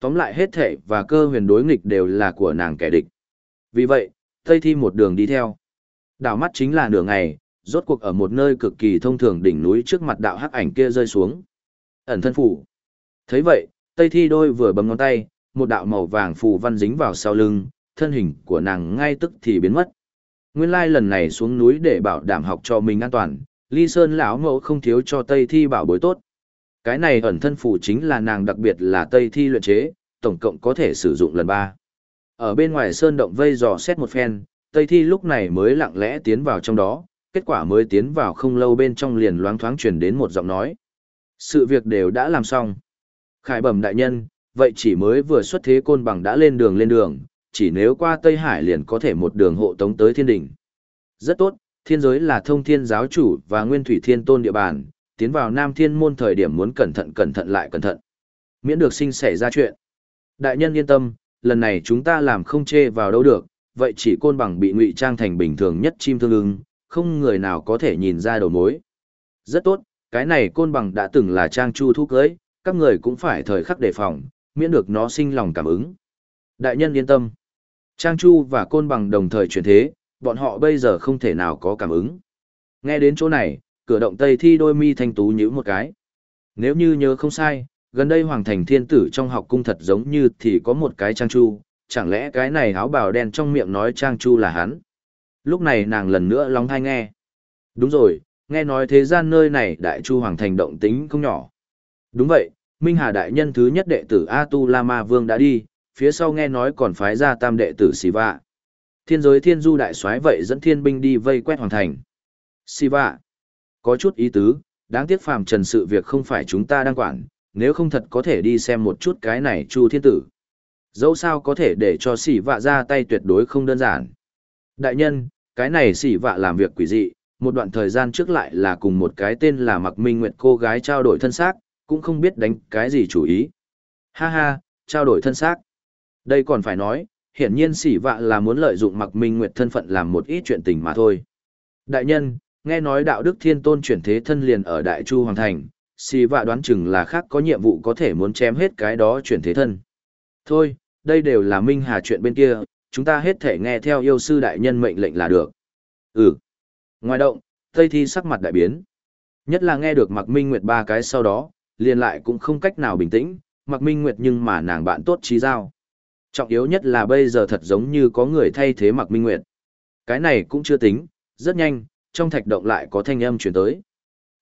Tóm lại hết thể và cơ huyền đối nghịch đều là của nàng kẻ địch. Vì vậy, Tây Thi một đường đi theo. Đảo mắt chính là nửa ngày, rốt cuộc ở một nơi cực kỳ thông thường đỉnh núi trước mặt đạo hắc ảnh kia rơi xuống. Ẩn thân phủ. thấy vậy, Tây Thi đôi vừa bấm ngón tay, một đạo màu vàng phù văn dính vào sau lưng, thân hình của nàng ngay tức thì biến mất. Nguyên lai lần này xuống núi để bảo đảm học cho mình an toàn, Ly Sơn lão mẫu không thiếu cho Tây Thi bảo bối tốt. Cái này ẩn thân phù chính là nàng đặc biệt là Tây Thi luyện chế, tổng cộng có thể sử dụng lần ba. Ở bên ngoài sơn động vây dò xét một phen, Tây Thi lúc này mới lặng lẽ tiến vào trong đó, kết quả mới tiến vào không lâu bên trong liền loáng thoáng truyền đến một giọng nói. Sự việc đều đã làm xong. Khải bẩm đại nhân, vậy chỉ mới vừa xuất thế côn bằng đã lên đường lên đường, chỉ nếu qua Tây Hải liền có thể một đường hộ tống tới thiên đỉnh. Rất tốt, thiên giới là thông thiên giáo chủ và nguyên thủy thiên tôn địa bàn, tiến vào nam thiên môn thời điểm muốn cẩn thận cẩn thận lại cẩn thận. Miễn được sinh xảy ra chuyện. Đại nhân yên tâm, lần này chúng ta làm không chê vào đâu được, vậy chỉ côn bằng bị ngụy trang thành bình thường nhất chim thương ưng, không người nào có thể nhìn ra đầu mối. Rất tốt, cái này côn bằng đã từng là trang chu thu cưới, các người cũng phải thời khắc đề phòng, miễn được nó sinh lòng cảm ứng. Đại nhân yên tâm. Trang chu và côn bằng đồng thời chuyển thế, bọn họ bây giờ không thể nào có cảm ứng. Nghe đến chỗ này, cửa động tây thi đôi mi thanh tú nhữ một cái. Nếu như nhớ không sai, gần đây hoàng thành thiên tử trong học cung thật giống như thì có một cái trang chu, chẳng lẽ cái này áo bào đen trong miệng nói trang chu là hắn. Lúc này nàng lần nữa lóng thai nghe. Đúng rồi, nghe nói thế gian nơi này đại chu hoàng thành động tính không nhỏ. Đúng vậy, Minh Hà đại nhân thứ nhất đệ tử A Tu La Ma Vương đã đi, phía sau nghe nói còn phái ra tam đệ tử Siva. Thiên giới thiên du đại soái vậy dẫn thiên binh đi vây quét hoàng thành. Siva. Có chút ý tứ, đáng tiếc phàm trần sự việc không phải chúng ta đang quản, nếu không thật có thể đi xem một chút cái này Chu Thiên Tử. Dẫu sao có thể để cho sỉ vạ ra tay tuyệt đối không đơn giản. Đại nhân, cái này sỉ vạ làm việc quỷ dị, một đoạn thời gian trước lại là cùng một cái tên là Mặc Minh Nguyệt cô gái trao đổi thân xác, cũng không biết đánh cái gì chủ ý. Ha ha, trao đổi thân xác. Đây còn phải nói, hiển nhiên sỉ vạ là muốn lợi dụng Mặc Minh Nguyệt thân phận làm một ít chuyện tình mà thôi. Đại nhân, nghe nói đạo đức thiên tôn chuyển thế thân liền ở Đại Chu Hoàng Thành, xì vạ đoán chừng là khác có nhiệm vụ có thể muốn chém hết cái đó chuyển thế thân. Thôi, đây đều là Minh Hà chuyện bên kia, chúng ta hết thể nghe theo yêu sư đại nhân mệnh lệnh là được. Ừ. Ngoài động, Tây Thi sắc mặt đại biến. Nhất là nghe được mặc Minh Nguyệt ba cái sau đó, liền lại cũng không cách nào bình tĩnh, Mặc Minh Nguyệt nhưng mà nàng bạn tốt trí giao. Trọng yếu nhất là bây giờ thật giống như có người thay thế mặc Minh Nguyệt. Cái này cũng chưa tính, rất nhanh, trong thạch động lại có thanh âm chuyển tới.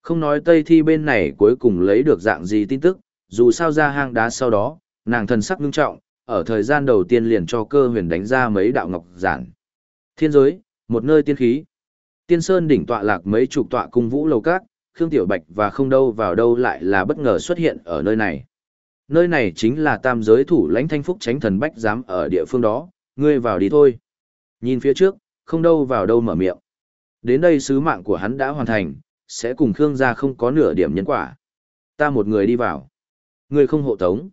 Không nói Tây Thi bên này cuối cùng lấy được dạng gì tin tức, dù sao ra hang đá sau đó, nàng thần sắc ngưng trọng, ở thời gian đầu tiên liền cho cơ huyền đánh ra mấy đạo ngọc giản. Thiên giới, một nơi tiên khí. Tiên Sơn đỉnh tọa lạc mấy chục tọa cung vũ lầu các, Khương Tiểu Bạch và không đâu vào đâu lại là bất ngờ xuất hiện ở nơi này. Nơi này chính là tam giới thủ lãnh thanh phúc tránh thần bách giám ở địa phương đó, ngươi vào đi thôi. Nhìn phía trước, không đâu vào đâu mở miệng. Đến đây sứ mạng của hắn đã hoàn thành, sẽ cùng Khương gia không có nửa điểm nhân quả. Ta một người đi vào. người không hộ tống.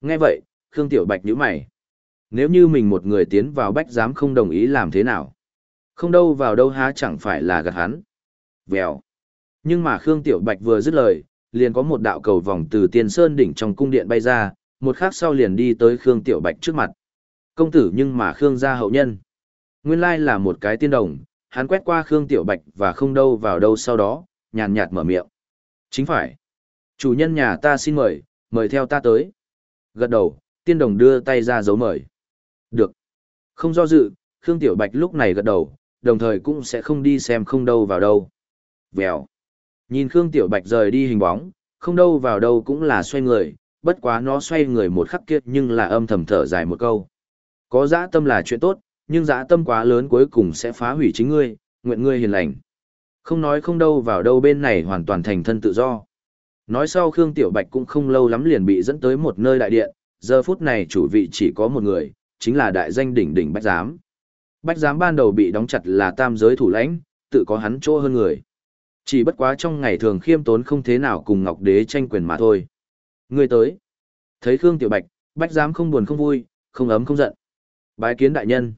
Nghe vậy, Khương Tiểu Bạch nhíu mày. Nếu như mình một người tiến vào bách giám không đồng ý làm thế nào? Không đâu vào đâu há chẳng phải là gạt hắn. Vèo. Nhưng mà Khương Tiểu Bạch vừa dứt lời, liền có một đạo cầu vòng từ tiền sơn đỉnh trong cung điện bay ra, một khắc sau liền đi tới Khương Tiểu Bạch trước mặt. Công tử nhưng mà Khương gia hậu nhân. Nguyên lai là một cái tiên đồng, hắn quét qua Khương Tiểu Bạch và không đâu vào đâu sau đó, nhàn nhạt mở miệng. Chính phải. Chủ nhân nhà ta xin mời, mời theo ta tới. Gật đầu, tiên đồng đưa tay ra dấu mời. Được. Không do dự, Khương Tiểu Bạch lúc này gật đầu, đồng thời cũng sẽ không đi xem không đâu vào đâu. Vèo. Nhìn Khương Tiểu Bạch rời đi hình bóng, không đâu vào đâu cũng là xoay người, bất quá nó xoay người một khắc kiệt nhưng là âm thầm thở dài một câu. Có dã tâm là chuyện tốt, nhưng dã tâm quá lớn cuối cùng sẽ phá hủy chính ngươi, nguyện ngươi hiền lành. Không nói không đâu vào đâu bên này hoàn toàn thành thân tự do. Nói sau Khương Tiểu Bạch cũng không lâu lắm liền bị dẫn tới một nơi đại điện, giờ phút này chủ vị chỉ có một người, chính là đại danh đỉnh đỉnh Bách Giám. Bách Giám ban đầu bị đóng chặt là tam giới thủ lãnh, tự có hắn chỗ hơn người. Chỉ bất quá trong ngày thường khiêm tốn không thế nào cùng Ngọc Đế tranh quyền mà thôi. Người tới. Thấy Khương Tiểu Bạch, Bách Giám không buồn không vui, không ấm không giận. Bái kiến đại nhân.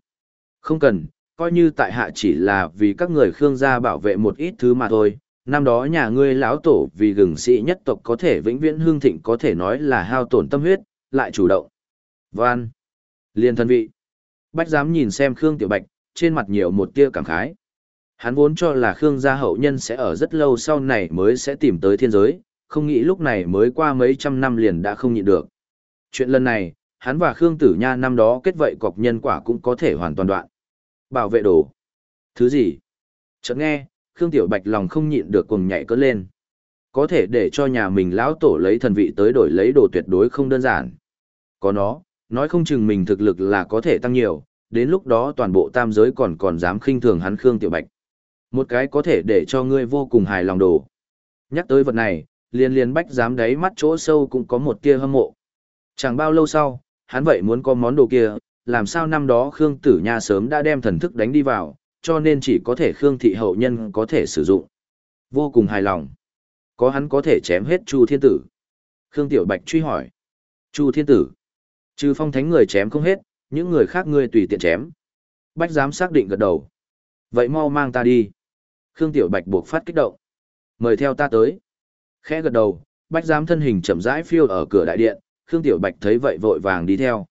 Không cần, coi như tại hạ chỉ là vì các người Khương gia bảo vệ một ít thứ mà thôi. Năm đó nhà ngươi lão tổ vì gừng sĩ nhất tộc có thể vĩnh viễn hương thịnh có thể nói là hao tổn tâm huyết, lại chủ động. Van. Liên thân vị. Bách dám nhìn xem Khương Tiểu Bạch, trên mặt nhiều một tia cảm khái. Hắn vốn cho là Khương gia hậu nhân sẽ ở rất lâu sau này mới sẽ tìm tới thiên giới, không nghĩ lúc này mới qua mấy trăm năm liền đã không nhịn được. Chuyện lần này, hắn và Khương Tử Nha năm đó kết vậy cọc nhân quả cũng có thể hoàn toàn đoạn. Bảo vệ đồ. Thứ gì? Chợt nghe, Khương Tiểu Bạch lòng không nhịn được cùng nhảy cất lên. Có thể để cho nhà mình lão tổ lấy thần vị tới đổi lấy đồ tuyệt đối không đơn giản. Có nó, nói không chừng mình thực lực là có thể tăng nhiều, đến lúc đó toàn bộ tam giới còn còn dám khinh thường hắn Khương Tiểu Bạch. Một cái có thể để cho ngươi vô cùng hài lòng đồ. Nhắc tới vật này, liền liền bách dám đáy mắt chỗ sâu cũng có một tia hâm mộ. Chẳng bao lâu sau, hắn vậy muốn có món đồ kia, làm sao năm đó Khương Tử Nha sớm đã đem thần thức đánh đi vào, cho nên chỉ có thể Khương Thị Hậu Nhân có thể sử dụng. Vô cùng hài lòng. Có hắn có thể chém hết Chu Thiên Tử. Khương Tiểu Bạch truy hỏi. Chu Thiên Tử. Trừ phong thánh người chém không hết, những người khác ngươi tùy tiện chém. Bách dám xác định gật đầu. Vậy mau mang ta đi. Khương Tiểu Bạch buộc phát kích động. Mời theo ta tới. Khẽ gật đầu, Bách giám thân hình chậm rãi phiêu ở cửa đại điện, Khương Tiểu Bạch thấy vậy vội vàng đi theo.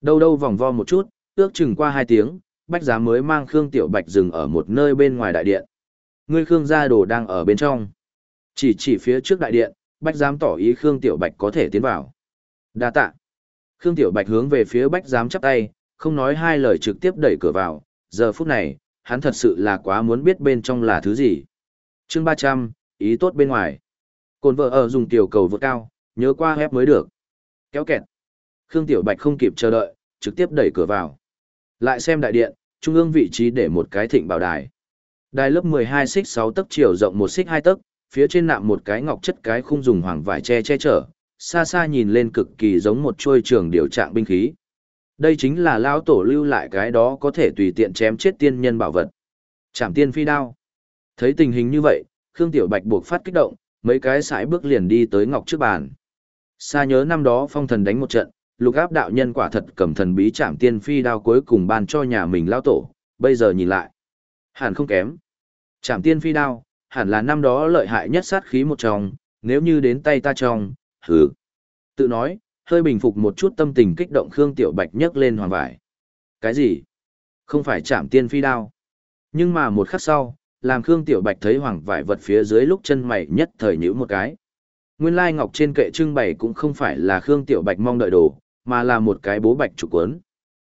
Đâu đâu vòng vo một chút, ước chừng qua hai tiếng, Bách giám mới mang Khương Tiểu Bạch dừng ở một nơi bên ngoài đại điện. Ngươi Khương gia đồ đang ở bên trong. Chỉ chỉ phía trước đại điện, Bách giám tỏ ý Khương Tiểu Bạch có thể tiến vào. Đa tạ. Khương Tiểu Bạch hướng về phía Bách giám chắp tay, không nói hai lời trực tiếp đẩy cửa vào. Giờ phút này, hắn thật sự là quá muốn biết bên trong là thứ gì. chương ba trăm ý tốt bên ngoài. Cồn vợ ở dùng tiểu cầu vượt cao, nhớ qua hép mới được. Kéo kẹt. Khương Tiểu Bạch không kịp chờ đợi, trực tiếp đẩy cửa vào. Lại xem đại điện, trung ương vị trí để một cái thịnh bảo đài. Đài lớp 12 xích 6 tấc chiều rộng một xích 2 tấc, phía trên nạm một cái ngọc chất cái khung dùng hoàng vải che che chở, xa xa nhìn lên cực kỳ giống một trôi trường điều trạng binh khí. Đây chính là lao tổ lưu lại cái đó có thể tùy tiện chém chết tiên nhân bảo vật. chạm tiên phi đao. Thấy tình hình như vậy, Khương Tiểu Bạch buộc phát kích động, mấy cái sải bước liền đi tới ngọc trước bàn. Xa nhớ năm đó phong thần đánh một trận, lục áp đạo nhân quả thật cầm thần bí chạm tiên phi đao cuối cùng ban cho nhà mình lao tổ, bây giờ nhìn lại. Hẳn không kém. Chạm tiên phi đao, hẳn là năm đó lợi hại nhất sát khí một trong, nếu như đến tay ta trong, hừ. Tự nói, hơi bình phục một chút tâm tình kích động Khương Tiểu Bạch nhấc lên hoàng vải. Cái gì? Không phải chạm tiên phi đao. Nhưng mà một khắc sau, làm Khương Tiểu Bạch thấy hoàng vải vật phía dưới lúc chân mày nhất thời nhữ một cái. Nguyên lai ngọc trên kệ trưng bày cũng không phải là Khương Tiểu Bạch mong đợi đồ, mà là một cái bố bạch trục quấn.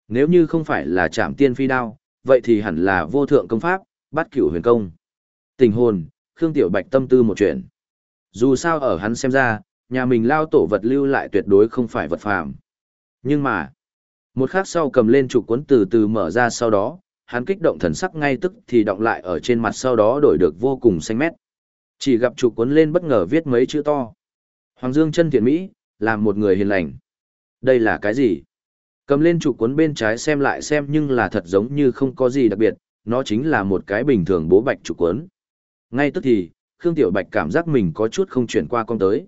Nếu như không phải là chạm tiên phi đao, vậy thì hẳn là vô thượng công pháp, bắt cửu huyền công. Tình hồn, Khương Tiểu Bạch tâm tư một chuyện. Dù sao ở hắn xem ra, nhà mình lao tổ vật lưu lại tuyệt đối không phải vật phàm. Nhưng mà, một khắc sau cầm lên trục cuốn từ từ mở ra sau đó, hắn kích động thần sắc ngay tức thì động lại ở trên mặt sau đó đổi được vô cùng xanh mét. Chỉ gặp trục cuốn lên bất ngờ viết mấy chữ to. Hoàng Dương chân thiện Mỹ, làm một người hiền lành. Đây là cái gì? Cầm lên trục cuốn bên trái xem lại xem nhưng là thật giống như không có gì đặc biệt, nó chính là một cái bình thường bố bạch trục cuốn. Ngay tức thì, Khương Tiểu Bạch cảm giác mình có chút không chuyển qua con tới.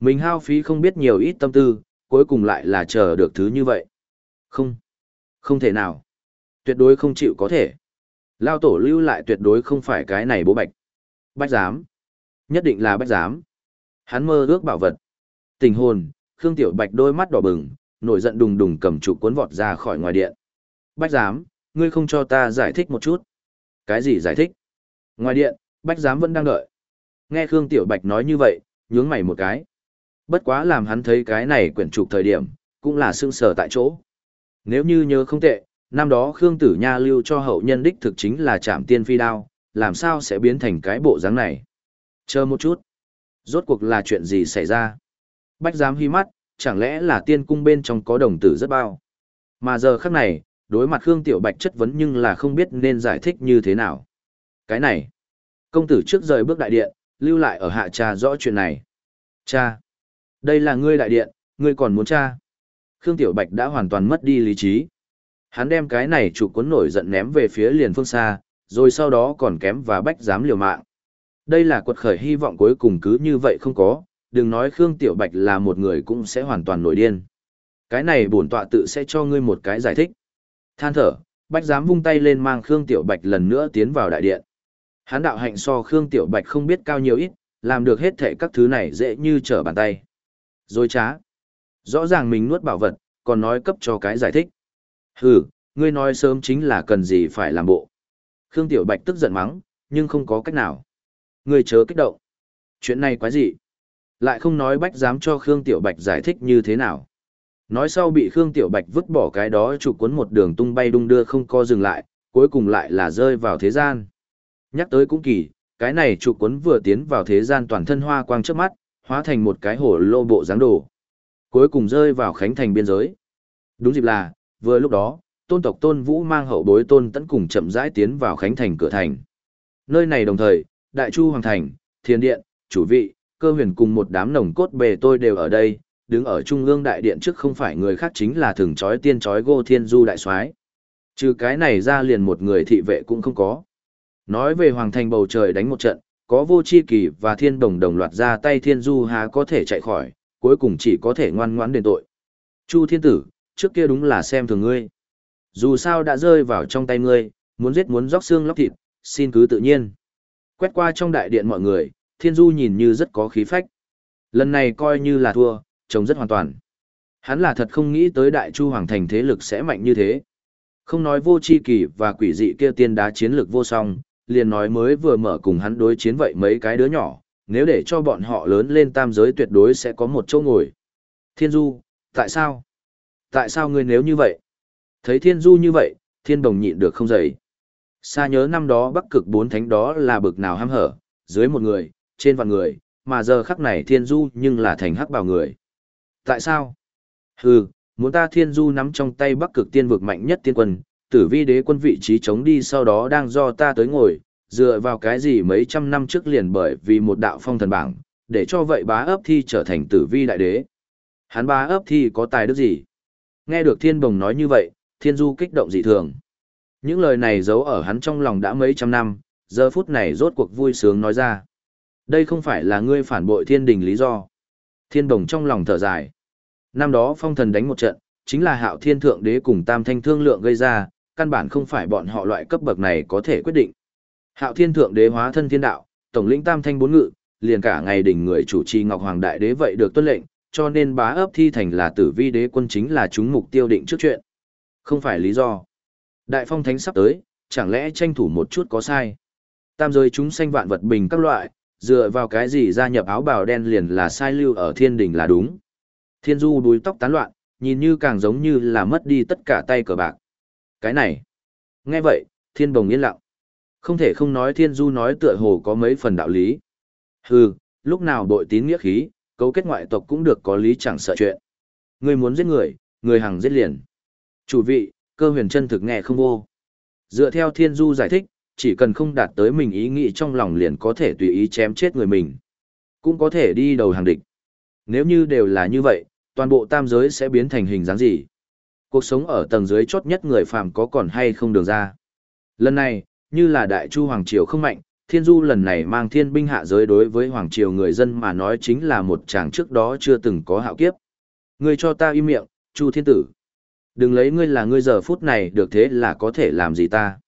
Mình hao phí không biết nhiều ít tâm tư, cuối cùng lại là chờ được thứ như vậy. Không. Không thể nào. Tuyệt đối không chịu có thể. Lao tổ lưu lại tuyệt đối không phải cái này bố bạch. Bách giám. Nhất định là bách giám. Hắn mơ ước bảo vật. Tình hồn, Khương Tiểu Bạch đôi mắt đỏ bừng, nổi giận đùng đùng cầm trụ cuốn vọt ra khỏi ngoài điện. Bách giám, ngươi không cho ta giải thích một chút. Cái gì giải thích? Ngoài điện, bách giám vẫn đang đợi. Nghe Khương Tiểu Bạch nói như vậy, nhướng mày một cái. Bất quá làm hắn thấy cái này quyển trục thời điểm, cũng là sương sờ tại chỗ. Nếu như nhớ không tệ, năm đó Khương Tử Nha lưu cho hậu nhân đích thực chính là trạm tiên phi đao, làm sao sẽ biến thành cái bộ dáng này? Chờ một chút. Rốt cuộc là chuyện gì xảy ra? Bách giám hy mắt, chẳng lẽ là tiên cung bên trong có đồng tử rất bao? Mà giờ khắc này, đối mặt Khương Tiểu Bạch chất vấn nhưng là không biết nên giải thích như thế nào. Cái này, công tử trước rời bước đại điện, lưu lại ở hạ trà rõ chuyện này. Cha, đây là ngươi đại điện, ngươi còn muốn cha. Khương Tiểu Bạch đã hoàn toàn mất đi lý trí. Hắn đem cái này chủ cuốn nổi giận ném về phía liền phương xa, rồi sau đó còn kém và bách dám liều mạng. Đây là quật khởi hy vọng cuối cùng cứ như vậy không có, đừng nói Khương Tiểu Bạch là một người cũng sẽ hoàn toàn nổi điên. Cái này bổn tọa tự sẽ cho ngươi một cái giải thích. Than thở, bách dám vung tay lên mang Khương Tiểu Bạch lần nữa tiến vào đại điện. Hắn đạo hạnh so Khương Tiểu Bạch không biết cao nhiều ít, làm được hết thể các thứ này dễ như trở bàn tay. Rồi trá. Rõ ràng mình nuốt bảo vật, còn nói cấp cho cái giải thích. Hừ, ngươi nói sớm chính là cần gì phải làm bộ. Khương Tiểu Bạch tức giận mắng, nhưng không có cách nào. Ngươi chớ kích động. Chuyện này quái gì? Lại không nói bách dám cho Khương Tiểu Bạch giải thích như thế nào. Nói sau bị Khương Tiểu Bạch vứt bỏ cái đó chủ cuốn một đường tung bay đung đưa không co dừng lại, cuối cùng lại là rơi vào thế gian. Nhắc tới cũng kỳ, cái này chủ cuốn vừa tiến vào thế gian toàn thân hoa quang trước mắt, hóa thành một cái hổ lô bộ dáng đồ. Cuối cùng rơi vào khánh thành biên giới. Đúng dịp là, vừa lúc đó, tôn tộc tôn vũ mang hậu bối tôn tẫn cùng chậm rãi tiến vào khánh thành cửa thành. Nơi này đồng thời, đại chu hoàng thành, thiên điện, chủ vị, cơ huyền cùng một đám nồng cốt bề tôi đều ở đây, đứng ở trung ương đại điện trước không phải người khác chính là thường chói tiên chói gô thiên du đại soái. Trừ cái này ra liền một người thị vệ cũng không có. Nói về hoàng thành bầu trời đánh một trận có vô chi kỳ và thiên đồng đồng loạt ra tay thiên du há có thể chạy khỏi cuối cùng chỉ có thể ngoan ngoãn đền tội. Chu thiên tử trước kia đúng là xem thường ngươi. Dù sao đã rơi vào trong tay ngươi muốn giết muốn róc xương lóc thịt xin cứ tự nhiên. Quét qua trong đại điện mọi người thiên du nhìn như rất có khí phách lần này coi như là thua trông rất hoàn toàn. Hắn là thật không nghĩ tới đại chu hoàng thành thế lực sẽ mạnh như thế. Không nói vô chi kỳ và quỷ dị kia tiên đá chiến lực vô song, liền nói mới vừa mở cùng hắn đối chiến vậy mấy cái đứa nhỏ, nếu để cho bọn họ lớn lên tam giới tuyệt đối sẽ có một chỗ ngồi. Thiên Du, tại sao? Tại sao ngươi nếu như vậy? Thấy Thiên Du như vậy, Thiên Đồng nhịn được không dậy. Xa nhớ năm đó Bắc Cực bốn thánh đó là bực nào ham hở, dưới một người, trên vạn người, mà giờ khắc này Thiên Du nhưng là thành hắc bào người. Tại sao? Hừ, muốn ta thiên du nắm trong tay bắc cực tiên vực mạnh nhất tiên quân, tử vi đế quân vị trí chống đi sau đó đang do ta tới ngồi, dựa vào cái gì mấy trăm năm trước liền bởi vì một đạo phong thần bảng, để cho vậy bá ấp thi trở thành tử vi đại đế. Hắn bá ấp thi có tài đức gì? Nghe được thiên bồng nói như vậy, thiên du kích động dị thường. Những lời này giấu ở hắn trong lòng đã mấy trăm năm, giờ phút này rốt cuộc vui sướng nói ra. Đây không phải là ngươi phản bội thiên đình lý do. Thiên đồng trong lòng thở dài. Năm đó phong thần đánh một trận, chính là hạo thiên thượng đế cùng tam thanh thương lượng gây ra, căn bản không phải bọn họ loại cấp bậc này có thể quyết định. Hạo thiên thượng đế hóa thân thiên đạo, tổng lĩnh tam thanh bốn ngự, liền cả ngày đỉnh người chủ trì ngọc hoàng đại đế vậy được tuân lệnh, cho nên bá ấp thi thành là tử vi đế quân chính là chúng mục tiêu định trước chuyện. Không phải lý do. Đại phong thánh sắp tới, chẳng lẽ tranh thủ một chút có sai. Tam giới chúng sanh vạn vật bình các loại, dựa vào cái gì gia nhập áo bào đen liền là sai lưu ở thiên đình là đúng. Thiên du đuôi tóc tán loạn, nhìn như càng giống như là mất đi tất cả tay cờ bạc. Cái này. Nghe vậy, thiên bồng yên lặng. Không thể không nói thiên du nói tựa hồ có mấy phần đạo lý. Hừ, lúc nào đội tín nghĩa khí, cấu kết ngoại tộc cũng được có lý chẳng sợ chuyện. Người muốn giết người, người hàng giết liền. Chủ vị, cơ huyền chân thực nghe không vô. Dựa theo thiên du giải thích, chỉ cần không đạt tới mình ý nghĩ trong lòng liền có thể tùy ý chém chết người mình. Cũng có thể đi đầu hàng địch. Nếu như đều là như vậy, toàn bộ tam giới sẽ biến thành hình dáng gì? Cuộc sống ở tầng dưới chốt nhất người phàm có còn hay không đường ra? Lần này, như là đại chu hoàng triều không mạnh, thiên du lần này mang thiên binh hạ giới đối với hoàng triều người dân mà nói chính là một chàng trước đó chưa từng có hạo kiếp. Ngươi cho ta im miệng, chu thiên tử. Đừng lấy ngươi là ngươi giờ phút này được thế là có thể làm gì ta.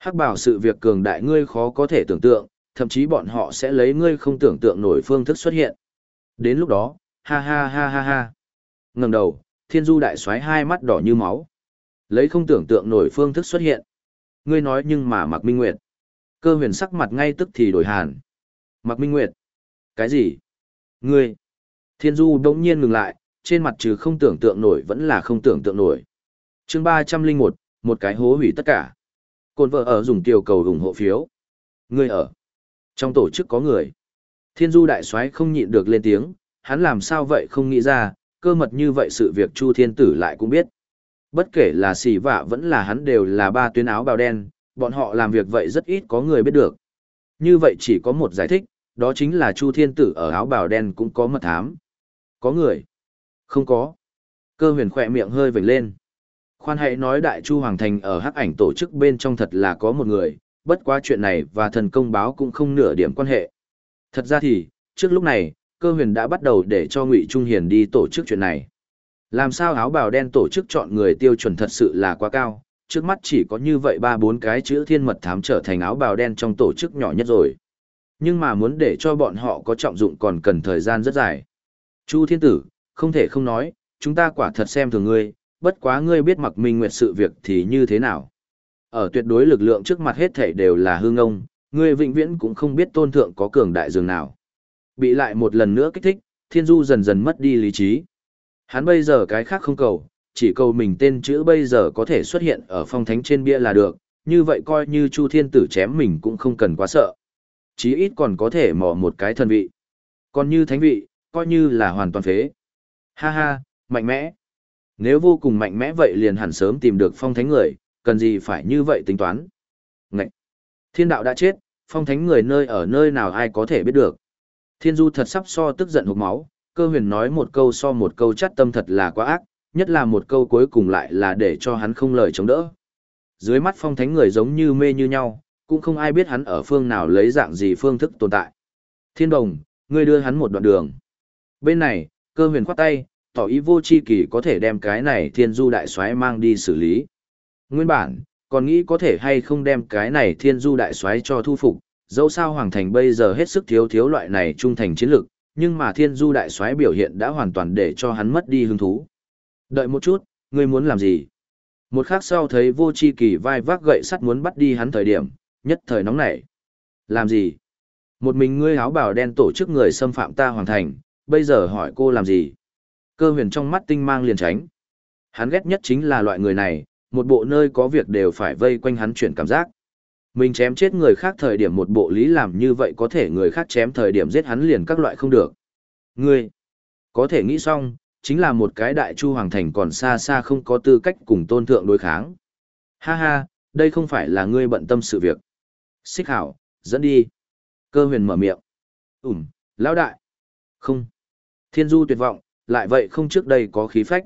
Hắc bảo sự việc cường đại ngươi khó có thể tưởng tượng, thậm chí bọn họ sẽ lấy ngươi không tưởng tượng nổi phương thức xuất hiện. Đến lúc đó, ha ha ha ha ha. Ngẩng đầu, thiên du đại xoáy hai mắt đỏ như máu. Lấy không tưởng tượng nổi phương thức xuất hiện. Ngươi nói nhưng mà Mạc Minh Nguyệt. Cơ huyền sắc mặt ngay tức thì đổi hàn. Mạc Minh Nguyệt. Cái gì? Ngươi. Thiên du đống nhiên ngừng lại, trên mặt trừ không tưởng tượng nổi vẫn là không tưởng tượng nổi. chương ba trăm linh một, một cái hố hủy tất cả. Côn vợ ở dùng tiểu cầu ủng hộ phiếu. Người ở. Trong tổ chức có người. Thiên du đại soái không nhịn được lên tiếng, hắn làm sao vậy không nghĩ ra, cơ mật như vậy sự việc Chu Thiên Tử lại cũng biết. Bất kể là xỉ vạ vẫn là hắn đều là ba tuyến áo bào đen, bọn họ làm việc vậy rất ít có người biết được. Như vậy chỉ có một giải thích, đó chính là Chu Thiên Tử ở áo bào đen cũng có mật thám. Có người? Không có. Cơ huyền khỏe miệng hơi vểnh lên. Khoan hãy nói Đại Chu Hoàng Thành ở hắc ảnh tổ chức bên trong thật là có một người, bất quá chuyện này và thần công báo cũng không nửa điểm quan hệ. Thật ra thì, trước lúc này, cơ huyền đã bắt đầu để cho Ngụy Trung Hiền đi tổ chức chuyện này. Làm sao áo bào đen tổ chức chọn người tiêu chuẩn thật sự là quá cao, trước mắt chỉ có như vậy ba bốn cái chữ thiên mật thám trở thành áo bào đen trong tổ chức nhỏ nhất rồi. Nhưng mà muốn để cho bọn họ có trọng dụng còn cần thời gian rất dài. Chu Thiên Tử, không thể không nói, chúng ta quả thật xem thường ngươi, bất quá ngươi biết mặc minh nguyệt sự việc thì như thế nào. Ở tuyệt đối lực lượng trước mặt hết thảy đều là hương ông, ngươi vĩnh viễn cũng không biết tôn thượng có cường đại dường nào. Bị lại một lần nữa kích thích, thiên du dần dần mất đi lý trí. Hắn bây giờ cái khác không cầu, chỉ cầu mình tên chữ bây giờ có thể xuất hiện ở phong thánh trên bia là được, như vậy coi như Chu Thiên Tử chém mình cũng không cần quá sợ. Chí ít còn có thể mò một cái thân vị. Còn như thánh vị, coi như là hoàn toàn phế. Ha ha, mạnh mẽ. Nếu vô cùng mạnh mẽ vậy liền hẳn sớm tìm được phong thánh người, cần gì phải như vậy tính toán. Ngậy! Thiên đạo đã chết, phong thánh người nơi ở nơi nào ai có thể biết được. Thiên du thật sắp so tức giận hụt máu, cơ huyền nói một câu so một câu chắt tâm thật là quá ác, nhất là một câu cuối cùng lại là để cho hắn không lời chống đỡ. Dưới mắt phong thánh người giống như mê như nhau, cũng không ai biết hắn ở phương nào lấy dạng gì phương thức tồn tại. Thiên đồng, ngươi đưa hắn một đoạn đường. Bên này, cơ huyền khoát tay, tỏ ý vô chi kỳ có thể đem cái này thiên du đại soái mang đi xử lý. Nguyên bản, còn nghĩ có thể hay không đem cái này thiên du đại soái cho thu phục, dẫu sao Hoàng Thành bây giờ hết sức thiếu thiếu loại này trung thành chiến lực, nhưng mà thiên du đại soái biểu hiện đã hoàn toàn để cho hắn mất đi hứng thú. Đợi một chút, ngươi muốn làm gì? Một khắc sau thấy vô chi kỳ vai vác gậy sắt muốn bắt đi hắn thời điểm, nhất thời nóng nảy. Làm gì? Một mình ngươi áo bào đen tổ chức người xâm phạm ta Hoàng Thành, bây giờ hỏi cô làm gì? Cơ huyền trong mắt tinh mang liền tránh. Hắn ghét nhất chính là loại người này, một bộ nơi có việc đều phải vây quanh hắn chuyển cảm giác. Mình chém chết người khác thời điểm một bộ lý làm như vậy có thể người khác chém thời điểm giết hắn liền các loại không được. Ngươi, có thể nghĩ xong, chính là một cái đại chu hoàng thành còn xa xa không có tư cách cùng tôn thượng đối kháng. Ha ha, đây không phải là ngươi bận tâm sự việc. Xích hảo, dẫn đi. Cơ huyền mở miệng. Ừm, lão đại. Không. Thiên du tuyệt vọng, lại vậy không trước đây có khí phách.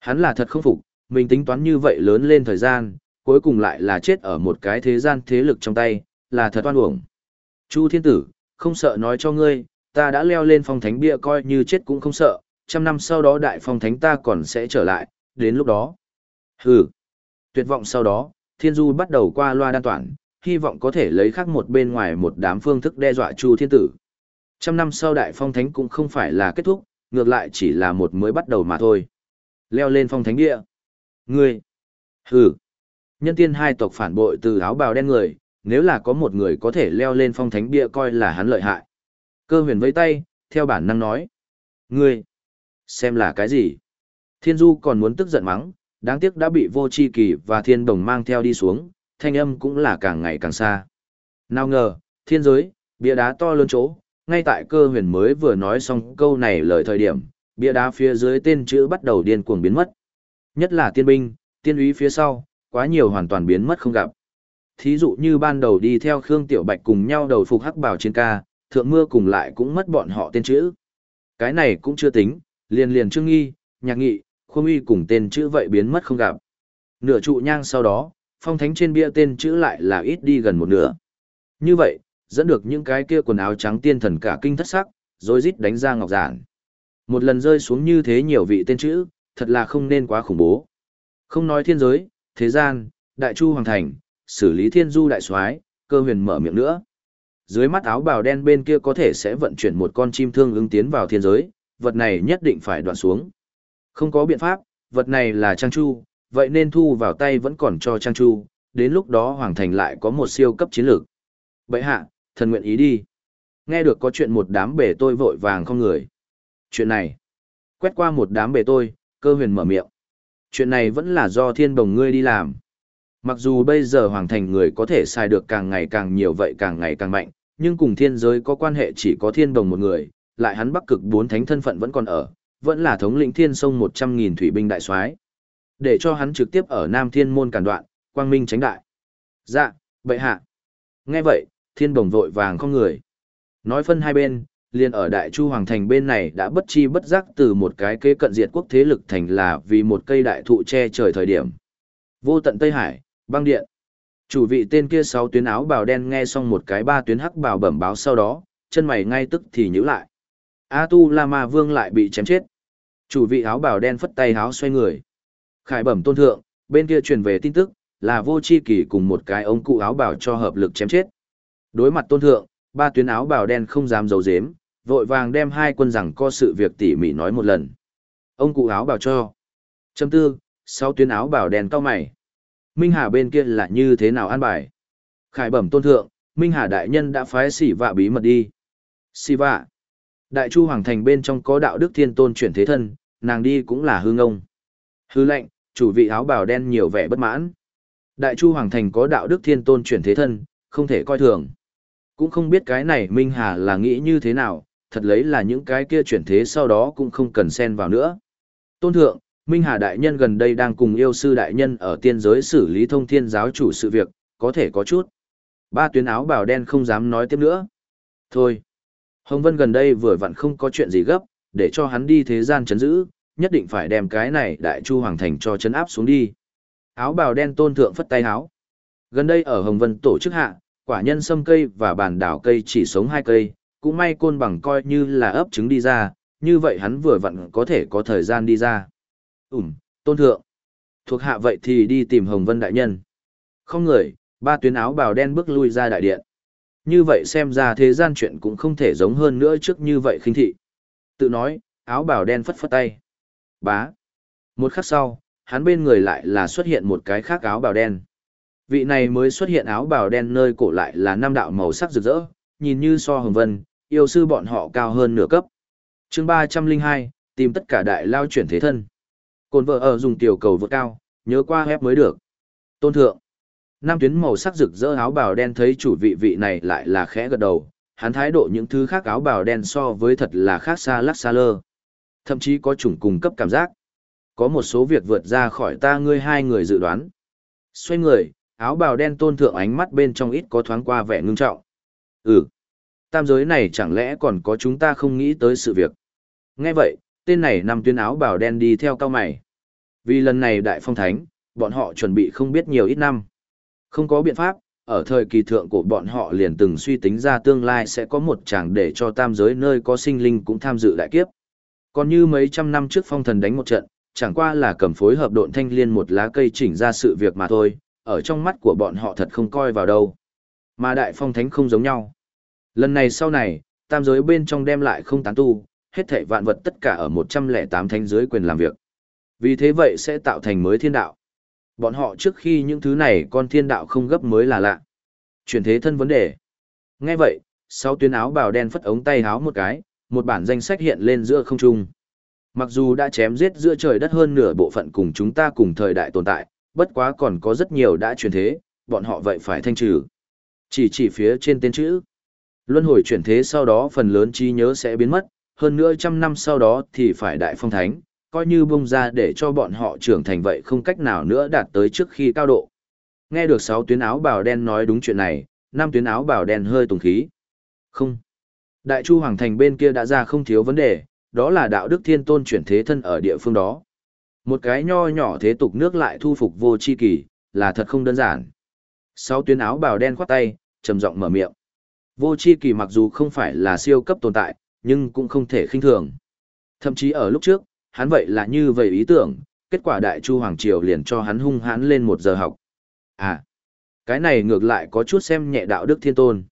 Hắn là thật không phục, mình tính toán như vậy lớn lên thời gian, cuối cùng lại là chết ở một cái thế gian thế lực trong tay, là thật oan uổng. Chu thiên tử, không sợ nói cho ngươi, ta đã leo lên phong thánh bia coi như chết cũng không sợ, trăm năm sau đó đại phong thánh ta còn sẽ trở lại, đến lúc đó. Hừ. Tuyệt vọng sau đó, thiên du bắt đầu qua loa đan toàn, hy vọng có thể lấy khác một bên ngoài một đám phương thức đe dọa Chu thiên tử. Trăm năm sau đại phong thánh cũng không phải là kết thúc, ngược lại chỉ là một mới bắt đầu mà thôi. Leo lên phong thánh địa. Ngươi. Hừ. Nhân tiên hai tộc phản bội từ áo bào đen người, nếu là có một người có thể leo lên phong thánh địa coi là hắn lợi hại. Cơ huyền vẫy tay, theo bản năng nói. Ngươi. Xem là cái gì? Thiên du còn muốn tức giận mắng, đáng tiếc đã bị vô chi kỳ và thiên đồng mang theo đi xuống, thanh âm cũng là càng ngày càng xa. Nào ngờ, thiên giới, bia đá to lớn chỗ, ngay tại cơ huyền mới vừa nói xong câu này lời thời điểm, bia đá phía dưới tên chữ bắt đầu điên cuồng biến mất. Nhất là tiên binh, tiên úy phía sau, quá nhiều hoàn toàn biến mất không gặp. Thí dụ như ban đầu đi theo Khương Tiểu Bạch cùng nhau đầu phục hắc bảo trên ca, thượng mưa cùng lại cũng mất bọn họ tên chữ. Cái này cũng chưa tính, liền liền trương nghi, nhạc nghị, khuôn uy cùng tên chữ vậy biến mất không gặp. Nửa trụ nhang sau đó, phong thánh trên bia tên chữ lại là ít đi gần một nửa. Như vậy, dẫn được những cái kia quần áo trắng tiên thần cả kinh thất sắc, rồi rít đánh ra ngọc giản. Một lần rơi xuống như thế nhiều vị tên chữ, thật là không nên quá khủng bố. Không nói thiên giới, thế gian, đại chu hoàng thành, xử lý thiên du đại soái, cơ huyền mở miệng nữa. Dưới mắt áo bào đen bên kia có thể sẽ vận chuyển một con chim thương ứng tiến vào thiên giới, vật này nhất định phải đoạn xuống. Không có biện pháp, vật này là trang chu, vậy nên thu vào tay vẫn còn cho trang chu, đến lúc đó hoàng thành lại có một siêu cấp chiến lược. Bậy hạ, thần nguyện ý đi. Nghe được có chuyện một đám bể tôi vội vàng không người. Chuyện này, quét qua một đám bể tôi, cơ huyền mở miệng. Chuyện này vẫn là do thiên bồng ngươi đi làm. Mặc dù bây giờ hoàng thành người có thể xài được càng ngày càng nhiều vậy càng ngày càng mạnh, nhưng cùng thiên giới có quan hệ chỉ có thiên bồng một người, lại hắn bắc cực bốn thánh thân phận vẫn còn ở, vẫn là thống lĩnh thiên sông một trăm nghìn thủy binh đại soái Để cho hắn trực tiếp ở Nam Thiên môn cản đoạn, quang minh tránh đại. Dạ, bệ hạ. Nghe vậy, thiên bồng vội vàng không người. Nói phân hai bên, liền ở Đại Chu Hoàng Thành bên này đã bất chi bất giác từ một cái kế cận diệt quốc thế lực thành là vì một cây đại thụ che trời thời điểm. Vô tận Tây Hải, băng điện. Chủ vị tên kia sáu tuyến áo bào đen nghe xong một cái ba tuyến hắc bào bẩm báo sau đó, chân mày ngay tức thì nhíu lại. A Tu La Ma Vương lại bị chém chết. Chủ vị áo bào đen phất tay áo xoay người. Khải bẩm tôn thượng, bên kia truyền về tin tức, là vô chi kỳ cùng một cái ông cụ áo bào cho hợp lực chém chết. Đối mặt tôn thượng, ba tuyến áo bào đen không dám giấu giếm, vội vàng đem hai quân rằng co sự việc tỉ mỉ nói một lần. Ông cụ áo bào cho. Châm tư, sau tuyến áo bào đen cao mày. Minh Hà bên kia là như thế nào an bài? Khải bẩm tôn thượng, Minh Hà đại nhân đã phái xỉ vạ bí mật đi. Xỉ vạ. Đại chu hoàng thành bên trong có đạo đức thiên tôn chuyển thế thân, nàng đi cũng là hư ngông. Hư lệnh, chủ vị áo bào đen nhiều vẻ bất mãn. Đại chu hoàng thành có đạo đức thiên tôn chuyển thế thân, không thể coi thường. Cũng không biết cái này Minh Hà là nghĩ như thế nào, thật lấy là những cái kia chuyển thế sau đó cũng không cần xen vào nữa. Tôn thượng, Minh Hà đại nhân gần đây đang cùng yêu sư đại nhân ở tiên giới xử lý thông thiên giáo chủ sự việc, có thể có chút. Ba tuyến áo bào đen không dám nói tiếp nữa. Thôi. Hồng Vân gần đây vừa vặn không có chuyện gì gấp, để cho hắn đi thế gian chấn giữ, nhất định phải đem cái này đại chu hoàng thành cho chấn áp xuống đi. Áo bào đen tôn thượng phất tay áo. Gần đây ở Hồng Vân tổ chức hạ, quả nhân sâm cây và bàn đảo cây chỉ sống hai cây, cũng may côn bằng coi như là ấp trứng đi ra, như vậy hắn vừa vặn có thể có thời gian đi ra. Ừm, tôn thượng. Thuộc hạ vậy thì đi tìm Hồng Vân đại nhân. Không người, ba tuyến áo bào đen bước lui ra đại điện. Như vậy xem ra thế gian chuyện cũng không thể giống hơn nữa trước như vậy khinh thị. Tự nói, áo bào đen phất phất tay. Bá. Một khắc sau, hắn bên người lại là xuất hiện một cái khác áo bào đen. Vị này mới xuất hiện áo bào đen nơi cổ lại là năm đạo màu sắc rực rỡ, nhìn như so hồng vân, yêu sư bọn họ cao hơn nửa cấp. chương ba trăm linh hai tìm tất cả đại lao chuyển thế thân. Cồn vợ ở dùng tiểu cầu vượt cao, nhớ qua hép mới được. Tôn thượng. Nam tuyến màu sắc rực rỡ áo bào đen thấy chủ vị vị này lại là khẽ gật đầu, hắn thái độ những thứ khác áo bào đen so với thật là khác xa lắc xa lơ. Thậm chí có chủng cùng cấp cảm giác. Có một số việc vượt ra khỏi ta ngươi hai người dự đoán. Xoay người, áo bào đen tôn thượng ánh mắt bên trong ít có thoáng qua vẻ ngưng trọng. Ừ, tam giới này chẳng lẽ còn có chúng ta không nghĩ tới sự việc. Nghe vậy, tên này nằm tuyên áo bào đen đi theo cao mày. Vì lần này đại phong thánh, bọn họ chuẩn bị không biết nhiều ít năm. Không có biện pháp, ở thời kỳ thượng của bọn họ liền từng suy tính ra tương lai sẽ có một chàng để cho tam giới nơi có sinh linh cũng tham dự đại kiếp. Còn như mấy trăm năm trước phong thần đánh một trận, chẳng qua là cầm phối hợp độn thanh liên một lá cây chỉnh ra sự việc mà thôi, ở trong mắt của bọn họ thật không coi vào đâu. Mà đại phong thánh không giống nhau. Lần này sau này, tam giới bên trong đem lại không tán tu, hết thảy vạn vật tất cả ở 108 thánh giới quyền làm việc. Vì thế vậy sẽ tạo thành mới thiên đạo. Bọn họ trước khi những thứ này con thiên đạo không gấp mới là lạ. Chuyển thế thân vấn đề. Nghe vậy, sau tuyến áo bào đen phất ống tay áo một cái, một bản danh sách hiện lên giữa không trung. Mặc dù đã chém giết giữa trời đất hơn nửa bộ phận cùng chúng ta cùng thời đại tồn tại, bất quá còn có rất nhiều đã chuyển thế, bọn họ vậy phải thanh trừ. Chỉ chỉ phía trên tên chữ. Luân hồi chuyển thế sau đó phần lớn trí nhớ sẽ biến mất, hơn nữa trăm năm sau đó thì phải đại phong thánh, coi như bung ra để cho bọn họ trưởng thành vậy không cách nào nữa đạt tới trước khi cao độ. Nghe được sáu tuyến áo bào đen nói đúng chuyện này, năm tuyến áo bào đen hơi tùng khí. Không. Đại Chu Hoàng Thành bên kia đã ra không thiếu vấn đề, đó là đạo đức thiên tôn chuyển thế thân ở địa phương đó. Một cái nho nhỏ thế tục nước lại thu phục vô chi kỳ, là thật không đơn giản. Sáu tuyến áo bào đen khoát tay, trầm giọng mở miệng. Vô chi kỳ mặc dù không phải là siêu cấp tồn tại, nhưng cũng không thể khinh thường. Thậm chí ở lúc trước, hắn vậy là như vậy ý tưởng, kết quả đại chu hoàng triều liền cho hắn hung hãn lên một giờ học. À, cái này ngược lại có chút xem nhẹ đạo đức thiên tôn.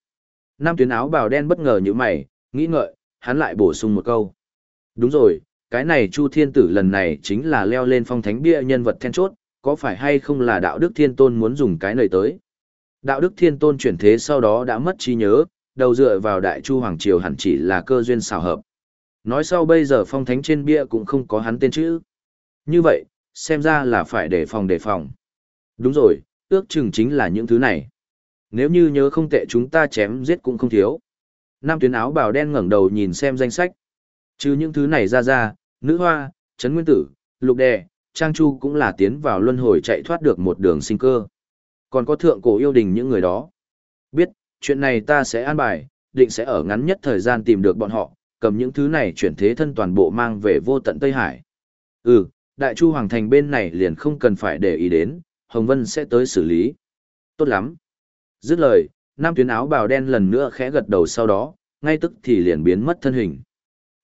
Nam tuyến áo bào đen bất ngờ như mày, nghĩ ngợi, hắn lại bổ sung một câu. Đúng rồi, cái này Chu Thiên Tử lần này chính là leo lên phong thánh bia nhân vật then chốt, có phải hay không là đạo đức thiên tôn muốn dùng cái này tới? Đạo đức thiên tôn chuyển thế sau đó đã mất trí nhớ, đầu dựa vào đại chu hoàng triều hẳn chỉ là cơ duyên xào hợp. Nói sau bây giờ phong thánh trên bia cũng không có hắn tên chữ. Như vậy, xem ra là phải đề phòng đề phòng. Đúng rồi, ước chừng chính là những thứ này. Nếu như nhớ không tệ chúng ta chém giết cũng không thiếu. Nam tuyến áo bào đen ngẩng đầu nhìn xem danh sách. Chứ những thứ này ra ra, nữ hoa, trấn nguyên tử, lục đè, trang chu cũng là tiến vào luân hồi chạy thoát được một đường sinh cơ. Còn có thượng cổ yêu đình những người đó. Biết, chuyện này ta sẽ an bài, định sẽ ở ngắn nhất thời gian tìm được bọn họ, cầm những thứ này chuyển thế thân toàn bộ mang về vô tận Tây Hải. Ừ, Đại Chu Hoàng Thành bên này liền không cần phải để ý đến, Hồng Vân sẽ tới xử lý. Tốt lắm. Dứt lời, nam tuyến áo bào đen lần nữa khẽ gật đầu sau đó, ngay tức thì liền biến mất thân hình.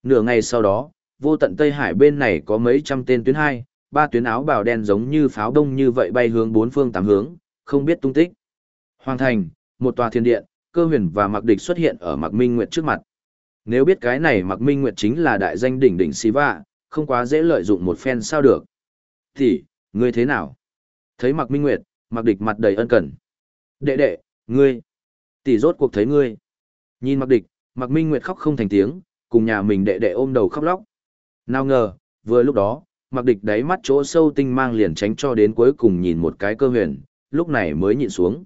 Nửa ngày sau đó, vô tận Tây Hải bên này có mấy trăm tên tuyến hai, ba tuyến áo bào đen giống như pháo đông như vậy bay hướng bốn phương tám hướng, không biết tung tích. Hoàng thành, một tòa thiên điện, cơ huyền và mặc địch xuất hiện ở mặc minh nguyệt trước mặt. Nếu biết cái này mặc minh nguyệt chính là đại danh đỉnh đỉnh Siva, không quá dễ lợi dụng một phen sao được. Thì, ngươi thế nào? Thấy Mạc Minh Nguyệt, Mạc Địch mặt đầy ân cần. Đệ đệ, ngươi. Tỷ rốt cuộc thấy ngươi. Nhìn Mạc Địch, Mạc Minh Nguyệt khóc không thành tiếng, cùng nhà mình đệ đệ ôm đầu khóc lóc. Nào ngờ, vừa lúc đó, mặc Địch đáy mắt chỗ sâu tinh mang liền tránh cho đến cuối cùng nhìn một cái cơ huyền, lúc này mới nhịn xuống.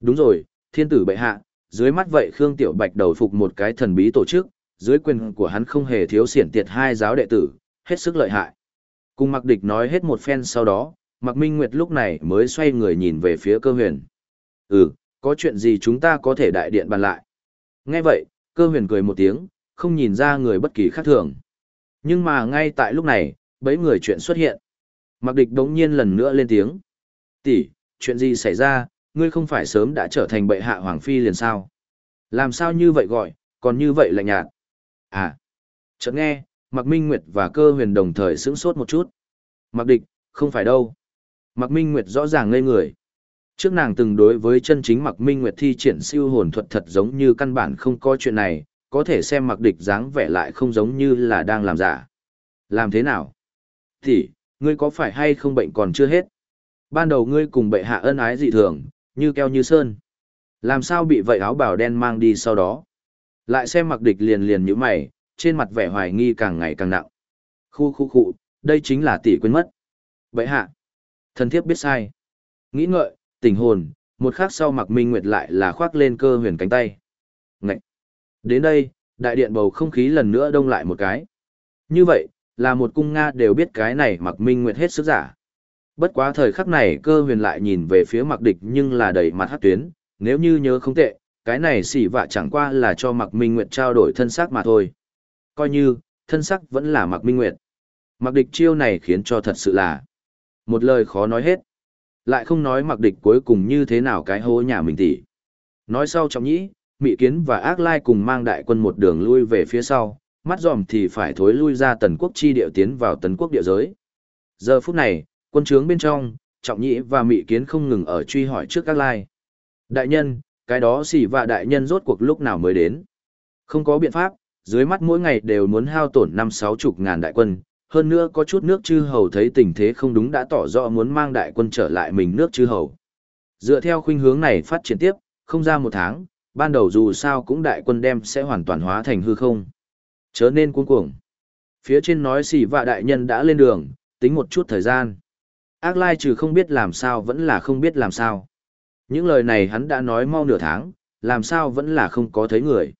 Đúng rồi, thiên tử bệ hạ, dưới mắt vậy Khương Tiểu Bạch đầu phục một cái thần bí tổ chức, dưới quyền của hắn không hề thiếu xiển tiệt hai giáo đệ tử, hết sức lợi hại. Cùng mặc Địch nói hết một phen sau đó, mặc Minh Nguyệt lúc này mới xoay người nhìn về phía cơ huyền. Ừ, có chuyện gì chúng ta có thể đại điện bàn lại. Nghe vậy, cơ huyền cười một tiếng, không nhìn ra người bất kỳ khác thường. Nhưng mà ngay tại lúc này, bấy người chuyện xuất hiện. Mạc Địch đống nhiên lần nữa lên tiếng. Tỷ, chuyện gì xảy ra, ngươi không phải sớm đã trở thành bệ hạ hoàng phi liền sao? Làm sao như vậy gọi, còn như vậy lạnh nhạt? À, chợt nghe, Mạc Minh Nguyệt và cơ huyền đồng thời sững sốt một chút. Mạc Địch, không phải đâu. Mạc Minh Nguyệt rõ ràng ngây người. Trước nàng từng đối với chân chính Mạc Minh Nguyệt thi triển siêu hồn thuật thật giống như căn bản không có chuyện này, có thể xem mặc Địch dáng vẻ lại không giống như là đang làm giả. Làm thế nào? Thì, ngươi có phải hay không bệnh còn chưa hết? Ban đầu ngươi cùng bệ hạ ân ái dị thường, như keo như sơn. Làm sao bị vậy áo bào đen mang đi sau đó? Lại xem mặc Địch liền liền như mày, trên mặt vẻ hoài nghi càng ngày càng nặng. Khu khu khu, đây chính là tỷ quên mất. Bệ hạ, thần thiếp biết sai. Nghĩ ngợi, tình hồn, một khắc sau mặc minh nguyệt lại là khoác lên cơ huyền cánh tay. Ngậy! Đến đây, đại điện bầu không khí lần nữa đông lại một cái. Như vậy, là một cung Nga đều biết cái này mặc minh nguyệt hết sức giả. Bất quá thời khắc này cơ huyền lại nhìn về phía mặc địch nhưng là đầy mặt hát tuyến, nếu như nhớ không tệ, cái này xỉ vạ chẳng qua là cho mặc minh nguyệt trao đổi thân xác mà thôi. Coi như, thân sắc vẫn là mặc minh nguyệt. Mặc địch chiêu này khiến cho thật sự là một lời khó nói hết. Lại không nói mặc địch cuối cùng như thế nào cái hố nhà mình tỷ. Nói sau trọng nhĩ, Mị Kiến và Ác Lai cùng mang đại quân một đường lui về phía sau, mắt dòm thì phải thối lui ra tần quốc chi địa tiến vào tần quốc địa giới. Giờ phút này, quân trướng bên trong, trọng nhĩ và Mị Kiến không ngừng ở truy hỏi trước Ác Lai. Đại nhân, cái đó xỉ và đại nhân rốt cuộc lúc nào mới đến. Không có biện pháp, dưới mắt mỗi ngày đều muốn hao tổn năm sáu chục ngàn đại quân, hơn nữa có chút nước chư hầu thấy tình thế không đúng đã tỏ rõ muốn mang đại quân trở lại mình nước chư hầu. Dựa theo khuynh hướng này phát triển tiếp, không ra một tháng, ban đầu dù sao cũng đại quân đem sẽ hoàn toàn hóa thành hư không. Chớ nên cuống cuồng. Phía trên nói xỉ và đại nhân đã lên đường, tính một chút thời gian. Ác lai trừ không biết làm sao vẫn là không biết làm sao. Những lời này hắn đã nói mau nửa tháng, làm sao vẫn là không có thấy người.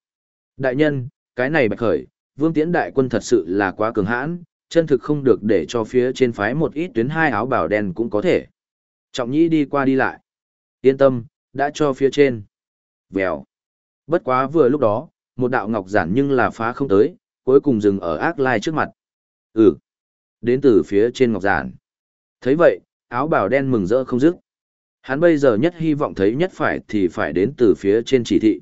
Đại nhân, cái này bạch khởi, vương tiễn đại quân thật sự là quá cường hãn, chân thực không được để cho phía trên phái một ít tuyến hai áo bảo đen cũng có thể. Trọng nhĩ đi qua đi lại. Yên tâm, đã cho phía trên. Vèo. Bất quá vừa lúc đó, một đạo ngọc giản nhưng là phá không tới, cuối cùng dừng ở ác lai trước mặt. Ừ. Đến từ phía trên ngọc giản. thấy vậy, áo bào đen mừng rỡ không dứt. Hắn bây giờ nhất hy vọng thấy nhất phải thì phải đến từ phía trên chỉ thị.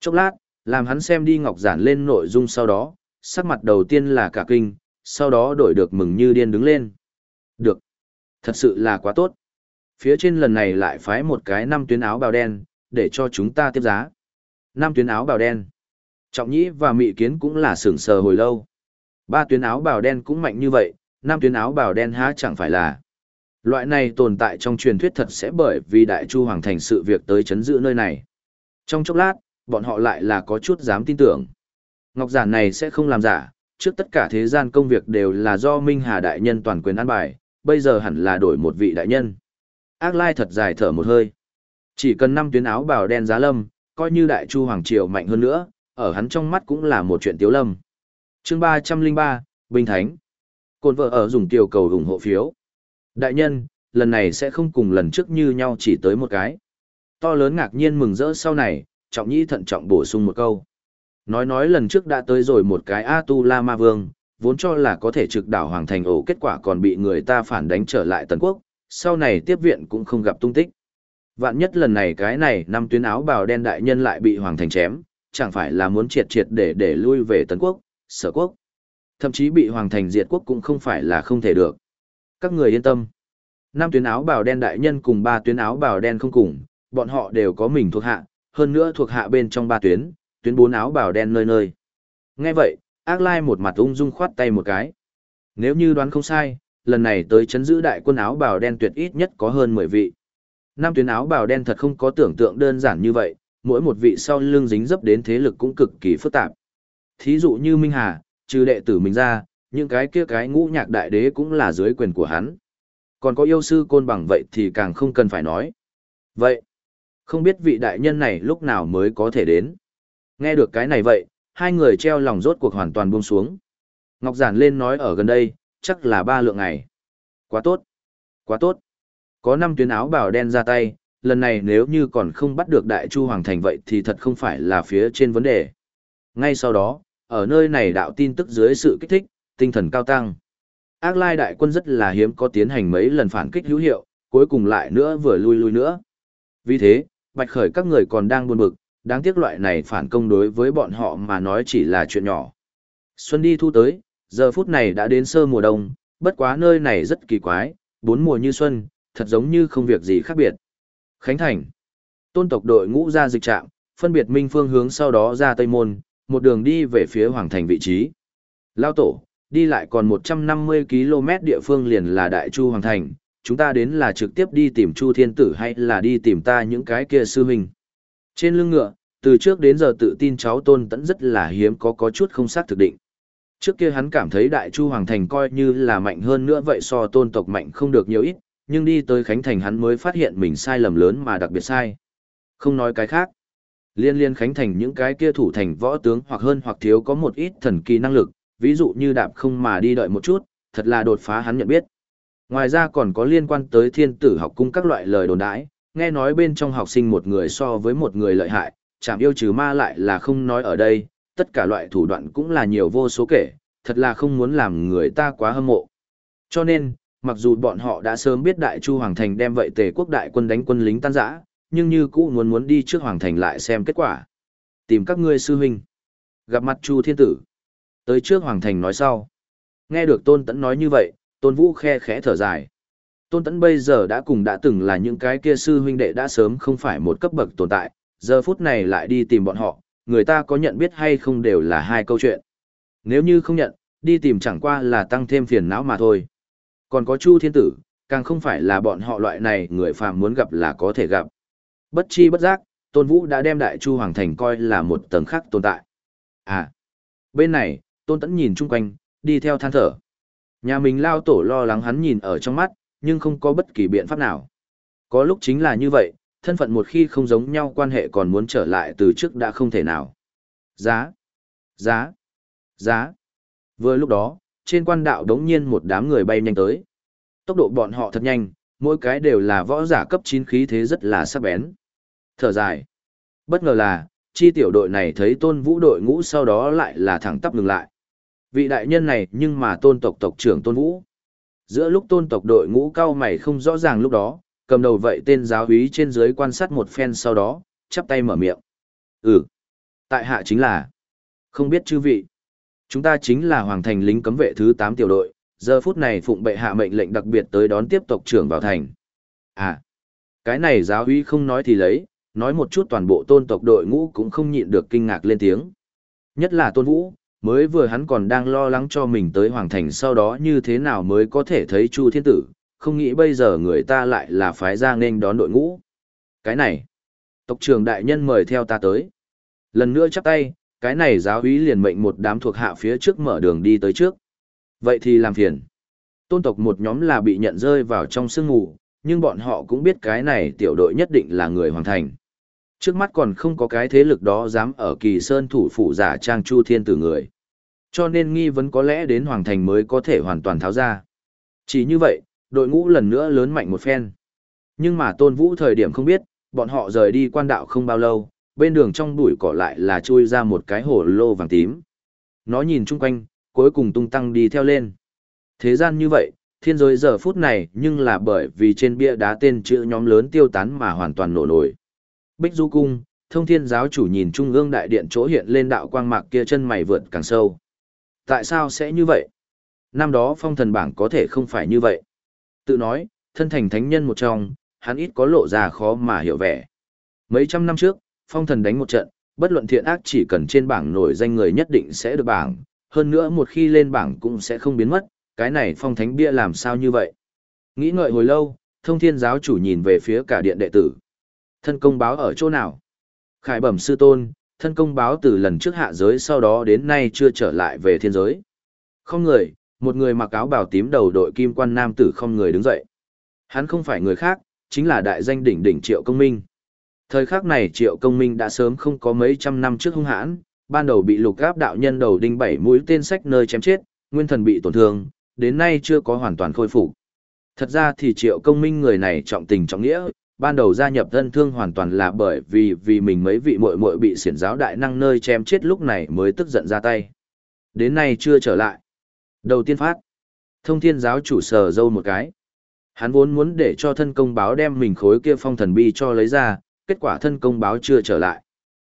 Chốc lát, làm hắn xem đi ngọc giản lên nội dung sau đó, sắc mặt đầu tiên là cả kinh, sau đó đổi được mừng như điên đứng lên. Được. Thật sự là quá tốt. Phía trên lần này lại phái một cái năm tuyến áo bào đen, để cho chúng ta tiếp giá. Năm tuyến áo bào đen. Trọng nhĩ và mị kiến cũng là sửng sờ hồi lâu. Ba tuyến áo bào đen cũng mạnh như vậy, năm tuyến áo bào đen há chẳng phải là. Loại này tồn tại trong truyền thuyết thật sẽ bởi vì đại chu hoàng thành sự việc tới chấn giữ nơi này. Trong chốc lát, bọn họ lại là có chút dám tin tưởng. Ngọc giản này sẽ không làm giả, trước tất cả thế gian công việc đều là do Minh Hà Đại Nhân toàn quyền an bài, bây giờ hẳn là đổi một vị đại nhân. Ác Lai thật dài thở một hơi. Chỉ cần năm tuyến áo bào đen giá lâm, coi như Đại Chu Hoàng Triều mạnh hơn nữa, ở hắn trong mắt cũng là một chuyện tiếu lâm. chương 303, Bình Thánh. Côn vợ ở dùng tiểu cầu ủng hộ phiếu. Đại nhân, lần này sẽ không cùng lần trước như nhau chỉ tới một cái. To lớn ngạc nhiên mừng rỡ sau này, trọng nhĩ thận trọng bổ sung một câu. Nói nói lần trước đã tới rồi một cái A-tu-la ma vương, vốn cho là có thể trực đảo hoàng thành ổ kết quả còn bị người ta phản đánh trở lại tần quốc, sau này tiếp viện cũng không gặp tung tích. Vạn nhất lần này cái này năm tuyến áo bào đen đại nhân lại bị hoàng thành chém, chẳng phải là muốn triệt triệt để để lui về tấn quốc, sở quốc. Thậm chí bị hoàng thành diệt quốc cũng không phải là không thể được. Các người yên tâm. Năm tuyến áo bào đen đại nhân cùng ba tuyến áo bào đen không cùng, bọn họ đều có mình thuộc hạ, hơn nữa thuộc hạ bên trong ba tuyến, tuyến bốn áo bào đen nơi nơi. Nghe vậy, ác lai một mặt ung dung khoát tay một cái. Nếu như đoán không sai, lần này tới chấn giữ đại quân áo bào đen tuyệt ít nhất có hơn 10 vị. Nam tuyến áo bào đen thật không có tưởng tượng đơn giản như vậy, mỗi một vị sau lưng dính dấp đến thế lực cũng cực kỳ phức tạp. Thí dụ như Minh Hà, trừ đệ tử mình ra, những cái kia cái ngũ nhạc đại đế cũng là dưới quyền của hắn. Còn có yêu sư côn bằng vậy thì càng không cần phải nói. Vậy, không biết vị đại nhân này lúc nào mới có thể đến. Nghe được cái này vậy, hai người treo lòng rốt cuộc hoàn toàn buông xuống. Ngọc Giản lên nói ở gần đây, chắc là ba lượng ngày. Quá tốt, quá tốt. Có năm tuyến áo bào đen ra tay, lần này nếu như còn không bắt được Đại Chu Hoàng Thành vậy thì thật không phải là phía trên vấn đề. Ngay sau đó, ở nơi này đạo tin tức dưới sự kích thích, tinh thần cao tăng. Ác lai đại quân rất là hiếm có tiến hành mấy lần phản kích hữu hiệu, cuối cùng lại nữa vừa lui lui nữa. Vì thế, Bạch Khởi các người còn đang buồn bực, đáng tiếc loại này phản công đối với bọn họ mà nói chỉ là chuyện nhỏ. Xuân đi thu tới, giờ phút này đã đến sơ mùa đông, bất quá nơi này rất kỳ quái, bốn mùa như xuân, thật giống như không việc gì khác biệt. Khánh Thành Tôn tộc đội ngũ ra dịch trạm, phân biệt minh phương hướng sau đó ra Tây Môn, một đường đi về phía Hoàng Thành vị trí. Lao tổ, đi lại còn 150 km địa phương liền là Đại Chu Hoàng Thành, chúng ta đến là trực tiếp đi tìm Chu Thiên Tử hay là đi tìm ta những cái kia sư huynh. Trên lưng ngựa, từ trước đến giờ tự tin cháu Tôn Tẫn rất là hiếm có có chút không xác thực định. Trước kia hắn cảm thấy Đại Chu Hoàng Thành coi như là mạnh hơn nữa vậy so tôn tộc mạnh không được nhiều ít, nhưng đi tới Khánh Thành hắn mới phát hiện mình sai lầm lớn mà đặc biệt sai. Không nói cái khác. Liên liên Khánh Thành những cái kia thủ thành võ tướng hoặc hơn hoặc thiếu có một ít thần kỳ năng lực, ví dụ như đạp không mà đi đợi một chút, thật là đột phá hắn nhận biết. Ngoài ra còn có liên quan tới thiên tử học cung các loại lời đồn đãi, nghe nói bên trong học sinh một người so với một người lợi hại, chạm yêu trừ ma lại là không nói ở đây, tất cả loại thủ đoạn cũng là nhiều vô số kể, thật là không muốn làm người ta quá hâm mộ. Cho nên, mặc dù bọn họ đã sớm biết Đại Chu Hoàng Thành đem vậy tề quốc đại quân đánh quân lính tan rã, nhưng như cũ muốn muốn đi trước Hoàng Thành lại xem kết quả. Tìm các ngươi sư huynh. Gặp mặt Chu Thiên Tử. Tới trước Hoàng Thành nói sau. Nghe được Tôn Tẫn nói như vậy, Tôn Vũ khe khẽ thở dài. Tôn Tẫn bây giờ đã cùng đã từng là những cái kia sư huynh đệ đã sớm không phải một cấp bậc tồn tại, giờ phút này lại đi tìm bọn họ, người ta có nhận biết hay không đều là hai câu chuyện. Nếu như không nhận, đi tìm chẳng qua là tăng thêm phiền não mà thôi. Còn có Chu Thiên Tử, càng không phải là bọn họ loại này người phàm muốn gặp là có thể gặp. Bất chi bất giác, Tôn Vũ đã đem Đại Chu Hoàng Thành coi là một tầng khác tồn tại. À, bên này, Tôn Tẫn nhìn chung quanh, đi theo than thở. Nhà mình lao tổ lo lắng hắn nhìn ở trong mắt, nhưng không có bất kỳ biện pháp nào. Có lúc chính là như vậy, thân phận một khi không giống nhau quan hệ còn muốn trở lại từ trước đã không thể nào. Giá, giá, giá. Vừa lúc đó, trên quan đạo đống nhiên một đám người bay nhanh tới. Tốc độ bọn họ thật nhanh, mỗi cái đều là võ giả cấp 9 khí thế rất là sắc bén. Thở dài. Bất ngờ là, chi tiểu đội này thấy tôn vũ đội ngũ sau đó lại là thẳng tắp ngừng lại. Vị đại nhân này nhưng mà tôn tộc tộc trưởng tôn vũ. Giữa lúc tôn tộc đội ngũ cao mày không rõ ràng lúc đó, cầm đầu vậy tên giáo úy trên dưới quan sát một phen sau đó, chắp tay mở miệng. Ừ, tại hạ chính là, không biết chư vị. Chúng ta chính là hoàng thành lính cấm vệ thứ 8 tiểu đội, giờ phút này phụng bệ hạ mệnh lệnh đặc biệt tới đón tiếp tộc trưởng vào thành. À, cái này giáo uy không nói thì lấy, nói một chút toàn bộ tôn tộc đội ngũ cũng không nhịn được kinh ngạc lên tiếng. Nhất là tôn vũ, mới vừa hắn còn đang lo lắng cho mình tới hoàng thành sau đó như thế nào mới có thể thấy Chu Thiên Tử, không nghĩ bây giờ người ta lại là phái ra nên đón đội ngũ. Cái này, tộc trưởng đại nhân mời theo ta tới. Lần nữa chắp tay, cái này giáo úy liền mệnh một đám thuộc hạ phía trước mở đường đi tới trước. Vậy thì làm phiền. Tôn tộc một nhóm là bị nhận rơi vào trong sương mù, nhưng bọn họ cũng biết cái này tiểu đội nhất định là người hoàn thành. Trước mắt còn không có cái thế lực đó dám ở kỳ sơn thủ phủ giả trang chu thiên tử người. Cho nên nghi vấn có lẽ đến hoàng thành mới có thể hoàn toàn tháo ra. Chỉ như vậy, đội ngũ lần nữa lớn mạnh một phen. Nhưng mà tôn vũ thời điểm không biết, bọn họ rời đi quan đạo không bao lâu, bên đường trong bụi cỏ lại là chui ra một cái hồ lô vàng tím. Nó nhìn chung quanh, cuối cùng tung tăng đi theo lên. Thế gian như vậy, thiên giới giờ phút này nhưng là bởi vì trên bia đá tên chữ nhóm lớn tiêu tán mà hoàn toàn nổ nổi. Bích Du Cung, thông thiên giáo chủ nhìn trung ương đại điện chỗ hiện lên đạo quang mạc kia chân mày vượt càng sâu. Tại sao sẽ như vậy? Năm đó phong thần bảng có thể không phải như vậy. Tự nói, thân thành thánh nhân một trong, hắn ít có lộ ra khó mà hiểu vẻ. Mấy trăm năm trước, phong thần đánh một trận, bất luận thiện ác chỉ cần trên bảng nổi danh người nhất định sẽ được bảng, hơn nữa một khi lên bảng cũng sẽ không biến mất, cái này phong thánh bia làm sao như vậy? Nghĩ ngợi hồi lâu, thông thiên giáo chủ nhìn về phía cả điện đệ tử. Thân công báo ở chỗ nào? Khải bẩm sư tôn, thân công báo từ lần trước hạ giới sau đó đến nay chưa trở lại về thiên giới. Không người, một người mặc áo bào tím đầu đội kim quan nam tử không người đứng dậy. Hắn không phải người khác, chính là đại danh đỉnh đỉnh Triệu Công Minh. Thời khắc này Triệu Công Minh đã sớm không có mấy trăm năm trước hung hãn, ban đầu bị lục gáp đạo nhân đầu đinh bảy mũi tên sách nơi chém chết, nguyên thần bị tổn thương, đến nay chưa có hoàn toàn khôi phục. Thật ra thì Triệu Công Minh người này trọng tình trọng nghĩa, ban đầu gia nhập thân thương hoàn toàn là bởi vì vì mình mấy vị muội muội bị xiển giáo đại năng nơi chém chết lúc này mới tức giận ra tay. Đến nay chưa trở lại. Đầu tiên phát. Thông thiên giáo chủ sờ dâu một cái. Hắn vốn muốn để cho thân công báo đem mình khối kia phong thần bi cho lấy ra, kết quả thân công báo chưa trở lại.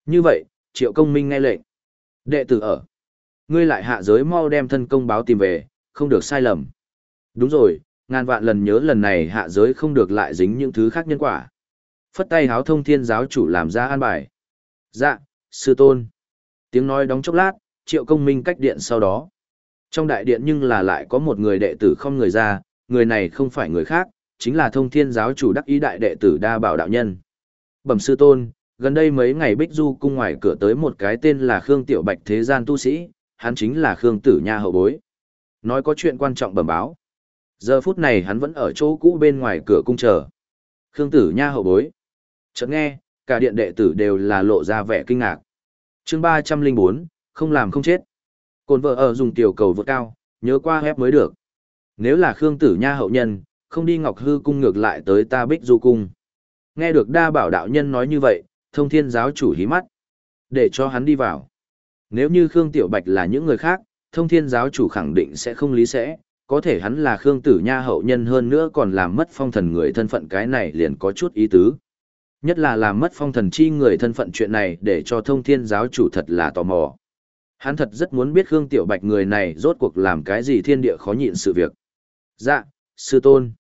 Như vậy, triệu công minh nghe lệnh. Đệ tử ở. Ngươi lại hạ giới mau đem thân công báo tìm về, không được sai lầm. Đúng rồi, ngàn vạn lần nhớ lần này hạ giới không được lại dính những thứ khác nhân quả. Phất tay háo thông thiên giáo chủ làm ra an bài. Dạ, sư tôn. Tiếng nói đóng chốc lát, triệu công minh cách điện sau đó. Trong đại điện nhưng là lại có một người đệ tử không người ra, người này không phải người khác, chính là thông thiên giáo chủ đắc ý đại đệ tử đa bảo đạo nhân. Bẩm sư tôn, gần đây mấy ngày Bích Du cung ngoài cửa tới một cái tên là Khương Tiểu Bạch thế gian tu sĩ, hắn chính là Khương Tử Nha hậu bối. Nói có chuyện quan trọng bẩm báo. Giờ phút này hắn vẫn ở chỗ cũ bên ngoài cửa cung chờ. Khương Tử Nha hậu bối. Chợt nghe, cả điện đệ tử đều là lộ ra vẻ kinh ngạc. Chương 304, không làm không chết. Cồn vợ ở dùng tiểu cầu vượt cao, nhớ qua hép mới được. Nếu là Khương Tử Nha hậu nhân, không đi Ngọc Hư cung ngược lại tới ta Bích Du cung. Nghe được đa bảo đạo nhân nói như vậy, thông thiên giáo chủ hí mắt. Để cho hắn đi vào. Nếu như Khương Tiểu Bạch là những người khác, thông thiên giáo chủ khẳng định sẽ không lý sẽ, có thể hắn là Khương Tử Nha hậu nhân hơn nữa còn làm mất phong thần người thân phận cái này liền có chút ý tứ. Nhất là làm mất phong thần chi người thân phận chuyện này để cho thông thiên giáo chủ thật là tò mò. Hắn thật rất muốn biết Khương Tiểu Bạch người này rốt cuộc làm cái gì thiên địa khó nhịn sự việc. Dạ, sư tôn.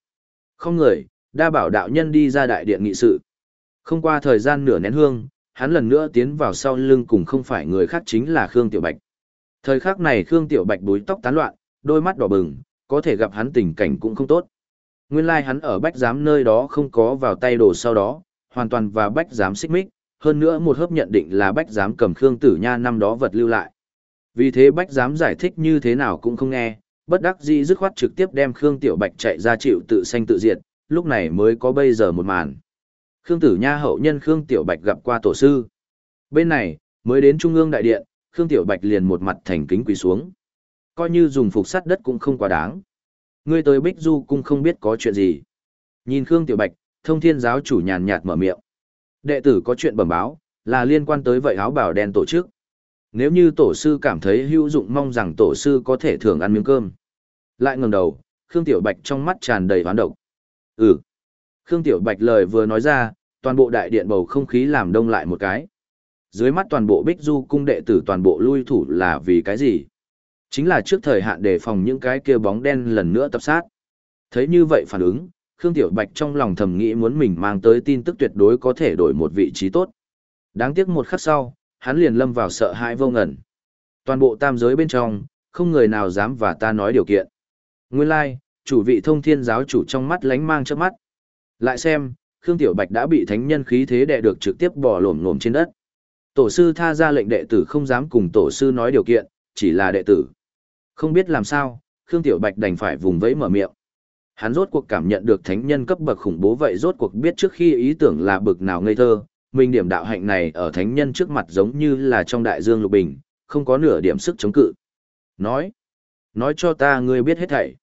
Không người, đa bảo đạo nhân đi ra đại điện nghị sự. Không qua thời gian nửa nén hương, hắn lần nữa tiến vào sau lưng cùng không phải người khác chính là Khương Tiểu Bạch. Thời khắc này Khương Tiểu Bạch búi tóc tán loạn, đôi mắt đỏ bừng, có thể gặp hắn tình cảnh cũng không tốt. Nguyên lai like hắn ở bách giám nơi đó không có vào tay đồ sau đó, hoàn toàn và bách giám xích mích, hơn nữa một hớp nhận định là bách giám cầm Khương Tử Nha năm đó vật lưu lại. Vì thế bách giám giải thích như thế nào cũng không nghe, bất đắc dĩ dứt khoát trực tiếp đem Khương Tiểu Bạch chạy ra chịu tự sanh tự diệt, lúc này mới có bây giờ một màn. Khương Tử Nha hậu nhân Khương Tiểu Bạch gặp qua tổ sư. Bên này, mới đến Trung ương đại điện, Khương Tiểu Bạch liền một mặt thành kính quỳ xuống. Coi như dùng phục sắt đất cũng không quá đáng. Ngươi tới Bích Du cung không biết có chuyện gì. Nhìn Khương Tiểu Bạch, thông thiên giáo chủ nhàn nhạt mở miệng. Đệ tử có chuyện bẩm báo, là liên quan tới vậy áo bảo đen tổ chức. Nếu như tổ sư cảm thấy hữu dụng mong rằng tổ sư có thể thưởng ăn miếng cơm. Lại ngẩng đầu, Khương Tiểu Bạch trong mắt tràn đầy hoán độc. Ừ. Khương Tiểu Bạch lời vừa nói ra, toàn bộ đại điện bầu không khí làm đông lại một cái. Dưới mắt toàn bộ Bích Du cung đệ tử toàn bộ lui thủ là vì cái gì? Chính là trước thời hạn đề phòng những cái kia bóng đen lần nữa tập sát. Thấy như vậy phản ứng, Khương Tiểu Bạch trong lòng thầm nghĩ muốn mình mang tới tin tức tuyệt đối có thể đổi một vị trí tốt. Đáng tiếc một khắc sau, hắn liền lâm vào sợ hãi vô ngẩn. Toàn bộ tam giới bên trong, không người nào dám và ta nói điều kiện. Nguyên lai, like, chủ vị thông thiên giáo chủ trong mắt lánh mang trước mắt. Lại xem, Khương Tiểu Bạch đã bị thánh nhân khí thế đè được trực tiếp bỏ lổm lổm trên đất. Tổ sư tha ra lệnh đệ tử không dám cùng tổ sư nói điều kiện, chỉ là đệ tử. Không biết làm sao, Khương Tiểu Bạch đành phải vùng vẫy mở miệng. Hắn rốt cuộc cảm nhận được thánh nhân cấp bậc khủng bố vậy rốt cuộc biết trước khi ý tưởng là bực nào ngây thơ, mình điểm đạo hạnh này ở thánh nhân trước mặt giống như là trong đại dương lục bình, không có nửa điểm sức chống cự. Nói, nói cho ta ngươi biết hết thảy.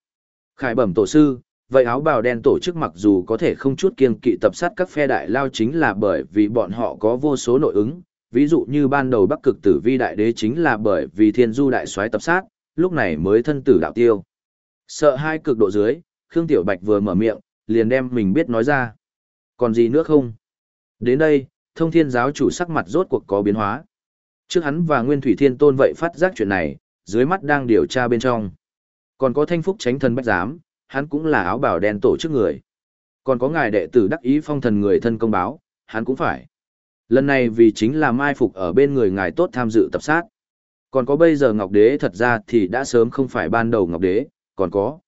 Khải bẩm tổ sư, vậy áo bào đen tổ chức mặc dù có thể không chút kiên kỵ tập sát các phe đại lao chính là bởi vì bọn họ có vô số nội ứng, ví dụ như ban đầu bắc cực tử vi đại đế chính là bởi vì thiên du đại soái tập sát, lúc này mới thân tử đạo tiêu. Sợ hai cực độ dưới, Khương Tiểu Bạch vừa mở miệng, liền đem mình biết nói ra. Còn gì nữa không? Đến đây, thông thiên giáo chủ sắc mặt rốt cuộc có biến hóa. Trước hắn và Nguyên Thủy Thiên Tôn vậy phát giác chuyện này, dưới mắt đang điều tra bên trong. Còn có thanh phúc tránh thần bách giám, hắn cũng là áo bảo đen tổ chức người. Còn có ngài đệ tử đắc ý phong thần người thân công báo, hắn cũng phải. Lần này vì chính là mai phục ở bên người ngài tốt tham dự tập sát. Còn có bây giờ Ngọc Đế thật ra thì đã sớm không phải ban đầu Ngọc Đế, còn có.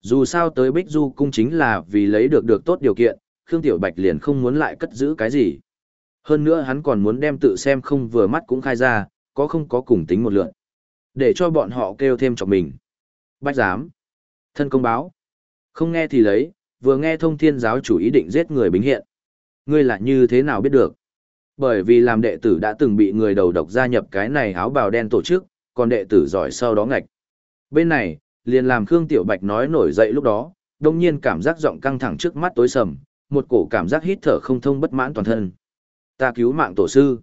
Dù sao tới Bích Du cung chính là vì lấy được được tốt điều kiện, Khương Tiểu Bạch liền không muốn lại cất giữ cái gì. Hơn nữa hắn còn muốn đem tự xem không vừa mắt cũng khai ra, có không có cùng tính một lượn. Để cho bọn họ kêu thêm cho mình. Bách giám. Thân công báo. Không nghe thì lấy, vừa nghe thông thiên giáo chủ ý định giết người bính hiện. Ngươi là như thế nào biết được? Bởi vì làm đệ tử đã từng bị người đầu độc gia nhập cái này áo bào đen tổ chức, còn đệ tử giỏi sau đó ngạch. Bên này, liền làm Khương Tiểu Bạch nói nổi dậy lúc đó, đông nhiên cảm giác giọng căng thẳng trước mắt tối sầm, một cổ cảm giác hít thở không thông bất mãn toàn thân. Ta cứu mạng tổ sư.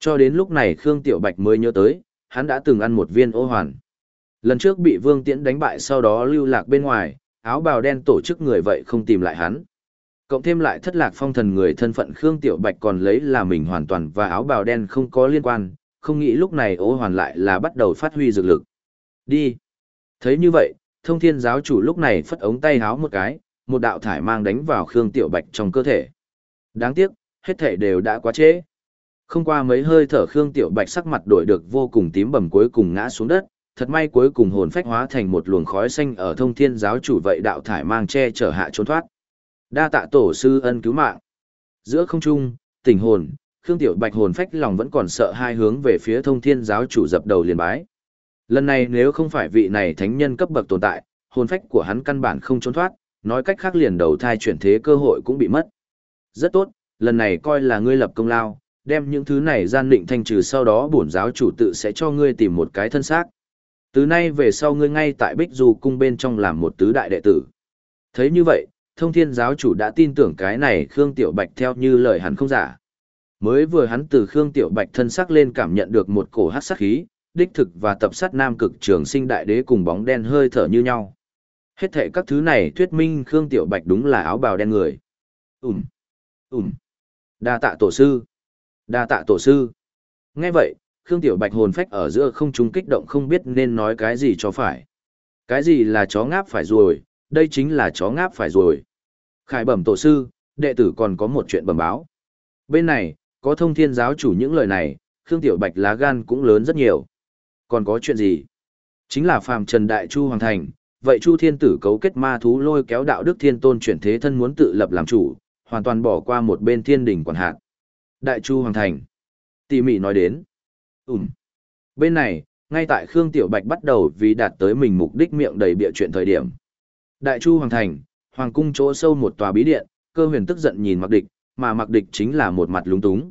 Cho đến lúc này Khương Tiểu Bạch mới nhớ tới, hắn đã từng ăn một viên ô hoàn. Lần trước bị Vương Tiễn đánh bại sau đó lưu lạc bên ngoài, áo bào đen tổ chức người vậy không tìm lại hắn. Cộng thêm lại thất lạc phong thần người thân phận Khương Tiểu Bạch còn lấy là mình hoàn toàn và áo bào đen không có liên quan, không nghĩ lúc này ố hoàn lại là bắt đầu phát huy dược lực. Đi. Thấy như vậy, thông thiên giáo chủ lúc này phất ống tay háo một cái, một đạo thải mang đánh vào Khương Tiểu Bạch trong cơ thể. Đáng tiếc, hết thể đều đã quá trễ. Không qua mấy hơi thở Khương Tiểu Bạch sắc mặt đổi được vô cùng tím bầm cuối cùng ngã xuống đất, thật may cuối cùng hồn phách hóa thành một luồng khói xanh ở thông thiên giáo chủ vậy đạo thải mang che chở hạ trốn thoát. Đa tạ tổ sư ân cứu mạng. Giữa không trung, tỉnh hồn, Khương Tiểu Bạch hồn phách lòng vẫn còn sợ hai hướng về phía thông thiên giáo chủ dập đầu liền bái. Lần này nếu không phải vị này thánh nhân cấp bậc tồn tại, hồn phách của hắn căn bản không trốn thoát, nói cách khác liền đầu thai chuyển thế cơ hội cũng bị mất. Rất tốt, lần này coi là ngươi lập công lao, đem những thứ này gian định thanh trừ sau đó bổn giáo chủ tự sẽ cho ngươi tìm một cái thân xác. Từ nay về sau ngươi ngay tại Bích Du cung bên trong làm một tứ đại đệ tử. Thấy như vậy, thông thiên giáo chủ đã tin tưởng cái này Khương Tiểu Bạch theo như lời hắn không giả. Mới vừa hắn từ Khương Tiểu Bạch thân sắc lên cảm nhận được một cổ hát sắc khí, đích thực và tập sát nam cực trường sinh đại đế cùng bóng đen hơi thở như nhau. Hết thệ các thứ này thuyết minh Khương Tiểu Bạch đúng là áo bào đen người. Ùm, ùm, đa tạ tổ sư, đa tạ tổ sư. Nghe vậy, Khương Tiểu Bạch hồn phách ở giữa không trung kích động không biết nên nói cái gì cho phải. Cái gì là chó ngáp phải rồi, đây chính là chó ngáp phải rồi. Khải bẩm tổ sư, đệ tử còn có một chuyện bẩm báo. Bên này, có thông thiên giáo chủ những lời này, Khương Tiểu Bạch lá gan cũng lớn rất nhiều. Còn có chuyện gì? Chính là phàm trần đại chu hoàng thành, vậy chu thiên tử cấu kết ma thú lôi kéo đạo đức thiên tôn chuyển thế thân muốn tự lập làm chủ, hoàn toàn bỏ qua một bên thiên đỉnh quản hạt. Đại chu hoàng thành. Tỉ mỉ nói đến. Ừm. Bên này, ngay tại Khương Tiểu Bạch bắt đầu vì đạt tới mình mục đích miệng đầy bịa chuyện thời điểm. Đại Chu Hoàng Thành, Hoàng cung chỗ sâu một tòa bí điện, cơ huyền tức giận nhìn mặc địch, mà mặc địch chính là một mặt lúng túng.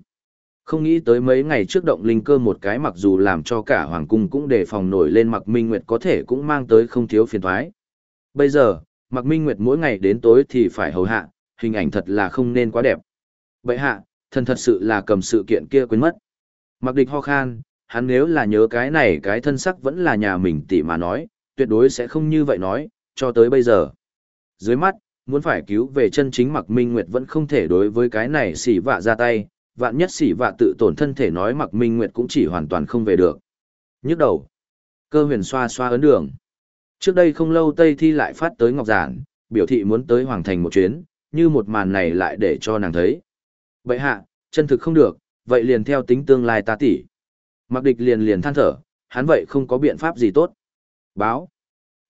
Không nghĩ tới mấy ngày trước động linh cơ một cái mặc dù làm cho cả Hoàng cung cũng đề phòng nổi lên mặc minh nguyệt có thể cũng mang tới không thiếu phiền thoái. Bây giờ, mặc minh nguyệt mỗi ngày đến tối thì phải hầu hạ, hình ảnh thật là không nên quá đẹp. Vậy hạ, thần thật sự là cầm sự kiện kia quên mất. Mặc địch ho khan, hắn nếu là nhớ cái này cái thân sắc vẫn là nhà mình tỷ mà nói, tuyệt đối sẽ không như vậy nói, cho tới bây giờ. Dưới mắt, muốn phải cứu về chân chính mặc minh nguyệt vẫn không thể đối với cái này xỉ vạ ra tay, vạn nhất xỉ vạ tự tổn thân thể nói mặc minh nguyệt cũng chỉ hoàn toàn không về được. Nhức đầu, cơ huyền xoa xoa ấn đường. Trước đây không lâu Tây Thi lại phát tới Ngọc Giản, biểu thị muốn tới Hoàng Thành một chuyến, như một màn này lại để cho nàng thấy. Vậy hạ, chân thực không được, vậy liền theo tính tương lai ta tỷ. Mặc địch liền liền than thở, hắn vậy không có biện pháp gì tốt. Báo.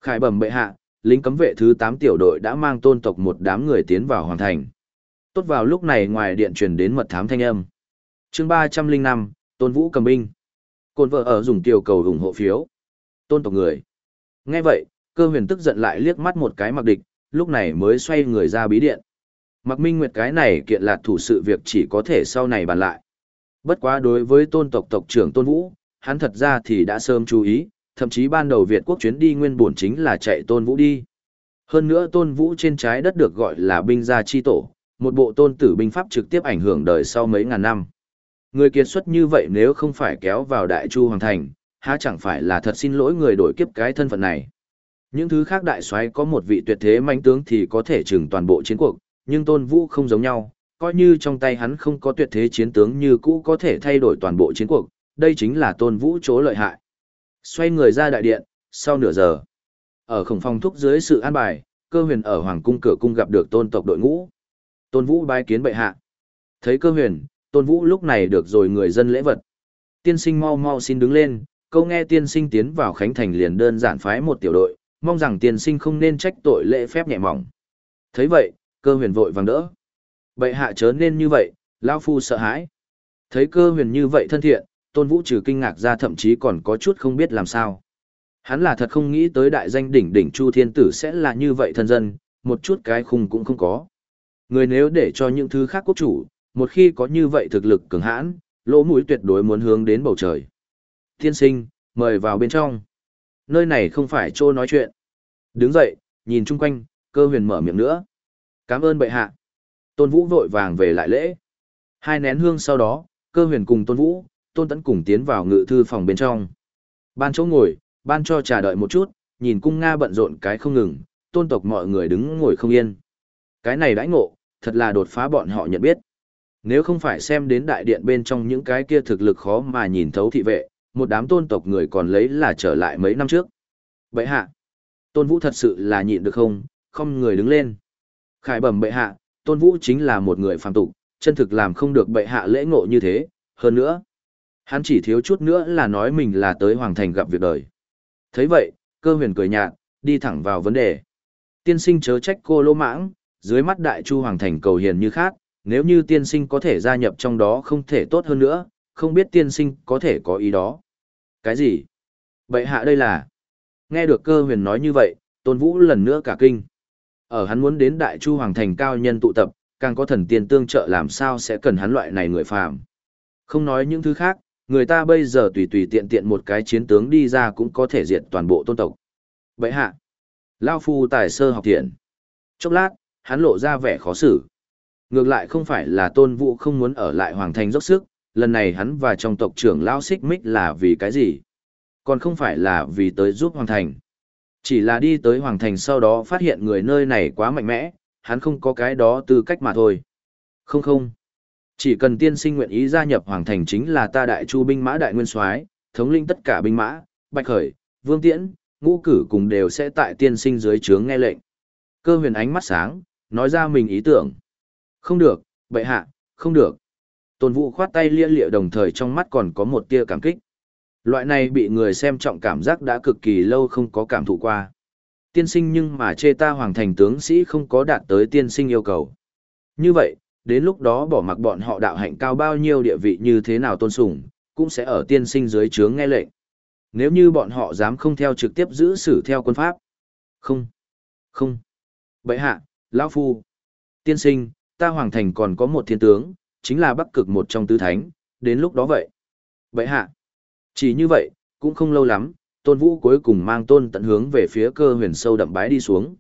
Khải bẩm bệ hạ, lính cấm vệ thứ 8 tiểu đội đã mang tôn tộc một đám người tiến vào hoàn thành. Tốt vào lúc này ngoài điện truyền đến mật thám thanh âm. chương 305, Tôn Vũ cầm binh. Côn vợ ở dùng tiểu cầu ủng hộ phiếu. Tôn tộc người. Nghe vậy, cơ huyền tức giận lại liếc mắt một cái mặc địch, lúc này mới xoay người ra bí điện. Mặc minh nguyệt cái này kiện lạt thủ sự việc chỉ có thể sau này bàn lại. Bất quá đối với tôn tộc tộc trưởng Tôn Vũ, hắn thật ra thì đã sớm chú ý, thậm chí ban đầu Việt quốc chuyến đi nguyên bổn chính là chạy Tôn Vũ đi. Hơn nữa Tôn Vũ trên trái đất được gọi là binh gia chi tổ, một bộ tôn tử binh pháp trực tiếp ảnh hưởng đời sau mấy ngàn năm. Người kiệt xuất như vậy nếu không phải kéo vào Đại Chu Hoàng Thành, há chẳng phải là thật xin lỗi người đổi kiếp cái thân phận này. Những thứ khác đại soái có một vị tuyệt thế mãnh tướng thì có thể trừng toàn bộ chiến cuộc, nhưng Tôn Vũ không giống nhau, coi như trong tay hắn không có tuyệt thế chiến tướng như cũ có thể thay đổi toàn bộ chiến cuộc, đây chính là tôn vũ chỗ lợi hại. Xoay người ra đại điện, sau nửa giờ, ở khổng phong thúc dưới sự an bài, cơ huyền ở hoàng cung cửa cung gặp được tôn tộc đội ngũ. Tôn vũ bái kiến bệ hạ. Thấy cơ huyền, tôn vũ lúc này được rồi người dân lễ vật. Tiên sinh mau mau xin đứng lên, câu nghe tiên sinh tiến vào khánh thành liền đơn giản phái một tiểu đội, mong rằng tiên sinh không nên trách tội lễ phép nhẹ mỏng. thấy vậy, cơ huyền vội vàng đỡ. Bệ hạ chớ nên như vậy, lão phu sợ hãi. Thấy cơ huyền như vậy thân thiện, tôn vũ trừ kinh ngạc ra thậm chí còn có chút không biết làm sao. Hắn là thật không nghĩ tới đại danh đỉnh đỉnh Chu Thiên Tử sẽ là như vậy thân dân, một chút cái khung cũng không có. Người nếu để cho những thứ khác quốc chủ, một khi có như vậy thực lực cường hãn, lỗ mũi tuyệt đối muốn hướng đến bầu trời. Tiên sinh, mời vào bên trong. Nơi này không phải chỗ nói chuyện. Đứng dậy, nhìn chung quanh, cơ huyền mở miệng nữa. Cảm ơn bệ hạ. Tôn Vũ vội vàng về lại lễ. Hai nén hương sau đó, cơ huyền cùng Tôn Vũ, Tôn Tấn cùng tiến vào ngự thư phòng bên trong. Ban chỗ ngồi, ban cho trà đợi một chút, nhìn cung Nga bận rộn cái không ngừng, tôn tộc mọi người đứng ngồi không yên. Cái này đãi ngộ, thật là đột phá bọn họ nhận biết. Nếu không phải xem đến đại điện bên trong những cái kia thực lực khó mà nhìn thấu thị vệ, một đám tôn tộc người còn lấy là trở lại mấy năm trước. Bệ hạ, tôn vũ thật sự là nhịn được không, không người đứng lên. Khải bẩm bệ hạ, tôn vũ chính là một người phàm tục, chân thực làm không được bệ hạ lễ ngộ như thế, hơn nữa. Hắn chỉ thiếu chút nữa là nói mình là tới hoàng thành gặp việc đời thấy vậy, cơ huyền cười nhạt, đi thẳng vào vấn đề. Tiên sinh chớ trách cô lỗ mãng, dưới mắt đại chu hoàng thành cầu hiền như khác, nếu như tiên sinh có thể gia nhập trong đó không thể tốt hơn nữa, không biết tiên sinh có thể có ý đó. Cái gì? Bệ hạ đây là... Nghe được cơ huyền nói như vậy, tôn vũ lần nữa cả kinh. Ở hắn muốn đến đại chu hoàng thành cao nhân tụ tập, càng có thần tiên tương trợ làm sao sẽ cần hắn loại này người phàm. Không nói những thứ khác, người ta bây giờ tùy tùy tiện tiện một cái chiến tướng đi ra cũng có thể diệt toàn bộ tôn tộc. Vậy hạ, Lao Phu tài sơ học thiện. Chốc lát, hắn lộ ra vẻ khó xử. Ngược lại không phải là tôn vũ không muốn ở lại hoàng thành dốc sức, lần này hắn và trong tộc trưởng Lao Xích Mích là vì cái gì? Còn không phải là vì tới giúp hoàng thành. Chỉ là đi tới hoàng thành sau đó phát hiện người nơi này quá mạnh mẽ, hắn không có cái đó tư cách mà thôi. Không không. Chỉ cần tiên sinh nguyện ý gia nhập hoàng thành chính là ta đại chu binh mã đại nguyên soái, thống lĩnh tất cả binh mã, Bạch Khởi, Vương Tiễn, ngũ cử cùng đều sẽ tại tiên sinh dưới trướng nghe lệnh. Cơ huyền ánh mắt sáng, nói ra mình ý tưởng. Không được, bệ hạ, không được. Tôn Vũ khoát tay lia lịa đồng thời trong mắt còn có một tia cảm kích. Loại này bị người xem trọng cảm giác đã cực kỳ lâu không có cảm thụ qua. Tiên sinh nhưng mà chê ta hoàng thành tướng sĩ không có đạt tới tiên sinh yêu cầu. Như vậy, đến lúc đó bỏ mặc bọn họ đạo hạnh cao bao nhiêu địa vị như thế nào tôn sùng, cũng sẽ ở tiên sinh dưới trướng nghe lệnh. Nếu như bọn họ dám không theo trực tiếp giữ xử theo quân pháp. Không. Không. Bậy hạ, lão Phu. Tiên sinh, ta hoàng thành còn có một thiên tướng, chính là bắc cực một trong tứ thánh, đến lúc đó vậy. Bậy hạ. Chỉ như vậy, cũng không lâu lắm, tôn vũ cuối cùng mang tôn tận hướng về phía cơ huyền sâu đậm bái đi xuống.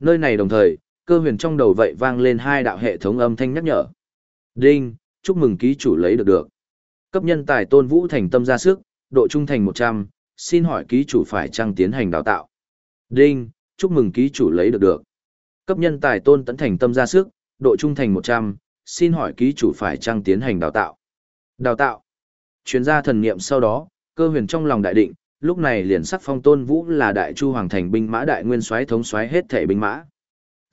Nơi này đồng thời, cơ huyền trong đầu vậy vang lên hai đạo hệ thống âm thanh nhắc nhở. Đinh, chúc mừng ký chủ lấy được được. Cấp nhân tài tôn vũ thành tâm ra sức, độ trung thành 100, xin hỏi ký chủ phải trang tiến hành đào tạo. Đinh, chúc mừng ký chủ lấy được được. Cấp nhân tài tôn tận thành tâm ra sức, độ trung thành 100, xin hỏi ký chủ phải trang tiến hành đào tạo. Đào tạo. Chuyên gia thần niệm sau đó, cơ huyền trong lòng đại định, lúc này liền sắc phong tôn vũ là đại chu hoàng thành binh mã đại nguyên soái thống soái hết thể binh mã.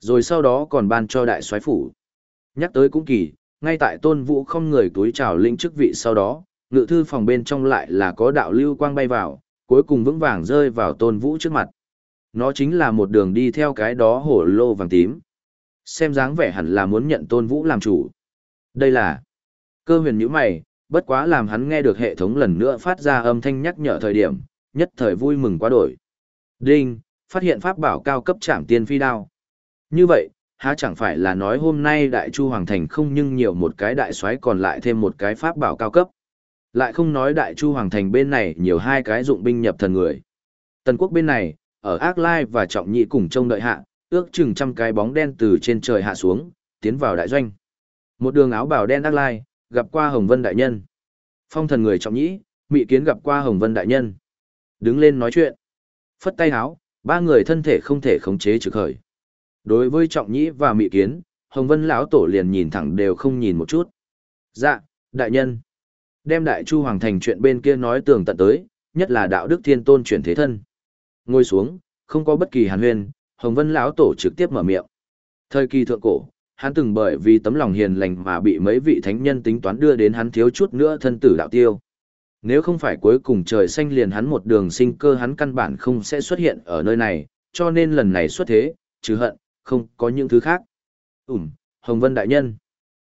Rồi sau đó còn ban cho đại soái phủ. Nhắc tới cũng kỳ, ngay tại tôn vũ không người túi chào linh chức vị sau đó, ngự thư phòng bên trong lại là có đạo lưu quang bay vào, cuối cùng vững vàng rơi vào tôn vũ trước mặt. Nó chính là một đường đi theo cái đó hổ lô vàng tím. Xem dáng vẻ hẳn là muốn nhận tôn vũ làm chủ. Đây là cơ huyền nhíu mày, bất quá làm hắn nghe được hệ thống lần nữa phát ra âm thanh nhắc nhở thời điểm, nhất thời vui mừng quá đổi. Đinh, phát hiện pháp bảo cao cấp trảm tiên phi đao. Như vậy, há chẳng phải là nói hôm nay đại chu hoàng thành không nhưng nhiều một cái đại soái còn lại thêm một cái pháp bảo cao cấp. Lại không nói đại chu hoàng thành bên này nhiều hai cái dụng binh nhập thần người. Tần quốc bên này, ở Ác Lai và Trọng Nhị cùng trông đợi hạ, ước chừng trăm cái bóng đen từ trên trời hạ xuống, tiến vào đại doanh. Một đường áo bào đen Ác Lai, gặp qua Hồng Vân đại nhân. Phong thần người Trọng Nhĩ, Mị Kiến gặp qua Hồng Vân đại nhân. Đứng lên nói chuyện. Phất tay háo, ba người thân thể không thể khống chế trực khởi. Đối với Trọng Nhĩ và Mị Kiến, Hồng Vân lão tổ liền nhìn thẳng đều không nhìn một chút. Dạ, đại nhân. Đem đại chu hoàng thành chuyện bên kia nói tường tận tới, nhất là đạo đức thiên tôn chuyển thế thân. Ngồi xuống, không có bất kỳ hàn huyên, Hồng Vân lão tổ trực tiếp mở miệng. Thời kỳ thượng cổ, hắn từng bởi vì tấm lòng hiền lành mà bị mấy vị thánh nhân tính toán đưa đến hắn thiếu chút nữa thân tử đạo tiêu. Nếu không phải cuối cùng trời xanh liền hắn một đường sinh cơ hắn căn bản không sẽ xuất hiện ở nơi này, cho nên lần này xuất thế, chứ hận, không có những thứ khác. Ừm, Hồng Vân Đại Nhân.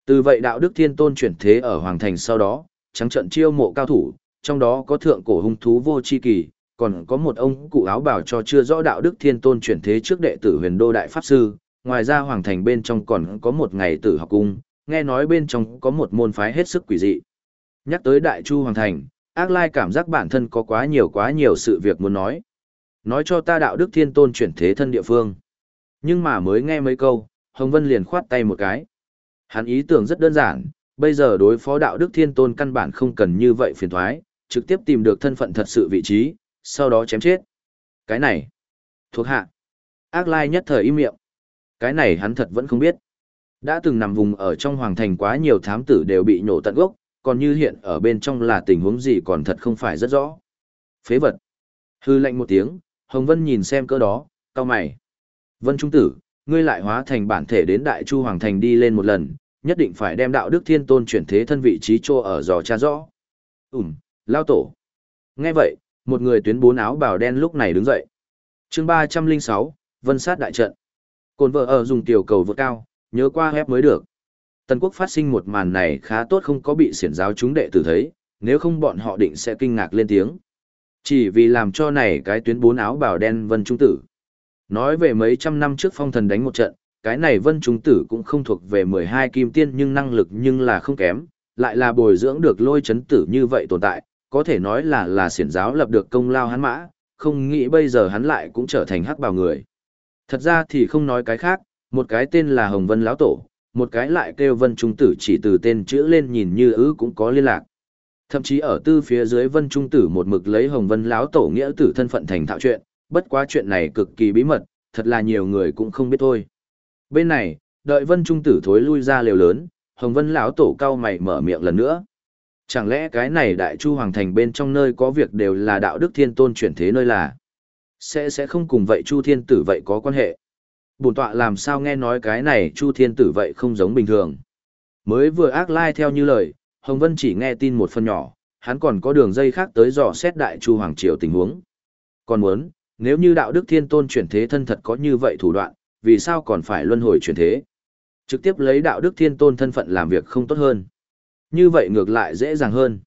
Từ vậy đạo đức thiên tôn chuyển thế ở Hoàng Thành sau đó, trắng trận chiêu mộ cao thủ, trong đó có thượng cổ hung thú vô chi kỳ, còn có một ông cụ áo bảo cho chưa rõ đạo đức thiên tôn chuyển thế trước đệ tử huyền đô đại pháp sư, ngoài ra Hoàng Thành bên trong còn có một ngày tử học cung, nghe nói bên trong có một môn phái hết sức quỷ dị. Nhắc tới Đại Chu Hoàng Thành, ác lai cảm giác bản thân có quá nhiều quá nhiều sự việc muốn nói. Nói cho ta đạo đức thiên tôn chuyển thế thân địa phương. Nhưng mà mới nghe mấy câu, Hồng Vân liền khoát tay một cái. Hắn ý tưởng rất đơn giản, bây giờ đối phó đạo đức thiên tôn căn bản không cần như vậy phiền thoái, trực tiếp tìm được thân phận thật sự vị trí, sau đó chém chết. Cái này, thuộc hạ. Ác lai nhất thời im miệng. Cái này hắn thật vẫn không biết. Đã từng nằm vùng ở trong hoàng thành quá nhiều thám tử đều bị nhổ tận gốc, còn như hiện ở bên trong là tình huống gì còn thật không phải rất rõ. Phế vật. Hư lạnh một tiếng, Hồng Vân nhìn xem cỡ đó, cao mày. Vân Trung Tử, ngươi lại hóa thành bản thể đến Đại Chu Hoàng Thành đi lên một lần, nhất định phải đem đạo đức thiên tôn chuyển thế thân vị trí trô ở dò cha rõ. Ừm, lao tổ. Nghe vậy, một người tuyến bốn áo bào đen lúc này đứng dậy. chương ba trăm linh sáu Vân sát đại trận. Cồn vợ ở dùng tiểu cầu vượt cao, nhớ qua hép mới được. Tần quốc phát sinh một màn này khá tốt không có bị siển giáo chúng đệ tử thấy, nếu không bọn họ định sẽ kinh ngạc lên tiếng. Chỉ vì làm cho này cái tuyến bốn áo bào đen vân trung tử. Nói về mấy trăm năm trước phong thần đánh một trận, cái này vân trung tử cũng không thuộc về 12 kim tiên nhưng năng lực nhưng là không kém, lại là bồi dưỡng được lôi chấn tử như vậy tồn tại, có thể nói là là siển giáo lập được công lao hắn mã, không nghĩ bây giờ hắn lại cũng trở thành hắc bào người. Thật ra thì không nói cái khác, một cái tên là Hồng Vân lão tổ, một cái lại kêu Vân Trung Tử chỉ từ tên chữ lên nhìn như ứ cũng có liên lạc. Thậm chí ở tư phía dưới Vân Trung Tử một mực lấy Hồng Vân lão tổ nghĩa tử thân phận thành thạo chuyện, bất quá chuyện này cực kỳ bí mật, thật là nhiều người cũng không biết thôi. Bên này, đợi Vân Trung Tử thối lui ra liều lớn, Hồng Vân lão tổ cao mày mở miệng lần nữa. Chẳng lẽ cái này Đại Chu Hoàng Thành bên trong nơi có việc đều là đạo đức thiên tôn chuyển thế nơi là? Sẽ sẽ không cùng vậy Chu Thiên Tử vậy có quan hệ. Bổn tọa làm sao nghe nói cái này Chu Thiên Tử vậy không giống bình thường. Mới vừa ác lai theo như lời, Hồng Vân chỉ nghe tin một phần nhỏ, hắn còn có đường dây khác tới dò xét đại Chu Hoàng Triều tình huống. Còn muốn, nếu như đạo đức thiên tôn chuyển thế thân thật có như vậy thủ đoạn, vì sao còn phải luân hồi chuyển thế? Trực tiếp lấy đạo đức thiên tôn thân phận làm việc không tốt hơn. Như vậy ngược lại dễ dàng hơn.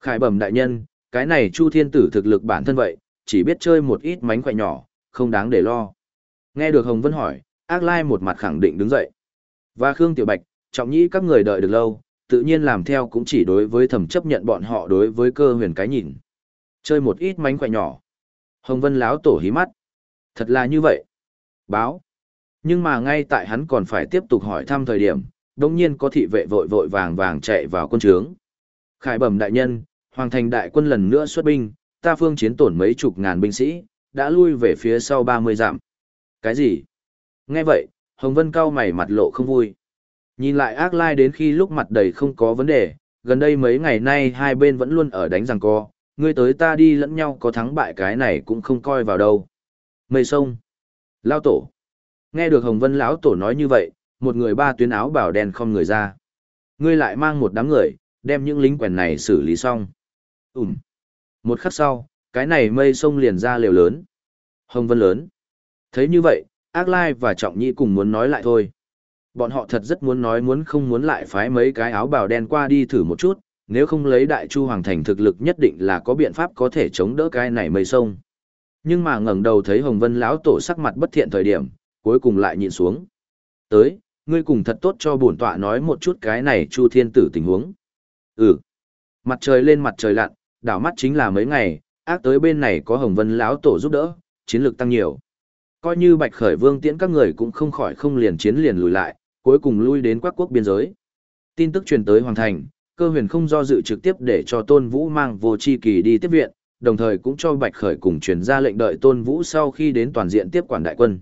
Khải bẩm đại nhân, cái này Chu Thiên Tử thực lực bản thân vậy, chỉ biết chơi một ít mánh khỏe nhỏ, không đáng để lo. Nghe được Hồng Vân hỏi, Ác Lai một mặt khẳng định đứng dậy. Và Khương Tiểu Bạch, trọng nhĩ các người đợi được lâu, tự nhiên làm theo cũng chỉ đối với thẩm chấp nhận bọn họ đối với cơ huyền cái nhìn. Chơi một ít mánh khỏe nhỏ. Hồng Vân láo tổ hí mắt. Thật là như vậy. Báo. Nhưng mà ngay tại hắn còn phải tiếp tục hỏi thăm thời điểm, đồng nhiên có thị vệ vội vội vàng vàng chạy vào quân trướng. Khải bẩm đại nhân, hoàng thành đại quân lần nữa xuất binh, ta phương chiến tổn mấy chục ngàn binh sĩ, đã lui về phía sau 30 dặm. Cái gì? Nghe vậy, Hồng Vân cao mày mặt lộ không vui. Nhìn lại ác lai đến khi lúc mặt đầy không có vấn đề, gần đây mấy ngày nay hai bên vẫn luôn ở đánh rằng co, ngươi tới ta đi lẫn nhau có thắng bại cái này cũng không coi vào đâu. Mây sông. Lao tổ. Nghe được Hồng Vân lão tổ nói như vậy, một người ba tuyến áo bảo đen không người ra. Ngươi lại mang một đám người, đem những lính quèn này xử lý xong. Ừm. Một khắc sau, cái này mây sông liền ra liều lớn. Hồng Vân lớn. Thấy như vậy, Ác Lai và Trọng Nhĩ cùng muốn nói lại thôi. Bọn họ thật rất muốn nói muốn không muốn lại phái mấy cái áo bào đen qua đi thử một chút, nếu không lấy Đại Chu Hoàng Thành thực lực nhất định là có biện pháp có thể chống đỡ cái này mây sông. Nhưng mà ngẩng đầu thấy Hồng Vân lão tổ sắc mặt bất thiện thời điểm, cuối cùng lại nhìn xuống. Tới, ngươi cùng thật tốt cho bổn tọa nói một chút cái này Chu Thiên Tử tình huống. Ừ. Mặt trời lên mặt trời lặn, đảo mắt chính là mấy ngày, ác tới bên này có Hồng Vân lão tổ giúp đỡ, chiến lược tăng nhiều. Coi như Bạch Khởi Vương tiễn các người cũng không khỏi không liền chiến liền lùi lại, cuối cùng lui đến quắc quốc biên giới. Tin tức truyền tới Hoàng Thành, cơ huyền không do dự trực tiếp để cho Tôn Vũ mang vô chi kỳ đi tiếp viện, đồng thời cũng cho Bạch Khởi cùng truyền ra lệnh đợi Tôn Vũ sau khi đến toàn diện tiếp quản đại quân.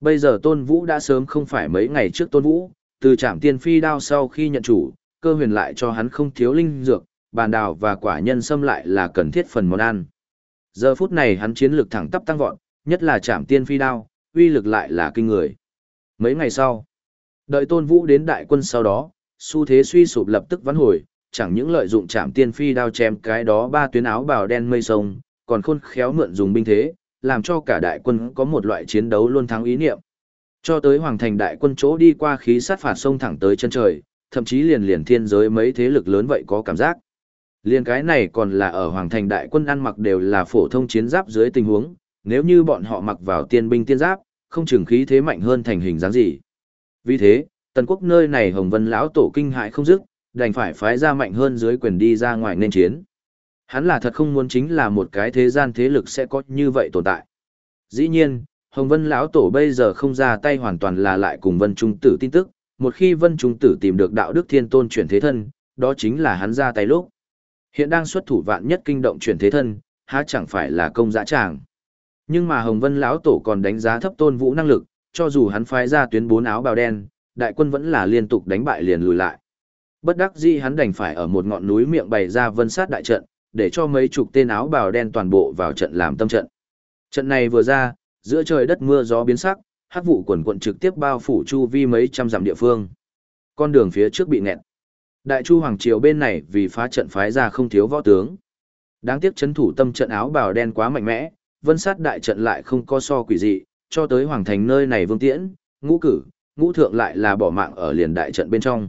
Bây giờ Tôn Vũ đã sớm không phải mấy ngày trước Tôn Vũ, từ trạm tiên phi đao sau khi nhận chủ, cơ huyền lại cho hắn không thiếu linh dược, bàn đào và quả nhân xâm lại là cần thiết phần món ăn. Giờ phút này hắn chiến lược thẳng tắp tăng vọt, nhất là chạm tiên phi đao, uy lực lại là kinh người. Mấy ngày sau, đợi tôn vũ đến đại quân sau đó, xu thế suy sụp lập tức vãn hồi, chẳng những lợi dụng chạm tiên phi đao chém cái đó ba tuyến áo bào đen mây sông, còn khôn khéo mượn dùng binh thế, làm cho cả đại quân có một loại chiến đấu luôn thắng ý niệm. Cho tới hoàng thành đại quân chỗ đi qua khí sát phạt sông thẳng tới chân trời, thậm chí liền liền thiên giới mấy thế lực lớn vậy có cảm giác. Liên cái này còn là ở hoàng thành đại quân ăn mặc đều là phổ thông chiến giáp dưới tình huống, nếu như bọn họ mặc vào tiên binh tiên giáp, không chừng khí thế mạnh hơn thành hình dáng gì. Vì thế, tần quốc nơi này Hồng Vân lão tổ kinh hại không dứt, đành phải phái ra mạnh hơn dưới quyền đi ra ngoài nên chiến. Hắn là thật không muốn chính là một cái thế gian thế lực sẽ có như vậy tồn tại. Dĩ nhiên, Hồng Vân lão tổ bây giờ không ra tay hoàn toàn là lại cùng Vân Trung Tử tin tức, một khi Vân Trung Tử tìm được đạo đức thiên tôn chuyển thế thân, đó chính là hắn ra tay lúc. Hiện đang xuất thủ vạn nhất kinh động chuyển thế thân, há chẳng phải là công dã tràng. Nhưng mà Hồng Vân lão tổ còn đánh giá thấp Tôn Vũ năng lực, cho dù hắn phái ra tuyến bốn áo bào đen, đại quân vẫn là liên tục đánh bại liền lùi lại. Bất đắc dĩ hắn đành phải ở một ngọn núi miệng bày ra vân sát đại trận, để cho mấy chục tên áo bào đen toàn bộ vào trận làm tâm trận. Trận này vừa ra, giữa trời đất mưa gió biến sắc, hắc vụ quần quận trực tiếp bao phủ chu vi mấy trăm dặm địa phương. Con đường phía trước bị nghẹt. Đại chu hoàng triều bên này vì phá trận phái ra không thiếu võ tướng. Đáng tiếc chấn thủ tâm trận áo bào đen quá mạnh mẽ, vân sát đại trận lại không có so quỷ dị, cho tới hoàng thành nơi này vương tiễn, ngũ cử, ngũ thượng lại là bỏ mạng ở liền đại trận bên trong.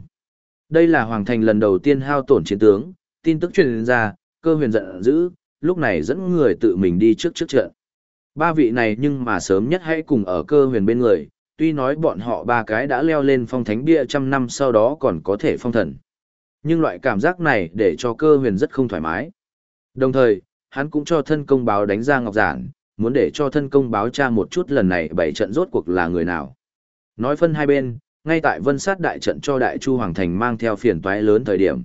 Đây là hoàng thành lần đầu tiên hao tổn chiến tướng, tin tức truyền ra, cơ huyền giận dữ, lúc này dẫn người tự mình đi trước trước trận. Ba vị này nhưng mà sớm nhất hãy cùng ở cơ huyền bên người, tuy nói bọn họ ba cái đã leo lên phong thánh bia trăm năm sau đó còn có thể phong thần. Nhưng loại cảm giác này để cho cơ huyền rất không thoải mái. Đồng thời, hắn cũng cho thân công báo đánh ra ngọc giản, muốn để cho thân công báo tra một chút lần này bảy trận rốt cuộc là người nào. Nói phân hai bên, ngay tại vân sát đại trận cho đại chu hoàng thành mang theo phiền toái lớn thời điểm.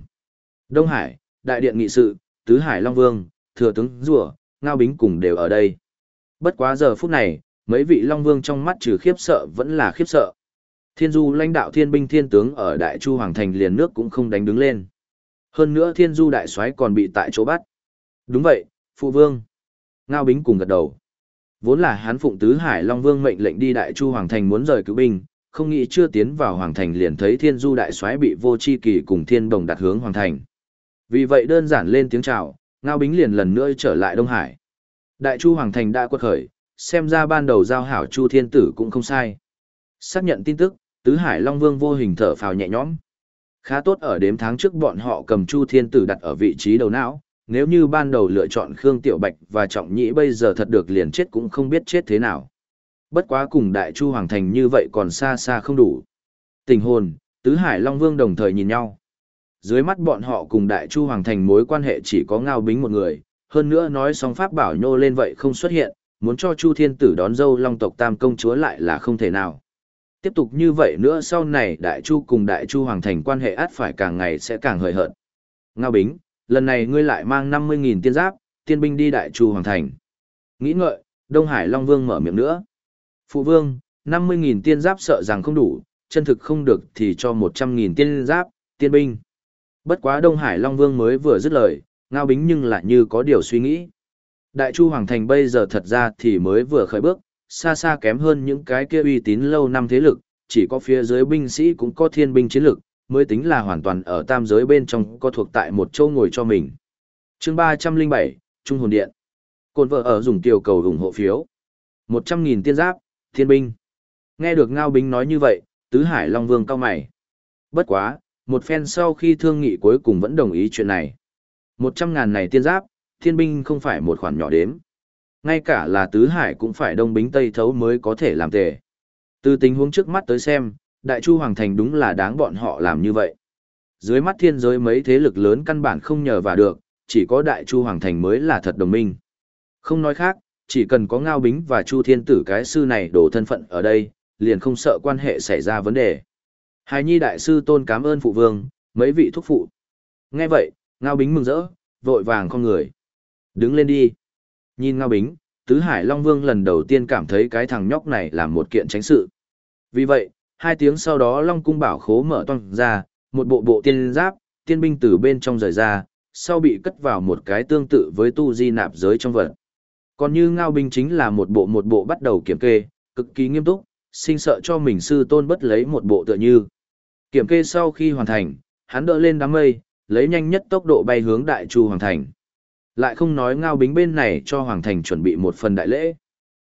Đông Hải, đại điện nghị sự, tứ hải long vương, thừa tướng rùa, ngao bính cùng đều ở đây. Bất quá giờ phút này, mấy vị long vương trong mắt trừ khiếp sợ vẫn là khiếp sợ. Thiên du lãnh đạo thiên binh thiên tướng ở đại chu hoàng thành liền nước cũng không đánh đứng lên. Hơn nữa thiên du đại soái còn bị tại chỗ bắt. Đúng vậy, phụ vương. Ngao bính cùng gật đầu. Vốn là hán phụng tứ hải long vương mệnh lệnh đi đại chu hoàng thành muốn rời cứu binh, không nghĩ chưa tiến vào hoàng thành liền thấy thiên du đại soái bị vô chi kỳ cùng thiên đồng đặt hướng hoàng thành. Vì vậy đơn giản lên tiếng chào, Ngao Bính liền lần nữa trở lại Đông Hải. Đại Chu Hoàng Thành đã quật khởi, xem ra ban đầu giao hảo Chu Thiên Tử cũng không sai. Xác nhận tin tức, Tứ Hải Long Vương vô hình thở phào nhẹ nhõm. Khá tốt ở đếm tháng trước bọn họ cầm Chu Thiên Tử đặt ở vị trí đầu não, nếu như ban đầu lựa chọn Khương Tiểu Bạch và Trọng Nhĩ bây giờ thật được liền chết cũng không biết chết thế nào. Bất quá cùng Đại Chu Hoàng Thành như vậy còn xa xa không đủ. Tình hồn, Tứ Hải Long Vương đồng thời nhìn nhau dưới mắt bọn họ cùng đại chu hoàng thành mối quan hệ chỉ có ngao bính một người, hơn nữa nói song pháp bảo nhô lên vậy không xuất hiện, muốn cho chu thiên tử đón dâu long tộc tam công chúa lại là không thể nào. Tiếp tục như vậy nữa sau này đại chu cùng đại chu hoàng thành quan hệ át phải càng ngày sẽ càng hời hợt. Ngao bính, lần này ngươi lại mang 50.000 tiên giáp, tiên binh đi đại chu hoàng thành. Nghĩ ngợi, Đông Hải Long Vương mở miệng nữa. Phụ vương, 50.000 tiên giáp sợ rằng không đủ, chân thực không được thì cho 100.000 tiên giáp, tiên binh. Bất quá Đông Hải Long Vương mới vừa dứt lời, Ngao Bính nhưng lại như có điều suy nghĩ. Đại Chu Hoàng Thành bây giờ thật ra thì mới vừa khởi bước, xa xa kém hơn những cái kia uy tín lâu năm thế lực, chỉ có phía dưới binh sĩ cũng có thiên binh chiến lực, mới tính là hoàn toàn ở tam giới bên trong có thuộc tại một châu ngồi cho mình. chương 307, Trung Hồn Điện. Côn vợ ở dùng tiểu cầu ủng hộ phiếu. 100.000 tiên giáp, thiên binh. Nghe được Ngao Bính nói như vậy, Tứ Hải Long Vương cao mày. Bất quá, một phen sau khi thương nghị cuối cùng vẫn đồng ý chuyện này. Một trăm ngàn này tiên giáp, thiên binh không phải một khoản nhỏ đếm. Ngay cả là tứ hải cũng phải đông bính tây thấu mới có thể làm tề. Từ tình huống trước mắt tới xem, đại chu hoàng thành đúng là đáng bọn họ làm như vậy. Dưới mắt thiên giới mấy thế lực lớn căn bản không nhờ vào được, chỉ có đại chu hoàng thành mới là thật đồng minh. Không nói khác, chỉ cần có ngao bính và chu thiên tử cái sư này đổ thân phận ở đây, liền không sợ quan hệ xảy ra vấn đề. Hài nhi đại sư tôn cảm ơn phụ vương, mấy vị thúc phụ. Nghe vậy, Ngao Bính mừng rỡ, vội vàng con người. Đứng lên đi. Nhìn Ngao Bính, Tứ Hải Long Vương lần đầu tiên cảm thấy cái thằng nhóc này là một kiện tránh sự. Vì vậy, hai tiếng sau đó Long Cung bảo khố mở toang ra, một bộ bộ tiên giáp, tiên binh từ bên trong rời ra, sau bị cất vào một cái tương tự với tu di nạp giới trong vật. Còn như Ngao Bính chính là một bộ một bộ bắt đầu kiểm kê, cực kỳ nghiêm túc, sinh sợ cho mình sư tôn bất lấy một bộ tựa như. Kiểm kê sau khi hoàn thành, hắn đỡ lên đám mây, lấy nhanh nhất tốc độ bay hướng đại chu hoàng thành. Lại không nói ngao bính bên này cho hoàng thành chuẩn bị một phần đại lễ.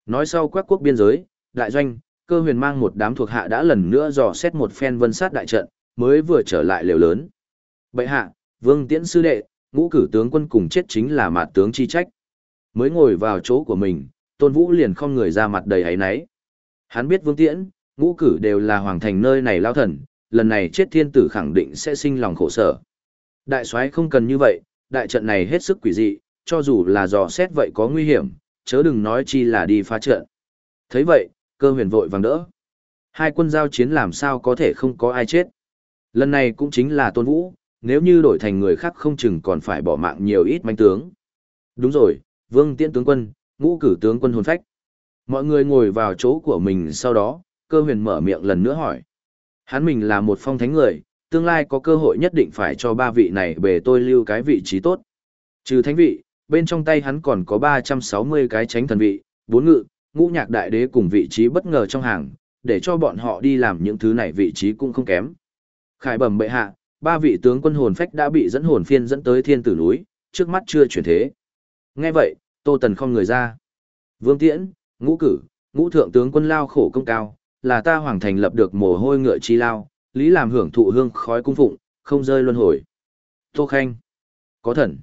Nói sau quét quốc biên giới, đại doanh, cơ huyền mang một đám thuộc hạ đã lần nữa dò xét một phen vân sát đại trận, mới vừa trở lại lều lớn. Bệ hạ, vương tiễn sư đệ, ngũ cử tướng quân cùng chết chính là mạt tướng chi trách. Mới ngồi vào chỗ của mình, tôn vũ liền không người ra mặt đầy ấy náy. Hắn biết vương tiễn, ngũ cử đều là hoàng thành nơi này lao thần, lần này chết thiên tử khẳng định sẽ sinh lòng khổ sở. Đại soái không cần như vậy, đại trận này hết sức quỷ dị, cho dù là dò xét vậy có nguy hiểm, chớ đừng nói chi là đi phá trận. thấy vậy, cơ huyền vội vàng đỡ. Hai quân giao chiến làm sao có thể không có ai chết. Lần này cũng chính là tôn vũ, nếu như đổi thành người khác không chừng còn phải bỏ mạng nhiều ít manh tướng. Đúng rồi, vương tiễn tướng quân, ngũ cử tướng quân hồn phách. Mọi người ngồi vào chỗ của mình sau đó, cơ huyền mở miệng lần nữa hỏi. Hắn mình là một phong thánh người, tương lai có cơ hội nhất định phải cho ba vị này bề tôi lưu cái vị trí tốt. Trừ thánh vị, bên trong tay hắn còn có 360 cái tránh thần vị, bốn ngự, ngũ nhạc đại đế cùng vị trí bất ngờ trong hàng, để cho bọn họ đi làm những thứ này vị trí cũng không kém. Khải bẩm bệ hạ, ba vị tướng quân hồn phách đã bị dẫn hồn phiên dẫn tới thiên tử núi, trước mắt chưa chuyển thế. Nghe vậy, Tô Tần không người ra. Vương Tiễn, ngũ cử, ngũ thượng tướng quân lao khổ công cao, là ta hoàng thành lập được mồ hôi ngựa chi lao, lý làm hưởng thụ hương khói cung phụng, không rơi luân hồi. Tô Khanh, có thần.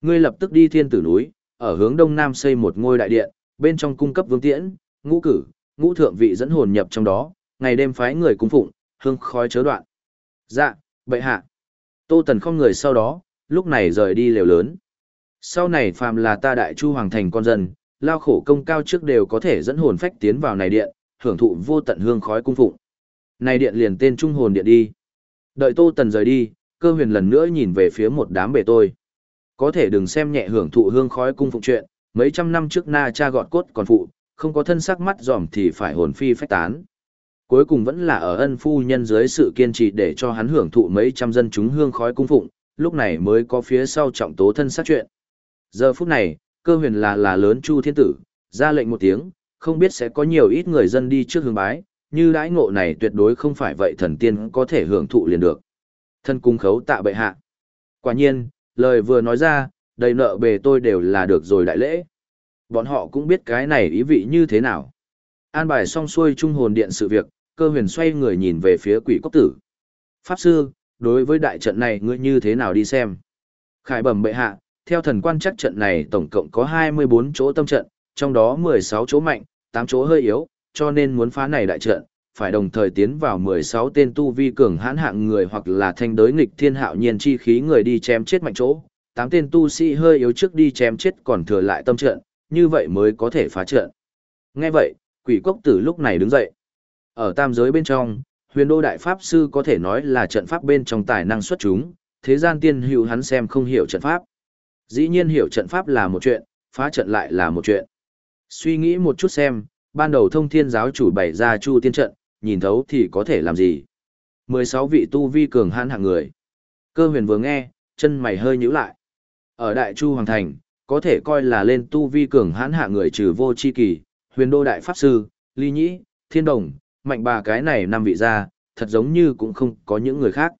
Ngươi lập tức đi thiên tử núi, ở hướng đông nam xây một ngôi đại điện, bên trong cung cấp vương tiễn, ngũ cử, ngũ thượng vị dẫn hồn nhập trong đó, ngày đêm phái người cung phụng, hương khói chớ đoạn. Dạ, bệ hạ. Tô Tần không người sau đó, lúc này rời đi lều lớn. Sau này phàm là ta đại chu hoàng thành con dân, lao khổ công cao trước đều có thể dẫn hồn phách tiến vào này điện, hưởng thụ vô tận hương khói cung phụng. Này điện liền tên trung hồn điện đi. Đợi Tô Tần rời đi, cơ huyền lần nữa nhìn về phía một đám bề tôi. Có thể đừng xem nhẹ hưởng thụ hương khói cung phụng chuyện, mấy trăm năm trước na cha gọt cốt còn phụ, không có thân sắc mắt dòm thì phải hồn phi phách tán. Cuối cùng vẫn là ở ân phu nhân dưới sự kiên trì để cho hắn hưởng thụ mấy trăm dân chúng hương khói cung phụng, lúc này mới có phía sau trọng tố thân sát chuyện. Giờ phút này, cơ huyền là là lớn chu thiên tử, ra lệnh một tiếng, không biết sẽ có nhiều ít người dân đi trước hướng bái, như đãi ngộ này tuyệt đối không phải vậy thần tiên có thể hưởng thụ liền được. Thân cung khấu tạ bệ hạ. Quả nhiên, lời vừa nói ra, đầy nợ bề tôi đều là được rồi đại lễ. Bọn họ cũng biết cái này ý vị như thế nào. An bài xong xuôi trung hồn điện sự việc, cơ huyền xoay người nhìn về phía quỷ cốc tử. Pháp sư, đối với đại trận này ngươi như thế nào đi xem? Khải bẩm bệ hạ, theo thần quan chắc trận này tổng cộng có 24 chỗ tâm trận, trong đó 16 chỗ mạnh, 8 chỗ hơi yếu, cho nên muốn phá này đại trận, phải đồng thời tiến vào 16 tên tu vi cường hãn hạng người hoặc là thanh đối nghịch thiên hạo nhiên chi khí người đi chém chết mạnh chỗ, 8 tên tu sĩ hơi yếu trước đi chém chết còn thừa lại tâm trận, như vậy mới có thể phá trận. Nghe vậy, quỷ cốc tử lúc này đứng dậy. Ở tam giới bên trong, huyền đô đại pháp sư có thể nói là trận pháp bên trong tài năng xuất chúng, thế gian tiên hữu hắn xem không hiểu trận pháp. Dĩ nhiên hiểu trận pháp là một chuyện, phá trận lại là một chuyện. Suy nghĩ một chút xem, ban đầu thông thiên giáo chủ bày ra chu tiên trận, nhìn thấu thì có thể làm gì. 16 vị tu vi cường hãn hạng người. Cơ huyền vừa nghe, chân mày hơi nhíu lại. Ở Đại Chu Hoàng Thành, có thể coi là lên tu vi cường hãn hạng người trừ vô chi kỳ, huyền đô đại pháp sư, ly nhĩ, thiên đồng, mạnh bà cái này năm vị ra, thật giống như cũng không có những người khác.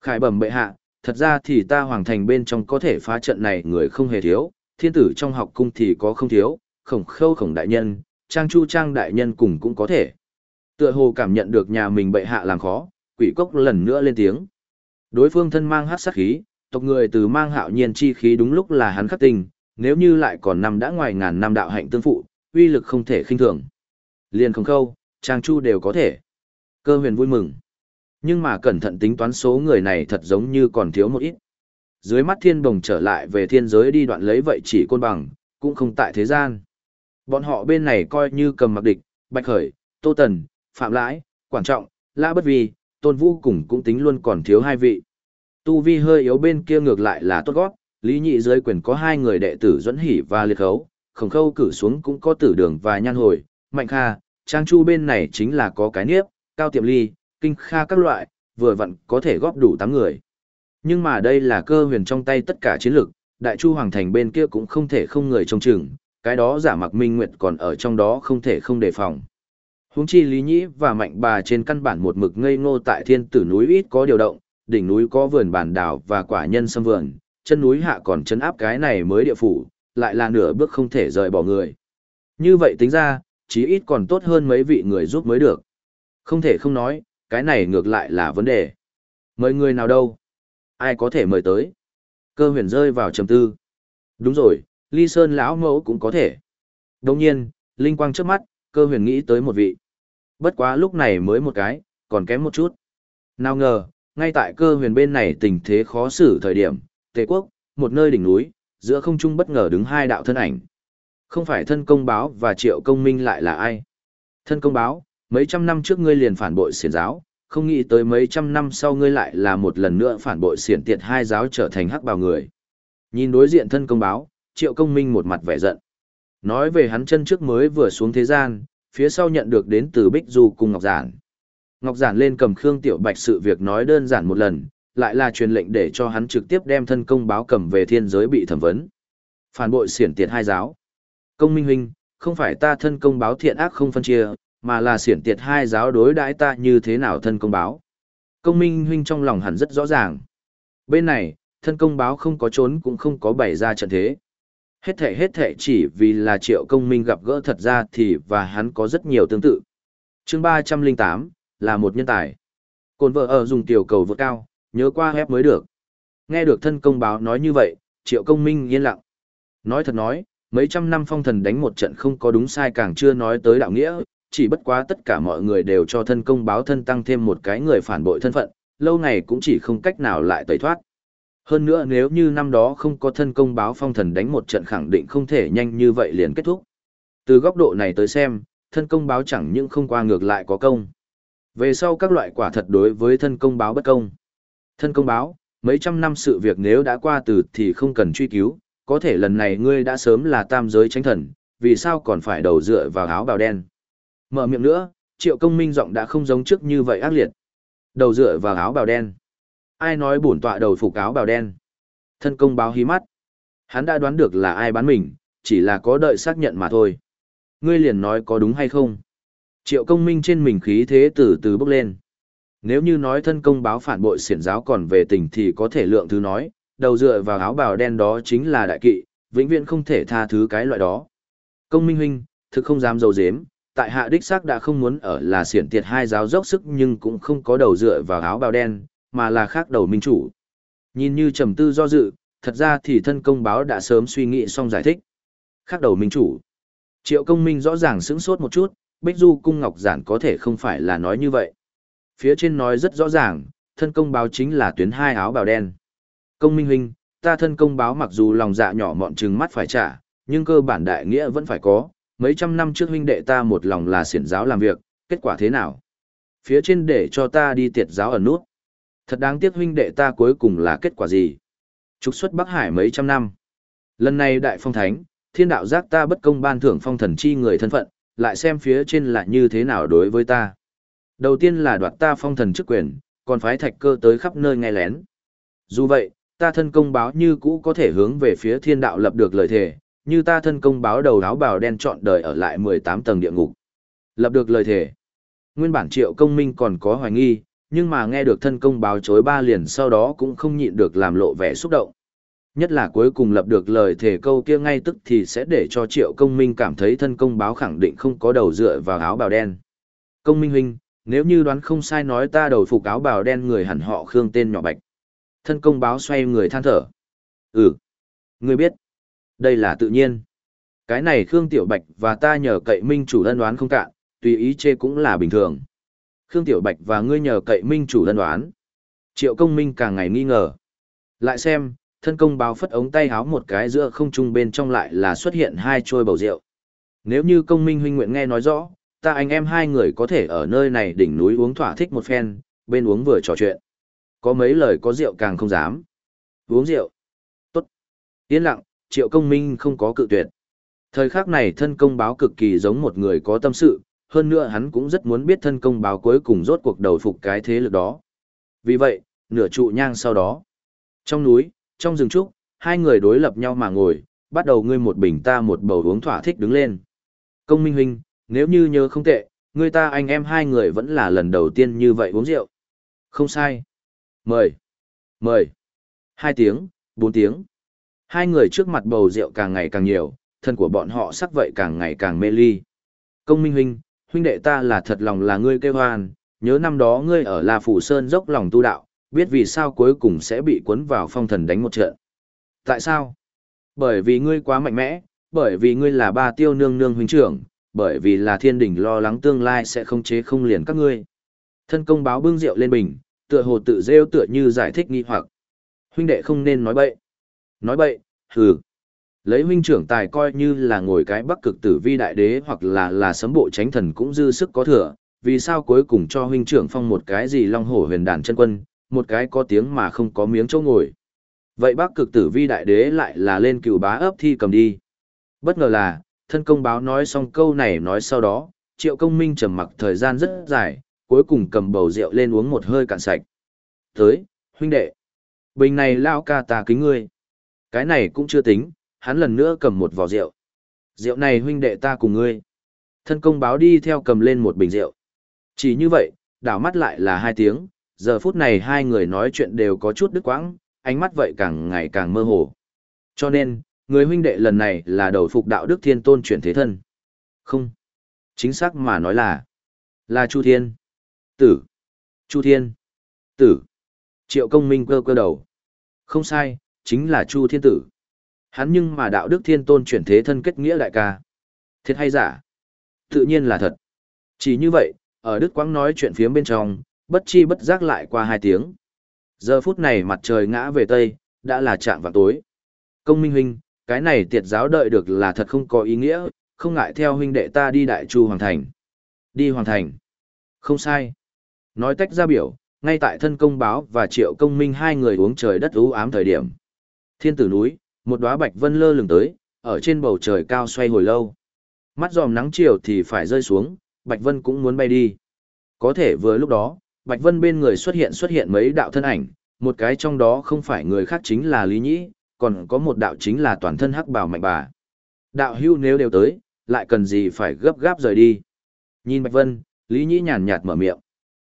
Khải bẩm bệ hạ, thật ra thì ta Hoàng Thành bên trong có thể phá trận này người không hề thiếu, thiên tử trong học cung thì có không thiếu, khổng khâu khổng đại nhân, trang chu trang đại nhân cùng cũng có thể. Tựa hồ cảm nhận được nhà mình bệ hạ làm khó, quỷ cốc lần nữa lên tiếng. Đối phương thân mang hát sát khí, tộc người từ mang hạo nhiên chi khí đúng lúc là hắn khắc tình, nếu như lại còn năm đã ngoài ngàn năm đạo hạnh tương phụ, uy lực không thể khinh thường. Liên không khâu, trang chu đều có thể. Cơ huyền vui mừng. Nhưng mà cẩn thận tính toán số người này thật giống như còn thiếu một ít. Dưới mắt thiên đồng trở lại về thiên giới đi đoạn lấy vậy chỉ côn bằng, cũng không tại thế gian. Bọn họ bên này coi như cầm mặc địch, bạch khởi, tô tần, phạm lãi, quản trọng, lã bất vi, tôn vũ cùng cũng tính luôn còn thiếu hai vị. Tu vi hơi yếu bên kia ngược lại là tốt gót, lý nhị dưới quyền có hai người đệ tử dẫn hỉ và liệt khấu, khổng khâu cử xuống cũng có tử đường và nhan hồi, mạnh kha, trang chu bên này chính là có cái niếp, cao tiệm ly, kinh kha các loại, vừa vặn có thể góp đủ 8 người. Nhưng mà đây là cơ huyền trong tay tất cả chiến lực, đại chu hoàng thành bên kia cũng không thể không người trông chừng, cái đó giả mặc minh nguyệt còn ở trong đó không thể không đề phòng. Huống chi Lý Nhĩ và Mạnh Bà trên căn bản một mực ngây ngô tại thiên tử núi ít có điều động, đỉnh núi có vườn bản đảo và quả nhân sâm vườn, chân núi hạ còn chấn áp cái này mới địa phủ, lại là nửa bước không thể rời bỏ người. Như vậy tính ra, chí ít còn tốt hơn mấy vị người giúp mới được. Không thể không nói, cái này ngược lại là vấn đề. Mời người nào đâu? Ai có thể mời tới? Cơ huyền rơi vào trầm tư. Đúng rồi, ly sơn lão mẫu cũng có thể. đông nhiên, linh quang trước mắt, cơ huyền nghĩ tới một vị. Bất quá lúc này mới một cái, còn kém một chút. Nào ngờ, ngay tại cơ huyền bên này tình thế khó xử thời điểm, tề quốc, một nơi đỉnh núi, giữa không trung bất ngờ đứng hai đạo thân ảnh. Không phải thân công báo và triệu công minh lại là ai? Thân công báo, mấy trăm năm trước ngươi liền phản bội xiển giáo, không nghĩ tới mấy trăm năm sau ngươi lại là một lần nữa phản bội xiển tiệt hai giáo trở thành hắc bào người. Nhìn đối diện thân công báo, triệu công minh một mặt vẻ giận. Nói về hắn chân trước mới vừa xuống thế gian, phía sau nhận được đến từ Bích Du cùng Ngọc Giản. Ngọc Giản lên cầm Khương Tiểu Bạch sự việc nói đơn giản một lần, lại là truyền lệnh để cho hắn trực tiếp đem thân công báo cầm về thiên giới bị thẩm vấn. Phản bội xiển tiệt hai giáo. Công minh huynh, không phải ta thân công báo thiện ác không phân chia, mà là xiển tiệt hai giáo đối đãi ta như thế nào thân công báo. Công minh huynh trong lòng hẳn rất rõ ràng. Bên này, thân công báo không có trốn cũng không có bày ra trận thế. Hết thể hết thể chỉ vì là triệu công minh gặp gỡ thật ra thì và hắn có rất nhiều tương tự. chương ba trăm linh tám là một nhân tài. Cồn vợ ở dùng tiểu cầu vượt cao, nhớ qua hép mới được. Nghe được thân công báo nói như vậy, triệu công minh yên lặng. Nói thật nói, mấy trăm năm phong thần đánh một trận không có đúng sai càng chưa nói tới đạo nghĩa, chỉ bất quá tất cả mọi người đều cho thân công báo thân tăng thêm một cái người phản bội thân phận, lâu ngày cũng chỉ không cách nào lại tẩy thoát. Hơn nữa nếu như năm đó không có thân công báo phong thần đánh một trận khẳng định không thể nhanh như vậy liền kết thúc. Từ góc độ này tới xem, thân công báo chẳng những không qua ngược lại có công. Về sau các loại quả thật đối với thân công báo bất công. Thân công báo, mấy trăm năm sự việc nếu đã qua từ thì không cần truy cứu, có thể lần này ngươi đã sớm là tam giới tránh thần, vì sao còn phải đầu dựa vào áo bào đen. Mở miệng nữa, triệu công minh giọng đã không giống trước như vậy ác liệt. Đầu dựa vào áo bào đen. Ai nói bổn tọa đầu phục áo bào đen? Thân công báo hí mắt. Hắn đã đoán được là ai bán mình, chỉ là có đợi xác nhận mà thôi. Ngươi liền nói có đúng hay không? Triệu công minh trên mình khí thế từ từ bốc lên. Nếu như nói thân công báo phản bội xiển giáo còn về tình thì có thể lượng thứ nói, đầu dựa vào áo bào đen đó chính là đại kỵ, vĩnh viễn không thể tha thứ cái loại đó. Công minh huynh, thực không dám dầu dếm, tại hạ đích xác đã không muốn ở là xiển tiệt hai giáo dốc sức nhưng cũng không có đầu dựa vào áo bào đen, mà là khác đầu minh chủ. Nhìn như trầm tư do dự, thật ra thì thân công báo đã sớm suy nghĩ xong giải thích. Khác đầu minh chủ. Triệu công minh rõ ràng sững sốt một chút, Bích Du cung ngọc giản có thể không phải là nói như vậy. Phía trên nói rất rõ ràng, thân công báo chính là tuyến hai áo bào đen. Công minh huynh, ta thân công báo mặc dù lòng dạ nhỏ mọn trừng mắt phải trả, nhưng cơ bản đại nghĩa vẫn phải có. Mấy trăm năm trước huynh đệ ta một lòng là xiển giáo làm việc, kết quả thế nào? Phía trên để cho ta đi tiệt giáo ở nút. Thật đáng tiếc huynh đệ ta cuối cùng là kết quả gì? Trục xuất Bắc Hải mấy trăm năm. Lần này đại phong thánh, thiên đạo giác ta bất công ban thưởng phong thần chi người thân phận, lại xem phía trên là như thế nào đối với ta. Đầu tiên là đoạt ta phong thần chức quyền, còn phái thạch cơ tới khắp nơi nghe lén. Dù vậy, ta thân công báo như cũ có thể hướng về phía thiên đạo lập được lời thề, như ta thân công báo đầu áo bào đen chọn đời ở lại 18 tầng địa ngục. Lập được lời thề. Nguyên bản triệu công minh còn có hoài nghi, nhưng mà nghe được thân công báo chối ba liền sau đó cũng không nhịn được làm lộ vẻ xúc động. Nhất là cuối cùng lập được lời thể câu kia ngay tức thì sẽ để cho triệu công minh cảm thấy thân công báo khẳng định không có đầu dựa vào áo bào đen. Công minh huynh, nếu như đoán không sai nói ta đầu phục áo bào đen người hẳn họ khương tên nhỏ bạch. Thân công báo xoay người than thở. Ừ, ngươi biết, đây là tự nhiên. Cái này Khương Tiểu Bạch và ta nhờ cậy minh chủ ân đoán không cạn, tùy ý chê cũng là bình thường. Khương Tiểu Bạch và ngươi nhờ cậy minh chủ ân đoán. Triệu công minh càng ngày nghi ngờ. Lại xem, thân công báo phất ống tay háo một cái giữa không trung bên trong lại là xuất hiện hai trôi bầu rượu. Nếu như công minh huynh nguyện nghe nói rõ, ta anh em hai người có thể ở nơi này đỉnh núi uống thỏa thích một phen, bên uống vừa trò chuyện. Có mấy lời có rượu càng không dám. Uống rượu. Tốt. Yên lặng, triệu công minh không có cự tuyệt. Thời khắc này thân công báo cực kỳ giống một người có tâm sự, hơn nữa hắn cũng rất muốn biết thân công báo cuối cùng rốt cuộc đầu phục cái thế lực đó. Vì vậy, nửa trụ nhang sau đó. Trong núi, trong rừng trúc, hai người đối lập nhau mà ngồi, bắt đầu ngươi một bình ta một bầu uống thỏa thích đứng lên. Công minh huynh, nếu như nhớ không tệ, người ta anh em hai người vẫn là lần đầu tiên như vậy uống rượu. Không sai. Mời. Mời. Hai tiếng, bốn tiếng. Hai người trước mặt bầu rượu càng ngày càng nhiều, thân của bọn họ sắc vậy càng ngày càng mê ly. Công minh huynh, huynh đệ ta là thật lòng là ngươi kêu hoan, nhớ năm đó ngươi ở La Phủ Sơn dốc lòng tu đạo, biết vì sao cuối cùng sẽ bị cuốn vào phong thần đánh một trận. Tại sao? Bởi vì ngươi quá mạnh mẽ, bởi vì ngươi là ba tiêu nương nương huynh trưởng, bởi vì là thiên đình lo lắng tương lai sẽ không chế không liền các ngươi. Thân công báo bưng rượu lên bình, tựa hồ tự rêu tựa như giải thích nghi hoặc. Huynh đệ không nên nói bậy. Nói bậy, hừ. Lấy huynh trưởng tài coi như là ngồi cái bắc cực tử vi đại đế hoặc là là sấm bộ tránh thần cũng dư sức có thừa, vì sao cuối cùng cho huynh trưởng phong một cái gì long hổ huyền đàn chân quân, một cái có tiếng mà không có miếng chỗ ngồi. Vậy bắc cực tử vi đại đế lại là lên cựu bá ấp thi cầm đi. Bất ngờ là, thân công báo nói xong câu này nói sau đó, triệu công minh trầm mặc thời gian rất dài, cuối cùng cầm bầu rượu lên uống một hơi cạn sạch. Tới, huynh đệ. Bình này lao ca ta kính ngươi. Cái này cũng chưa tính, hắn lần nữa cầm một vò rượu. Rượu này huynh đệ ta cùng ngươi. Thân công báo đi theo cầm lên một bình rượu. Chỉ như vậy, đảo mắt lại là hai tiếng, giờ phút này hai người nói chuyện đều có chút đứt quãng, ánh mắt vậy càng ngày càng mơ hồ. Cho nên, người huynh đệ lần này là đầu phục đạo đức thiên tôn chuyển thế thân. Không. Chính xác mà nói là, là Chu Thiên. Tử. Chu Thiên. Tử. Triệu công minh cơ cơ đầu. Không sai, chính là Chu Thiên Tử. Hắn nhưng mà đạo đức thiên tôn chuyển thế thân kết nghĩa đại ca. Thiệt hay giả? Tự nhiên là thật. Chỉ như vậy, ở Đức Quang nói chuyện phía bên trong, bất chi bất giác lại qua hai tiếng. Giờ phút này mặt trời ngã về Tây, đã là trạng vào tối. Công minh huynh, cái này tiệt giáo đợi được là thật không có ý nghĩa, không ngại theo huynh đệ ta đi đại chu hoàng thành. Đi hoàng thành. Không sai. Nói tách ra biểu, ngay tại thân công báo và triệu công minh hai người uống trời đất ú ám thời điểm. Thiên tử núi, một đóa bạch vân lơ lửng tới, ở trên bầu trời cao xoay hồi lâu. Mắt dòm nắng chiều thì phải rơi xuống, bạch vân cũng muốn bay đi. Có thể vừa lúc đó, bạch vân bên người xuất hiện xuất hiện mấy đạo thân ảnh, một cái trong đó không phải người khác chính là Lý Nhĩ, còn có một đạo chính là toàn thân hắc bảo mạnh bà. Đạo hưu nếu đều tới, lại cần gì phải gấp gáp rời đi. Nhìn Bạch Vân, Lý Nhĩ nhàn nhạt mở miệng.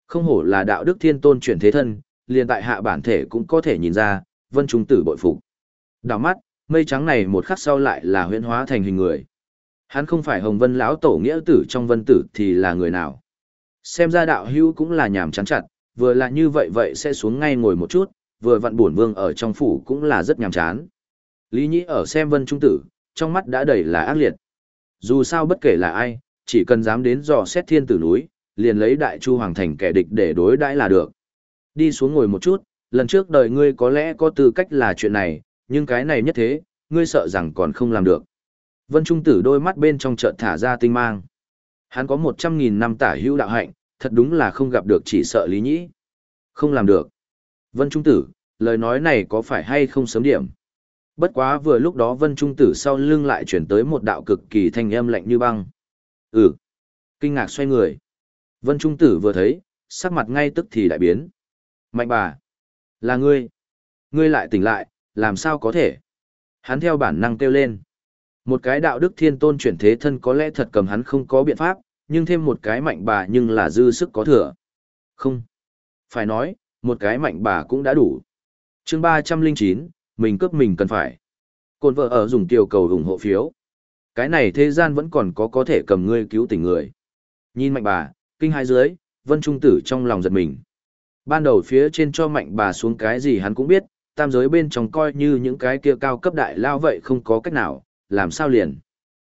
Không hổ là đạo đức thiên tôn chuyển thế thân, liền tại hạ bản thể cũng có thể nhìn ra, Vân Trung Tử bội phục. Đảo mắt, mây trắng này một khắc sau lại là huyễn hóa thành hình người. Hắn không phải Hồng Vân lão tổ nghĩa tử trong Vân Tử thì là người nào. Xem ra đạo hưu cũng là nhàm chán chặt, vừa là như vậy vậy sẽ xuống ngay ngồi một chút, vừa vặn buồn vương ở trong phủ cũng là rất nhàm chán. Lý Nhĩ ở xem Vân Trung Tử, trong mắt đã đầy là ác liệt. Dù sao bất kể là ai, chỉ cần dám đến dò xét thiên tử núi, liền lấy đại chu hoàng thành kẻ địch để đối đãi là được. Đi xuống ngồi một chút, lần trước đời ngươi có lẽ có tư cách là chuyện này, nhưng cái này nhất thế, ngươi sợ rằng còn không làm được. Vân Trung Tử đôi mắt bên trong chợt thả ra tinh mang. Hắn có một trăm nghìn năm tả hữu đạo hạnh, thật đúng là không gặp được chỉ sợ Lý Nhĩ. Không làm được. Vân Trung Tử, lời nói này có phải hay không sớm điểm? Bất quá vừa lúc đó Vân Trung Tử sau lưng lại chuyển tới một đạo cực kỳ thanh âm lạnh như băng. Ừ. Kinh ngạc xoay người. Vân Trung Tử vừa thấy, sắc mặt ngay tức thì đại biến. Mạnh bà. Là ngươi. Ngươi lại tỉnh lại, làm sao có thể? Hắn theo bản năng kêu lên. Một cái đạo đức thiên tôn chuyển thế thân có lẽ thật cầm hắn không có biện pháp, nhưng thêm một cái mạnh bà nhưng là dư sức có thừa. Không. Phải nói, một cái mạnh bà cũng đã đủ. chương ba trăm linh chín mình cướp mình cần phải. Côn vợ ở dùng tiểu cầu ủng hộ phiếu. Cái này thế gian vẫn còn có có thể cầm ngươi cứu tỉnh người. Nhìn mạnh bà, kinh hai dưới, vân trung tử trong lòng giật mình. Ban đầu phía trên cho mạnh bà xuống cái gì hắn cũng biết, tam giới bên trong coi như những cái kia cao cấp đại lao vậy không có cách nào, làm sao liền.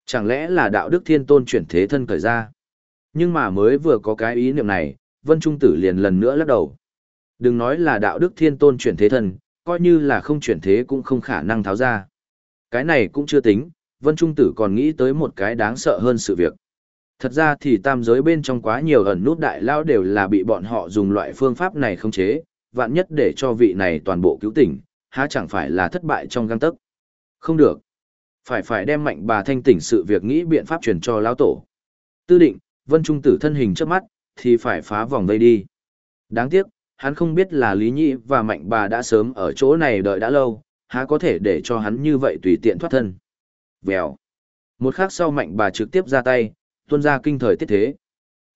Chẳng lẽ là đạo đức thiên tôn chuyển thế thân cởi ra. Nhưng mà mới vừa có cái ý niệm này, vân trung tử liền lần nữa lắc đầu. Đừng nói là đạo đức thiên tôn chuyển thế thân, coi như là không chuyển thế cũng không khả năng tháo ra. Cái này cũng chưa tính, Vân Trung Tử còn nghĩ tới một cái đáng sợ hơn sự việc. Thật ra thì tam giới bên trong quá nhiều ẩn nút đại lao đều là bị bọn họ dùng loại phương pháp này khống chế, vạn nhất để cho vị này toàn bộ cứu tỉnh, há chẳng phải là thất bại trong găng tấc. Không được. Phải phải đem mạnh bà thanh tỉnh sự việc nghĩ biện pháp truyền cho lão tổ. Tư định, Vân Trung Tử thân hình trước mắt, thì phải phá vòng vây đi. Đáng tiếc, hắn không biết là Lý Nhĩ và Mạnh bà đã sớm ở chỗ này đợi đã lâu, há có thể để cho hắn như vậy tùy tiện thoát thân. Vèo. Một khắc sau Mạnh bà trực tiếp ra tay, tuôn ra kinh thời tiết thế.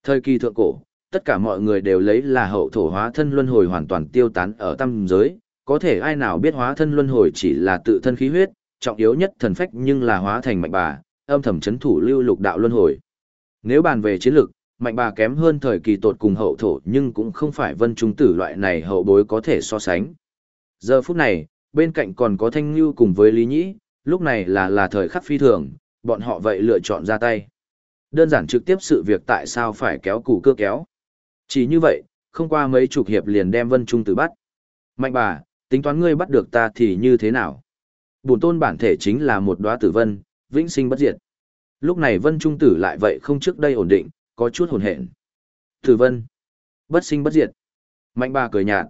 Thời kỳ thượng cổ, tất cả mọi người đều lấy là hậu thổ hóa thân luân hồi hoàn toàn tiêu tán ở tâm giới, có thể ai nào biết hóa thân luân hồi chỉ là tự thân khí huyết, trọng yếu nhất thần phách nhưng là hóa thành mạnh bà, âm thầm chấn thủ lưu lục đạo luân hồi. Nếu bàn về chiến lược, mạnh bà kém hơn thời kỳ tột cùng hậu thổ nhưng cũng không phải vân trung tử loại này hậu bối có thể so sánh. Giờ phút này, bên cạnh còn có thanh lưu cùng với lý nhĩ, lúc này là là thời khắc phi thường, bọn họ vậy lựa chọn ra tay. Đơn giản trực tiếp sự việc tại sao phải kéo củ cơ kéo. Chỉ như vậy, không qua mấy chục hiệp liền đem vân trung tử bắt. Mạnh bà, tính toán ngươi bắt được ta thì như thế nào? Bổn tôn bản thể chính là một đóa tử vân, vĩnh sinh bất diệt. Lúc này vân trung tử lại vậy không trước đây ổn định, có chút hồn hện. Tử vân, bất sinh bất diệt. Mạnh bà cười nhạt.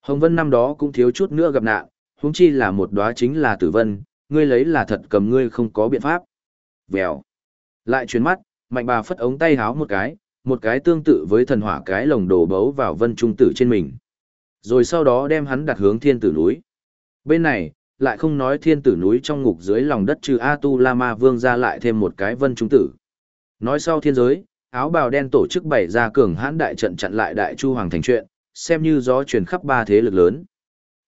Hồng vân năm đó cũng thiếu chút nữa gặp nạn, huống chi là một đóa chính là tử vân, ngươi lấy là thật cầm ngươi không có biện pháp. Vèo. Lại chuyển mắt, mạnh bà phất ống tay háo một cái, một cái tương tự với thần hỏa cái lồng đồ bấu vào vân trung tử trên mình. Rồi sau đó đem hắn đặt hướng thiên tử núi. Bên này, lại không nói thiên tử núi trong ngục dưới lòng đất trừ A Tu La Ma Vương ra lại thêm một cái vân trung tử. Nói sau thiên giới, áo bào đen tổ chức bày ra cường hãn đại trận chặn lại đại chu hoàng thành chuyện, xem như gió truyền khắp ba thế lực lớn.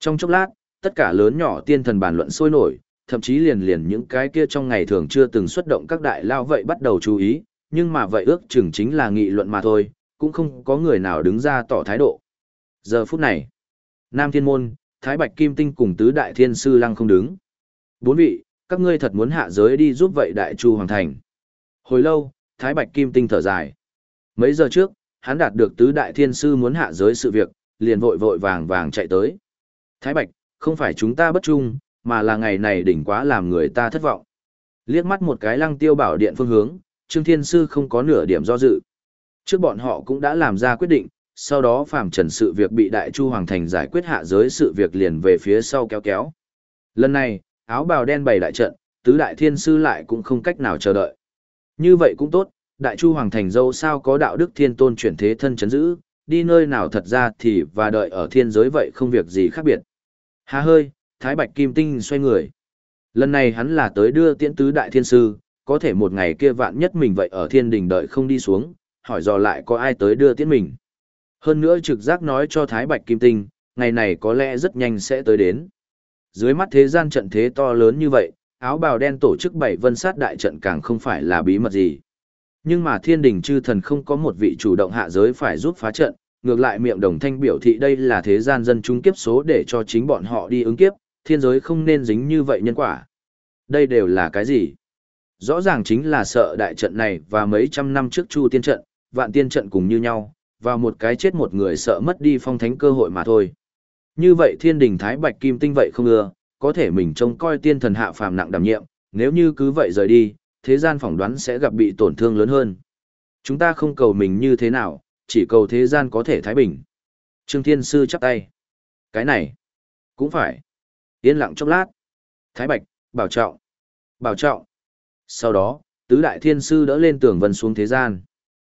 Trong chốc lát, tất cả lớn nhỏ tiên thần bàn luận sôi nổi, thậm chí liền liền những cái kia trong ngày thường chưa từng xuất động các đại lao vậy bắt đầu chú ý, nhưng mà vậy ước chừng chính là nghị luận mà thôi, cũng không có người nào đứng ra tỏ thái độ. Giờ phút này, Nam Thiên Môn, Thái Bạch Kim Tinh cùng tứ đại thiên sư lăng không đứng. Bốn vị, các ngươi thật muốn hạ giới đi giúp vậy đại chu hoàng thành. Hồi lâu, Thái Bạch Kim Tinh thở dài. Mấy giờ trước, hắn đạt được tứ đại thiên sư muốn hạ giới sự việc, liền vội vội vàng vàng chạy tới. Thái Bạch, không phải chúng ta bất trung, mà là ngày này đỉnh quá làm người ta thất vọng. Liếc mắt một cái lăng tiêu bảo điện phương hướng, Trương Thiên Sư không có nửa điểm do dự. Trước bọn họ cũng đã làm ra quyết định, sau đó phàm trần sự việc bị Đại Chu Hoàng Thành giải quyết hạ giới sự việc liền về phía sau kéo kéo. Lần này, áo bào đen bày đại trận, tứ đại thiên sư lại cũng không cách nào chờ đợi. Như vậy cũng tốt, Đại Chu Hoàng Thành dâu sao có đạo đức thiên tôn chuyển thế thân chấn giữ, đi nơi nào thật ra thì và đợi ở thiên giới vậy không việc gì khác biệt. Hà hơi, Thái Bạch Kim Tinh xoay người. Lần này hắn là tới đưa tiễn tứ đại thiên sư, có thể một ngày kia vạn nhất mình vậy ở thiên đình đợi không đi xuống, hỏi dò lại có ai tới đưa tiễn mình. Hơn nữa trực giác nói cho Thái Bạch Kim Tinh, ngày này có lẽ rất nhanh sẽ tới đến. Dưới mắt thế gian trận thế to lớn như vậy, áo bào đen tổ chức bảy vân sát đại trận càng không phải là bí mật gì. Nhưng mà thiên đình chư thần không có một vị chủ động hạ giới phải giúp phá trận, ngược lại miệng đồng thanh biểu thị đây là thế gian dân chúng kiếp số để cho chính bọn họ đi ứng kiếp, thiên giới không nên dính như vậy nhân quả. Đây đều là cái gì? Rõ ràng chính là sợ đại trận này và mấy trăm năm trước chu tiên trận, vạn tiên trận cùng như nhau, và một cái chết một người sợ mất đi phong thánh cơ hội mà thôi. Như vậy thiên đình thái bạch kim tinh vậy không ưa, có thể mình trông coi tiên thần hạ phàm nặng đảm nhiệm, nếu như cứ vậy rời đi, thế gian phỏng đoán sẽ gặp bị tổn thương lớn hơn. Chúng ta không cầu mình như thế nào, chỉ cầu thế gian có thể thái bình. Trương Thiên Sư chắp tay. Cái này, cũng phải. Yên lặng chốc lát. Thái Bạch, bảo trọng. Bảo trọng. Sau đó, tứ đại thiên sư đỡ lên tường vân xuống thế gian.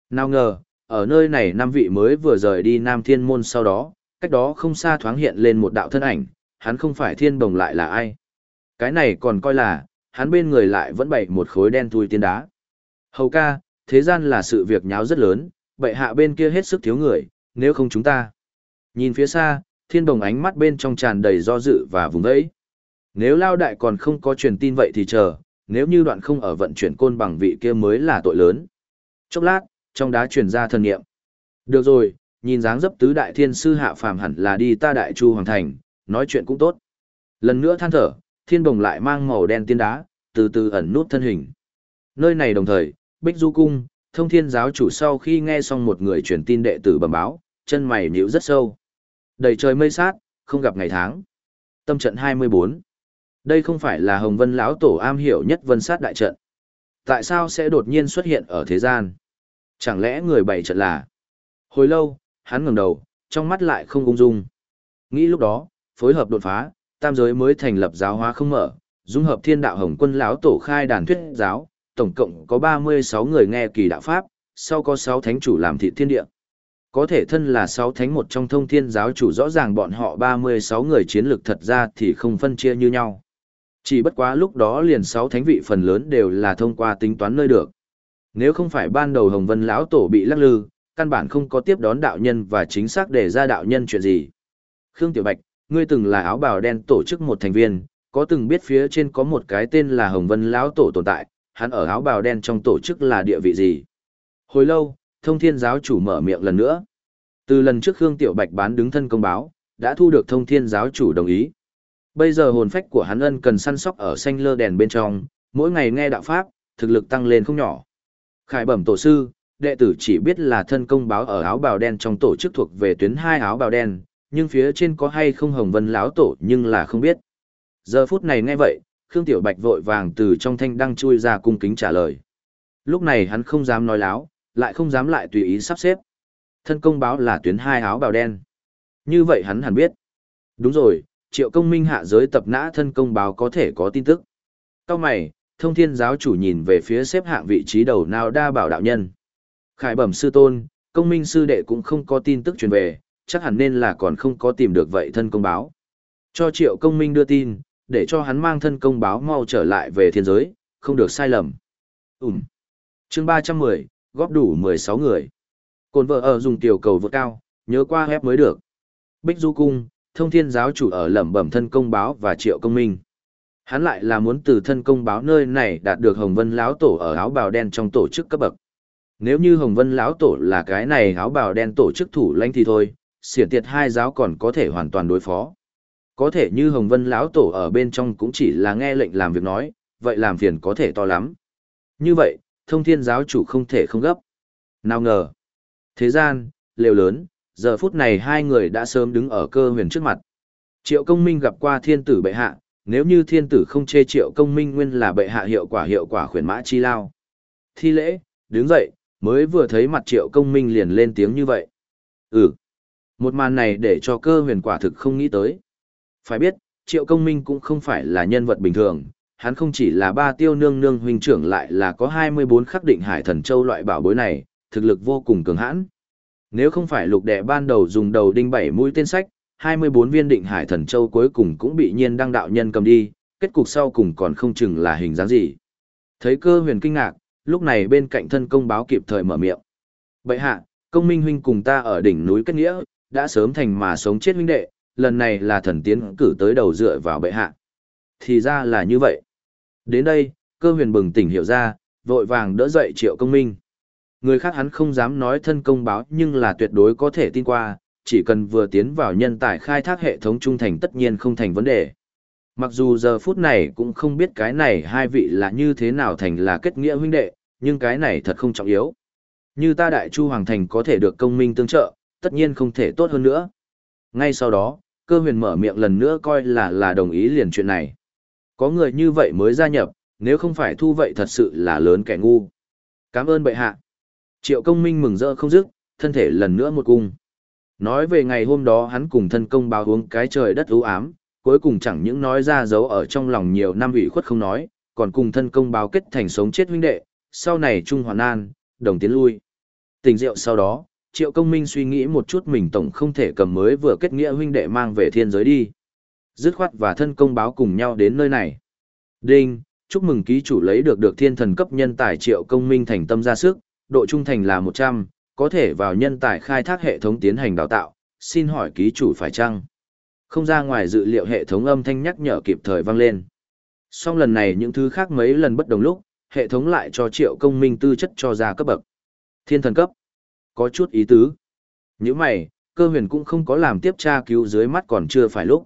Nào ngờ, ở nơi này năm vị mới vừa rời đi Nam Thiên Môn sau đó, cách đó không xa thoáng hiện lên một đạo thân ảnh, hắn không phải thiên bồng lại là ai. Cái này còn coi là, hắn bên người lại vẫn bày một khối đen thui tiên đá. Hầu ca, thế gian là sự việc nháo rất lớn, bệ hạ bên kia hết sức thiếu người, nếu không chúng ta. Nhìn phía xa, thiên đồng ánh mắt bên trong tràn đầy do dự và vùng ấy. Nếu lao đại còn không có truyền tin vậy thì chờ, nếu như đoạn không ở vận chuyển côn bằng vị kia mới là tội lớn. Chốc lát, trong đá truyền ra thần nghiệm. Được rồi, nhìn dáng dấp tứ đại thiên sư hạ phàm hẳn là đi ta đại chu hoàng thành, nói chuyện cũng tốt. Lần nữa than thở, thiên đồng lại mang màu đen tiên đá, từ từ ẩn nút thân hình. Nơi này đồng thời, Bích Du Cung, thông thiên giáo chủ sau khi nghe xong một người truyền tin đệ tử bẩm báo, chân mày nhíu rất sâu. Đầy trời mây sát, không gặp ngày tháng. Tâm trận 24. Đây không phải là Hồng Vân lão tổ am hiểu nhất vân sát đại trận. Tại sao sẽ đột nhiên xuất hiện ở thế gian? Chẳng lẽ người bày trận là? Hồi lâu, hắn ngẩng đầu, trong mắt lại không ung dung. Nghĩ lúc đó, phối hợp đột phá, tam giới mới thành lập giáo hóa không mở, dung hợp thiên đạo hồng quân lão tổ khai đàn thuyết giáo, tổng cộng có 36 người nghe kỳ đạo pháp, sau có 6 thánh chủ làm thị thiên địa. Có thể thân là 6 thánh một trong thông thiên giáo chủ rõ ràng bọn họ 36 người chiến lược thật ra thì không phân chia như nhau. Chỉ bất quá lúc đó liền 6 thánh vị phần lớn đều là thông qua tính toán nơi được. Nếu không phải ban đầu Hồng Vân lão tổ bị lắc lư, căn bản không có tiếp đón đạo nhân và chính xác để ra đạo nhân chuyện gì. Khương Tiểu Bạch, ngươi từng là áo bào đen tổ chức một thành viên, có từng biết phía trên có một cái tên là Hồng Vân lão tổ tồn tại, hắn ở áo bào đen trong tổ chức là địa vị gì? Hồi lâu, thông thiên giáo chủ mở miệng lần nữa. Từ lần trước Khương Tiểu Bạch bán đứng thân công báo, đã thu được thông thiên giáo chủ đồng ý. Bây giờ hồn phách của hắn ân cần săn sóc ở xanh lơ đèn bên trong, mỗi ngày nghe đạo pháp, thực lực tăng lên không nhỏ. Khải bẩm tổ sư, đệ tử chỉ biết là thân công báo ở áo bào đen trong tổ chức thuộc về tuyến hai áo bào đen, nhưng phía trên có hay không hồng vân láo tổ nhưng là không biết. Giờ phút này nghe vậy, Khương Tiểu Bạch vội vàng từ trong thanh đăng chui ra cung kính trả lời. Lúc này hắn không dám nói láo, lại không dám lại tùy ý sắp xếp. Thân công báo là tuyến hai áo bào đen. Như vậy hắn hẳn biết. Đúng rồi, triệu công minh hạ giới tập nã thân công báo có thể có tin tức. Cao mày, thông thiên giáo chủ nhìn về phía xếp hạng vị trí đầu nào đa bảo đạo nhân. Khải bẩm sư tôn, công minh sư đệ cũng không có tin tức truyền về, chắc hẳn nên là còn không có tìm được vậy thân công báo. Cho triệu công minh đưa tin, để cho hắn mang thân công báo mau trở lại về thiên giới, không được sai lầm. Ừm. chương 310, góp đủ 16 người. Cồn vợ ở dùng tiểu cầu vượt cao, nhớ qua hép mới được. Bích Du Cung, thông thiên giáo chủ ở lẩm bẩm thân công báo và triệu công minh. Hắn lại là muốn từ thân công báo nơi này đạt được Hồng Vân lão tổ ở áo bào đen trong tổ chức cấp bậc. Nếu như Hồng Vân lão tổ là cái này áo bào đen tổ chức thủ lãnh thì thôi, xiển tiệt hai giáo còn có thể hoàn toàn đối phó. Có thể như Hồng Vân lão tổ ở bên trong cũng chỉ là nghe lệnh làm việc nói, vậy làm phiền có thể to lắm. Như vậy, thông thiên giáo chủ không thể không gấp. Nào ngờ. Thế gian, lều lớn, giờ phút này hai người đã sớm đứng ở cơ huyền trước mặt. Triệu công minh gặp qua thiên tử bệ hạ, nếu như thiên tử không chê triệu công minh nguyên là bệ hạ hiệu quả hiệu quả khuyển mã chi lao. Thi lễ, đứng dậy, mới vừa thấy mặt triệu công minh liền lên tiếng như vậy. Ừ, một màn này để cho cơ huyền quả thực không nghĩ tới. Phải biết, triệu công minh cũng không phải là nhân vật bình thường, hắn không chỉ là ba tiêu nương nương huynh trưởng lại là có 24 khắc định hải thần châu loại bảo bối này, thực lực vô cùng cường hãn. Nếu không phải lục đệ ban đầu dùng đầu đinh bảy mũi tên sách, 24 viên định hải thần châu cuối cùng cũng bị nhiên đăng đạo nhân cầm đi, kết cục sau cùng còn không chừng là hình dáng gì. Thấy cơ huyền kinh ngạc, lúc này bên cạnh thân công báo kịp thời mở miệng. Bậy hạ, công minh huynh cùng ta ở đỉnh núi kết nghĩa, đã sớm thành mà sống chết huynh đệ, lần này là thần tiến cử tới đầu dựa vào bệ hạ. Thì ra là như vậy. Đến đây, cơ huyền bừng tỉnh hiểu ra, vội vàng đỡ dậy triệu công minh. Người khác hắn không dám nói thân công báo nhưng là tuyệt đối có thể tin qua, chỉ cần vừa tiến vào nhân tài khai thác hệ thống trung thành tất nhiên không thành vấn đề. Mặc dù giờ phút này cũng không biết cái này hai vị là như thế nào thành là kết nghĩa huynh đệ, nhưng cái này thật không trọng yếu. Như ta đại chu hoàng thành có thể được công minh tương trợ, tất nhiên không thể tốt hơn nữa. Ngay sau đó, cơ huyền mở miệng lần nữa coi là là đồng ý liền chuyện này. Có người như vậy mới gia nhập, nếu không phải thu vậy thật sự là lớn kẻ ngu. Cảm ơn bệ hạ. Triệu công minh mừng rỡ không dứt, thân thể lần nữa một cung. Nói về ngày hôm đó hắn cùng thân công báo uống cái trời đất ưu ám, cuối cùng chẳng những nói ra giấu ở trong lòng nhiều năm ủy khuất không nói, còn cùng thân công báo kết thành sống chết huynh đệ, sau này chung hoàn an, đồng tiến lui. Tình rượu sau đó, triệu công minh suy nghĩ một chút mình tổng không thể cầm mới vừa kết nghĩa huynh đệ mang về thiên giới đi. Dứt khoát và thân công báo cùng nhau đến nơi này. Đinh, chúc mừng ký chủ lấy được được thiên thần cấp nhân tài triệu công minh thành tâm ra sức, độ trung thành là 100, có thể vào nhân tài khai thác hệ thống tiến hành đào tạo, xin hỏi ký chủ phải chăng? Không ra ngoài dự liệu hệ thống âm thanh nhắc nhở kịp thời vang lên. Song lần này những thứ khác mấy lần bất đồng lúc, hệ thống lại cho triệu công minh tư chất cho ra cấp bậc. Thiên thần cấp. Có chút ý tứ. Những mày, cơ huyền cũng không có làm tiếp tra cứu dưới mắt còn chưa phải lúc.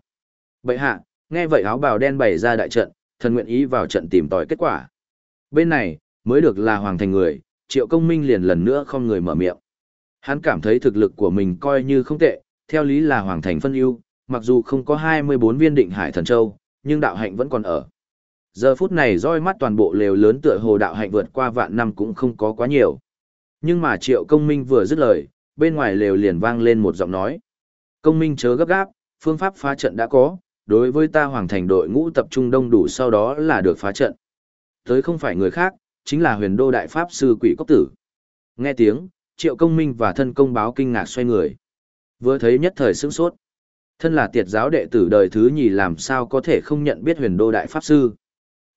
Bậy hạ, nghe vậy áo bào đen bày ra đại trận, thần nguyện ý vào trận tìm tòi kết quả. Bên này, mới được là hoàng thành người, triệu công minh liền lần nữa không người mở miệng. Hắn cảm thấy thực lực của mình coi như không tệ, theo lý là hoàng thành phân ưu, mặc dù không có 24 viên định hải thần châu, nhưng đạo hạnh vẫn còn ở. Giờ phút này roi mắt toàn bộ lều lớn tựa hồ đạo hạnh vượt qua vạn năm cũng không có quá nhiều. Nhưng mà triệu công minh vừa dứt lời, bên ngoài lều liền vang lên một giọng nói. Công minh chớ gấp gáp, phương pháp phá trận đã có, đối với ta hoàng thành đội ngũ tập trung đông đủ sau đó là được phá trận. Tới không phải người khác, chính là huyền đô đại pháp sư quỷ cốc tử. Nghe tiếng, triệu công minh và thân công báo kinh ngạc xoay người. Vừa thấy nhất thời sững sốt. Thân là tiệt giáo đệ tử đời thứ nhì làm sao có thể không nhận biết huyền đô đại pháp sư.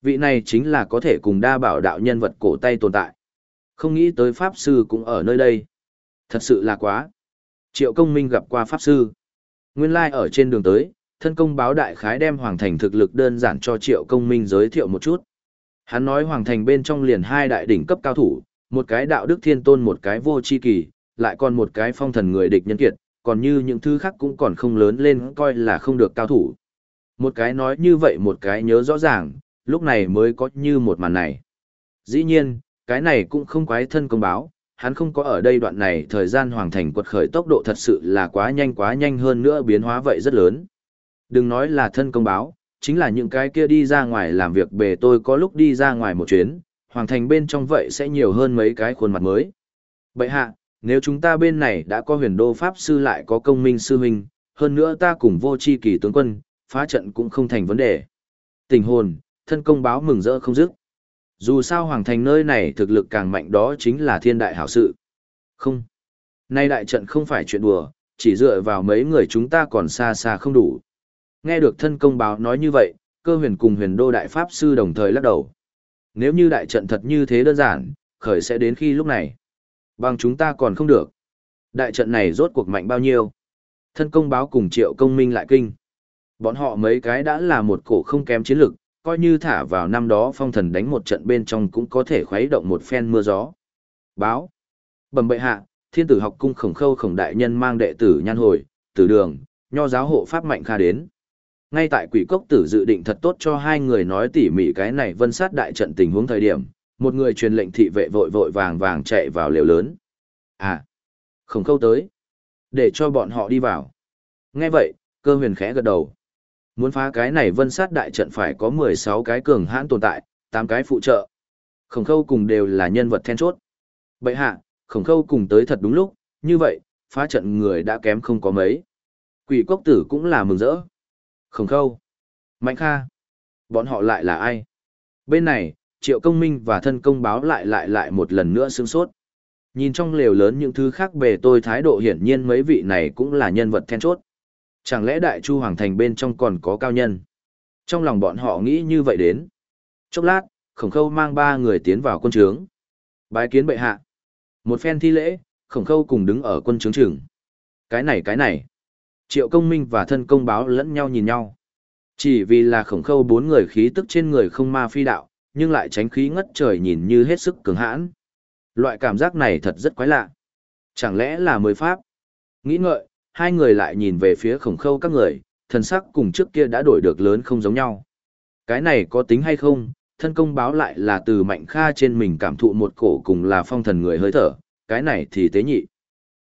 Vị này chính là có thể cùng đa bảo đạo nhân vật cổ tay tồn tại. Không nghĩ tới pháp sư cũng ở nơi đây. Thật sự là quá. Triệu công minh gặp qua pháp sư. Nguyên lai ở trên đường tới, thân công báo đại khái đem Hoàng Thành thực lực đơn giản cho triệu công minh giới thiệu một chút. Hắn nói Hoàng Thành bên trong liền hai đại đỉnh cấp cao thủ, một cái đạo đức thiên tôn một cái vô chi kỳ, lại còn một cái phong thần người địch nhân kiệt, còn như những thứ khác cũng còn không lớn lên coi là không được cao thủ. Một cái nói như vậy một cái nhớ rõ ràng, lúc này mới có như một màn này. Dĩ nhiên, cái này cũng không quái thân công báo, hắn không có ở đây đoạn này thời gian hoàng thành quật khởi tốc độ thật sự là quá nhanh quá nhanh hơn nữa biến hóa vậy rất lớn. Đừng nói là thân công báo, chính là những cái kia đi ra ngoài làm việc bề tôi có lúc đi ra ngoài một chuyến, hoàng thành bên trong vậy sẽ nhiều hơn mấy cái khuôn mặt mới. Bậy hạ, nếu chúng ta bên này đã có huyền đô pháp sư lại có công minh sư huynh, hơn nữa ta cùng vô chi kỳ tướng quân, phá trận cũng không thành vấn đề. Tình hồn, thân công báo mừng rỡ không dứt. Dù sao hoàng thành nơi này thực lực càng mạnh đó chính là thiên đại hảo sự. Không. Nay đại trận không phải chuyện đùa, chỉ dựa vào mấy người chúng ta còn xa xa không đủ. Nghe được thân công báo nói như vậy, cơ huyền cùng huyền đô đại pháp sư đồng thời lắc đầu. Nếu như đại trận thật như thế đơn giản, khởi sẽ đến khi lúc này. Bằng chúng ta còn không được. Đại trận này rốt cuộc mạnh bao nhiêu? Thân công báo cùng triệu công minh lại kinh. Bọn họ mấy cái đã là một cổ không kém chiến lực, coi như thả vào năm đó phong thần đánh một trận bên trong cũng có thể khuấy động một phen mưa gió. Báo. Bẩm bệ hạ, thiên tử học cung khổng khâu khổng đại nhân mang đệ tử nhan hồi, tử đường, nho giáo hộ pháp mạnh kha đến. Ngay tại quỷ cốc tử dự định thật tốt cho hai người nói tỉ mỉ cái này vân sát đại trận tình huống thời điểm, một người truyền lệnh thị vệ vội vội vàng vàng chạy vào lều lớn. À, khổng khâu tới. Để cho bọn họ đi vào. Nghe vậy, cơ huyền khẽ gật đầu. Muốn phá cái này vân sát đại trận phải có 16 cái cường hãn tồn tại, 8 cái phụ trợ. Khổng khâu cùng đều là nhân vật then chốt. Bậy hạ, khổng khâu cùng tới thật đúng lúc, như vậy, phá trận người đã kém không có mấy. Quỷ cốc tử cũng là mừng rỡ. Khổng khâu. Mạnh kha. Bọn họ lại là ai? Bên này, triệu công minh và thân công báo lại lại lại một lần nữa sướng sốt. Nhìn trong lều lớn những thứ khác bề tôi thái độ hiển nhiên mấy vị này cũng là nhân vật then chốt. Chẳng lẽ đại chu hoàng thành bên trong còn có cao nhân? Trong lòng bọn họ nghĩ như vậy đến. Chốc lát, khổng khâu mang ba người tiến vào quân trướng. Bái kiến bệ hạ. Một phen thi lễ, khổng khâu cùng đứng ở quân trướng trường. Cái này cái này. Triệu công minh và thân công báo lẫn nhau nhìn nhau. Chỉ vì là khổng khâu bốn người khí tức trên người không ma phi đạo, nhưng lại tránh khí ngất trời nhìn như hết sức cứng hãn. Loại cảm giác này thật rất quái lạ. Chẳng lẽ là mới pháp? Nghĩ ngợi, hai người lại nhìn về phía khổng khâu các người, thần sắc cùng trước kia đã đổi được lớn không giống nhau. Cái này có tính hay không, thân công báo lại là từ mạnh kha trên mình cảm thụ một cổ cùng là phong thần người hơi thở, cái này thì tế nhị.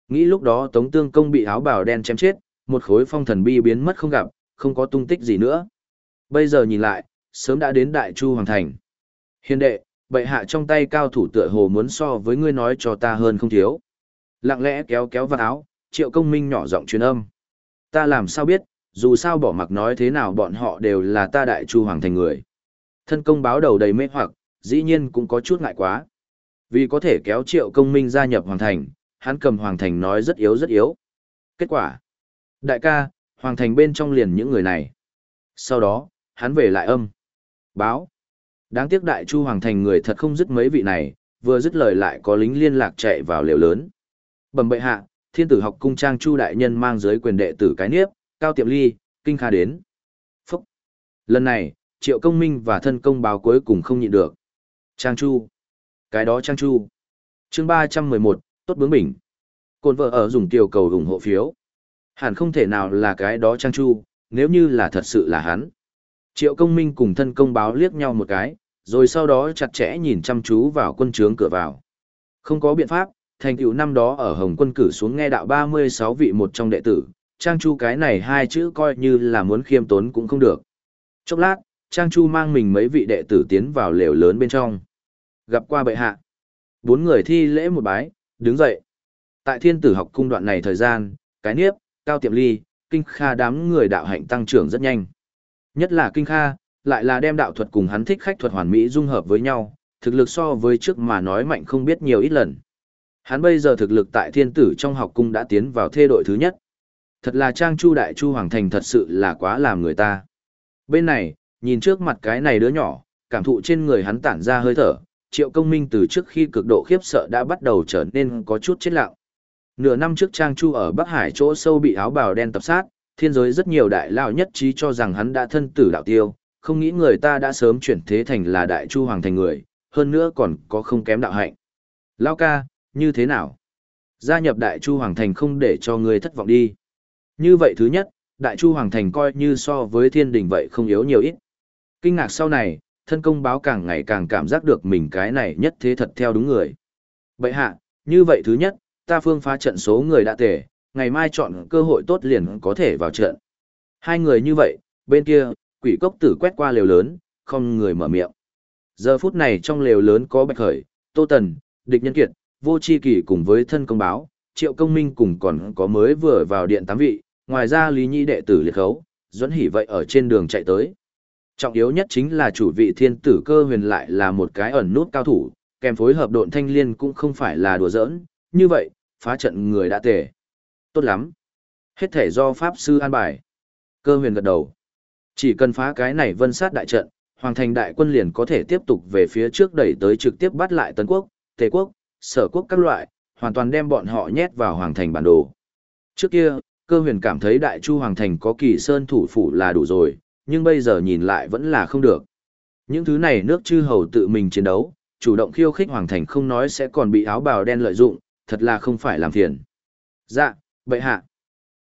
Nghĩ lúc đó Tống Tương Công bị áo bào đen chém chết, một khối phong thần bi biến mất không gặp, không có tung tích gì nữa. Bây giờ nhìn lại, sớm đã đến Đại Chu Hoàng Thành. Hiền đệ, bệ hạ trong tay cao thủ tựa hồ muốn so với ngươi nói cho ta hơn không thiếu. Lặng lẽ kéo kéo vào áo, triệu công minh nhỏ giọng truyền âm. Ta làm sao biết, dù sao bỏ mặc nói thế nào bọn họ đều là ta đại chu hoàng thành người. Thân công báo đầu đầy mê hoặc, dĩ nhiên cũng có chút ngại quá. Vì có thể kéo triệu công minh gia nhập hoàng thành, hắn cầm hoàng thành nói rất yếu rất yếu. Kết quả. Đại ca, hoàng thành bên trong liền những người này. Sau đó, hắn về lại âm. Báo. Đáng tiếc đại chu hoàng thành người thật không dứt mấy vị này, vừa dứt lời lại có lính liên lạc chạy vào lều lớn. Bẩm bệ hạ, thiên tử học cung trang chu đại nhân mang giới quyền đệ tử cái niếp, cao tiệm ly, kinh kha đến. Phúc. Lần này, triệu công minh và thân công báo cuối cùng không nhịn được. Trang chu. Cái đó trang chu. chương ba trăm mười một tốt bướng bình. Cồn vợ ở dùng tiểu cầu ủng hộ phiếu. Hẳn không thể nào là cái đó trang chu, nếu như là thật sự là hắn. Triệu công minh cùng thân công báo liếc nhau một cái, rồi sau đó chặt chẽ nhìn chăm chú vào quân trướng cửa vào. Không có biện pháp, thành tựu năm đó ở Hồng quân cử xuống nghe đạo 36 vị một trong đệ tử, Trang Chu cái này hai chữ coi như là muốn khiêm tốn cũng không được. Chốc lát, Trang Chu mang mình mấy vị đệ tử tiến vào lều lớn bên trong. Gặp qua bệ hạ. Bốn người thi lễ một bái, đứng dậy. Tại thiên tử học cung đoạn này thời gian, cái niếp, cao tiệm ly, kinh kha đám người đạo hạnh tăng trưởng rất nhanh. Nhất là kinh kha, lại là đem đạo thuật cùng hắn thích khách thuật hoàn mỹ dung hợp với nhau, thực lực so với trước mà nói mạnh không biết nhiều ít lần. Hắn bây giờ thực lực tại thiên tử trong học cung đã tiến vào thê đội thứ nhất. Thật là trang chu đại chu hoàng thành thật sự là quá làm người ta. Bên này, nhìn trước mặt cái này đứa nhỏ, cảm thụ trên người hắn tản ra hơi thở, triệu công minh từ trước khi cực độ khiếp sợ đã bắt đầu trở nên có chút chết lặng. Nửa năm trước trang chu ở Bắc Hải chỗ sâu bị áo bào đen tập sát, Thiên giới rất nhiều đại lao nhất trí cho rằng hắn đã thân tử đạo tiêu, không nghĩ người ta đã sớm chuyển thế thành là đại chu hoàng thành người, hơn nữa còn có không kém đạo hạnh. Lao ca, như thế nào? Gia nhập đại chu hoàng thành không để cho người thất vọng đi. Như vậy thứ nhất, đại chu hoàng thành coi như so với thiên đình vậy không yếu nhiều ít. Kinh ngạc sau này, thân công báo càng ngày càng cảm giác được mình cái này nhất thế thật theo đúng người. Vậy hạ, như vậy thứ nhất, ta phương phá trận số người đã tề, ngày mai chọn cơ hội tốt liền có thể vào trận. Hai người như vậy, bên kia, quỷ cốc tử quét qua lều lớn, không người mở miệng. Giờ phút này trong lều lớn có Bạch Khởi, Tô Tần, Địch Nhân Kiệt, Vô Chi Kỳ cùng với thân công báo, Triệu Công Minh cùng còn có mới vừa vào điện tám vị, ngoài ra Lý Nhi đệ tử liệt khấu, dẫn hỉ vậy ở trên đường chạy tới. Trọng yếu nhất chính là chủ vị thiên tử cơ huyền lại là một cái ẩn nút cao thủ, kèm phối hợp độn thanh liên cũng không phải là đùa giỡn, như vậy, phá trận người đã tề. Tốt lắm. Hết thể do Pháp Sư an bài. Cơ huyền gật đầu. Chỉ cần phá cái này vân sát đại trận, Hoàng thành đại quân liền có thể tiếp tục về phía trước đẩy tới trực tiếp bắt lại Tấn Quốc, Tề Quốc, Sở Quốc các loại, hoàn toàn đem bọn họ nhét vào Hoàng thành bản đồ. Trước kia, cơ huyền cảm thấy đại chu Hoàng thành có kỳ sơn thủ phủ là đủ rồi, nhưng bây giờ nhìn lại vẫn là không được. Những thứ này nước chư hầu tự mình chiến đấu, chủ động khiêu khích Hoàng thành không nói sẽ còn bị áo bào đen lợi dụng, thật là không phải làm phiền. Dạ, bệ hạ.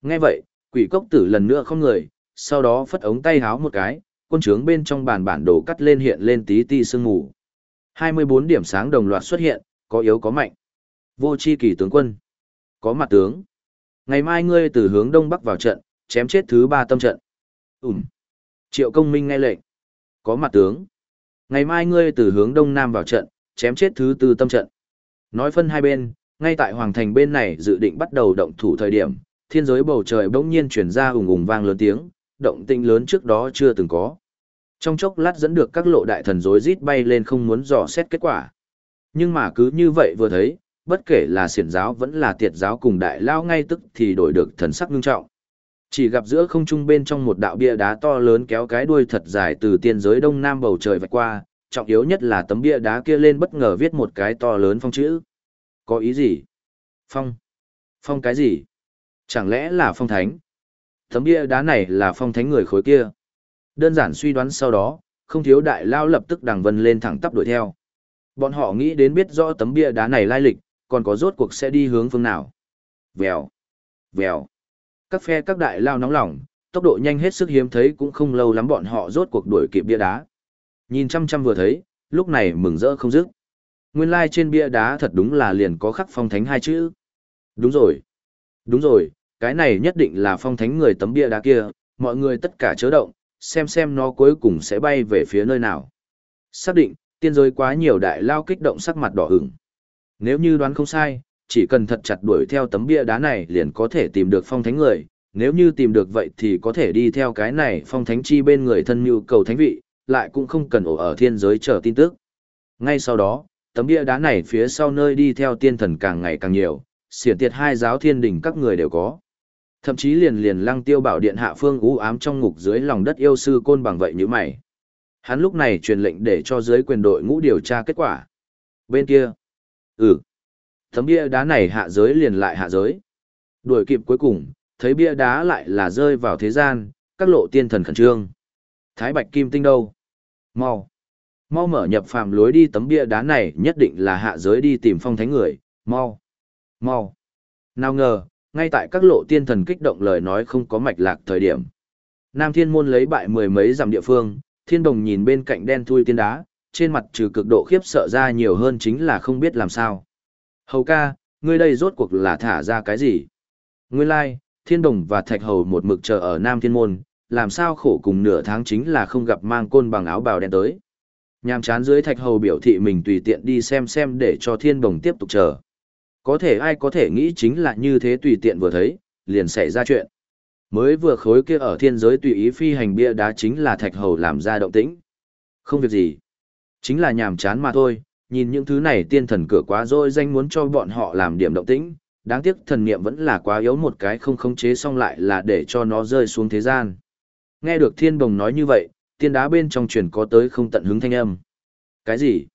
Nghe vậy, quỷ cốc tử lần nữa không người, sau đó phất ống tay háo một cái, quân trướng bên trong bàn bản đồ cắt lên hiện lên tí ti sương mù. 24 điểm sáng đồng loạt xuất hiện, có yếu có mạnh. Vô chi kỳ tướng quân. Có mặt tướng. Ngày mai ngươi từ hướng đông bắc vào trận, chém chết thứ ba tâm trận. Ừm. Triệu công minh nghe lệnh. Có mặt tướng. Ngày mai ngươi từ hướng đông nam vào trận, chém chết thứ tư tâm trận. Nói phân hai bên, ngay tại hoàng thành bên này dự định bắt đầu động thủ thời điểm, thiên giới bầu trời bỗng nhiên chuyển ra ùng ùng vang lớn tiếng, động tĩnh lớn trước đó chưa từng có. Trong chốc lát dẫn được các lộ đại thần rối rít bay lên không muốn dò xét kết quả. Nhưng mà cứ như vậy vừa thấy, bất kể là xiển giáo vẫn là tiệt giáo cùng đại lao ngay tức thì đổi được thần sắc ngưng trọng. Chỉ gặp giữa không trung bên trong một đạo bia đá to lớn kéo cái đuôi thật dài từ tiên giới đông nam bầu trời vạch qua, trọng yếu nhất là tấm bia đá kia lên bất ngờ viết một cái to lớn phong chữ. Có ý gì? Phong. Phong cái gì? Chẳng lẽ là phong thánh? Tấm bia đá này là phong thánh người khối kia. Đơn giản suy đoán sau đó, không thiếu đại lao lập tức đằng vân lên thẳng tắp đuổi theo. Bọn họ nghĩ đến biết rõ tấm bia đá này lai lịch, còn có rốt cuộc sẽ đi hướng phương nào. Vèo, vèo. Các phe các đại lao nóng lòng, tốc độ nhanh hết sức hiếm thấy cũng không lâu lắm bọn họ rốt cuộc đuổi kịp bia đá. Nhìn chăm chăm vừa thấy, lúc này mừng rỡ không dứt. Nguyên lai like trên bia đá thật đúng là liền có khắc phong thánh hai chữ. Đúng rồi. Đúng rồi, cái này nhất định là phong thánh người tấm bia đá kia, mọi người tất cả chớ động, xem xem nó cuối cùng sẽ bay về phía nơi nào. Xác định, tiên giới quá nhiều đại lao kích động sắc mặt đỏ ửng. Nếu như đoán không sai, chỉ cần thật chặt đuổi theo tấm bia đá này liền có thể tìm được phong thánh người, nếu như tìm được vậy thì có thể đi theo cái này phong thánh chi bên người thân nhu cầu thánh vị, lại cũng không cần ổ ở thiên giới chờ tin tức. Ngay sau đó, tấm bia đá này phía sau nơi đi theo tiên thần càng ngày càng nhiều, xiển tiệt hai giáo thiên đình các người đều có. Thậm chí liền liền lăng tiêu bảo điện hạ phương u ám trong ngục dưới lòng đất yêu sư côn bằng vậy như mày. Hắn lúc này truyền lệnh để cho dưới quyền đội ngũ điều tra kết quả. Bên kia. Ừ. Tấm bia đá này hạ giới liền lại hạ giới. Đuổi kịp cuối cùng, thấy bia đá lại là rơi vào thế gian, các lộ tiên thần khẩn trương. Thái Bạch Kim Tinh đâu? Mau. Mau mở nhập phàm lối đi tấm bia đá này nhất định là hạ giới đi tìm phong thánh người, mau. Mau. Nào ngờ, ngay tại các lộ tiên thần kích động lời nói không có mạch lạc thời điểm. Nam Thiên Môn lấy bại mười mấy dặm địa phương, Thiên Đồng nhìn bên cạnh đen thui tiên đá, trên mặt trừ cực độ khiếp sợ ra nhiều hơn chính là không biết làm sao. Hầu ca, ngươi đây rốt cuộc là thả ra cái gì? Nguyên lai, Thiên Đồng và Thạch Hầu một mực chờ ở Nam Thiên Môn, làm sao khổ cùng nửa tháng chính là không gặp mang côn bằng áo bào đen tới. Nhàm chán dưới Thạch Hầu biểu thị mình tùy tiện đi xem xem để cho Thiên Đồng tiếp tục chờ. Có thể ai có thể nghĩ chính là như thế tùy tiện vừa thấy, liền xảy ra chuyện. Mới vừa khối kia ở thiên giới tùy ý phi hành bia đá chính là thạch hầu làm ra động tĩnh. Không việc gì. Chính là nhàm chán mà thôi, nhìn những thứ này tiên thần cửa quá rồi danh muốn cho bọn họ làm điểm động tĩnh. Đáng tiếc thần niệm vẫn là quá yếu một cái không khống chế xong lại là để cho nó rơi xuống thế gian. Nghe được thiên bồng nói như vậy, tiên đá bên trong truyền có tới không tận hứng thanh âm. Cái gì?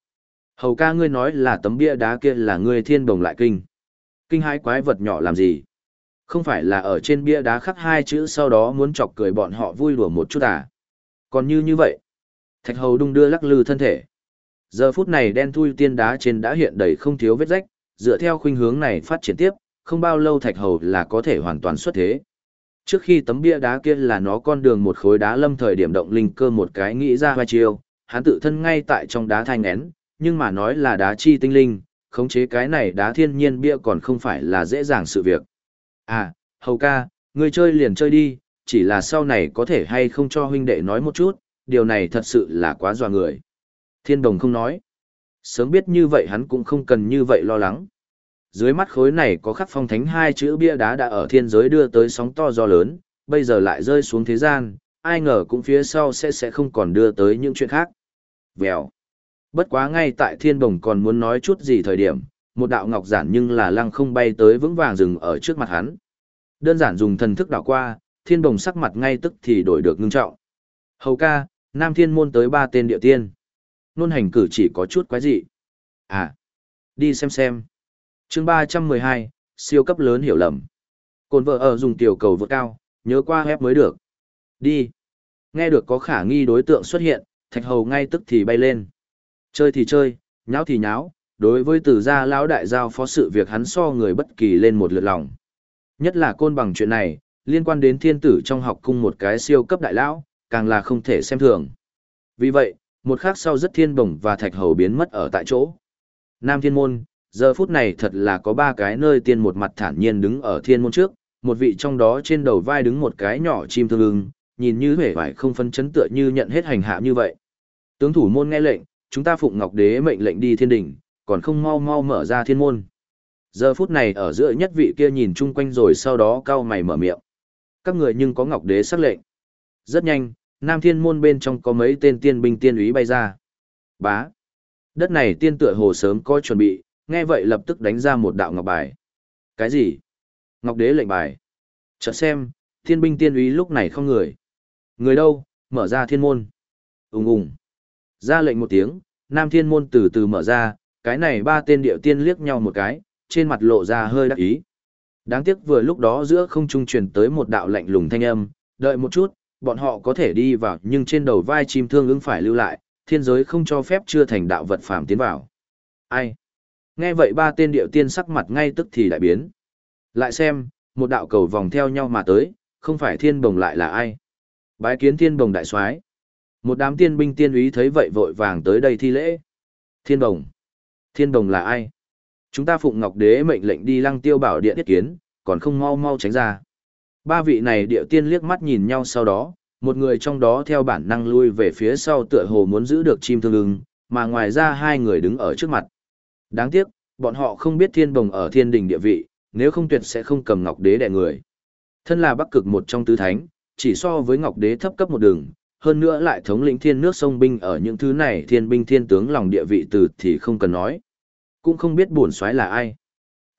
Hầu ca ngươi nói là tấm bia đá kia là ngươi thiên bồng lại kinh. Kinh hai quái vật nhỏ làm gì? Không phải là ở trên bia đá khắc hai chữ sau đó muốn chọc cười bọn họ vui đùa một chút à. Còn như như vậy, thạch hầu đung đưa lắc lư thân thể. Giờ phút này đen thui tiên đá trên đã hiện đầy không thiếu vết rách, dựa theo khuynh hướng này phát triển tiếp, không bao lâu thạch hầu là có thể hoàn toàn xuất thế. Trước khi tấm bia đá kia là nó con đường một khối đá lâm thời điểm động linh cơ một cái nghĩ ra vai chiêu, hắn tự thân ngay tại trong đá thanh nén, nhưng mà nói là đá chi tinh linh, khống chế cái này đá thiên nhiên bia còn không phải là dễ dàng sự việc. À, hầu ca, ngươi chơi liền chơi đi, chỉ là sau này có thể hay không cho huynh đệ nói một chút, điều này thật sự là quá dọa người. Thiên đồng không nói. Sớm biết như vậy hắn cũng không cần như vậy lo lắng. Dưới mắt khối này có khắc phong thánh hai chữ bia đá đã ở thiên giới đưa tới sóng to gió lớn, bây giờ lại rơi xuống thế gian, ai ngờ cũng phía sau sẽ sẽ không còn đưa tới những chuyện khác. Vèo. Bất quá ngay tại thiên đồng còn muốn nói chút gì thời điểm, một đạo ngọc giản nhưng là lăng không bay tới vững vàng dừng ở trước mặt hắn. Đơn giản dùng thần thức đảo qua, thiên đồng sắc mặt ngay tức thì đổi được ngưng trọng. Hầu ca, Nam Thiên môn tới ba tên địa tiên. Nôn hành cử chỉ có chút quái dị. À, đi xem xem chương ba trăm mười hai siêu cấp lớn hiểu lầm. Cồn vợ ở dùng tiểu cầu vượt cao, nhớ qua hép mới được. Đi. Nghe được có khả nghi đối tượng xuất hiện, thạch hầu ngay tức thì bay lên. Chơi thì chơi, nháo thì nháo, đối với tử gia lão đại giao phó sự việc hắn so người bất kỳ lên một lượt lòng. Nhất là côn bằng chuyện này, liên quan đến thiên tử trong học cung một cái siêu cấp đại lão, càng là không thể xem thường. Vì vậy, một khắc sau rất thiên bổng và thạch hầu biến mất ở tại chỗ. Nam thiên môn, giờ phút này thật là có ba cái nơi tiên một mặt thản nhiên đứng ở thiên môn trước, một vị trong đó trên đầu vai đứng một cái nhỏ chim thương ưng, nhìn như vẻ vải không phân chấn tựa như nhận hết hành hạ như vậy. Tướng thủ môn nghe lệnh, chúng ta phụng ngọc đế mệnh lệnh đi thiên đỉnh, còn không mau mau mở ra thiên môn. Giờ phút này ở giữa nhất vị kia nhìn chung quanh rồi sau đó cao mày mở miệng. Các người nhưng có ngọc đế sắc lệnh. Rất nhanh, Nam Thiên môn bên trong có mấy tên tiên binh tiên úy bay ra. Bá. Đất này tiên tựa hồ sớm có chuẩn bị, nghe vậy lập tức đánh ra một đạo ngọc bài. Cái gì? Ngọc đế lệnh bài. Chợt xem, thiên binh tiên úy lúc này không người. Người đâu, mở ra thiên môn. Úng úng. Ra lệnh một tiếng, Nam Thiên môn từ từ mở ra, cái này ba tên điệu tiên liếc nhau một cái, trên mặt lộ ra hơi đắc ý. Đáng tiếc vừa lúc đó giữa không trung truyền tới một đạo lạnh lùng thanh âm, đợi một chút, bọn họ có thể đi vào nhưng trên đầu vai chim thương ứng phải lưu lại, thiên giới không cho phép chưa thành đạo vật phàm tiến vào. Ai? Nghe vậy ba tên điệu tiên sắc mặt ngay tức thì đại biến. Lại xem, một đạo cầu vòng theo nhau mà tới, không phải thiên bồng lại là ai? Bái kiến thiên bồng đại soái. Một đám tiên binh tiên úy thấy vậy vội vàng tới đây thi lễ. Thiên bồng. Thiên bồng là ai? Chúng ta phụng ngọc đế mệnh lệnh đi lăng tiêu bảo điện tiết kiến, còn không mau mau tránh ra. Ba vị này điệu tiên liếc mắt nhìn nhau sau đó, một người trong đó theo bản năng lui về phía sau tựa hồ muốn giữ được chim thương ưng, mà ngoài ra hai người đứng ở trước mặt. Đáng tiếc, bọn họ không biết thiên bồng ở thiên đình địa vị, nếu không tuyệt sẽ không cầm ngọc đế đẻ người. Thân là bắc cực một trong tứ thánh, chỉ so với ngọc đế thấp cấp một đường, hơn nữa lại thống lĩnh thiên nước sông binh ở những thứ này thiên binh thiên tướng lòng địa vị từ thì không cần nói. Cũng không biết bổn soái là ai.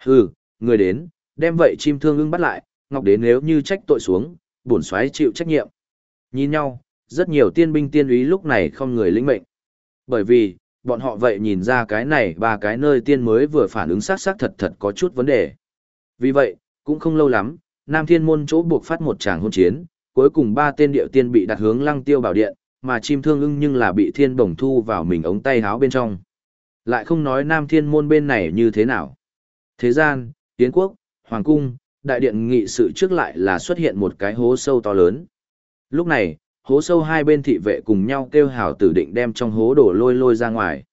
Hừ, người đến, đem vậy chim thương ưng bắt lại, ngọc đế nếu như trách tội xuống, bổn soái chịu trách nhiệm. Nhìn nhau, rất nhiều tiên binh tiên úy lúc này không người lĩnh mệnh. Bởi vì, bọn họ vậy nhìn ra cái này ba cái nơi tiên mới vừa phản ứng sát sát thật thật có chút vấn đề. Vì vậy, cũng không lâu lắm, Nam Thiên Môn chỗ buộc phát một tràng hôn chiến, cuối cùng ba tên điệu tiên bị đặt hướng lăng tiêu bảo điện, mà chim thương ưng nhưng là bị thiên bổng thu vào mình ống tay háo bên trong. Lại không nói Nam Thiên Môn bên này như thế nào. Thế gian, Tiến Quốc, Hoàng Cung, đại điện nghị sự trước lại là xuất hiện một cái hố sâu to lớn. Lúc này, hố sâu hai bên thị vệ cùng nhau kêu hào tử định đem trong hố đổ lôi lôi ra ngoài.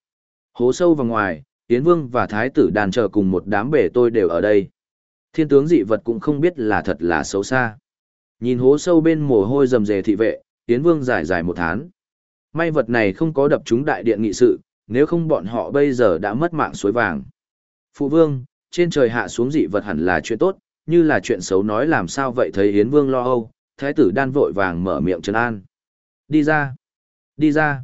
Hố sâu vào ngoài, Yến Vương và Thái tử đàn chờ cùng một đám bể tôi đều ở đây. Thiên tướng dị vật cũng không biết là thật là xấu xa. Nhìn hố sâu bên mồ hôi rầm rề thị vệ, Yến Vương giải giải một tháng. May vật này không có đập chúng đại điện nghị sự, nếu không bọn họ bây giờ đã mất mạng suối vàng. Phụ Vương, trên trời hạ xuống dị vật hẳn là chuyện tốt, như là chuyện xấu nói làm sao vậy thấy Yến Vương lo âu, thái tử đan vội vàng mở miệng trấn an. Đi ra! Đi ra!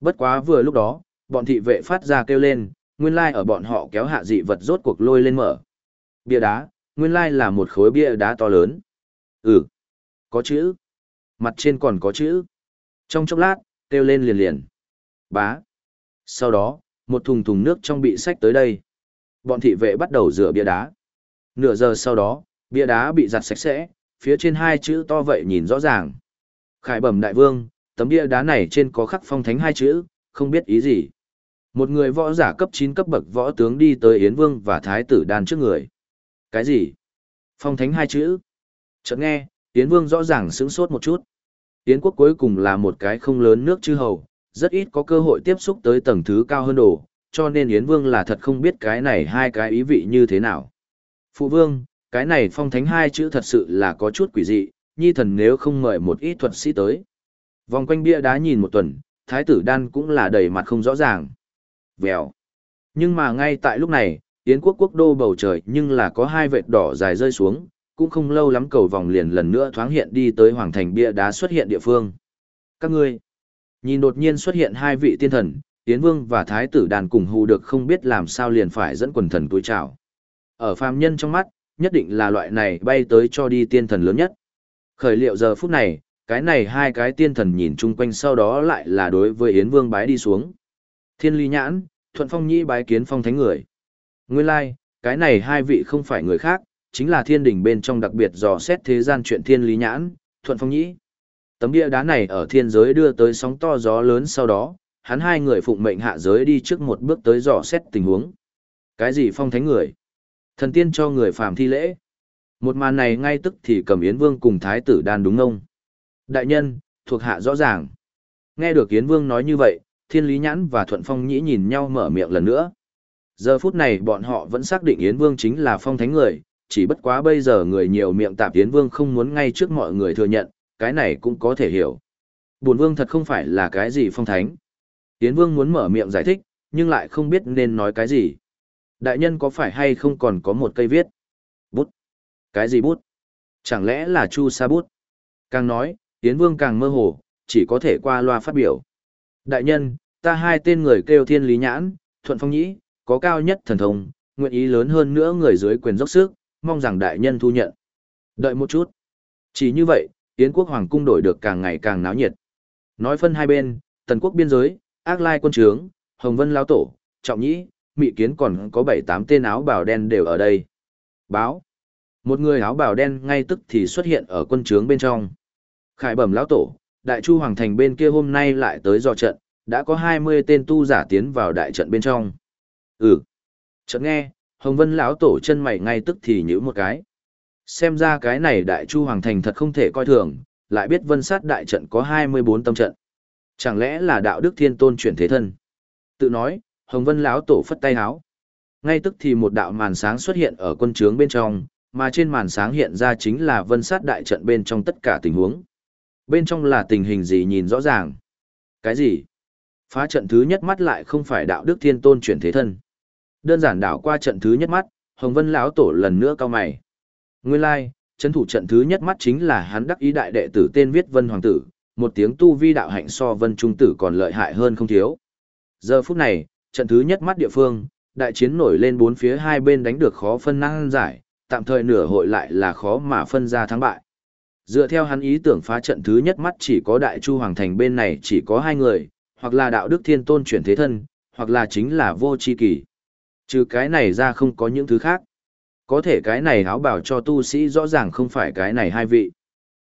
Bất quá vừa lúc đó, bọn thị vệ phát ra kêu lên, nguyên lai ở bọn họ kéo hạ dị vật rốt cuộc lôi lên mở. Bia đá, nguyên lai là một khối bia đá to lớn. Ừ, có chữ. Mặt trên còn có chữ. Trong chốc lát, kêu lên liền liền. Bá. Sau đó, một thùng thùng nước trong bị sách tới đây. Bọn thị vệ bắt đầu rửa bia đá. Nửa giờ sau đó, Bia đá bị giặt sạch sẽ, phía trên hai chữ to vậy nhìn rõ ràng. Khải bẩm đại vương, tấm bia đá này trên có khắc phong thánh hai chữ, không biết ý gì. Một người võ giả cấp 9 cấp bậc võ tướng đi tới Yến Vương và Thái tử đan trước người. Cái gì? Phong thánh hai chữ. Chợt nghe, Yến Vương rõ ràng sững sốt một chút. Yến quốc cuối cùng là một cái không lớn nước chư hầu, rất ít có cơ hội tiếp xúc tới tầng thứ cao hơn đồ, cho nên Yến Vương là thật không biết cái này hai cái ý vị như thế nào. Phụ Vương, cái này phong thánh hai chữ thật sự là có chút quỷ dị, nhi thần nếu không mời một ít thuật sĩ tới. Vòng quanh bia đá nhìn một tuần, thái tử đan cũng là đầy mặt không rõ ràng. Vèo. Nhưng mà ngay tại lúc này, Yến quốc quốc đô bầu trời nhưng là có hai vệt đỏ dài rơi xuống, cũng không lâu lắm cầu vòng liền lần nữa thoáng hiện đi tới hoàng thành bia đá xuất hiện địa phương. Các ngươi, nhìn đột nhiên xuất hiện hai vị tiên thần, Yến vương và thái tử đàn cùng hù được không biết làm sao liền phải dẫn quần thần túi trào. Ở phàm nhân trong mắt, nhất định là loại này bay tới cho đi tiên thần lớn nhất. Khởi liệu giờ phút này, cái này hai cái tiên thần nhìn chung quanh sau đó lại là đối với Yến Vương bái đi xuống. Thiên ly nhãn, thuận phong nhĩ bái kiến phong thánh người. Nguyên lai, like, cái này hai vị không phải người khác, chính là thiên đình bên trong đặc biệt dò xét thế gian chuyện thiên lý nhãn, thuận phong nhĩ. Tấm bia đá này ở thiên giới đưa tới sóng to gió lớn sau đó, hắn hai người phụng mệnh hạ giới đi trước một bước tới dò xét tình huống. Cái gì phong thánh người? Thần tiên cho người phàm thi lễ. Một màn này ngay tức thì cầm Yến Vương cùng Thái tử đan đúng không? Đại nhân, thuộc hạ rõ ràng. Nghe được Yến Vương nói như vậy, Thiên Lý Nhãn và Thuận Phong Nhĩ nhìn nhau mở miệng lần nữa. Giờ phút này bọn họ vẫn xác định Yến Vương chính là phong thánh người, chỉ bất quá bây giờ người nhiều miệng tạp Yến Vương không muốn ngay trước mọi người thừa nhận, cái này cũng có thể hiểu. Bổn Vương thật không phải là cái gì phong thánh. Yến Vương muốn mở miệng giải thích, nhưng lại không biết nên nói cái gì. Đại nhân có phải hay không còn có một cây viết? Bút. Cái gì bút? Chẳng lẽ là chu sa bút? Càng nói, Yến Vương càng mơ hồ, chỉ có thể qua loa phát biểu. Đại nhân, ta hai tên người kêu thiên lý nhãn, thuận phong nhĩ, có cao nhất thần thông, nguyện ý lớn hơn nữa người dưới quyền dốc sức, mong rằng đại nhân thu nhận. Đợi một chút. Chỉ như vậy, Yến quốc hoàng cung đổi được càng ngày càng náo nhiệt. Nói phân hai bên, tần quốc biên giới, ác lai quân trướng, hồng vân lao tổ, trọng nhĩ, mị kiến còn có bảy tám tên áo bào đen đều ở đây. Báo. Một người áo bào đen ngay tức thì xuất hiện ở quân trướng bên trong. Khải bẩm lão tổ, đại chu hoàng thành bên kia hôm nay lại tới dò trận, đã có 20 tên tu giả tiến vào đại trận bên trong. Ừ. Chợt nghe, Hồng Vân lão tổ chân mày ngay tức thì nhíu một cái. Xem ra cái này đại chu hoàng thành thật không thể coi thường, lại biết vân sát đại trận có 24 tâm trận. Chẳng lẽ là đạo đức thiên tôn chuyển thế thân? Tự nói, Hồng Vân lão tổ phất tay háo. Ngay tức thì một đạo màn sáng xuất hiện ở quân trướng bên trong, mà trên màn sáng hiện ra chính là vân sát đại trận bên trong tất cả tình huống. Bên trong là tình hình gì nhìn rõ ràng. Cái gì? Phá trận thứ nhất mắt lại không phải đạo đức thiên tôn chuyển thế thân. Đơn giản đảo qua trận thứ nhất mắt, Hồng Vân lão tổ lần nữa cao mày. Nguyên lai, like, thủ trận thứ nhất mắt chính là hắn đắc ý đại đệ tử tên viết Vân Hoàng tử, một tiếng tu vi đạo hạnh so Vân Trung tử còn lợi hại hơn không thiếu. Giờ phút này, trận thứ nhất mắt địa phương, đại chiến nổi lên bốn phía hai bên đánh được khó phân năng giải, tạm thời nửa hội lại là khó mà phân ra thắng bại. Dựa theo hắn ý tưởng phá trận thứ nhất mắt chỉ có đại chu hoàng thành bên này chỉ có hai người, hoặc là đạo đức thiên tôn chuyển thế thân, hoặc là chính là vô chi kỳ. Trừ cái này ra không có những thứ khác. Có thể cái này áo bảo cho tu sĩ rõ ràng không phải cái này hai vị.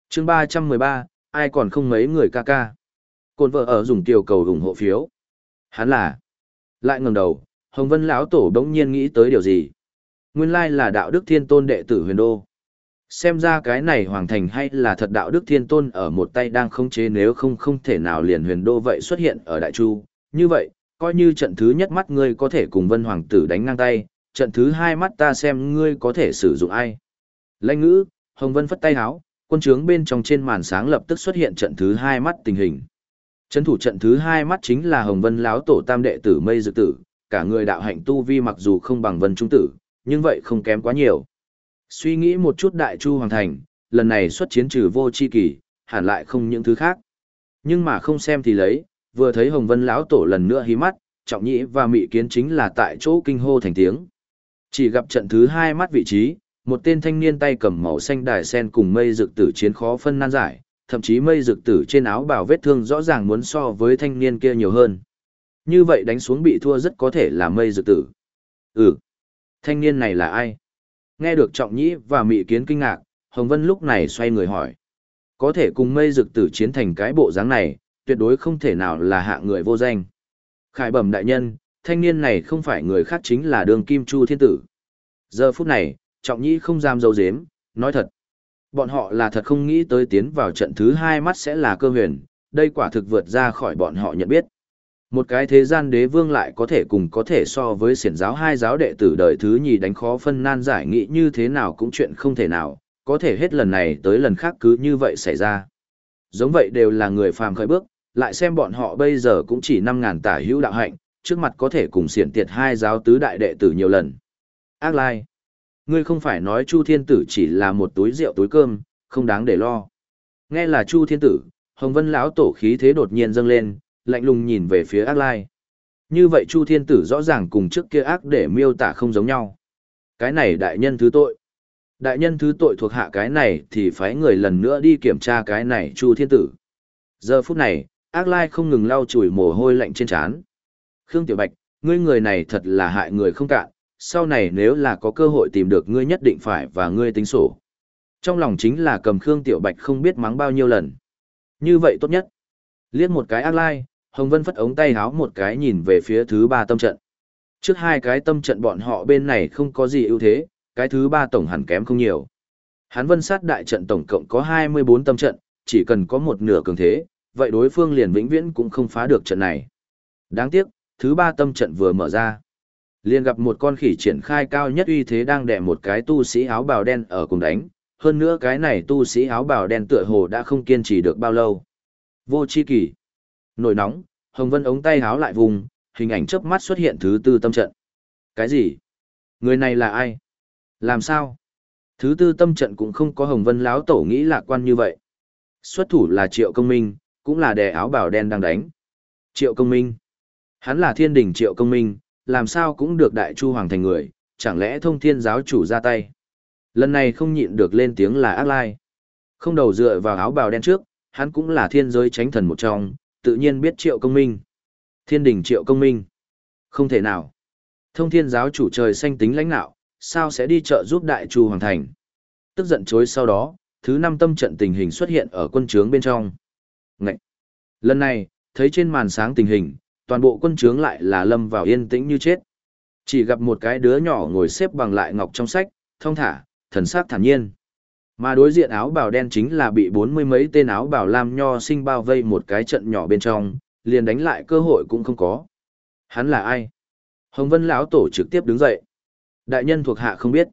chương 313, ai còn không mấy người ca ca. Côn vợ ở dùng tiểu cầu ủng hộ phiếu. Hắn là. Lại ngẩng đầu, Hồng Vân lão tổ đống nhiên nghĩ tới điều gì. Nguyên lai là đạo đức thiên tôn đệ tử huyền đô. Xem ra cái này hoàng thành hay là thật đạo đức thiên tôn ở một tay đang không chế nếu không không thể nào liền huyền đô vậy xuất hiện ở đại chu. Như vậy, coi như trận thứ nhất mắt ngươi có thể cùng vân hoàng tử đánh ngang tay, trận thứ hai mắt ta xem ngươi có thể sử dụng ai. Lãnh ngữ, Hồng Vân phất tay háo, quân trướng bên trong trên màn sáng lập tức xuất hiện trận thứ hai mắt tình hình. Trấn thủ trận thứ hai mắt chính là Hồng Vân láo tổ tam đệ tử Mây Dực Tử, cả người đạo hạnh tu vi mặc dù không bằng Vân Trung Tử, nhưng vậy không kém quá nhiều. Suy nghĩ một chút đại chu hoàng thành, lần này xuất chiến trừ vô chi kỳ, hẳn lại không những thứ khác. Nhưng mà không xem thì lấy, vừa thấy Hồng Vân lão tổ lần nữa hí mắt, trọng nhĩ và mị kiến chính là tại chỗ kinh hô thành tiếng. Chỉ gặp trận thứ hai mắt vị trí, một tên thanh niên tay cầm màu xanh đài sen cùng mây dược tử chiến khó phân nan giải, thậm chí mây dược tử trên áo bảo vết thương rõ ràng muốn so với thanh niên kia nhiều hơn. Như vậy đánh xuống bị thua rất có thể là mây dược tử. Ừ, thanh niên này là ai? Nghe được trọng nhĩ và mị kiến kinh ngạc, Hồng Vân lúc này xoay người hỏi. Có thể cùng mây rực tử chiến thành cái bộ dáng này, tuyệt đối không thể nào là hạ người vô danh. Khải bẩm đại nhân, thanh niên này không phải người khác chính là đường kim chu thiên tử. Giờ phút này, trọng nhĩ không dám dấu dếm, nói thật. Bọn họ là thật không nghĩ tới tiến vào trận thứ hai mắt sẽ là cơ huyền, đây quả thực vượt ra khỏi bọn họ nhận biết. Một cái thế gian đế vương lại có thể cùng có thể so với siển giáo hai giáo đệ tử đời thứ nhì đánh khó phân nan giải nghĩ như thế nào cũng chuyện không thể nào, có thể hết lần này tới lần khác cứ như vậy xảy ra. Giống vậy đều là người phàm khởi bước, lại xem bọn họ bây giờ cũng chỉ năm ngàn tả hữu đạo hạnh, trước mặt có thể cùng siển tiệt hai giáo tứ đại đệ tử nhiều lần. Ác lai. Ngươi không phải nói Chu Thiên Tử chỉ là một túi rượu túi cơm, không đáng để lo. Nghe là Chu Thiên Tử, Hồng Vân lão tổ khí thế đột nhiên dâng lên, lạnh lùng nhìn về phía ác lai. Như vậy Chu Thiên Tử rõ ràng cùng trước kia ác để miêu tả không giống nhau. Cái này đại nhân thứ tội. Đại nhân thứ tội thuộc hạ cái này thì phái người lần nữa đi kiểm tra cái này Chu Thiên Tử. Giờ phút này, ác lai không ngừng lau chùi mồ hôi lạnh trên trán. Khương Tiểu Bạch, ngươi người này thật là hại người không cạn, sau này nếu là có cơ hội tìm được ngươi nhất định phải và ngươi tính sổ. Trong lòng chính là cầm Khương Tiểu Bạch không biết mắng bao nhiêu lần. Như vậy tốt nhất. Liếc một cái ác lai, Hồng Vân phất ống tay háo một cái nhìn về phía thứ ba tâm trận. Trước hai cái tâm trận bọn họ bên này không có gì ưu thế, cái thứ ba tổng hẳn kém không nhiều. Hán Vân sát đại trận tổng cộng có 24 tâm trận, chỉ cần có một nửa cường thế, vậy đối phương liền vĩnh viễn cũng không phá được trận này. Đáng tiếc, thứ ba tâm trận vừa mở ra. Liền gặp một con khỉ triển khai cao nhất uy thế đang đè một cái tu sĩ áo bào đen ở cùng đánh, hơn nữa cái này tu sĩ áo bào đen tựa hồ đã không kiên trì được bao lâu. Vô chi kỳ. Nổi nóng, Hồng Vân ống tay háo lại vùng, hình ảnh chớp mắt xuất hiện thứ tư tâm trận. Cái gì? Người này là ai? Làm sao? Thứ tư tâm trận cũng không có Hồng Vân láo tổ nghĩ lạc quan như vậy. Xuất thủ là Triệu Công Minh, cũng là đè áo bào đen đang đánh. Triệu Công Minh. Hắn là thiên đỉnh Triệu Công Minh, làm sao cũng được đại chu hoàng thành người, chẳng lẽ thông thiên giáo chủ ra tay. Lần này không nhịn được lên tiếng là ác lai. Không đầu dựa vào áo bào đen trước, hắn cũng là thiên giới tránh thần một trong, tự nhiên biết triệu công minh. Thiên đình triệu công minh. Không thể nào. Thông thiên giáo chủ trời xanh tính lãnh nạo, sao sẽ đi chợ giúp đại chu hoàng thành. Tức giận chối sau đó, thứ năm tâm trận tình hình xuất hiện ở quân trướng bên trong. Ngậy! Lần này, thấy trên màn sáng tình hình, toàn bộ quân trướng lại là lâm vào yên tĩnh như chết. Chỉ gặp một cái đứa nhỏ ngồi xếp bằng lại ngọc trong sách, thông thả, thần sắc thản nhiên. Mà đối diện áo bào đen chính là bị bốn mươi mấy tên áo bào lam nho sinh bao vây một cái trận nhỏ bên trong, liền đánh lại cơ hội cũng không có. Hắn là ai? Hồng Vân lão tổ trực tiếp đứng dậy. Đại nhân thuộc hạ không biết.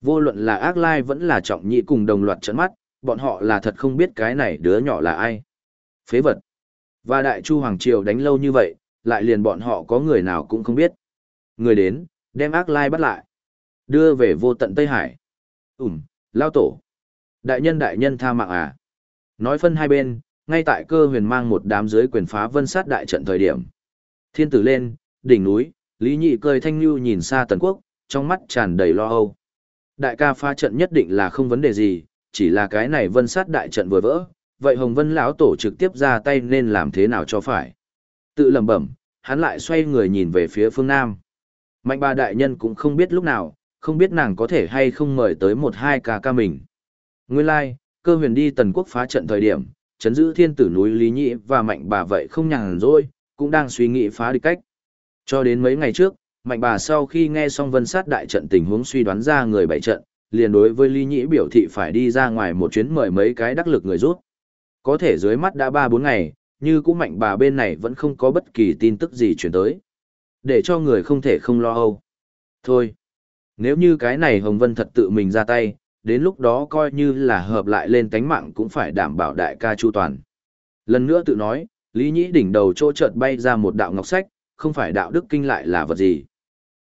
Vô luận là ác lai vẫn là trọng nhị cùng đồng loạt trận mắt, bọn họ là thật không biết cái này đứa nhỏ là ai. Phế vật. Và đại chu hoàng triều đánh lâu như vậy, lại liền bọn họ có người nào cũng không biết. Người đến, đem ác lai bắt lại. Đưa về vô tận Tây Hải. Ừm, lao tổ. Đại nhân đại nhân tha mạng à. Nói phân hai bên, ngay tại cơ huyền mang một đám dưới quyền phá vân sát đại trận thời điểm. Thiên tử lên, đỉnh núi, Lý Nhị cười thanh lưu nhìn xa tần quốc, trong mắt tràn đầy lo âu. Đại ca phá trận nhất định là không vấn đề gì, chỉ là cái này vân sát đại trận vừa vỡ, vậy Hồng Vân lão tổ trực tiếp ra tay nên làm thế nào cho phải. Tự lẩm bẩm, hắn lại xoay người nhìn về phía phương Nam. Mạnh bà đại nhân cũng không biết lúc nào, không biết nàng có thể hay không mời tới một hai ca ca mình. Nguyên lai, like, cơ huyền đi tần quốc phá trận thời điểm, chấn giữ thiên tử núi Lý Nhĩ và mạnh bà vậy không nhàn rỗi, cũng đang suy nghĩ phá địch cách. Cho đến mấy ngày trước, mạnh bà sau khi nghe xong vân sát đại trận tình huống suy đoán ra người bảy trận, liền đối với Lý Nhĩ biểu thị phải đi ra ngoài một chuyến mời mấy cái đắc lực người rút. Có thể dưới mắt đã ba bốn ngày, như cũng mạnh bà bên này vẫn không có bất kỳ tin tức gì chuyển tới. Để cho người không thể không lo âu. Thôi, nếu như cái này Hồng Vân thật tự mình ra tay, đến lúc đó coi như là hợp lại lên tánh mạng cũng phải đảm bảo đại ca chu toàn. Lần nữa tự nói, Lý Nhĩ đỉnh đầu chỗ chợt bay ra một đạo ngọc sách, không phải đạo đức kinh lại là vật gì.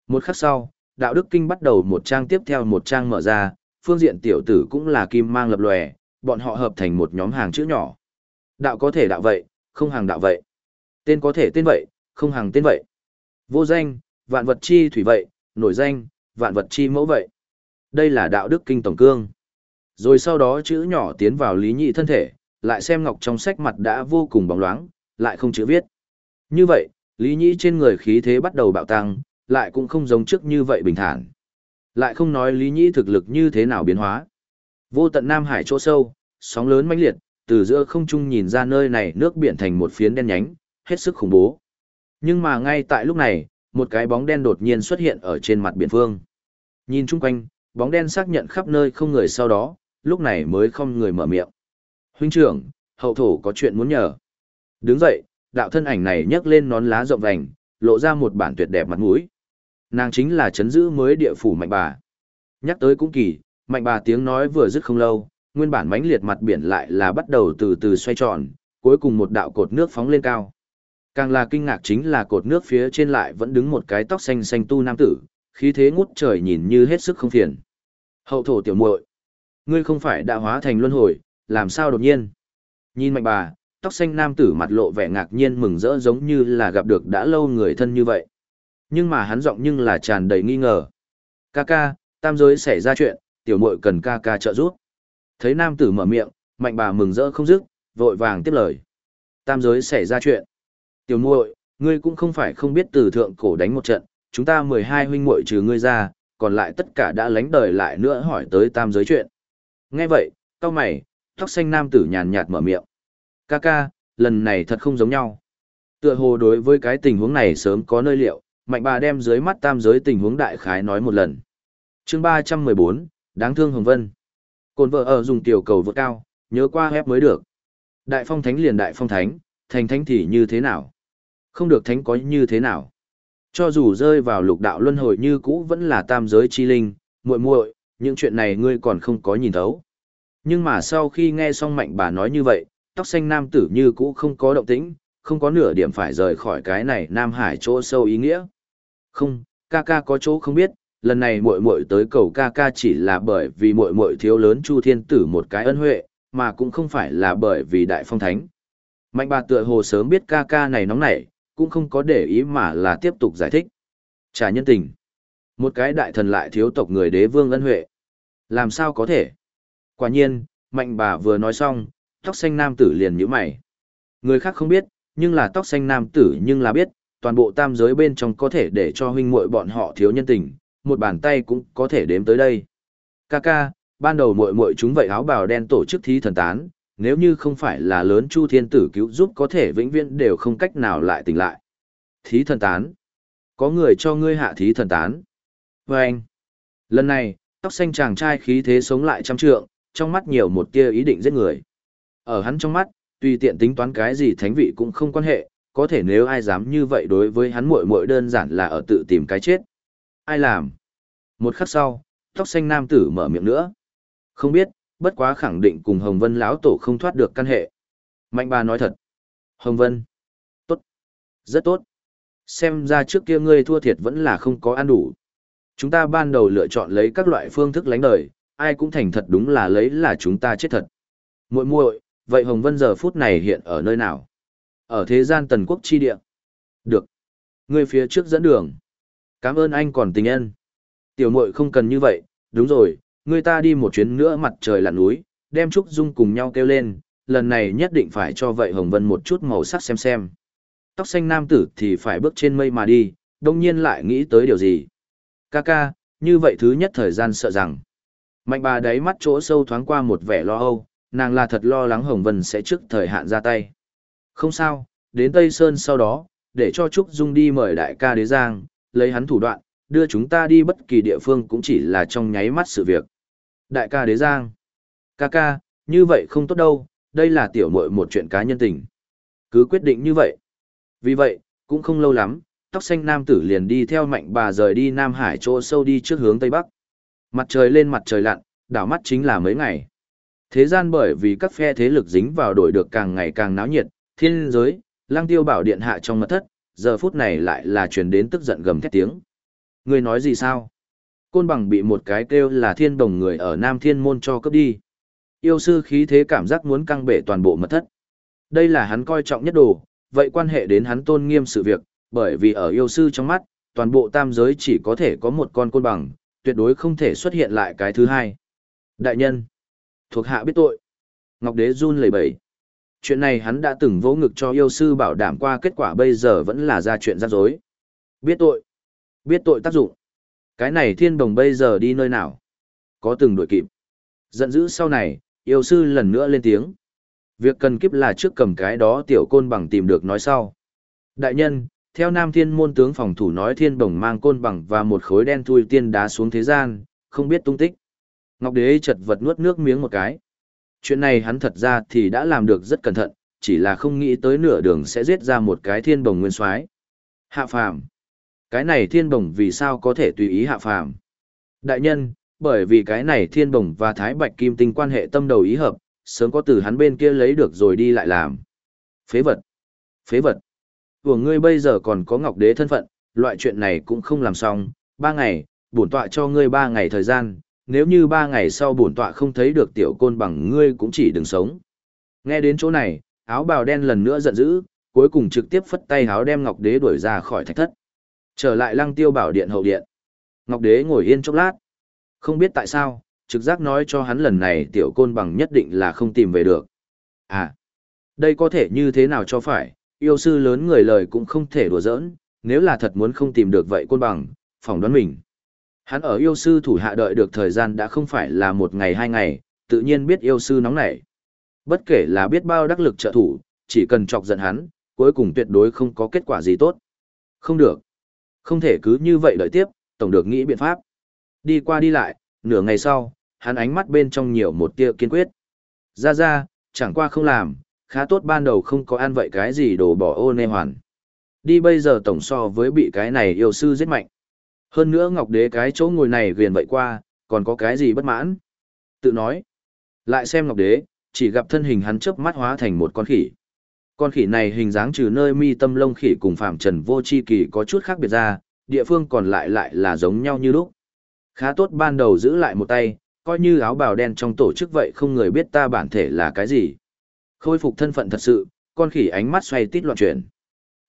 Một khắc sau, đạo đức kinh bắt đầu một trang tiếp theo một trang mở ra, phương diện tiểu tử cũng là kim mang lập lòe, bọn họ hợp thành một nhóm hàng chữ nhỏ. Đạo có thể đạo vậy, không hàng đạo vậy. Tên có thể tên vậy, không hàng tên vậy. Vô danh, vạn vật chi thủy vậy, nổi danh, vạn vật chi mẫu vậy. Đây là đạo đức kinh tổng cương. Rồi sau đó chữ nhỏ tiến vào lý nhị thân thể, lại xem ngọc trong sách mặt đã vô cùng bóng loáng, lại không chữ viết. Như vậy, lý nhị trên người khí thế bắt đầu bạo tăng, lại cũng không giống trước như vậy bình thản. Lại không nói Lý nhị thực lực như thế nào biến hóa. Vô tận Nam Hải chỗ sâu, sóng lớn mãnh liệt, từ giữa không trung nhìn ra nơi này nước biển thành một phiến đen nhánh, hết sức khủng bố. Nhưng mà ngay tại lúc này, một cái bóng đen đột nhiên xuất hiện ở trên mặt biển phương. Nhìn chung quanh, bóng đen xác nhận khắp nơi không người sau đó, lúc này mới không người mở miệng. Huynh trưởng, hậu thổ có chuyện muốn nhờ. Đứng dậy, đạo thân ảnh này nhấc lên nón lá rộng vành, lộ ra một bản tuyệt đẹp mặt mũi. Nàng chính là chấn giữ mới địa phủ mạnh bà. Nhắc tới cũng kỳ, mạnh bà tiếng nói vừa dứt không lâu, nguyên bản mãnh liệt mặt biển lại là bắt đầu từ từ xoay tròn, cuối cùng một đạo cột nước phóng lên cao. Càng là kinh ngạc chính là cột nước phía trên lại vẫn đứng một cái tóc xanh xanh tu nam tử, khí thế ngút trời nhìn như hết sức không phiền. Hậu thổ tiểu muội, ngươi không phải đã hóa thành luân hồi, làm sao đột nhiên? Nhìn mạnh bà, tóc xanh nam tử mặt lộ vẻ ngạc nhiên mừng rỡ giống như là gặp được đã lâu người thân như vậy. Nhưng mà hắn giọng nhưng là tràn đầy nghi ngờ. Ca ca, tam giới xảy ra chuyện, tiểu muội cần ca ca trợ giúp. Thấy nam tử mở miệng, mạnh bà mừng rỡ không dứt, vội vàng tiếp lời. Tam giới xảy ra chuyện. Tiểu muội, ngươi cũng không phải không biết từ thượng cổ đánh một trận, chúng ta mười hai huynh muội trừ ngươi ra, còn lại tất cả đã lánh đời lại nữa hỏi tới tam giới chuyện. Nghe vậy, cao mày, tóc xanh nam tử nhàn nhạt mở miệng. Ca ca, lần này thật không giống nhau. Tựa hồ đối với cái tình huống này sớm có nơi liệu, mạnh bà đem dưới mắt tam giới tình huống đại khái nói một lần. chương ba trăm mười bốn, đáng thương Hồng Vân. Cồn vợ ở dùng tiểu cầu vượt cao, nhớ qua hép mới được. Đại phong thánh liền đại phong thánh, thành thánh thì như thế nào? Không được thánh có như thế nào? Cho dù rơi vào lục đạo luân hồi như cũ vẫn là tam giới chi linh, muội muội, những chuyện này ngươi còn không có nhìn thấu. Nhưng mà sau khi nghe xong mạnh bà nói như vậy, tóc xanh nam tử như cũ không có động tĩnh, không có nửa điểm phải rời khỏi cái này Nam Hải chỗ sâu ý nghĩa. Không, ca ca có chỗ không biết, lần này muội muội tới cầu ca ca chỉ là bởi vì muội muội thiếu lớn Chu Thiên Tử một cái ân huệ, mà cũng không phải là bởi vì đại phong thánh. Mạnh bà tựa hồ sớm biết ca ca này nóng nảy, cũng không có để ý mà là tiếp tục giải thích. Trả nhân tình. Một cái đại thần lại thiếu tộc người đế vương ân huệ. Làm sao có thể? Quả nhiên, mạnh bà vừa nói xong, tóc xanh nam tử liền nhíu mày. Người khác không biết, nhưng là tóc xanh nam tử nhưng là biết, toàn bộ tam giới bên trong có thể để cho huynh muội bọn họ thiếu nhân tình, một bàn tay cũng có thể đếm tới đây. Kaka, ban đầu muội muội chúng vậy áo bào đen tổ chức thí thần tán, nếu như không phải là lớn Chu Thiên Tử cứu giúp có thể vĩnh viễn đều không cách nào lại tỉnh lại. Thí thần tán. Có người cho ngươi hạ thí thần tán. Và anh. Lần này, tóc xanh chàng trai khí thế sống lại trăm trượng, trong mắt nhiều một tia ý định giết người. Ở hắn trong mắt, tùy tiện tính toán cái gì thánh vị cũng không quan hệ, có thể nếu ai dám như vậy đối với hắn muội muội đơn giản là ở tự tìm cái chết. Ai làm? Một khắc sau, tóc xanh nam tử mở miệng nữa. Không biết, bất quá khẳng định cùng Hồng Vân lão tổ không thoát được căn hệ. Mạnh bà nói thật. Hồng Vân. Tốt. Rất tốt. Xem ra trước kia ngươi thua thiệt vẫn là không có ăn đủ. Chúng ta ban đầu lựa chọn lấy các loại phương thức lánh đời, ai cũng thành thật đúng là lấy là chúng ta chết thật. Muội muội, vậy Hồng Vân giờ phút này hiện ở nơi nào? Ở thế gian tần quốc chi địa. Được. Ngươi phía trước dẫn đường. Cảm ơn anh còn tình ân. Tiểu muội không cần như vậy, đúng rồi, người ta đi một chuyến nữa mặt trời lặn núi, đem Trúc Dung cùng nhau kêu lên, lần này nhất định phải cho vậy Hồng Vân một chút màu sắc xem xem. Tóc xanh nam tử thì phải bước trên mây mà đi, đông nhiên lại nghĩ tới điều gì. Ca ca, như vậy thứ nhất thời gian sợ rằng. Mạnh bà đáy mắt chỗ sâu thoáng qua một vẻ lo âu, nàng là thật lo lắng Hồng Vân sẽ trước thời hạn ra tay. Không sao, đến Tây Sơn sau đó, để cho Trúc Dung đi mời đại ca đế giang, lấy hắn thủ đoạn, đưa chúng ta đi bất kỳ địa phương cũng chỉ là trong nháy mắt sự việc. Đại ca đế giang. Ca ca, như vậy không tốt đâu, đây là tiểu muội một chuyện cá nhân tình. Cứ quyết định như vậy. Vì vậy, cũng không lâu lắm, tóc xanh nam tử liền đi theo mạnh bà rời đi Nam Hải chỗ sâu đi trước hướng Tây Bắc. Mặt trời lên mặt trời lặn, đảo mắt chính là mấy ngày. Thế gian bởi vì các phe thế lực dính vào đổi được càng ngày càng náo nhiệt, thiên giới, lang tiêu bảo điện hạ trong mật thất, giờ phút này lại là truyền đến tức giận gầm thét tiếng. Người nói gì sao? Côn bằng bị một cái kêu là thiên đồng người ở Nam Thiên Môn cho cấp đi. Yêu sư khí thế cảm giác muốn căng bể toàn bộ mật thất. Đây là hắn coi trọng nhất đồ, vậy quan hệ đến hắn tôn nghiêm sự việc, bởi vì ở yêu sư trong mắt, toàn bộ tam giới chỉ có thể có một con côn bằng, tuyệt đối không thể xuất hiện lại cái thứ hai. Đại nhân, thuộc hạ biết tội. Ngọc Đế run lẩy bẩy. Chuyện này hắn đã từng vỗ ngực cho yêu sư bảo đảm qua kết quả bây giờ vẫn là ra chuyện rắc rối. Biết tội. Biết tội tác dụng. Cái này thiên đồng bây giờ đi nơi nào? Có từng đuổi kịp. Giận dữ sau này, yêu sư lần nữa lên tiếng. Việc cần kiếp là trước cầm cái đó tiểu côn bằng tìm được nói sau. Đại nhân, theo Nam Thiên môn tướng phòng thủ nói thiên đồng mang côn bằng và một khối đen thui tiên đá xuống thế gian, không biết tung tích. Ngọc Đế chật vật nuốt nước miếng một cái. Chuyện này hắn thật ra thì đã làm được rất cẩn thận, chỉ là không nghĩ tới nửa đường sẽ giết ra một cái thiên bồng nguyên soái. Hạ phàm. Cái này thiên bồng vì sao có thể tùy ý hạ phàm? Đại nhân, bởi vì cái này thiên bồng và thái bạch kim tinh quan hệ tâm đầu ý hợp, sớm có từ hắn bên kia lấy được rồi đi lại làm. Phế vật. Phế vật. Của ngươi bây giờ còn có ngọc đế thân phận, loại chuyện này cũng không làm xong, ba ngày, bổn tọa cho ngươi ba ngày thời gian, nếu như ba ngày sau bổn tọa không thấy được tiểu côn bằng ngươi cũng chỉ đừng sống. Nghe đến chỗ này, áo bào đen lần nữa giận dữ, cuối cùng trực tiếp phất tay áo đem Ngọc Đế đuổi ra khỏi thạch thất. Trở lại lăng tiêu bảo điện hậu điện. Ngọc Đế ngồi yên chốc lát. Không biết tại sao, trực giác nói cho hắn lần này tiểu côn bằng nhất định là không tìm về được. À, đây có thể như thế nào cho phải, yêu sư lớn người lời cũng không thể đùa giỡn, nếu là thật muốn không tìm được vậy côn bằng, phỏng đoán mình. Hắn ở yêu sư thủ hạ đợi được thời gian đã không phải là một ngày hai ngày, tự nhiên biết yêu sư nóng nảy. Bất kể là biết bao đắc lực trợ thủ, chỉ cần chọc giận hắn, cuối cùng tuyệt đối không có kết quả gì tốt. Không được. Không thể cứ như vậy đợi tiếp, tổng được nghĩ biện pháp. Đi qua đi lại, nửa ngày sau, hắn ánh mắt bên trong nhiều một tia kiên quyết. Ra ra, chẳng qua không làm, khá tốt ban đầu không có ăn vậy cái gì đồ bỏ ô nê hoàn. Đi bây giờ tổng so với bị cái này yêu sư giết mạnh. Hơn nữa Ngọc Đế cái chỗ ngồi này viền vậy qua, còn có cái gì bất mãn? Tự nói. Lại xem Ngọc Đế, chỉ gặp thân hình hắn chớp mắt hóa thành một con khỉ. Con khỉ này hình dáng trừ nơi mi tâm lông khỉ cùng phạm trần vô chi kỳ có chút khác biệt ra, địa phương còn lại lại là giống nhau như lúc. Khá tốt ban đầu giữ lại một tay, coi như áo bào đen trong tổ chức vậy không người biết ta bản thể là cái gì. Khôi phục thân phận thật sự, con khỉ ánh mắt xoay tít loạn chuyển.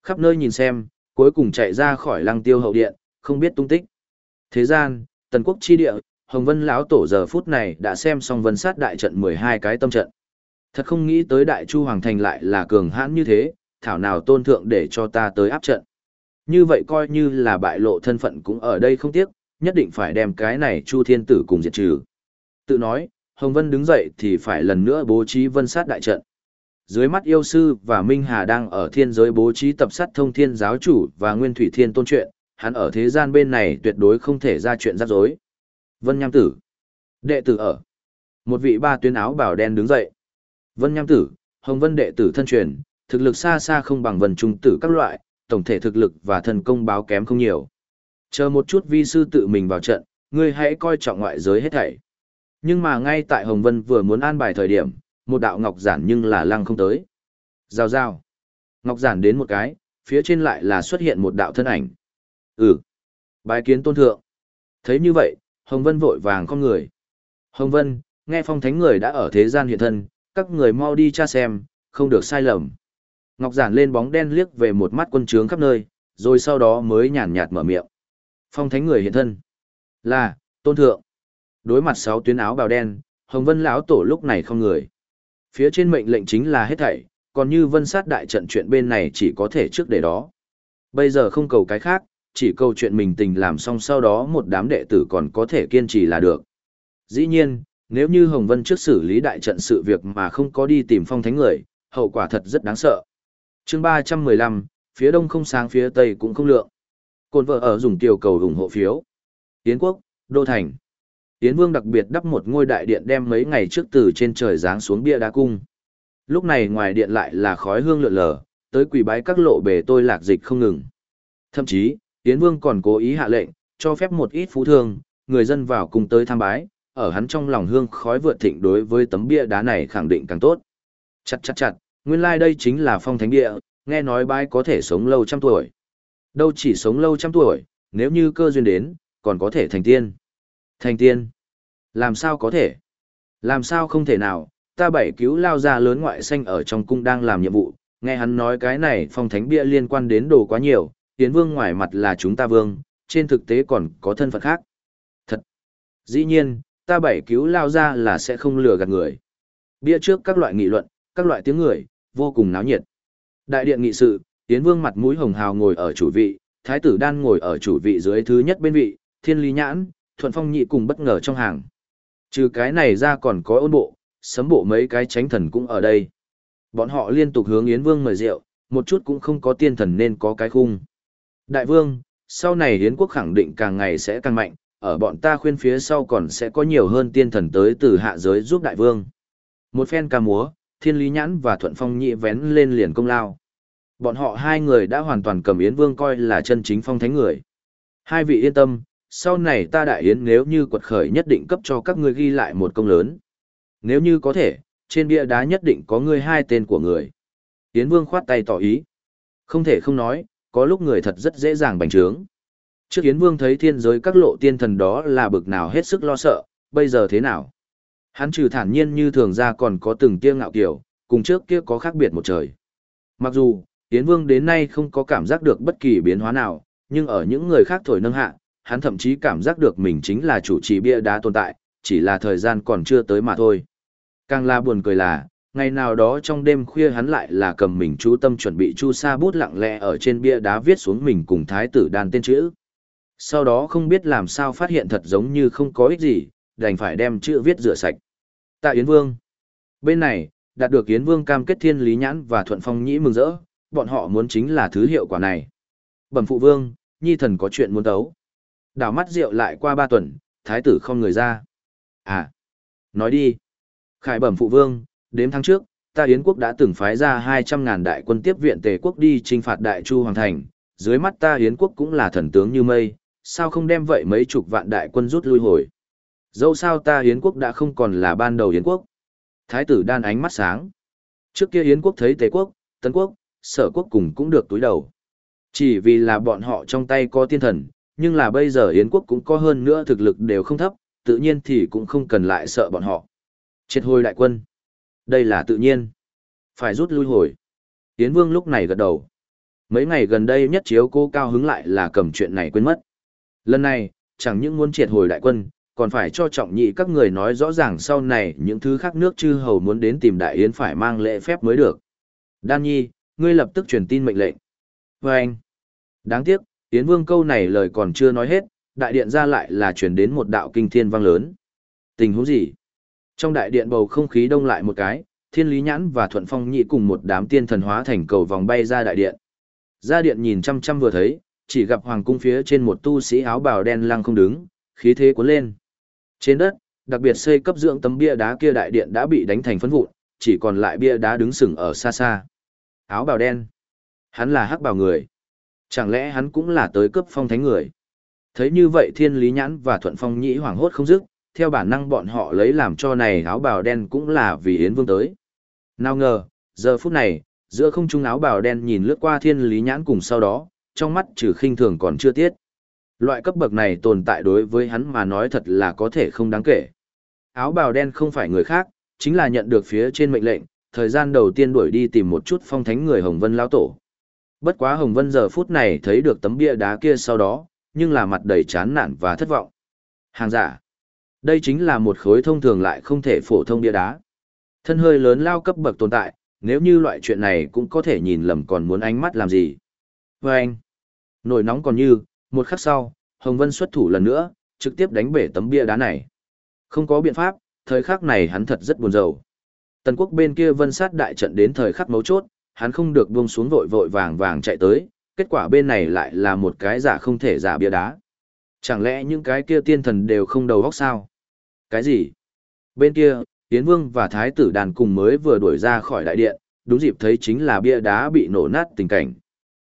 Khắp nơi nhìn xem, cuối cùng chạy ra khỏi lăng tiêu hậu điện, không biết tung tích. Thế gian, tần quốc chi địa, Hồng Vân lão tổ giờ phút này đã xem xong vân sát đại trận 12 cái tâm trận. Thật không nghĩ tới đại chu hoàng thành lại là cường hãn như thế, thảo nào tôn thượng để cho ta tới áp trận. Như vậy coi như là bại lộ thân phận cũng ở đây không tiếc, nhất định phải đem cái này chu thiên tử cùng diệt trừ. Tự nói, Hồng Vân đứng dậy thì phải lần nữa bố trí vân sát đại trận. Dưới mắt yêu sư và Minh Hà đang ở thiên giới bố trí tập sát thông thiên giáo chủ và nguyên thủy thiên tôn chuyện, hắn ở thế gian bên này tuyệt đối không thể ra chuyện rắc rối. Vân Nham Tử. Đệ tử ở. Một vị ba tuyến áo bảo đen đứng dậy. Vân Nham Tử, Hồng Vân đệ tử thân truyền, thực lực xa xa không bằng Vân Trung Tử các loại, tổng thể thực lực và thần công báo kém không nhiều. Chờ một chút vi sư tự mình vào trận, ngươi hãy coi trọng ngoại giới hết thảy. Nhưng mà ngay tại Hồng Vân vừa muốn an bài thời điểm, một đạo ngọc giản nhưng là lăng không tới. Rào rào. Ngọc giản đến một cái, phía trên lại là xuất hiện một đạo thân ảnh. Ừ. Bái kiến tôn thượng. Thấy như vậy, Hồng Vân vội vàng con người. Hồng Vân, nghe phong thánh người đã ở thế gian hiện thân, các người mau đi tra xem, không được sai lầm. Ngọc giản lên bóng đen liếc về một mắt quân trướng khắp nơi, rồi sau đó mới nhàn nhạt mở miệng. Phong thánh người hiện thân. Là, tôn thượng. Đối mặt sáu tuyến áo bào đen, Hồng Vân lão tổ lúc này không người. Phía trên mệnh lệnh chính là hết thảy, còn như vân sát đại trận chuyện bên này chỉ có thể trước để đó. Bây giờ không cầu cái khác, chỉ câu chuyện mình tình làm xong sau đó một đám đệ tử còn có thể kiên trì là được. Dĩ nhiên, nếu như Hồng Vân trước xử lý đại trận sự việc mà không có đi tìm phong thánh người, hậu quả thật rất đáng sợ. chương 315, phía đông không sáng phía tây cũng không lượng. Côn vợ ở dùng tiểu cầu ủng hộ phiếu. Yến quốc, Đô Thành. Yến Vương đặc biệt đắp một ngôi đại điện đem mấy ngày trước từ trên trời giáng xuống bia đá cung. Lúc này ngoài điện lại là khói hương lượn lờ, tới quỷ bái các lộ bề tôi lạc dịch không ngừng. Thậm chí, Yến Vương còn cố ý hạ lệnh, cho phép một ít phú thương, người dân vào cùng tới tham bái, ở hắn trong lòng hương khói vượt thịnh đối với tấm bia đá này khẳng định càng tốt. Chặt chặt chặt, nguyên lai like đây chính là phong thánh địa, nghe nói bái có thể sống lâu trăm tuổi. Đâu chỉ sống lâu trăm tuổi, nếu như cơ duyên đến, còn có thể thành tiên. Thành tiên? Làm sao có thể? Làm sao không thể nào, ta bảy cứu lao ra lớn ngoại xanh ở trong cung đang làm nhiệm vụ, nghe hắn nói cái này phong thánh bia liên quan đến đồ quá nhiều, Tiến Vương ngoài mặt là chúng ta vương, trên thực tế còn có thân phận khác. Thật! Dĩ nhiên, ta bảy cứu lao ra là sẽ không lừa gạt người. Bia trước các loại nghị luận, các loại tiếng người, vô cùng náo nhiệt. Đại điện nghị sự, Yến Vương mặt mũi hồng hào ngồi ở chủ vị, Thái tử Đan ngồi ở chủ vị dưới thứ nhất bên vị, thiên lý nhãn, thuận phong nhị cùng bất ngờ trong hàng. Trừ cái này ra còn có ôn bộ, sấm bộ mấy cái tránh thần cũng ở đây. Bọn họ liên tục hướng Yến Vương mời rượu, một chút cũng không có tiên thần nên có cái khung. Đại vương, sau này Yến quốc khẳng định càng ngày sẽ càng mạnh, ở bọn ta khuyên phía sau còn sẽ có nhiều hơn tiên thần tới từ hạ giới giúp đại vương. Một phen ca múa, thiên lý nhãn và thuận phong nhị vén lên liền công lao. Bọn họ hai người đã hoàn toàn cầm Yến Vương coi là chân chính phong thánh người. Hai vị yên tâm, sau này ta đại yến nếu như quật khởi nhất định cấp cho các ngươi ghi lại một công lớn. Nếu như có thể, trên bia đá nhất định có ngươi hai tên của người. Yến Vương khoát tay tỏ ý. Không thể không nói, có lúc người thật rất dễ dàng bành trướng. Trước Yến Vương thấy thiên giới các lộ tiên thần đó là bực nào hết sức lo sợ, bây giờ thế nào? Hắn trừ thản nhiên như thường ra còn có từng kia ngạo kiểu, cùng trước kia có khác biệt một trời. Mặc dù, Yến Vương đến nay không có cảm giác được bất kỳ biến hóa nào, nhưng ở những người khác thổi nâng hạ, hắn thậm chí cảm giác được mình chính là chủ trì bia đá tồn tại, chỉ là thời gian còn chưa tới mà thôi. Càng là buồn cười là, ngày nào đó trong đêm khuya hắn lại là cầm mình chú tâm chuẩn bị chu sa bút lặng lẽ ở trên bia đá viết xuống mình cùng thái tử đan tên chữ. Sau đó không biết làm sao phát hiện thật giống như không có ích gì, đành phải đem chữ viết rửa sạch. Tạ Yến Vương. Bên này, đạt được Yến Vương cam kết thiên lý nhãn và thuận phong nhĩ mừng rỡ, bọn họ muốn chính là thứ hiệu quả này. Bẩm phụ vương, nhi thần có chuyện muốn tấu. Đảo mắt rượu lại qua ba tuần, thái tử không người ra. À, nói đi. Khải bẩm phụ vương, đếm tháng trước, ta Yến quốc đã từng phái ra 200.000 đại quân tiếp viện tề quốc đi trinh phạt đại chu hoàng thành. Dưới mắt ta Yến quốc cũng là thần tướng như mây, sao không đem vậy mấy chục vạn đại quân rút lui hồi. Dẫu sao ta Yến quốc đã không còn là ban đầu Yến quốc. Thái tử đan ánh mắt sáng. Trước kia Yến quốc thấy tề quốc, tân quốc, sở quốc cùng cũng được túi đầu. Chỉ vì là bọn họ trong tay có tiên thần, nhưng là bây giờ Yến quốc cũng có hơn nữa thực lực đều không thấp, tự nhiên thì cũng không cần lại sợ bọn họ. Triệt hồi đại quân. Đây là tự nhiên. Phải rút lui hồi. Yến Vương lúc này gật đầu. Mấy ngày gần đây nhất chiếu cô cao hứng lại là cầm chuyện này quên mất. Lần này, chẳng những muốn triệt hồi đại quân, còn phải cho trọng nhị các người nói rõ ràng sau này những thứ khác nước chư hầu muốn đến tìm đại yến phải mang lễ phép mới được. Đan nhi, ngươi lập tức truyền tin mệnh lệnh. Và anh, đáng tiếc, Yến Vương câu này lời còn chưa nói hết, đại điện ra lại là truyền đến một đạo kinh thiên vang lớn. Tình huống gì? Trong đại điện bầu không khí đông lại một cái, Thiên Lý Nhãn và Thuận Phong Nhị cùng một đám tiên thần hóa thành cầu vòng bay ra đại điện. Ra điện nhìn chăm chăm vừa thấy, chỉ gặp hoàng cung phía trên một tu sĩ áo bào đen lăng không đứng, khí thế cuốn lên. Trên đất, đặc biệt xây cấp dưỡng tấm bia đá kia đại điện đã bị đánh thành phấn vụn, chỉ còn lại bia đá đứng sừng ở xa xa. Áo bào đen. Hắn là hắc bào người. Chẳng lẽ hắn cũng là tới cấp phong thánh người? Thấy như vậy thiên lý nhãn và thuận phong nhĩ hoảng hốt không dứt, theo bản năng bọn họ lấy làm cho này áo bào đen cũng là vì Yến Vương tới. Nào ngờ, giờ phút này, giữa không trung áo bào đen nhìn lướt qua thiên lý nhãn cùng sau đó, trong mắt trừ khinh thường còn chưa tiết. Loại cấp bậc này tồn tại đối với hắn mà nói thật là có thể không đáng kể. Áo bào đen không phải người khác, chính là nhận được phía trên mệnh lệnh, thời gian đầu tiên đuổi đi tìm một chút phong thánh người Hồng Vân lão tổ. Bất quá Hồng Vân giờ phút này thấy được tấm bia đá kia sau đó, nhưng là mặt đầy chán nản và thất vọng. Hàng giả. Đây chính là một khối thông thường lại không thể phổ thông bia đá. Thân hơi lớn lao cấp bậc tồn tại, nếu như loại chuyện này cũng có thể nhìn lầm còn muốn ánh mắt làm gì. Và anh, nổi nóng còn như, một khắc sau, Hồng Vân xuất thủ lần nữa, trực tiếp đánh bể tấm bia đá này. Không có biện pháp, thời khắc này hắn thật rất buồn rầu. Tần quốc bên kia vân sát đại trận đến thời khắc mấu chốt, hắn không được buông xuống vội vội vàng vàng chạy tới, kết quả bên này lại là một cái giả không thể giả bia đá. Chẳng lẽ những cái kia tiên thần đều không đầu óc sao? Cái gì? Bên kia, Yến Vương và Thái tử đàn cùng mới vừa đuổi ra khỏi đại điện, đúng dịp thấy chính là bia đá bị nổ nát tình cảnh.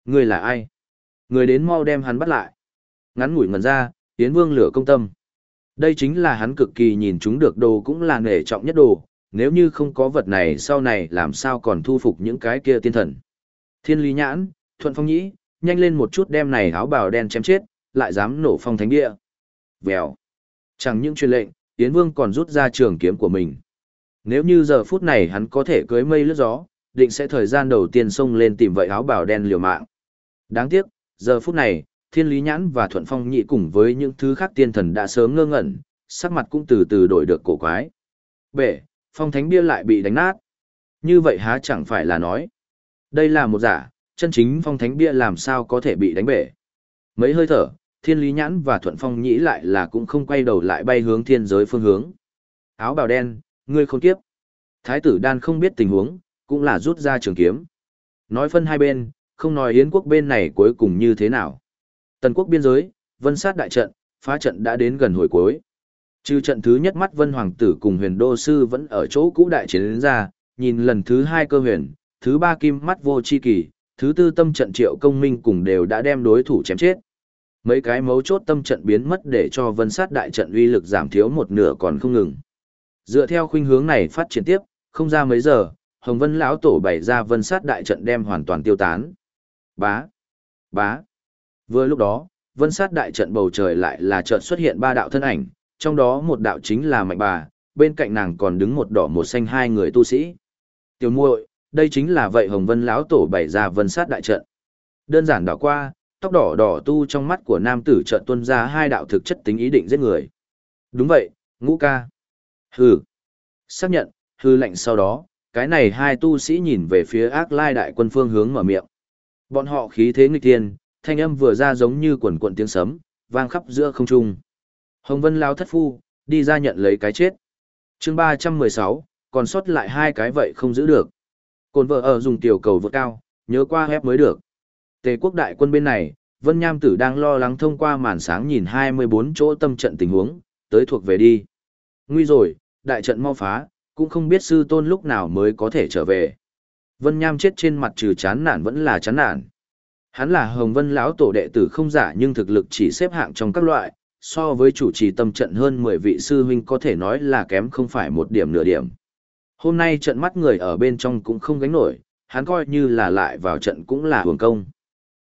Người là ai? Người đến mau đem hắn bắt lại. Ngắn ngủi ngần ra, Yến Vương lửa công tâm. Đây chính là hắn cực kỳ nhìn chúng được đồ cũng là nể trọng nhất đồ, nếu như không có vật này sau này làm sao còn thu phục những cái kia tiên thần. Thiên lý nhãn, thuận phong nhĩ, nhanh lên một chút đem này áo bào đen chém chết, lại dám nổ phong thánh địa. Vèo. Chẳng những truyền lệnh, Yến Vương còn rút ra trường kiếm của mình. Nếu như giờ phút này hắn có thể cưới mây lướt gió, định sẽ thời gian đầu tiên xông lên tìm vậy áo bào đen liều mạng. Đáng tiếc, giờ phút này, Thiên Lý Nhãn và Thuận Phong Nhị cùng với những thứ khác tiên thần đã sớm ngơ ngẩn, sắc mặt cũng từ từ đổi được cổ quái. Bể, phong thánh bia lại bị đánh nát. Như vậy há chẳng phải là nói. Đây là một giả, chân chính phong thánh bia làm sao có thể bị đánh bể. Mấy hơi thở, thiên lý nhãn và thuận phong nhĩ lại là cũng không quay đầu lại bay hướng thiên giới phương hướng. Áo bào đen, ngươi không tiếp. Thái tử đan không biết tình huống, cũng là rút ra trường kiếm. Nói phân hai bên, không nói Yến quốc bên này cuối cùng như thế nào. Tần quốc biên giới, vân sát đại trận, phá trận đã đến gần hồi cuối. Trừ trận thứ nhất mắt vân hoàng tử cùng huyền đô sư vẫn ở chỗ cũ đại chiến đến ra, nhìn lần thứ hai cơ huyền, thứ ba kim mắt vô chi kỳ, thứ tư tâm trận triệu công minh cùng đều đã đem đối thủ chém chết. Mấy cái mấu chốt tâm trận biến mất để cho vân sát đại trận uy lực giảm thiếu một nửa còn không ngừng. Dựa theo khuynh hướng này phát triển tiếp, không ra mấy giờ, Hồng Vân lão tổ bày ra vân sát đại trận đem hoàn toàn tiêu tán. Bá, bá. Vừa lúc đó, vân sát đại trận bầu trời lại là chợt xuất hiện ba đạo thân ảnh, trong đó một đạo chính là mạnh bà, bên cạnh nàng còn đứng một đỏ một xanh hai người tu sĩ. Tiểu muội, đây chính là vậy Hồng Vân lão tổ bày ra vân sát đại trận. Đơn giản đảo qua, tóc đỏ đỏ tu trong mắt của nam tử trợn tuôn ra hai đạo thực chất tính ý định giết người. Đúng vậy, ngũ ca. Hừ. Xác nhận, hư lệnh sau đó, cái này hai tu sĩ nhìn về phía ác lai đại quân phương hướng mở miệng. Bọn họ khí thế nghịch tiên, thanh âm vừa ra giống như quần quần tiếng sấm, vang khắp giữa không trung. Hồng Vân lao thất phu, đi ra nhận lấy cái chết. chương 316, còn sót lại hai cái vậy không giữ được. Cồn vợ ở dùng tiểu cầu vượt cao, nhớ qua hép mới được. Tề quốc đại quân bên này, Vân Nham Tử đang lo lắng thông qua màn sáng nhìn 24 chỗ tâm trận tình huống, tới thuộc về đi. Nguy rồi, đại trận mau phá, cũng không biết sư tôn lúc nào mới có thể trở về. Vân Nham chết trên mặt trừ chán nản vẫn là chán nản. Hắn là Hồng Vân lão tổ đệ tử không giả nhưng thực lực chỉ xếp hạng trong các loại, so với chủ trì tâm trận hơn 10 vị sư huynh có thể nói là kém không phải một điểm nửa điểm. Hôm nay trận mắt người ở bên trong cũng không gánh nổi, hắn coi như là lại vào trận cũng là hưởng công.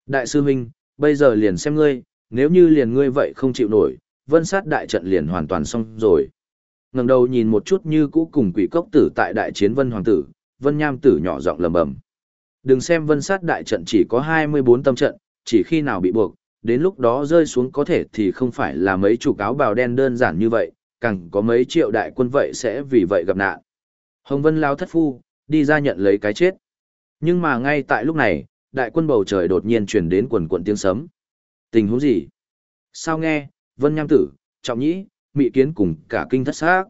Đại sư huynh, bây giờ liền xem ngươi, nếu như liền ngươi vậy không chịu nổi, vân sát đại trận liền hoàn toàn xong rồi. ngẩng đầu nhìn một chút như cũ cùng quỷ cốc tử tại đại chiến vân hoàng tử, vân nham tử nhỏ giọng lầm bầm. Đừng xem vân sát đại trận chỉ có 24 tâm trận, chỉ khi nào bị buộc, đến lúc đó rơi xuống có thể thì không phải là mấy chủ cáo bào đen đơn giản như vậy, càng có mấy triệu đại quân vậy sẽ vì vậy gặp nạn. Hồng Vân lao thất phu, đi ra nhận lấy cái chết. Nhưng mà ngay tại lúc này, đại quân bầu trời đột nhiên chuyển đến quần quần tiếng sấm. Tình huống gì? Sao nghe, Vân Nham Tử, Trọng Nhĩ, Mị Kiến cùng cả kinh thất xác.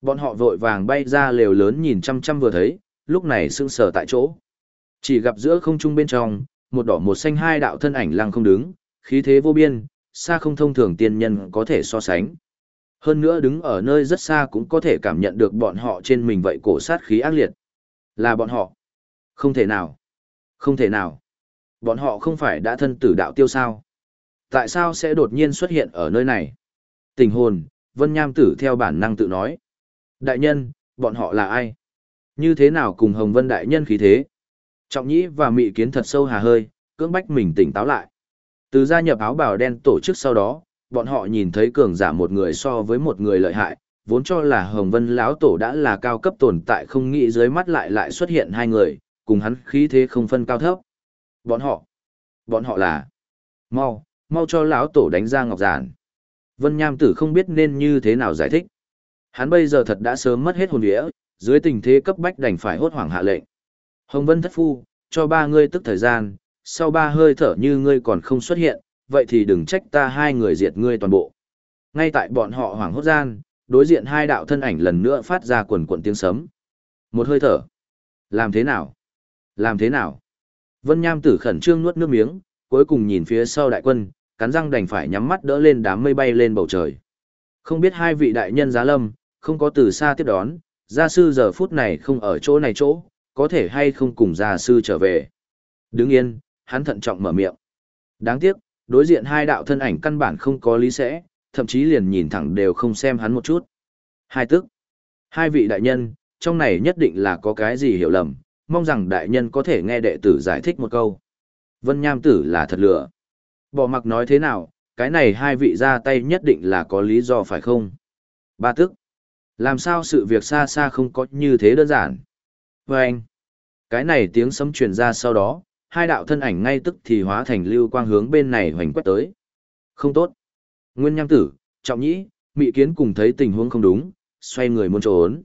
Bọn họ vội vàng bay ra lều lớn nhìn chăm chăm vừa thấy, lúc này sững sờ tại chỗ. Chỉ gặp giữa không trung bên trong, một đỏ một xanh hai đạo thân ảnh lăng không đứng, khí thế vô biên, xa không thông thường tiên nhân có thể so sánh. Hơn nữa đứng ở nơi rất xa cũng có thể cảm nhận được bọn họ trên mình vậy cổ sát khí ác liệt. Là bọn họ. Không thể nào. Không thể nào. Bọn họ không phải đã thân tử đạo tiêu sao. Tại sao sẽ đột nhiên xuất hiện ở nơi này? Tình hồn, Vân Nham tử theo bản năng tự nói. Đại nhân, bọn họ là ai? Như thế nào cùng Hồng Vân đại nhân khí thế? Trọng nhĩ và mị kiến thật sâu hà hơi, cưỡng bách mình tỉnh táo lại. Từ gia nhập áo bào đen tổ chức sau đó, bọn họ nhìn thấy cường giả một người so với một người lợi hại, vốn cho là Hồng Vân lão tổ đã là cao cấp tồn tại không nghĩ dưới mắt lại lại xuất hiện hai người, cùng hắn khí thế không phân cao thấp. Bọn họ, bọn họ là mau, mau cho lão tổ đánh ra ngọc giản. Vân Nham Tử không biết nên như thế nào giải thích. Hắn bây giờ thật đã sớm mất hết hồn vía, dưới tình thế cấp bách đành phải hốt hoảng hạ lệnh. Hồng Vân thất phu, cho ba ngươi tức thời gian, sau ba hơi thở như ngươi còn không xuất hiện, vậy thì đừng trách ta hai người diệt ngươi toàn bộ. Ngay tại bọn họ hoảng hốt gian, đối diện hai đạo thân ảnh lần nữa phát ra quần quần tiếng sấm. Một hơi thở. Làm thế nào? Làm thế nào? Vân Nham tử khẩn trương nuốt nước miếng, cuối cùng nhìn phía sau đại quân, cắn răng đành phải nhắm mắt đỡ lên đám mây bay lên bầu trời. Không biết hai vị đại nhân giá lâm, không có từ xa tiếp đón, gia sư giờ phút này không ở chỗ này chỗ, có thể hay không cùng gia sư trở về. Đứng yên, hắn thận trọng mở miệng. Đáng tiếc, đối diện hai đạo thân ảnh căn bản không có lý sẽ, thậm chí liền nhìn thẳng đều không xem hắn một chút. Hai tức. Hai vị đại nhân, trong này nhất định là có cái gì hiểu lầm, mong rằng đại nhân có thể nghe đệ tử giải thích một câu. Vân Nham tử là thật lửa. Bỏ mặc nói thế nào, cái này hai vị ra tay nhất định là có lý do phải không? Ba tức. Làm sao sự việc xa xa không có như thế đơn giản? Và anh. Cái này tiếng sấm truyền ra sau đó, hai đạo thân ảnh ngay tức thì hóa thành lưu quang hướng bên này hoành quét tới. Không tốt. Nguyên Nham tử, trọng nhĩ, mị kiến cùng thấy tình huống không đúng, xoay người muốn trốn.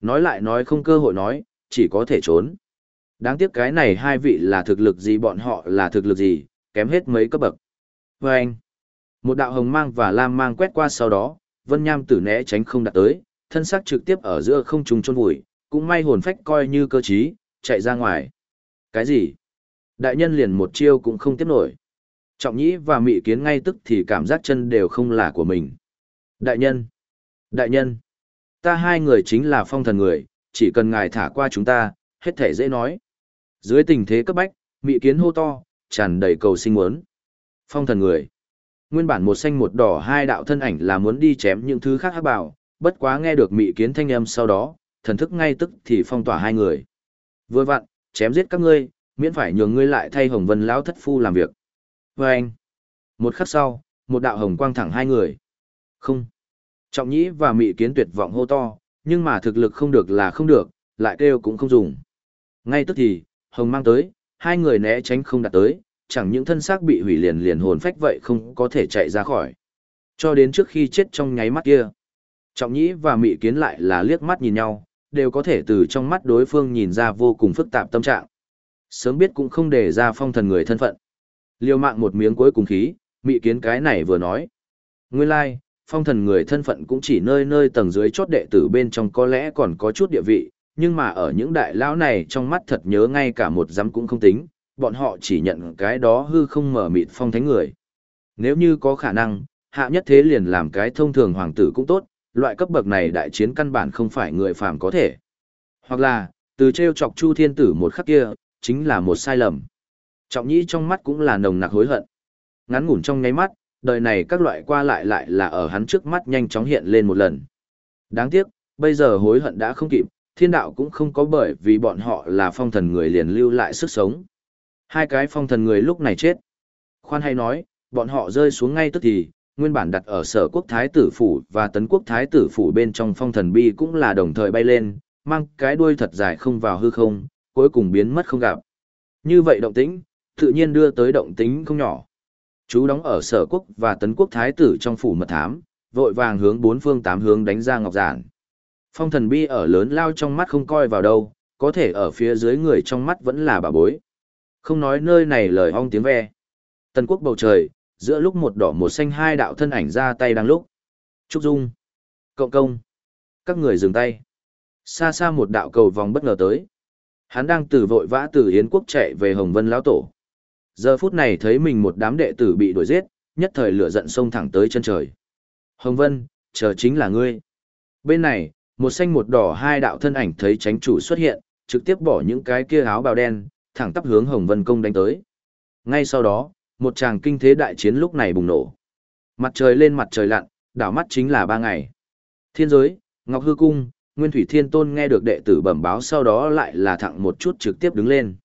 Nói lại nói không cơ hội nói, chỉ có thể trốn. Đáng tiếc cái này hai vị là thực lực gì bọn họ là thực lực gì, kém hết mấy cấp bậc. Và anh, Một đạo hồng mang và lam mang quét qua sau đó, Vân Nham tử né tránh không đạt tới, thân xác trực tiếp ở giữa không trung chôn vùi, cũng may hồn phách coi như cơ trí, chạy ra ngoài. Cái gì? Đại nhân liền một chiêu cũng không tiếp nổi. Trọng nhĩ và mị kiến ngay tức thì cảm giác chân đều không là của mình. Đại nhân! Đại nhân! Ta hai người chính là phong thần người, chỉ cần ngài thả qua chúng ta, hết thể dễ nói. Dưới tình thế cấp bách, mị kiến hô to, tràn đầy cầu sinh muốn. Phong thần người. Nguyên bản một xanh một đỏ hai đạo thân ảnh là muốn đi chém những thứ khác hắc bảo, bất quá nghe được mị kiến thanh âm sau đó, thần thức ngay tức thì phong tỏa hai người. Vừa vặn, chém giết các ngươi, miễn phải nhường ngươi lại thay Hồng Vân lão thất phu làm việc. Và anh, một khắc sau, một đạo hồng quang thẳng hai người. Không. Trọng nhĩ và mị kiến tuyệt vọng hô to, nhưng mà thực lực không được là không được, lại kêu cũng không dùng. Ngay tức thì, hồng mang tới, hai người né tránh không đạt tới, chẳng những thân xác bị hủy liền liền hồn phách vậy không có thể chạy ra khỏi. Cho đến trước khi chết trong nháy mắt kia. Trọng nhĩ và mị kiến lại là liếc mắt nhìn nhau, đều có thể từ trong mắt đối phương nhìn ra vô cùng phức tạp tâm trạng. Sớm biết cũng không để ra phong thần người thân phận. Liêu mạng một miếng cuối cùng khí, mị kiến cái này vừa nói. Nguyên lai, like, phong thần người thân phận cũng chỉ nơi nơi tầng dưới chót đệ tử bên trong có lẽ còn có chút địa vị, nhưng mà ở những đại lão này trong mắt thật nhớ ngay cả một giám cũng không tính, bọn họ chỉ nhận cái đó hư không mở mịt phong thánh người. Nếu như có khả năng, hạ nhất thế liền làm cái thông thường hoàng tử cũng tốt, loại cấp bậc này đại chiến căn bản không phải người phàm có thể. Hoặc là, từ treo chọc Chu Thiên Tử một khắc kia, chính là một sai lầm. Trọng nhĩ trong mắt cũng là nồng nặc hối hận. Ngắn ngủn trong ngáy mắt, đời này các loại qua lại lại là ở hắn trước mắt nhanh chóng hiện lên một lần. Đáng tiếc, bây giờ hối hận đã không kịp, thiên đạo cũng không có bởi vì bọn họ là phong thần người liền lưu lại sức sống. Hai cái phong thần người lúc này chết. Khoan hay nói, bọn họ rơi xuống ngay tức thì, nguyên bản đặt ở sở quốc thái tử phủ và tấn quốc thái tử phủ bên trong phong thần bi cũng là đồng thời bay lên, mang cái đuôi thật dài không vào hư không, cuối cùng biến mất không gặp. Như vậy động tĩnh, tự nhiên đưa tới động tĩnh không nhỏ. Chú đóng ở sở quốc và tấn quốc thái tử trong phủ mật thám, vội vàng hướng bốn phương tám hướng đánh ra ngọc giản. Phong thần bi ở lớn lao trong mắt không coi vào đâu, có thể ở phía dưới người trong mắt vẫn là bà bối. Không nói nơi này lời ong tiếng ve. Tần quốc bầu trời, giữa lúc một đỏ một xanh hai đạo thân ảnh ra tay đang lúc. Trúc Dung. Cộng công. Các người dừng tay. Xa xa một đạo cầu vòng bất ngờ tới. Hắn đang từ vội vã từ Yến quốc chạy về Hồng Vân lão tổ. Giờ phút này thấy mình một đám đệ tử bị đuổi giết, nhất thời lửa giận sông thẳng tới chân trời. Hồng Vân, chờ chính là ngươi. Bên này, một xanh một đỏ hai đạo thân ảnh thấy tránh chủ xuất hiện, trực tiếp bỏ những cái kia áo bào đen, thẳng tắp hướng Hồng Vân công đánh tới. Ngay sau đó, một tràng kinh thế đại chiến lúc này bùng nổ. Mặt trời lên mặt trời lặn, đảo mắt chính là ba ngày. Thiên giới, Ngọc Hư Cung, Nguyên Thủy Thiên Tôn nghe được đệ tử bẩm báo sau đó lại là thẳng một chút trực tiếp đứng lên.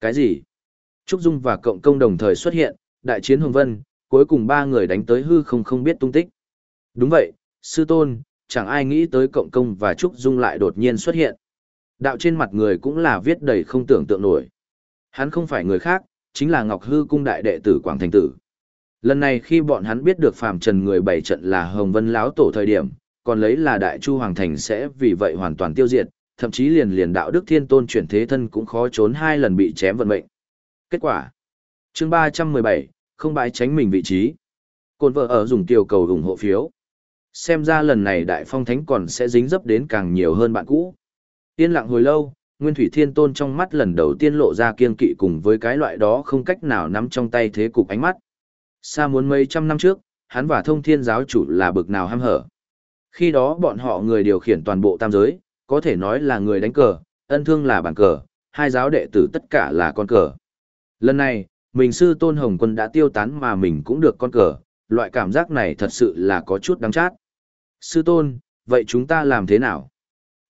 Cái gì? Trúc Dung và Cộng Công đồng thời xuất hiện, đại chiến Hồng Vân, cuối cùng ba người đánh tới hư không không biết tung tích. Đúng vậy, Sư Tôn, chẳng ai nghĩ tới Cộng Công và Trúc Dung lại đột nhiên xuất hiện. Đạo trên mặt người cũng là viết đầy không tưởng tượng nổi. Hắn không phải người khác, chính là Ngọc Hư cung đại đệ tử Quảng Thành Tử. Lần này khi bọn hắn biết được phàm trần người bảy trận là Hồng Vân lão tổ thời điểm, còn lấy là Đại Chu Hoàng Thành sẽ vì vậy hoàn toàn tiêu diệt, thậm chí liền liền đạo đức thiên tôn chuyển thế thân cũng khó trốn hai lần bị chém vận mệnh. Kết quả chương ba trăm mười bảy không bãi tránh mình vị trí. Côn vợ ở dùng tiêu cầu ủng hộ phiếu. Xem ra lần này Đại Phong Thánh còn sẽ dính dấp đến càng nhiều hơn bạn cũ. Yên lặng hồi lâu, Nguyên Thủy Thiên Tôn trong mắt lần đầu tiên lộ ra kiên kỵ cùng với cái loại đó không cách nào nắm trong tay thế cục ánh mắt. Xa muốn mấy trăm năm trước, hắn và thông thiên giáo chủ là bực nào ham hở. Khi đó bọn họ người điều khiển toàn bộ tam giới, có thể nói là người đánh cờ, ân thương là bàn cờ, hai giáo đệ tử tất cả là con cờ. Lần này, mình sư tôn hồng quân đã tiêu tán mà mình cũng được con cờ, loại cảm giác này thật sự là có chút đáng chát. Sư tôn, vậy chúng ta làm thế nào?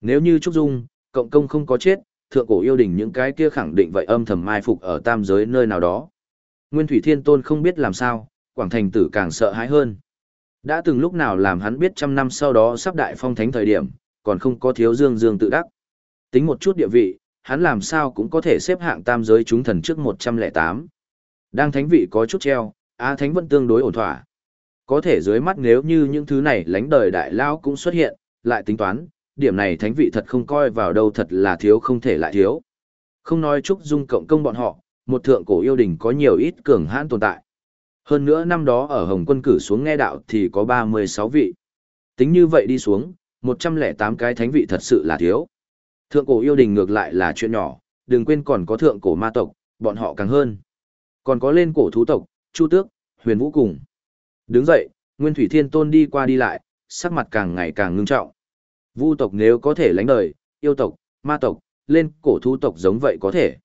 Nếu như Trúc Dung, cộng công không có chết, thượng cổ yêu đình những cái kia khẳng định vậy âm thầm mai phục ở tam giới nơi nào đó. Nguyên Thủy Thiên Tôn không biết làm sao, Quảng Thành Tử càng sợ hãi hơn. Đã từng lúc nào làm hắn biết trăm năm sau đó sắp đại phong thánh thời điểm, còn không có thiếu dương dương tự đắc. Tính một chút địa vị, hắn làm sao cũng có thể xếp hạng tam giới chúng thần trước 108. Đang thánh vị có chút treo, Á Thánh vẫn tương đối ổn thỏa. Có thể dưới mắt nếu như những thứ này lánh đời đại lao cũng xuất hiện, lại tính toán, điểm này thánh vị thật không coi vào đâu thật là thiếu không thể lại thiếu. Không nói chúc dung cộng công bọn họ, một thượng cổ yêu đình có nhiều ít cường hãn tồn tại. Hơn nữa năm đó ở Hồng quân cử xuống nghe đạo thì có 36 vị. Tính như vậy đi xuống, 108 cái thánh vị thật sự là thiếu. Thượng cổ yêu đình ngược lại là chuyện nhỏ, đừng quên còn có thượng cổ ma tộc, bọn họ càng hơn. Còn có lên cổ thú tộc, Chu Tước, Huyền Vũ cùng. Đứng dậy, Nguyên Thủy Thiên Tôn đi qua đi lại, sắc mặt càng ngày càng ngưng trọng. Vu tộc nếu có thể lánh đời, yêu tộc, ma tộc, lên cổ thú tộc giống vậy có thể.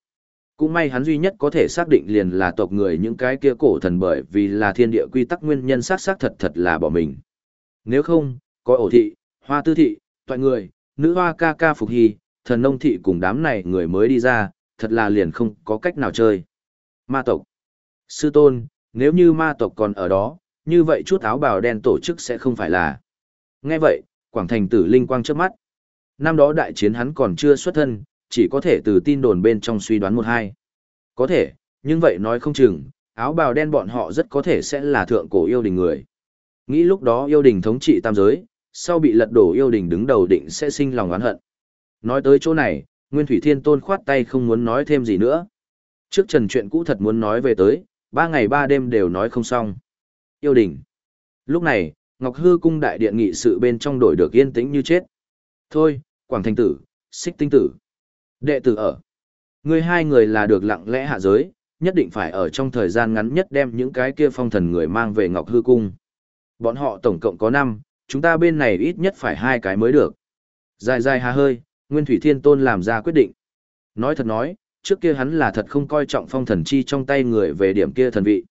Cũng may hắn duy nhất có thể xác định liền là tộc người những cái kia cổ thần bởi vì là thiên địa quy tắc nguyên nhân xác xác thật thật là bỏ mình. Nếu không, có ổ thị, hoa tư thị, toại người, nữ hoa ca ca phục hy, thần nông thị cùng đám này người mới đi ra, thật là liền không có cách nào chơi. Ma tộc. Sư tôn, nếu như ma tộc còn ở đó, như vậy chút áo bào đen tổ chức sẽ không phải là. Nghe vậy, Quảng Thành tử linh quang trước mắt. Năm đó đại chiến hắn còn chưa xuất thân, chỉ có thể từ tin đồn bên trong suy đoán một hai. Có thể, nhưng vậy nói không chừng, áo bào đen bọn họ rất có thể sẽ là thượng cổ yêu đình người. Nghĩ lúc đó yêu đình thống trị tam giới, sau bị lật đổ yêu đình đứng đầu định sẽ sinh lòng oán hận. Nói tới chỗ này, Nguyên Thủy Thiên Tôn khoát tay không muốn nói thêm gì nữa. Trước trần chuyện cũ thật muốn nói về tới, ba ngày ba đêm đều nói không xong. Yêu đình. Lúc này, Ngọc Hư cung đại điện nghị sự bên trong đổi được yên tĩnh như chết. Thôi, Quảng Thành tử, Xích Tinh tử. Đệ tử ở. Người hai người là được lặng lẽ hạ giới, nhất định phải ở trong thời gian ngắn nhất đem những cái kia phong thần người mang về Ngọc Hư cung. Bọn họ tổng cộng có năm, chúng ta bên này ít nhất phải hai cái mới được. Dài dài hà hơi, Nguyên Thủy Thiên Tôn làm ra quyết định. Nói thật nói, trước kia hắn là thật không coi trọng phong thần chi trong tay người về điểm kia thần vị.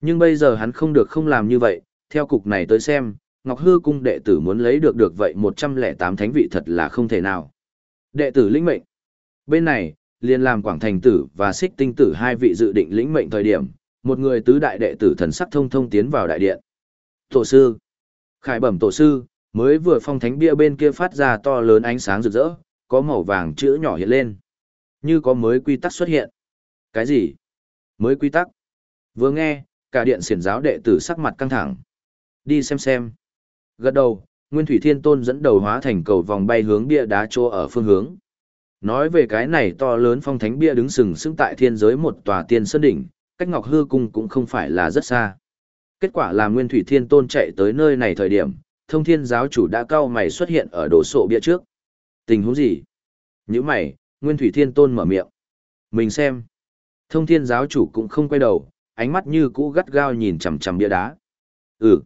Nhưng bây giờ hắn không được không làm như vậy, theo cục này tới xem, Ngọc Hư cung đệ tử muốn lấy được được vậy 108 thánh vị thật là không thể nào. Đệ tử lĩnh mệnh. Bên này, liền làm Quảng Thành tử và Xích Tinh tử hai vị dự định lĩnh mệnh thời điểm, một người tứ đại đệ tử thần sắc thông thông tiến vào đại điện. Tổ sư. Khải bẩm tổ sư, mới vừa phong thánh bia bên kia phát ra to lớn ánh sáng rực rỡ, có màu vàng chữ nhỏ hiện lên. Như có mới quy tắc xuất hiện. Cái gì? Mới quy tắc. Vừa nghe, cả điện xiển giáo đệ tử sắc mặt căng thẳng. Đi xem xem. Gật đầu, Nguyên Thủy Thiên Tôn dẫn đầu hóa thành cầu vòng bay hướng bia đá chỗ ở phương hướng. Nói về cái này to lớn phong thánh bia đứng sừng sững tại thiên giới một tòa tiên sơn đỉnh, cách Ngọc Hư Cung cũng không phải là rất xa. Kết quả là Nguyên Thủy Thiên Tôn chạy tới nơi này thời điểm, thông thiên giáo chủ đã cao mày xuất hiện ở đồ sộ bia trước. Tình huống gì? Như mày, Nguyên Thủy Thiên Tôn mở miệng. Mình xem. Thông thiên giáo chủ cũng không quay đầu, ánh mắt như cũ gắt gao nhìn chằm chằm bia đá. Ừ.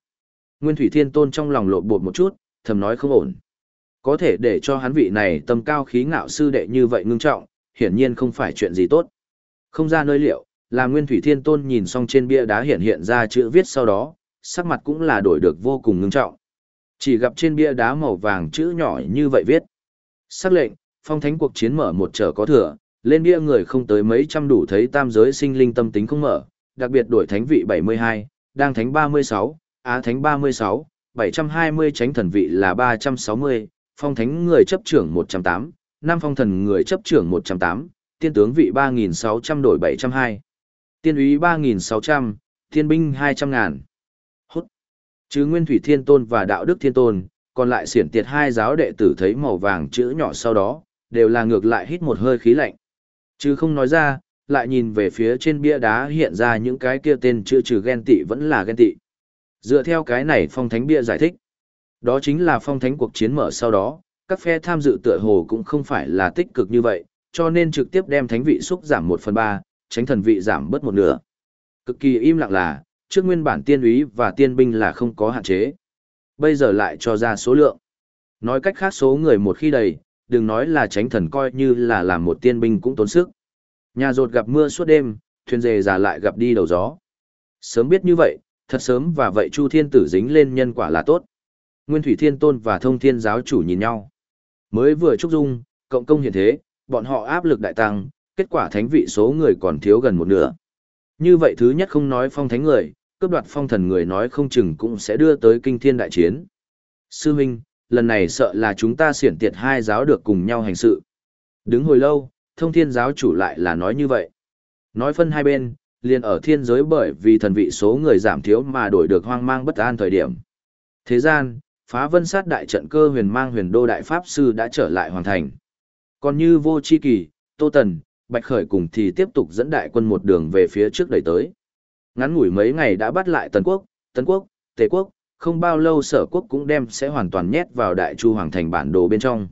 Nguyên Thủy Thiên Tôn trong lòng lộn bột một chút, thầm nói không ổn. Có thể để cho hắn vị này tâm cao khí ngạo sư đệ như vậy ngưng trọng, hiển nhiên không phải chuyện gì tốt. Không ra nơi liệu, là Nguyên Thủy Thiên Tôn nhìn xong trên bia đá hiện hiện ra chữ viết sau đó, sắc mặt cũng là đổi được vô cùng ngưng trọng. Chỉ gặp trên bia đá màu vàng chữ nhỏ như vậy viết. Sắc lệnh, phong thánh cuộc chiến mở một trở có thừa, lên bia người không tới mấy trăm đủ thấy tam giới sinh linh tâm tính không mở, đặc biệt đổi thánh vị 72, đang thánh 36, á thánh 36, 720 tránh thần vị là 360, phong thánh người chấp trưởng 108, năm phong thần người chấp trưởng 108, tiên tướng vị 3.600 đổi 702, tiên úy 3.600, thiên binh 200 ngàn. Hút. Chứ Nguyên Thủy Thiên Tôn và Đạo Đức Thiên Tôn, còn lại xiển tiệt hai giáo đệ tử thấy màu vàng chữ nhỏ sau đó, đều là ngược lại hít một hơi khí lạnh. Chứ không nói ra, lại nhìn về phía trên bia đá hiện ra những cái kia tên chữ trừ ghen tị vẫn là ghen tị. Dựa theo cái này phong thánh bia giải thích. Đó chính là phong thánh cuộc chiến mở sau đó, các phe tham dự tựa hồ cũng không phải là tích cực như vậy, cho nên trực tiếp đem thánh vị xúc giảm 1 phần 3, tránh thần vị giảm bớt một nửa. Cực kỳ im lặng là, trước nguyên bản tiên úy và tiên binh là không có hạn chế. Bây giờ lại cho ra số lượng. Nói cách khác số người một khi đầy, đừng nói là tránh thần coi như là làm một tiên binh cũng tốn sức. Nhà rột gặp mưa suốt đêm, thuyền dề già lại gặp đi đầu gió. Sớm biết như vậy, thật sớm và vậy Chu Thiên Tử dính lên nhân quả là tốt. Nguyên Thủy Thiên Tôn và Thông Thiên Giáo chủ nhìn nhau. Mới vừa chúc dung, cộng công hiện thế, bọn họ áp lực đại tăng, kết quả thánh vị số người còn thiếu gần một nửa. Như vậy thứ nhất không nói phong thánh người, cướp đoạt phong thần người nói không chừng cũng sẽ đưa tới kinh thiên đại chiến. Sư Minh, lần này sợ là chúng ta xiển tiệt hai giáo được cùng nhau hành sự. Đứng hồi lâu, thông thiên giáo chủ lại là nói như vậy. Nói phân hai bên, liền ở thiên giới bởi vì thần vị số người giảm thiếu mà đổi được hoang mang bất an thời điểm. Thế gian, phá vân sát đại trận cơ huyền mang huyền đô đại pháp sư đã trở lại hoàn thành. Còn như vô chi kỳ, tô tần, bạch khởi cùng thì tiếp tục dẫn đại quân một đường về phía trước đẩy tới. Ngắn ngủi mấy ngày đã bắt lại Tần Quốc, Tấn Quốc, Tề Quốc, không bao lâu sở quốc cũng đem sẽ hoàn toàn nhét vào đại chu hoàng thành bản đồ bên trong.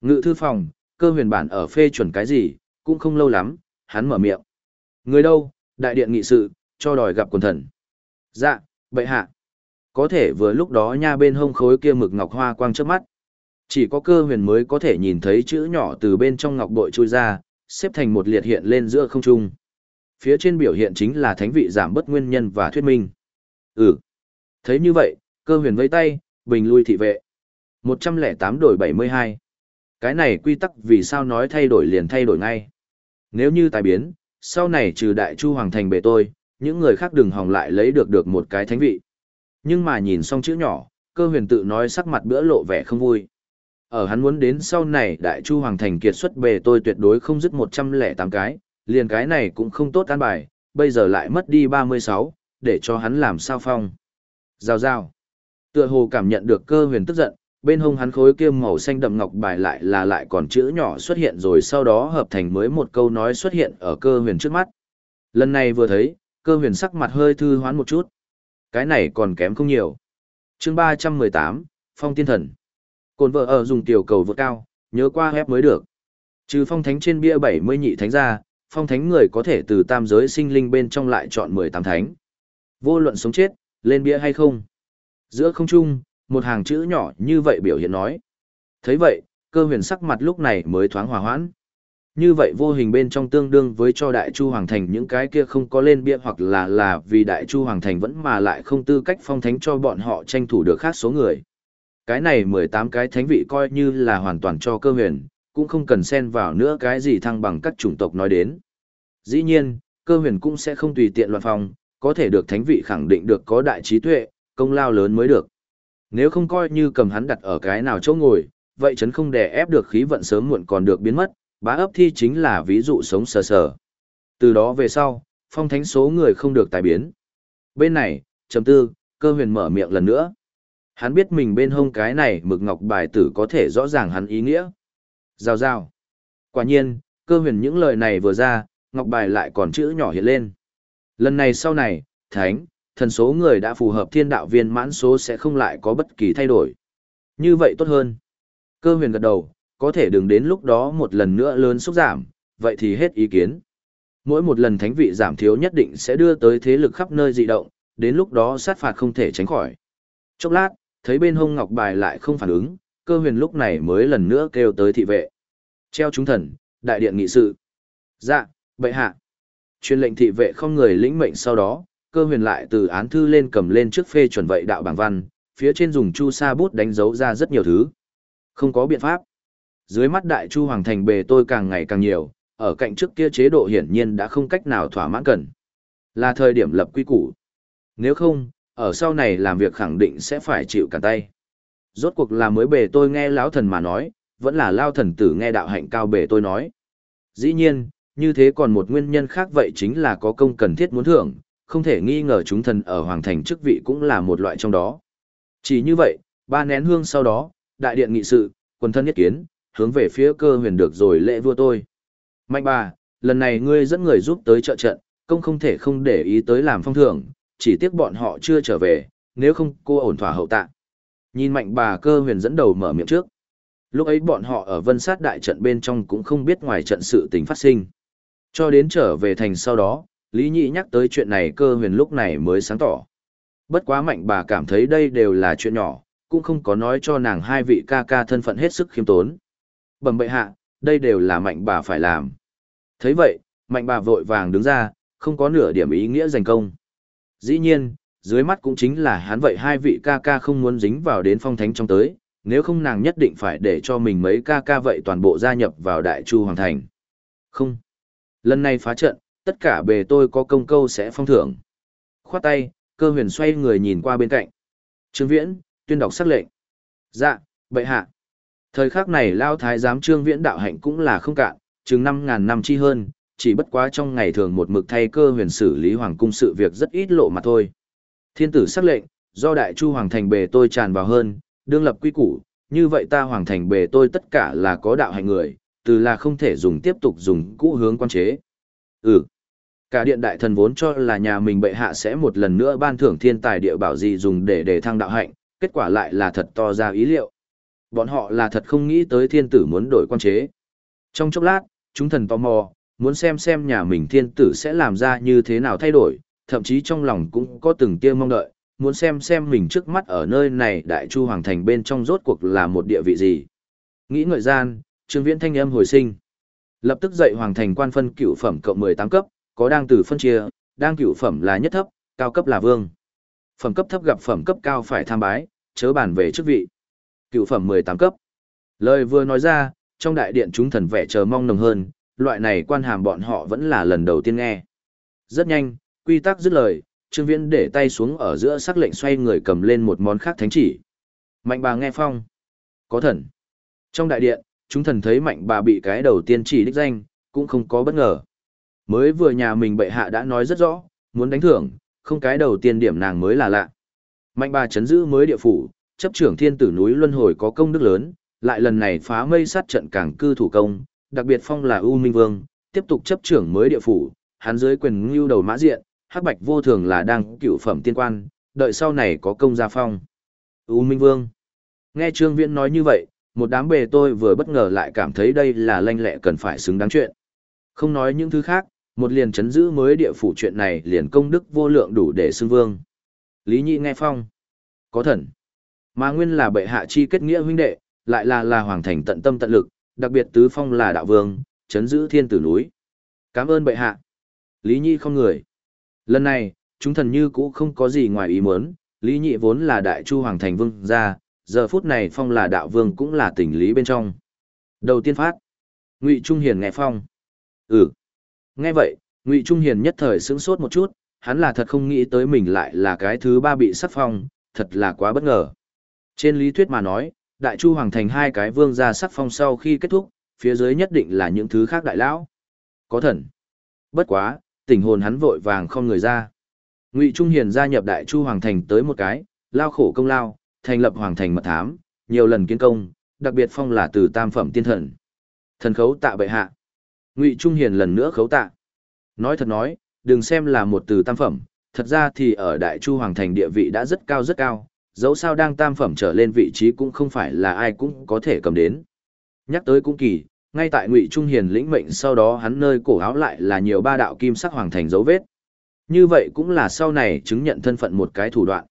Ngự thư phòng, cơ huyền bản ở phê chuẩn cái gì, cũng không lâu lắm, hắn mở miệng. Người đâu, đại điện nghị sự, cho đòi gặp quần thần. Dạ, bệ hạ. Có thể vừa lúc đó nha bên hông khối kia mực ngọc hoa quang trước mắt. Chỉ có cơ huyền mới có thể nhìn thấy chữ nhỏ từ bên trong ngọc bội trôi ra, xếp thành một liệt hiện lên giữa không trung. Phía trên biểu hiện chính là thánh vị giảm bất nguyên nhân và thuyết minh. Ừ. Thấy như vậy, cơ huyền vây tay, bình lui thị vệ. 108 đổi 72. Cái này quy tắc vì sao nói thay đổi liền thay đổi ngay. Nếu như tài biến, sau này trừ đại chu hoàng thành bề tôi, những người khác đừng hòng lại lấy được được một cái thánh vị. Nhưng mà nhìn xong chữ nhỏ, cơ huyền tự nói sắc mặt bữa lộ vẻ không vui. Ở hắn muốn đến sau này đại chu hoàng thành kiệt xuất bề tôi tuyệt đối không dứt 108 cái, liền cái này cũng không tốt an bài, bây giờ lại mất đi 36, để cho hắn làm sao phong. Rào rào. Tựa hồ cảm nhận được cơ huyền tức giận, bên hông hắn khối kia màu xanh đậm ngọc bài lại là lại còn chữ nhỏ xuất hiện rồi sau đó hợp thành mới một câu nói xuất hiện ở cơ huyền trước mắt. Lần này vừa thấy, cơ huyền sắc mặt hơi thư hoán một chút. Cái này còn kém không nhiều. chương 318, Phong Tiên Thần. Cồn vợ ở dùng tiểu cầu vượt cao, nhớ qua hép mới được. Trừ phong thánh trên bia 70 nhị thánh ra, phong thánh người có thể từ tam giới sinh linh bên trong lại chọn 18 thánh. Vô luận sống chết, lên bia hay không. Giữa không trung, một hàng chữ nhỏ như vậy biểu hiện nói. thấy vậy, cơ huyền sắc mặt lúc này mới thoáng hòa hoãn. Như vậy vô hình bên trong tương đương với cho Đại Chu Hoàng Thành những cái kia không có lên bia hoặc là là vì Đại Chu Hoàng Thành vẫn mà lại không tư cách phong thánh cho bọn họ tranh thủ được khác số người. Cái này 18 cái thánh vị coi như là hoàn toàn cho cơ huyền, cũng không cần xen vào nữa cái gì thăng bằng các chủng tộc nói đến. Dĩ nhiên, cơ huyền cũng sẽ không tùy tiện loạn phong, có thể được thánh vị khẳng định được có đại trí tuệ, công lao lớn mới được. Nếu không coi như cầm hắn đặt ở cái nào chỗ ngồi, vậy chấn không đè ép được khí vận sớm muộn còn được biến mất, bá ấp thi chính là ví dụ sống sờ sờ. Từ đó về sau, phong thánh số người không được tài biến. Bên này, chấm tư, cơ huyền mở miệng lần nữa. Hắn biết mình bên hông cái này mực ngọc bài tử có thể rõ ràng hắn ý nghĩa. Giao giao. Quả nhiên, cơ huyền những lời này vừa ra, ngọc bài lại còn chữ nhỏ hiện lên. Lần này sau này, thánh, thần số người đã phù hợp thiên đạo viên mãn số sẽ không lại có bất kỳ thay đổi. Như vậy tốt hơn. Cơ huyền gật đầu, có thể đừng đến lúc đó một lần nữa lớn xúc giảm, vậy thì hết ý kiến. Mỗi một lần thánh vị giảm thiếu nhất định sẽ đưa tới thế lực khắp nơi dị động, đến lúc đó sát phạt không thể tránh khỏi. Chốc lát, thấy bên hông ngọc bài lại không phản ứng, cơ huyền lúc này mới lần nữa kêu tới thị vệ. Treo chúng thần, đại điện nghị sự. Dạ, bệ hạ. Truyền lệnh thị vệ không người lĩnh mệnh sau đó, cơ huyền lại từ án thư lên cầm lên trước phê chuẩn vậy đạo bảng văn, phía trên dùng chu sa bút đánh dấu ra rất nhiều thứ. Không có biện pháp. Dưới mắt đại chu hoàng thành bề tôi càng ngày càng nhiều, ở cạnh trước kia chế độ hiển nhiên đã không cách nào thỏa mãn cần. Là thời điểm lập quy củ. Nếu không, ở sau này làm việc khẳng định sẽ phải chịu cả tay. Rốt cuộc là mới bề tôi nghe lão thần mà nói, vẫn là lao thần tử nghe đạo hạnh cao bề tôi nói. Dĩ nhiên, như thế còn một nguyên nhân khác vậy chính là có công cần thiết muốn thưởng, không thể nghi ngờ chúng thần ở hoàng thành chức vị cũng là một loại trong đó. Chỉ như vậy, ba nén hương sau đó, đại điện nghị sự, quần thân nhất kiến, hướng về phía cơ huyền được rồi lễ vua tôi. Mạnh bà, lần này ngươi dẫn người giúp tới trợ trận, công không thể không để ý tới làm phong thưởng, chỉ tiếc bọn họ chưa trở về, nếu không cô ổn thỏa hậu tạ. Nhìn mạnh bà cơ huyền dẫn đầu mở miệng trước. Lúc ấy bọn họ ở vân sát đại trận bên trong cũng không biết ngoài trận sự tình phát sinh. Cho đến trở về thành sau đó, Lý Nhị nhắc tới chuyện này cơ huyền lúc này mới sáng tỏ. Bất quá mạnh bà cảm thấy đây đều là chuyện nhỏ, cũng không có nói cho nàng hai vị ca ca thân phận hết sức khiêm tốn. Bẩm bệ hạ, đây đều là mạnh bà phải làm. thấy vậy, mạnh bà vội vàng đứng ra, không có nửa điểm ý nghĩa giành công. Dĩ nhiên, dưới mắt cũng chính là hắn vậy hai vị ca ca không muốn dính vào đến phong thánh trong tới, nếu không nàng nhất định phải để cho mình mấy ca ca vậy toàn bộ gia nhập vào đại chu hoàng thành. Không. Lần này phá trận, tất cả bề tôi có công câu sẽ phong thưởng. Khoát tay, cơ huyền xoay người nhìn qua bên cạnh. Trương Viễn, tuyên đọc sắc lệnh. Dạ, bệ hạ. Thời khắc này lao thái giám Trương Viễn đạo hạnh cũng là không cạn, chừng năm ngàn năm chi hơn, chỉ bất quá trong ngày thường một mực thay cơ huyền xử lý hoàng cung sự việc rất ít lộ mà thôi. Thiên tử sắc lệnh, do đại chu hoàng thành bề tôi tràn vào hơn, đương lập quy củ, như vậy ta hoàng thành bề tôi tất cả là có đạo hạnh người, từ là không thể dùng tiếp tục dùng cũ hướng quan chế. Ừ. Cả điện đại thần vốn cho là nhà mình bệ hạ sẽ một lần nữa ban thưởng thiên tài địa bảo gì dùng để để thăng đạo hạnh, kết quả lại là thật to ra ý liệu. Bọn họ là thật không nghĩ tới thiên tử muốn đổi quan chế. Trong chốc lát, chúng thần tò mò, muốn xem xem nhà mình thiên tử sẽ làm ra như thế nào thay đổi, thậm chí trong lòng cũng có từng tia mong đợi, muốn xem xem mình trước mắt ở nơi này đại chu hoàng thành bên trong rốt cuộc là một địa vị gì. Nghĩ ngợi gian, Trương Viễn thanh âm hồi sinh. Lập tức dậy hoàng thành quan phân cựu phẩm cộng 18 cấp, có đang từ phân chia, đang cựu phẩm là nhất thấp, cao cấp là vương. Phẩm cấp thấp gặp phẩm cấp cao phải tham bái, chớ bàn về chức vị. Cựu phẩm 18 cấp. Lời vừa nói ra, trong đại điện chúng thần vẻ chờ mong nồng hơn, loại này quan hàm bọn họ vẫn là lần đầu tiên nghe. Rất nhanh, quy tắc dứt lời, Trương Viễn để tay xuống ở giữa sắc lệnh xoay người cầm lên một món khác thánh chỉ. Mạnh bà nghe phong. Có thần. Trong đại điện, chúng thần thấy mạnh bà bị cái đầu tiên chỉ đích danh, cũng không có bất ngờ. Mới vừa nhà mình bệ hạ đã nói rất rõ, muốn đánh thưởng, không cái đầu tiên điểm nàng mới là lạ. Mạnh bà chấn giữ mới địa phủ, chấp trưởng thiên tử núi Luân Hồi có công đức lớn, lại lần này phá mây sát trận cảng cư thủ công, đặc biệt phong là U Minh Vương, tiếp tục chấp trưởng mới địa phủ, hắn dưới quyền ngưu đầu mã diện, hắc bạch vô thường là đang cựu phẩm tiên quan, đợi sau này có công gia phong. U Minh Vương. Nghe Trương Viễn nói như vậy, một đám bề tôi vừa bất ngờ lại cảm thấy đây là lanh lẹ cần phải xứng đáng chuyện. Không nói những thứ khác, một liền chấn giữ mới địa phủ chuyện này liền công đức vô lượng đủ để xưng vương. Lý Nhị nghe phong. Có thần. Mà nguyên là bệ hạ chi kết nghĩa huynh đệ, lại là là hoàng thành tận tâm tận lực, đặc biệt tứ phong là đạo vương, chấn giữ thiên tử núi. Cảm ơn bệ hạ. Lý Nhị không người. Lần này, chúng thần như cũ không có gì ngoài ý muốn, Lý Nhị vốn là đại chu hoàng thành vương gia, giờ phút này phong là đạo vương cũng là tình lý bên trong. Đầu tiên phát. Ngụy Trung Hiền nghe phong. Ừ. Nghe vậy, Ngụy Trung Hiền nhất thời sững sốt một chút, hắn là thật không nghĩ tới mình lại là cái thứ ba bị sắc phong, thật là quá bất ngờ. Trên lý thuyết mà nói, Đại Chu Hoàng Thành hai cái vương gia sắc phong sau khi kết thúc, phía dưới nhất định là những thứ khác đại lão. Có thần. Bất quá, tình hồn hắn vội vàng không người ra. Ngụy Trung Hiền gia nhập Đại Chu Hoàng Thành tới một cái, lao khổ công lao, thành lập Hoàng Thành mật thám, nhiều lần kiến công, đặc biệt phong là từ tam phẩm tiên thần. Thần khấu tạ bệ hạ. Ngụy Trung Hiền lần nữa khấu tạ. Nói thật nói, đừng xem là một từ tam phẩm, thật ra thì ở Đại Chu Hoàng Thành địa vị đã rất cao rất cao, dẫu sao đang tam phẩm trở lên vị trí cũng không phải là ai cũng có thể cầm đến. Nhắc tới cũng kỳ, ngay tại Ngụy Trung Hiền lĩnh mệnh sau đó hắn nơi cổ áo lại là nhiều ba đạo kim sắc hoàng thành dấu vết. Như vậy cũng là sau này chứng nhận thân phận một cái thủ đoạn.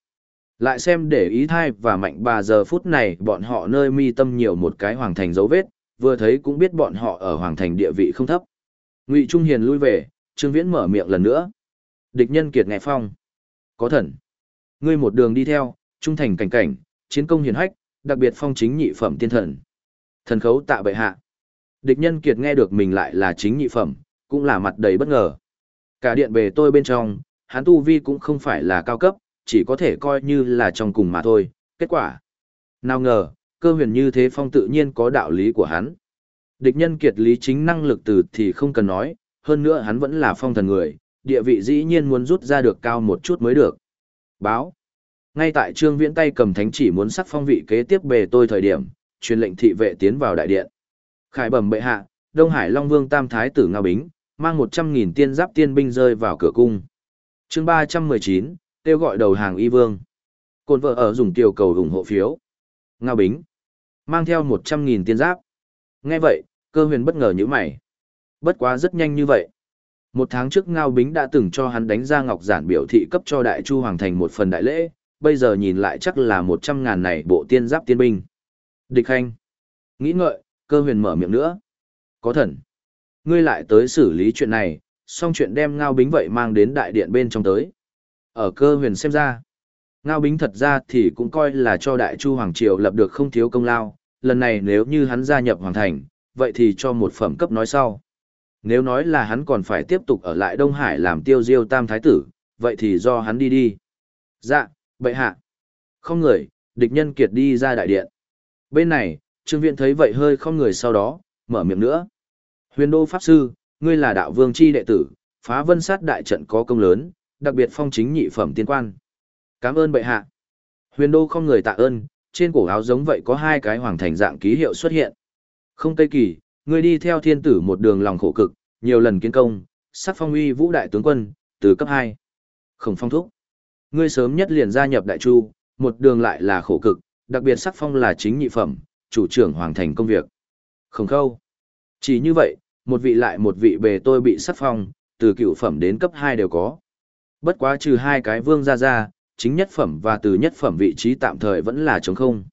Lại xem để ý thai và mạnh bà giờ phút này bọn họ nơi mi tâm nhiều một cái hoàng thành dấu vết, vừa thấy cũng biết bọn họ ở hoàng thành địa vị không thấp. Ngụy Trung Hiền lui về, Trương Viễn mở miệng lần nữa. Địch nhân kiệt nghe phong. Có thần. Ngươi một đường đi theo, trung thành cảnh cảnh, chiến công hiền hách, đặc biệt phong chính nhị phẩm tiên thần. Thần khấu tạ bệ hạ. Địch nhân kiệt nghe được mình lại là chính nhị phẩm, cũng là mặt đầy bất ngờ. Cả điện bề tôi bên trong, hắn tu vi cũng không phải là cao cấp, chỉ có thể coi như là trong cùng mà thôi. Kết quả. Nào ngờ, cơ huyền như thế phong tự nhiên có đạo lý của hắn. Địch nhân kiệt lý chính năng lực từ thì không cần nói, hơn nữa hắn vẫn là phong thần người, địa vị dĩ nhiên muốn rút ra được cao một chút mới được. Báo. Ngay tại Trương Viễn tay cầm thánh chỉ muốn sắc phong vị kế tiếp bề tôi thời điểm, truyền lệnh thị vệ tiến vào đại điện. Khải bẩm bệ hạ, Đông Hải Long Vương Tam Thái tử Ngao Bính, mang một trăm nghìn tiên giáp tiên binh rơi vào cửa cung. chương ba trăm mười chín kêu gọi đầu hàng y vương. Côn vợ ở dùng tiểu cầu ủng hộ phiếu. Ngao Bính, mang theo một trăm nghìn tiên giáp. Nghe vậy, cơ huyền bất ngờ như mày. Bất quá rất nhanh như vậy. Một tháng trước Ngao Bính đã từng cho hắn đánh ra ngọc giản biểu thị cấp cho Đại Chu Hoàng Thành một phần đại lễ, bây giờ nhìn lại chắc là một trăm ngàn này bộ tiên giáp tiên binh. Địch Khanh. Nghĩ ngợi, cơ huyền mở miệng nữa. Có thần. Ngươi lại tới xử lý chuyện này, xong chuyện đem Ngao Bính vậy mang đến đại điện bên trong tới. Ở cơ huyền xem ra. Ngao Bính thật ra thì cũng coi là cho Đại Chu Hoàng Triều lập được không thiếu công lao, lần này nếu như hắn gia nhập Hoàng Thành, vậy thì cho một phẩm cấp nói sau. Nếu nói là hắn còn phải tiếp tục ở lại Đông Hải làm tiêu diêu tam thái tử, vậy thì do hắn đi đi. Dạ, bệ hạ. Không người, địch nhân kiệt đi ra đại điện. Bên này, Trương Viễn thấy vậy hơi không người sau đó, mở miệng nữa. Huyền đô Pháp Sư, ngươi là đạo vương chi đệ tử, phá vân sát đại trận có công lớn, đặc biệt phong chính nhị phẩm tiên quan. Cảm ơn bệ hạ. Huyền đô không người tạ ơn, trên cổ áo giống vậy có hai cái hoàng thành dạng ký hiệu xuất hiện. Không tây kỳ, ngươi đi theo thiên tử một đường lòng khổ cực, nhiều lần kiến công, sắc phong uy vũ đại tướng quân, từ cấp 2. Khổng phong thúc. Ngươi sớm nhất liền gia nhập đại chu, một đường lại là khổ cực, đặc biệt sắc phong là chính nhị phẩm, chủ trưởng hoàn thành công việc. Không khâu. Chỉ như vậy, một vị lại một vị bề tôi bị sắc phong, từ cựu phẩm đến cấp 2 đều có. Bất quá trừ hai cái vương ra ra, chính nhất phẩm và từ nhất phẩm vị trí tạm thời vẫn là trống không.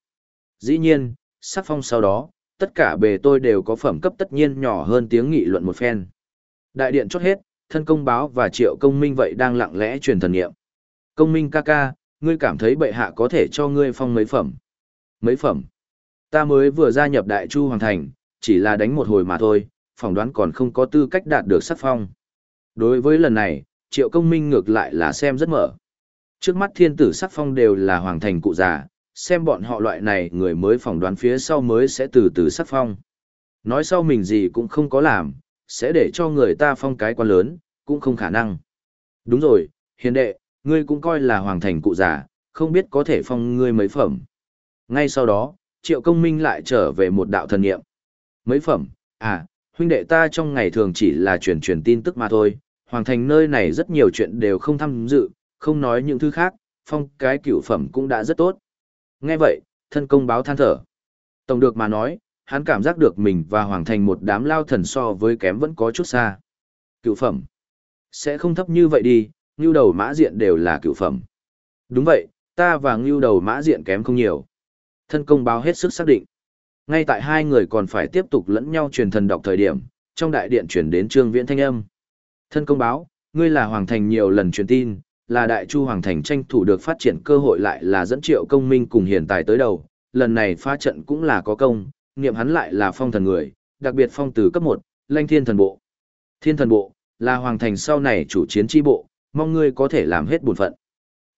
Dĩ nhiên, sắc phong sau đó, tất cả bề tôi đều có phẩm cấp tất nhiên nhỏ hơn tiếng nghị luận một phen. Đại điện chốt hết, thân công báo và triệu công minh vậy đang lặng lẽ truyền thần nghiệm. Công minh ca ca, ngươi cảm thấy bệ hạ có thể cho ngươi phong mấy phẩm. Mấy phẩm. Ta mới vừa gia nhập đại chu hoàng thành, chỉ là đánh một hồi mà thôi, phỏng đoán còn không có tư cách đạt được sắc phong. Đối với lần này, triệu công minh ngược lại là xem rất mở. Trước mắt thiên tử sắc phong đều là hoàng thành cụ già, xem bọn họ loại này người mới phỏng đoán phía sau mới sẽ từ từ sắc phong. Nói sau mình gì cũng không có làm, sẽ để cho người ta phong cái quan lớn, cũng không khả năng. Đúng rồi, hiền đệ, ngươi cũng coi là hoàng thành cụ già, không biết có thể phong ngươi mấy phẩm. Ngay sau đó, triệu công minh lại trở về một đạo thần nghiệm. Mấy phẩm, à, huynh đệ ta trong ngày thường chỉ là truyền truyền tin tức mà thôi, hoàng thành nơi này rất nhiều chuyện đều không tham dự, không nói những thứ khác, phong cái cửu phẩm cũng đã rất tốt. Nghe vậy, thân công báo than thở. Tổng được mà nói, hắn cảm giác được mình và hoàng thành một đám lao thần so với kém vẫn có chút xa. Cựu phẩm. Sẽ không thấp như vậy đi, ngưu đầu mã diện đều là cựu phẩm. Đúng vậy, ta và ngưu đầu mã diện kém không nhiều. Thân công báo hết sức xác định. Ngay tại hai người còn phải tiếp tục lẫn nhau truyền thần đọc thời điểm, trong đại điện chuyển đến trương viễn thanh âm. Thân công báo, ngươi là hoàng thành nhiều lần truyền tin, là đại chu hoàng thành tranh thủ được phát triển cơ hội lại là dẫn triệu công minh cùng hiện tại tới đầu, lần này phá trận cũng là có công, niệm hắn lại là phong thần người, đặc biệt phong từ cấp 1, lanh thiên thần bộ. Thiên thần bộ, là hoàng thành sau này chủ chiến chi bộ, mong ngươi có thể làm hết bổn phận.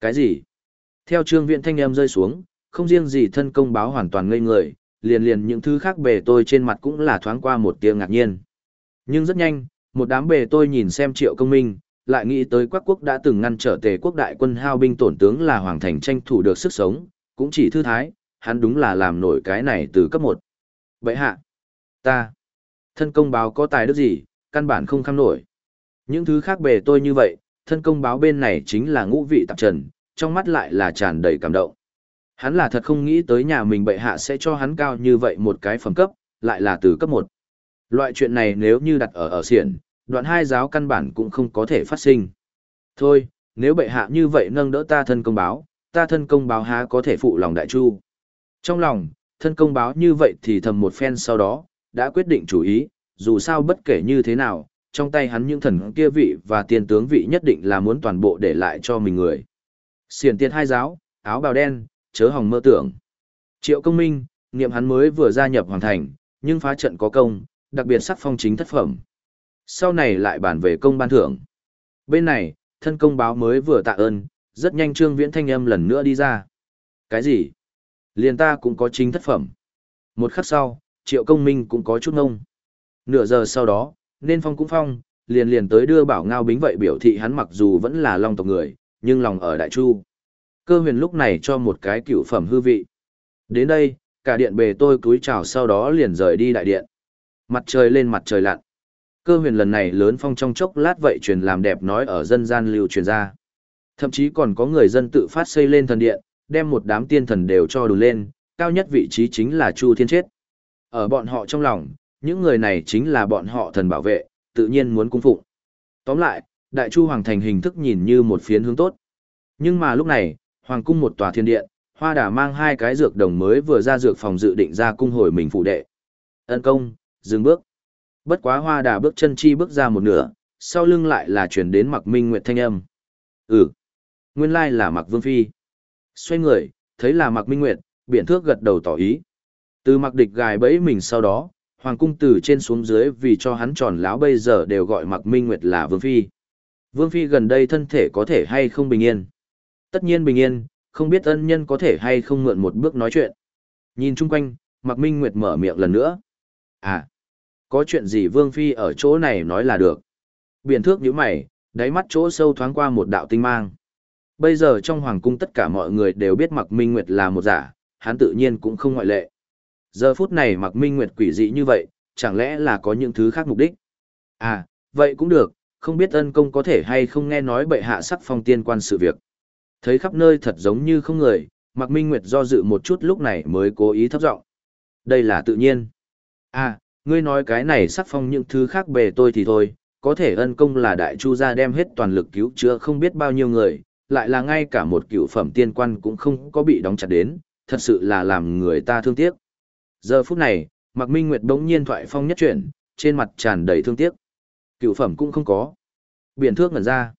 Cái gì? Theo trương viện thanh âm rơi xuống, không riêng gì thân công báo hoàn toàn ngây người, liền liền những thứ khác bề tôi trên mặt cũng là thoáng qua một tia ngạc nhiên. Nhưng rất nhanh, một đám bề tôi nhìn xem triệu công minh, lại nghĩ tới quắc quốc đã từng ngăn trở tề quốc đại quân hao binh tổn tướng là hoàng thành tranh thủ được sức sống, cũng chỉ thư thái, hắn đúng là làm nổi cái này từ cấp 1. Vậy hạ, ta, thân công báo có tài đức gì, căn bản không khăm nổi. Những thứ khác bề tôi như vậy, thân công báo bên này chính là ngũ vị tạp trần, trong mắt lại là tràn đầy cảm động. Hắn là thật không nghĩ tới nhà mình bệ hạ sẽ cho hắn cao như vậy một cái phẩm cấp, lại là từ cấp 1. Loại chuyện này nếu như đặt ở ở xiển, đoạn hai giáo căn bản cũng không có thể phát sinh. Thôi, nếu bệ hạ như vậy nâng đỡ ta thân công báo, ta thân công báo há có thể phụ lòng đại chu. Trong lòng, thân công báo như vậy thì thầm một phen sau đó, đã quyết định chủ ý, dù sao bất kể như thế nào, trong tay hắn những thần kia vị và tiền tướng vị nhất định là muốn toàn bộ để lại cho mình người. Xiển tiệt hai giáo, áo bào đen, chớ hòng mơ tưởng. Triệu công minh, niệm hắn mới vừa gia nhập hoàn thành, nhưng phá trận có công, đặc biệt sắc phong chính thất phẩm. Sau này lại bàn về công ban thưởng. Bên này, thân công báo mới vừa tạ ơn, rất nhanh trương viễn thanh âm lần nữa đi ra. Cái gì? Liền ta cũng có chính thất phẩm. Một khắc sau, triệu công minh cũng có chút ngông. Nửa giờ sau đó, nên phong cũng phong, liền liền tới đưa bảo ngao bính vậy biểu thị hắn mặc dù vẫn là long tộc người, nhưng lòng ở đại chu. Cơ huyền lúc này cho một cái cựu phẩm hư vị. Đến đây, cả điện bề tôi cúi chào sau đó liền rời đi đại điện. Mặt trời lên mặt trời lặn. Cơ huyền lần này lớn phong trong chốc lát vậy truyền làm đẹp nói ở dân gian lưu truyền ra. Thậm chí còn có người dân tự phát xây lên thần điện, đem một đám tiên thần đều cho đủ lên, cao nhất vị trí chính là Chu Thiên Chết. Ở bọn họ trong lòng, những người này chính là bọn họ thần bảo vệ, tự nhiên muốn cung phụng. Tóm lại, Đại Chu Hoàng Thành hình thức nhìn như một phiến hướng tốt. Nhưng mà lúc này, Hoàng cung một tòa thiên điện, Hoa Đà mang hai cái dược đồng mới vừa ra dược phòng dự định ra cung hồi mình phụ đệ. Ân công, dừng bước. Bất quá hoa đà bước chân chi bước ra một nửa, sau lưng lại là chuyển đến mặc minh nguyệt thanh âm. Ừ, nguyên lai là mặc vương phi. Xoay người, thấy là mặc minh nguyệt, biện thước gật đầu tỏ ý. Từ mặc địch gài bẫy mình sau đó, hoàng cung từ trên xuống dưới vì cho hắn tròn láo bây giờ đều gọi mặc minh nguyệt là vương phi. Vương phi gần đây thân thể có thể hay không bình yên. Tất nhiên bình yên, không biết ân nhân có thể hay không mượn một bước nói chuyện. Nhìn chung quanh, mặc minh nguyệt mở miệng lần nữa. À, có chuyện gì Vương Phi ở chỗ này nói là được. Biển thước nhũ mày, đáy mắt chỗ sâu thoáng qua một đạo tinh mang. Bây giờ trong hoàng cung tất cả mọi người đều biết Mạc Minh Nguyệt là một giả, hắn tự nhiên cũng không ngoại lệ. Giờ phút này Mạc Minh Nguyệt quỷ dị như vậy, chẳng lẽ là có những thứ khác mục đích? À, vậy cũng được, Không biết ân công có thể hay không nghe nói bệ hạ sắc phong tiên quan sự việc. Thấy khắp nơi thật giống như không người, Mạc Minh Nguyệt do dự một chút lúc này mới cố ý thấp giọng. Đây là tự nhiên. À, ngươi nói cái này sắc phong những thứ khác bề tôi thì thôi, có thể ân công là đại chu gia đem hết toàn lực cứu chữa không biết bao nhiêu người, lại là ngay cả một cựu phẩm tiên quan cũng không có bị đóng chặt đến, thật sự là làm người ta thương tiếc. Giờ phút này, Mạc Minh Nguyệt bỗng nhiên thoại phong nhất chuyển, trên mặt tràn đầy thương tiếc. Cựu phẩm cũng không có. Biển thước ngẩn ra.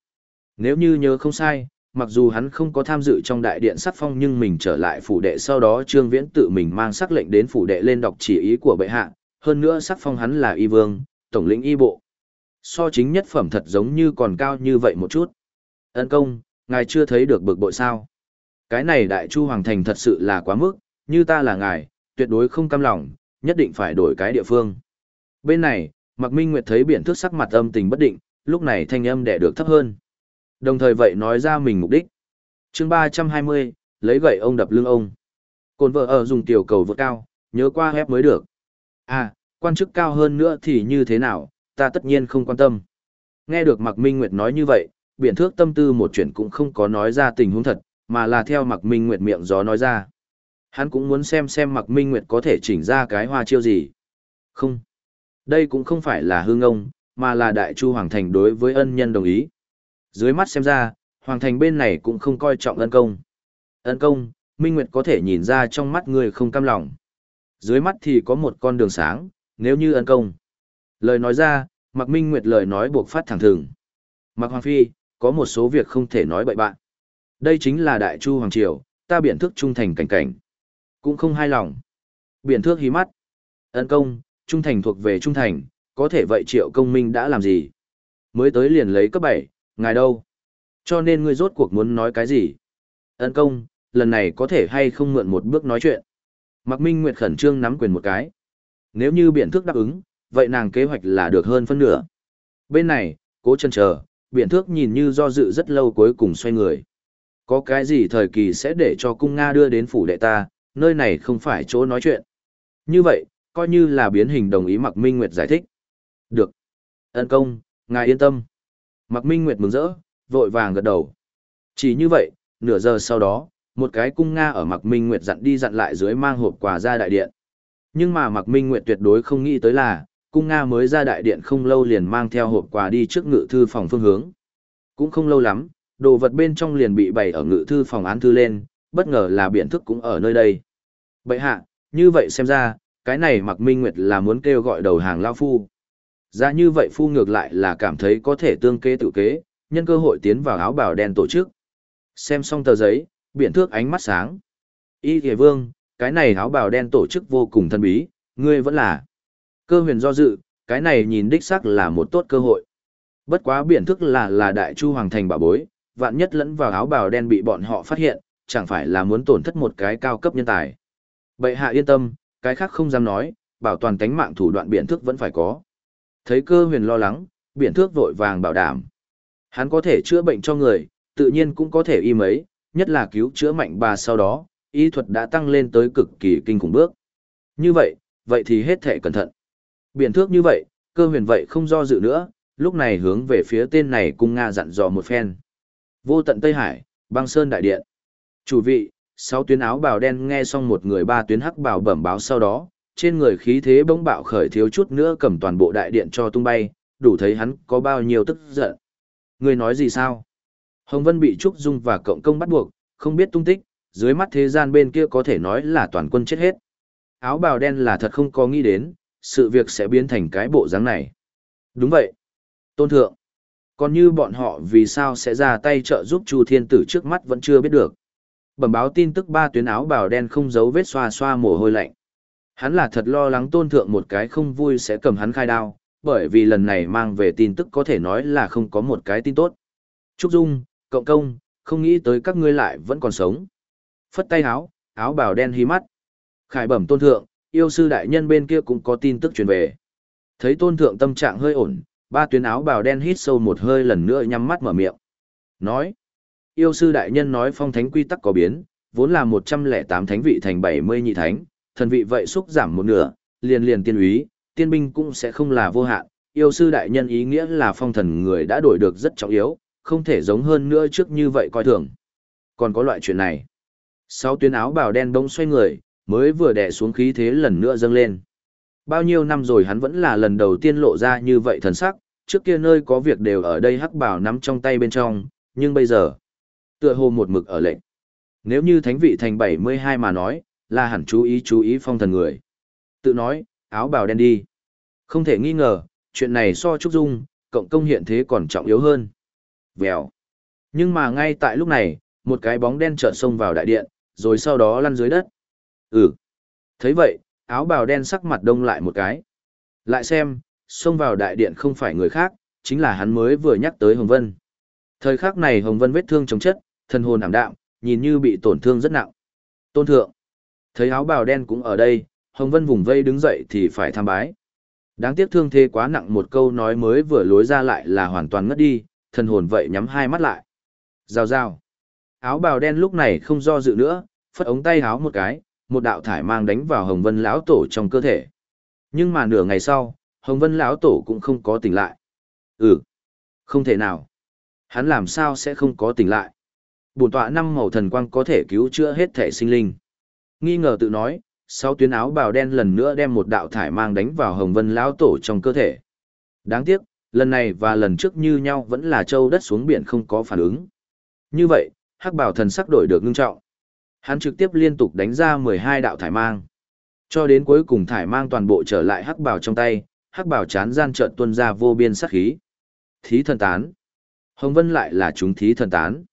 Nếu như nhớ không sai, mặc dù hắn không có tham dự trong đại điện sắc phong nhưng mình trở lại phủ đệ sau đó Trương Viễn tự mình mang sắc lệnh đến phủ đệ lên đọc chỉ ý của bệ hạ, hơn nữa sắc phong hắn là y vương, tổng lĩnh y bộ. So chính nhất phẩm thật giống như còn cao như vậy một chút. Ân công, ngài chưa thấy được bực bội sao? Cái này đại chu hoàng thành thật sự là quá mức, như ta là ngài, tuyệt đối không cam lòng, nhất định phải đổi cái địa phương. Bên này, Mạc Minh Nguyệt thấy biển thước sắc mặt âm tình bất định, lúc này thanh âm đẻ được thấp hơn. Đồng thời vậy nói ra mình mục đích. chương 320, lấy gậy ông đập lưng ông. Cồn vợ ở dùng tiểu cầu vượt cao, nhớ qua hép mới được. À, quan chức cao hơn nữa thì như thế nào, ta tất nhiên không quan tâm. Nghe được Mạc Minh Nguyệt nói như vậy, biện thước tâm tư một chuyện cũng không có nói ra tình huống thật, mà là theo Mạc Minh Nguyệt miệng gió nói ra. Hắn cũng muốn xem xem Mạc Minh Nguyệt có thể chỉnh ra cái hoa chiêu gì. Không. Đây cũng không phải là hương ông, mà là đại chu hoàng thành đối với ân nhân đồng ý. Dưới mắt xem ra, hoàng thành bên này cũng không coi trọng ân công. Ân công, Minh Nguyệt có thể nhìn ra trong mắt người không cam lòng. Dưới mắt thì có một con đường sáng, nếu như ân công. Lời nói ra, Mạc Minh Nguyệt lời nói buộc phát thẳng thường Mạc Hoàng Phi, có một số việc không thể nói bậy bạn. Đây chính là Đại Chu Hoàng Triều, ta biện thức trung thành cảnh cảnh. Cũng không hài lòng. Biện thước hí mắt. Ân công, trung thành thuộc về trung thành, có thể vậy triệu công minh đã làm gì? Mới tới liền lấy cấp 7, ngài đâu? Cho nên ngươi rốt cuộc muốn nói cái gì? Ân công, lần này có thể hay không mượn một bước nói chuyện? Mạc Minh Nguyệt khẩn trương nắm quyền một cái. Nếu như biện thước đáp ứng, vậy nàng kế hoạch là được hơn phân nửa. Bên này, cố chân chờ, biện thước nhìn như do dự rất lâu cuối cùng xoay người. Có cái gì thời kỳ sẽ để cho cung Nga đưa đến phủ đệ ta, nơi này không phải chỗ nói chuyện. Như vậy, coi như là biến hình đồng ý Mạc Minh Nguyệt giải thích. Được. Ân công, ngài yên tâm. Mạc Minh Nguyệt mừng rỡ, vội vàng gật đầu. Chỉ như vậy, nửa giờ sau đó, một cái cung Nga ở Mạc Minh Nguyệt dặn đi dặn lại dưới mang hộp quà ra đại điện. Nhưng mà Mạc Minh Nguyệt tuyệt đối không nghĩ tới là, cung Nga mới ra đại điện không lâu liền mang theo hộp quà đi trước ngự thư phòng phương hướng. Cũng không lâu lắm, đồ vật bên trong liền bị bày ở ngự thư phòng án thư lên, bất ngờ là biện thức cũng ở nơi đây. Bậy hạ, như vậy xem ra, cái này Mạc Minh Nguyệt là muốn kêu gọi đầu hàng Lao Phu. Ra như vậy Phu ngược lại là cảm thấy có thể tương kế tự kế, nhân cơ hội tiến vào áo bào đen tổ chức. Xem xong tờ giấy, biện thước ánh mắt sáng. Y thề vương, cái này áo bào đen tổ chức vô cùng thân bí, ngươi vẫn là. Cơ huyền do dự, cái này nhìn đích xác là một tốt cơ hội. Bất quá biện thức là là đại chu hoàng thành bảo bối, vạn nhất lẫn vào áo bào đen bị bọn họ phát hiện, chẳng phải là muốn tổn thất một cái cao cấp nhân tài. Bệ hạ yên tâm, cái khác không dám nói, bảo toàn tánh mạng thủ đoạn biện thức vẫn phải có. Thấy cơ huyền lo lắng, biện thước vội vàng bảo đảm. Hắn có thể chữa bệnh cho người, tự nhiên cũng có thể y mấy, nhất là cứu chữa mạnh bà sau đó, y thuật đã tăng lên tới cực kỳ kinh khủng bước. Như vậy, vậy thì hết thể cẩn thận. Biện thước như vậy, cơ huyền vậy không do dự nữa, lúc này hướng về phía tên này cung Nga dặn dò một phen. Vô tận Tây Hải, băng sơn đại điện. Chủ vị, sáu tuyến áo bào đen nghe xong một người ba tuyến hắc bào bẩm báo sau đó, trên người khí thế bỗng bạo khởi thiếu chút nữa cầm toàn bộ đại điện cho tung bay, đủ thấy hắn có bao nhiêu tức giận. Người nói gì sao? Hồng Vân bị Trúc Dung và Cộng Công bắt buộc, không biết tung tích, dưới mắt thế gian bên kia có thể nói là toàn quân chết hết. Áo bào đen là thật không có nghĩ đến, sự việc sẽ biến thành cái bộ dáng này. Đúng vậy. Tôn thượng. Còn như bọn họ vì sao sẽ ra tay trợ giúp Chu Thiên Tử trước mắt vẫn chưa biết được. Bẩm báo tin tức ba tuyến áo bào đen không giấu vết xoa xoa mồ hôi lạnh. Hắn là thật lo lắng tôn thượng một cái không vui sẽ cầm hắn khai đao, bởi vì lần này mang về tin tức có thể nói là không có một cái tin tốt. Trúc Dung, Cộng Công, không nghĩ tới các ngươi lại vẫn còn sống. Phất tay áo, áo bào đen hí mắt. Khải bẩm tôn thượng, yêu sư đại nhân bên kia cũng có tin tức truyền về. Thấy tôn thượng tâm trạng hơi ổn, ba tuyến áo bào đen hít sâu một hơi lần nữa nhắm mắt mở miệng. Nói, yêu sư đại nhân nói phong thánh quy tắc có biến, vốn là 108 thánh vị thành 70 nhị thánh, thần vị vậy xúc giảm một nửa, liền liền tiên úy, tiên binh cũng sẽ không là vô hạn, yêu sư đại nhân ý nghĩa là phong thần người đã đổi được rất trọng yếu, không thể giống hơn nữa trước như vậy coi thường. Còn có loại chuyện này. Sau tuyến áo bào đen bỗng xoay người, mới vừa đè xuống khí thế lần nữa dâng lên. Bao nhiêu năm rồi hắn vẫn là lần đầu tiên lộ ra như vậy thần sắc, trước kia nơi có việc đều ở đây hắc bảo nắm trong tay bên trong, nhưng bây giờ, tựa hồ một mực ở lệnh. Nếu như thánh vị thành 72 mà nói, là hẳn chú ý chú ý phong thần người. Tự nói, áo bào đen đi. Không thể nghi ngờ, chuyện này so Trúc Dung, cộng công hiện thế còn trọng yếu hơn. Vèo. Nhưng mà ngay tại lúc này, một cái bóng đen chợt xông vào đại điện, rồi sau đó lăn dưới đất. Ừ. thấy vậy, áo bào đen sắc mặt đông lại một cái. Lại xem, xông vào đại điện không phải người khác, chính là hắn mới vừa nhắc tới Hồng Vân. Thời khắc này Hồng Vân vết thương chống chất, thân hồn ảm đạm, nhìn như bị tổn thương rất nặng. Tôn thượng. Thấy áo bào đen cũng ở đây, Hồng Vân vùng vây đứng dậy thì phải tham bái. Đáng tiếc thương thế quá nặng một câu nói mới vừa lối ra lại là hoàn toàn ngất đi, thần hồn vậy nhắm hai mắt lại. Rào rào. Áo bào đen lúc này không do dự nữa, phất ống tay áo một cái, một đạo thải mang đánh vào Hồng Vân lão tổ trong cơ thể. Nhưng mà nửa ngày sau, Hồng Vân lão tổ cũng không có tỉnh lại. Ừ, không thể nào. Hắn làm sao sẽ không có tỉnh lại? Bổn tọa năm màu thần quang có thể cứu chữa hết thể sinh linh. Nghi ngờ tự nói, sau tuyến áo bào đen lần nữa đem một đạo thải mang đánh vào Hồng Vân lão tổ trong cơ thể. Đáng tiếc, lần này và lần trước như nhau vẫn là châu đất xuống biển không có phản ứng. Như vậy, hắc bảo thần sắc đổi được ngưng trọng. Hắn trực tiếp liên tục đánh ra 12 đạo thải mang. Cho đến cuối cùng thải mang toàn bộ trở lại hắc bảo trong tay, hắc bảo chán gian trợn tuôn ra vô biên sát khí. Thí thần tán. Hồng Vân lại là chúng thí thần tán.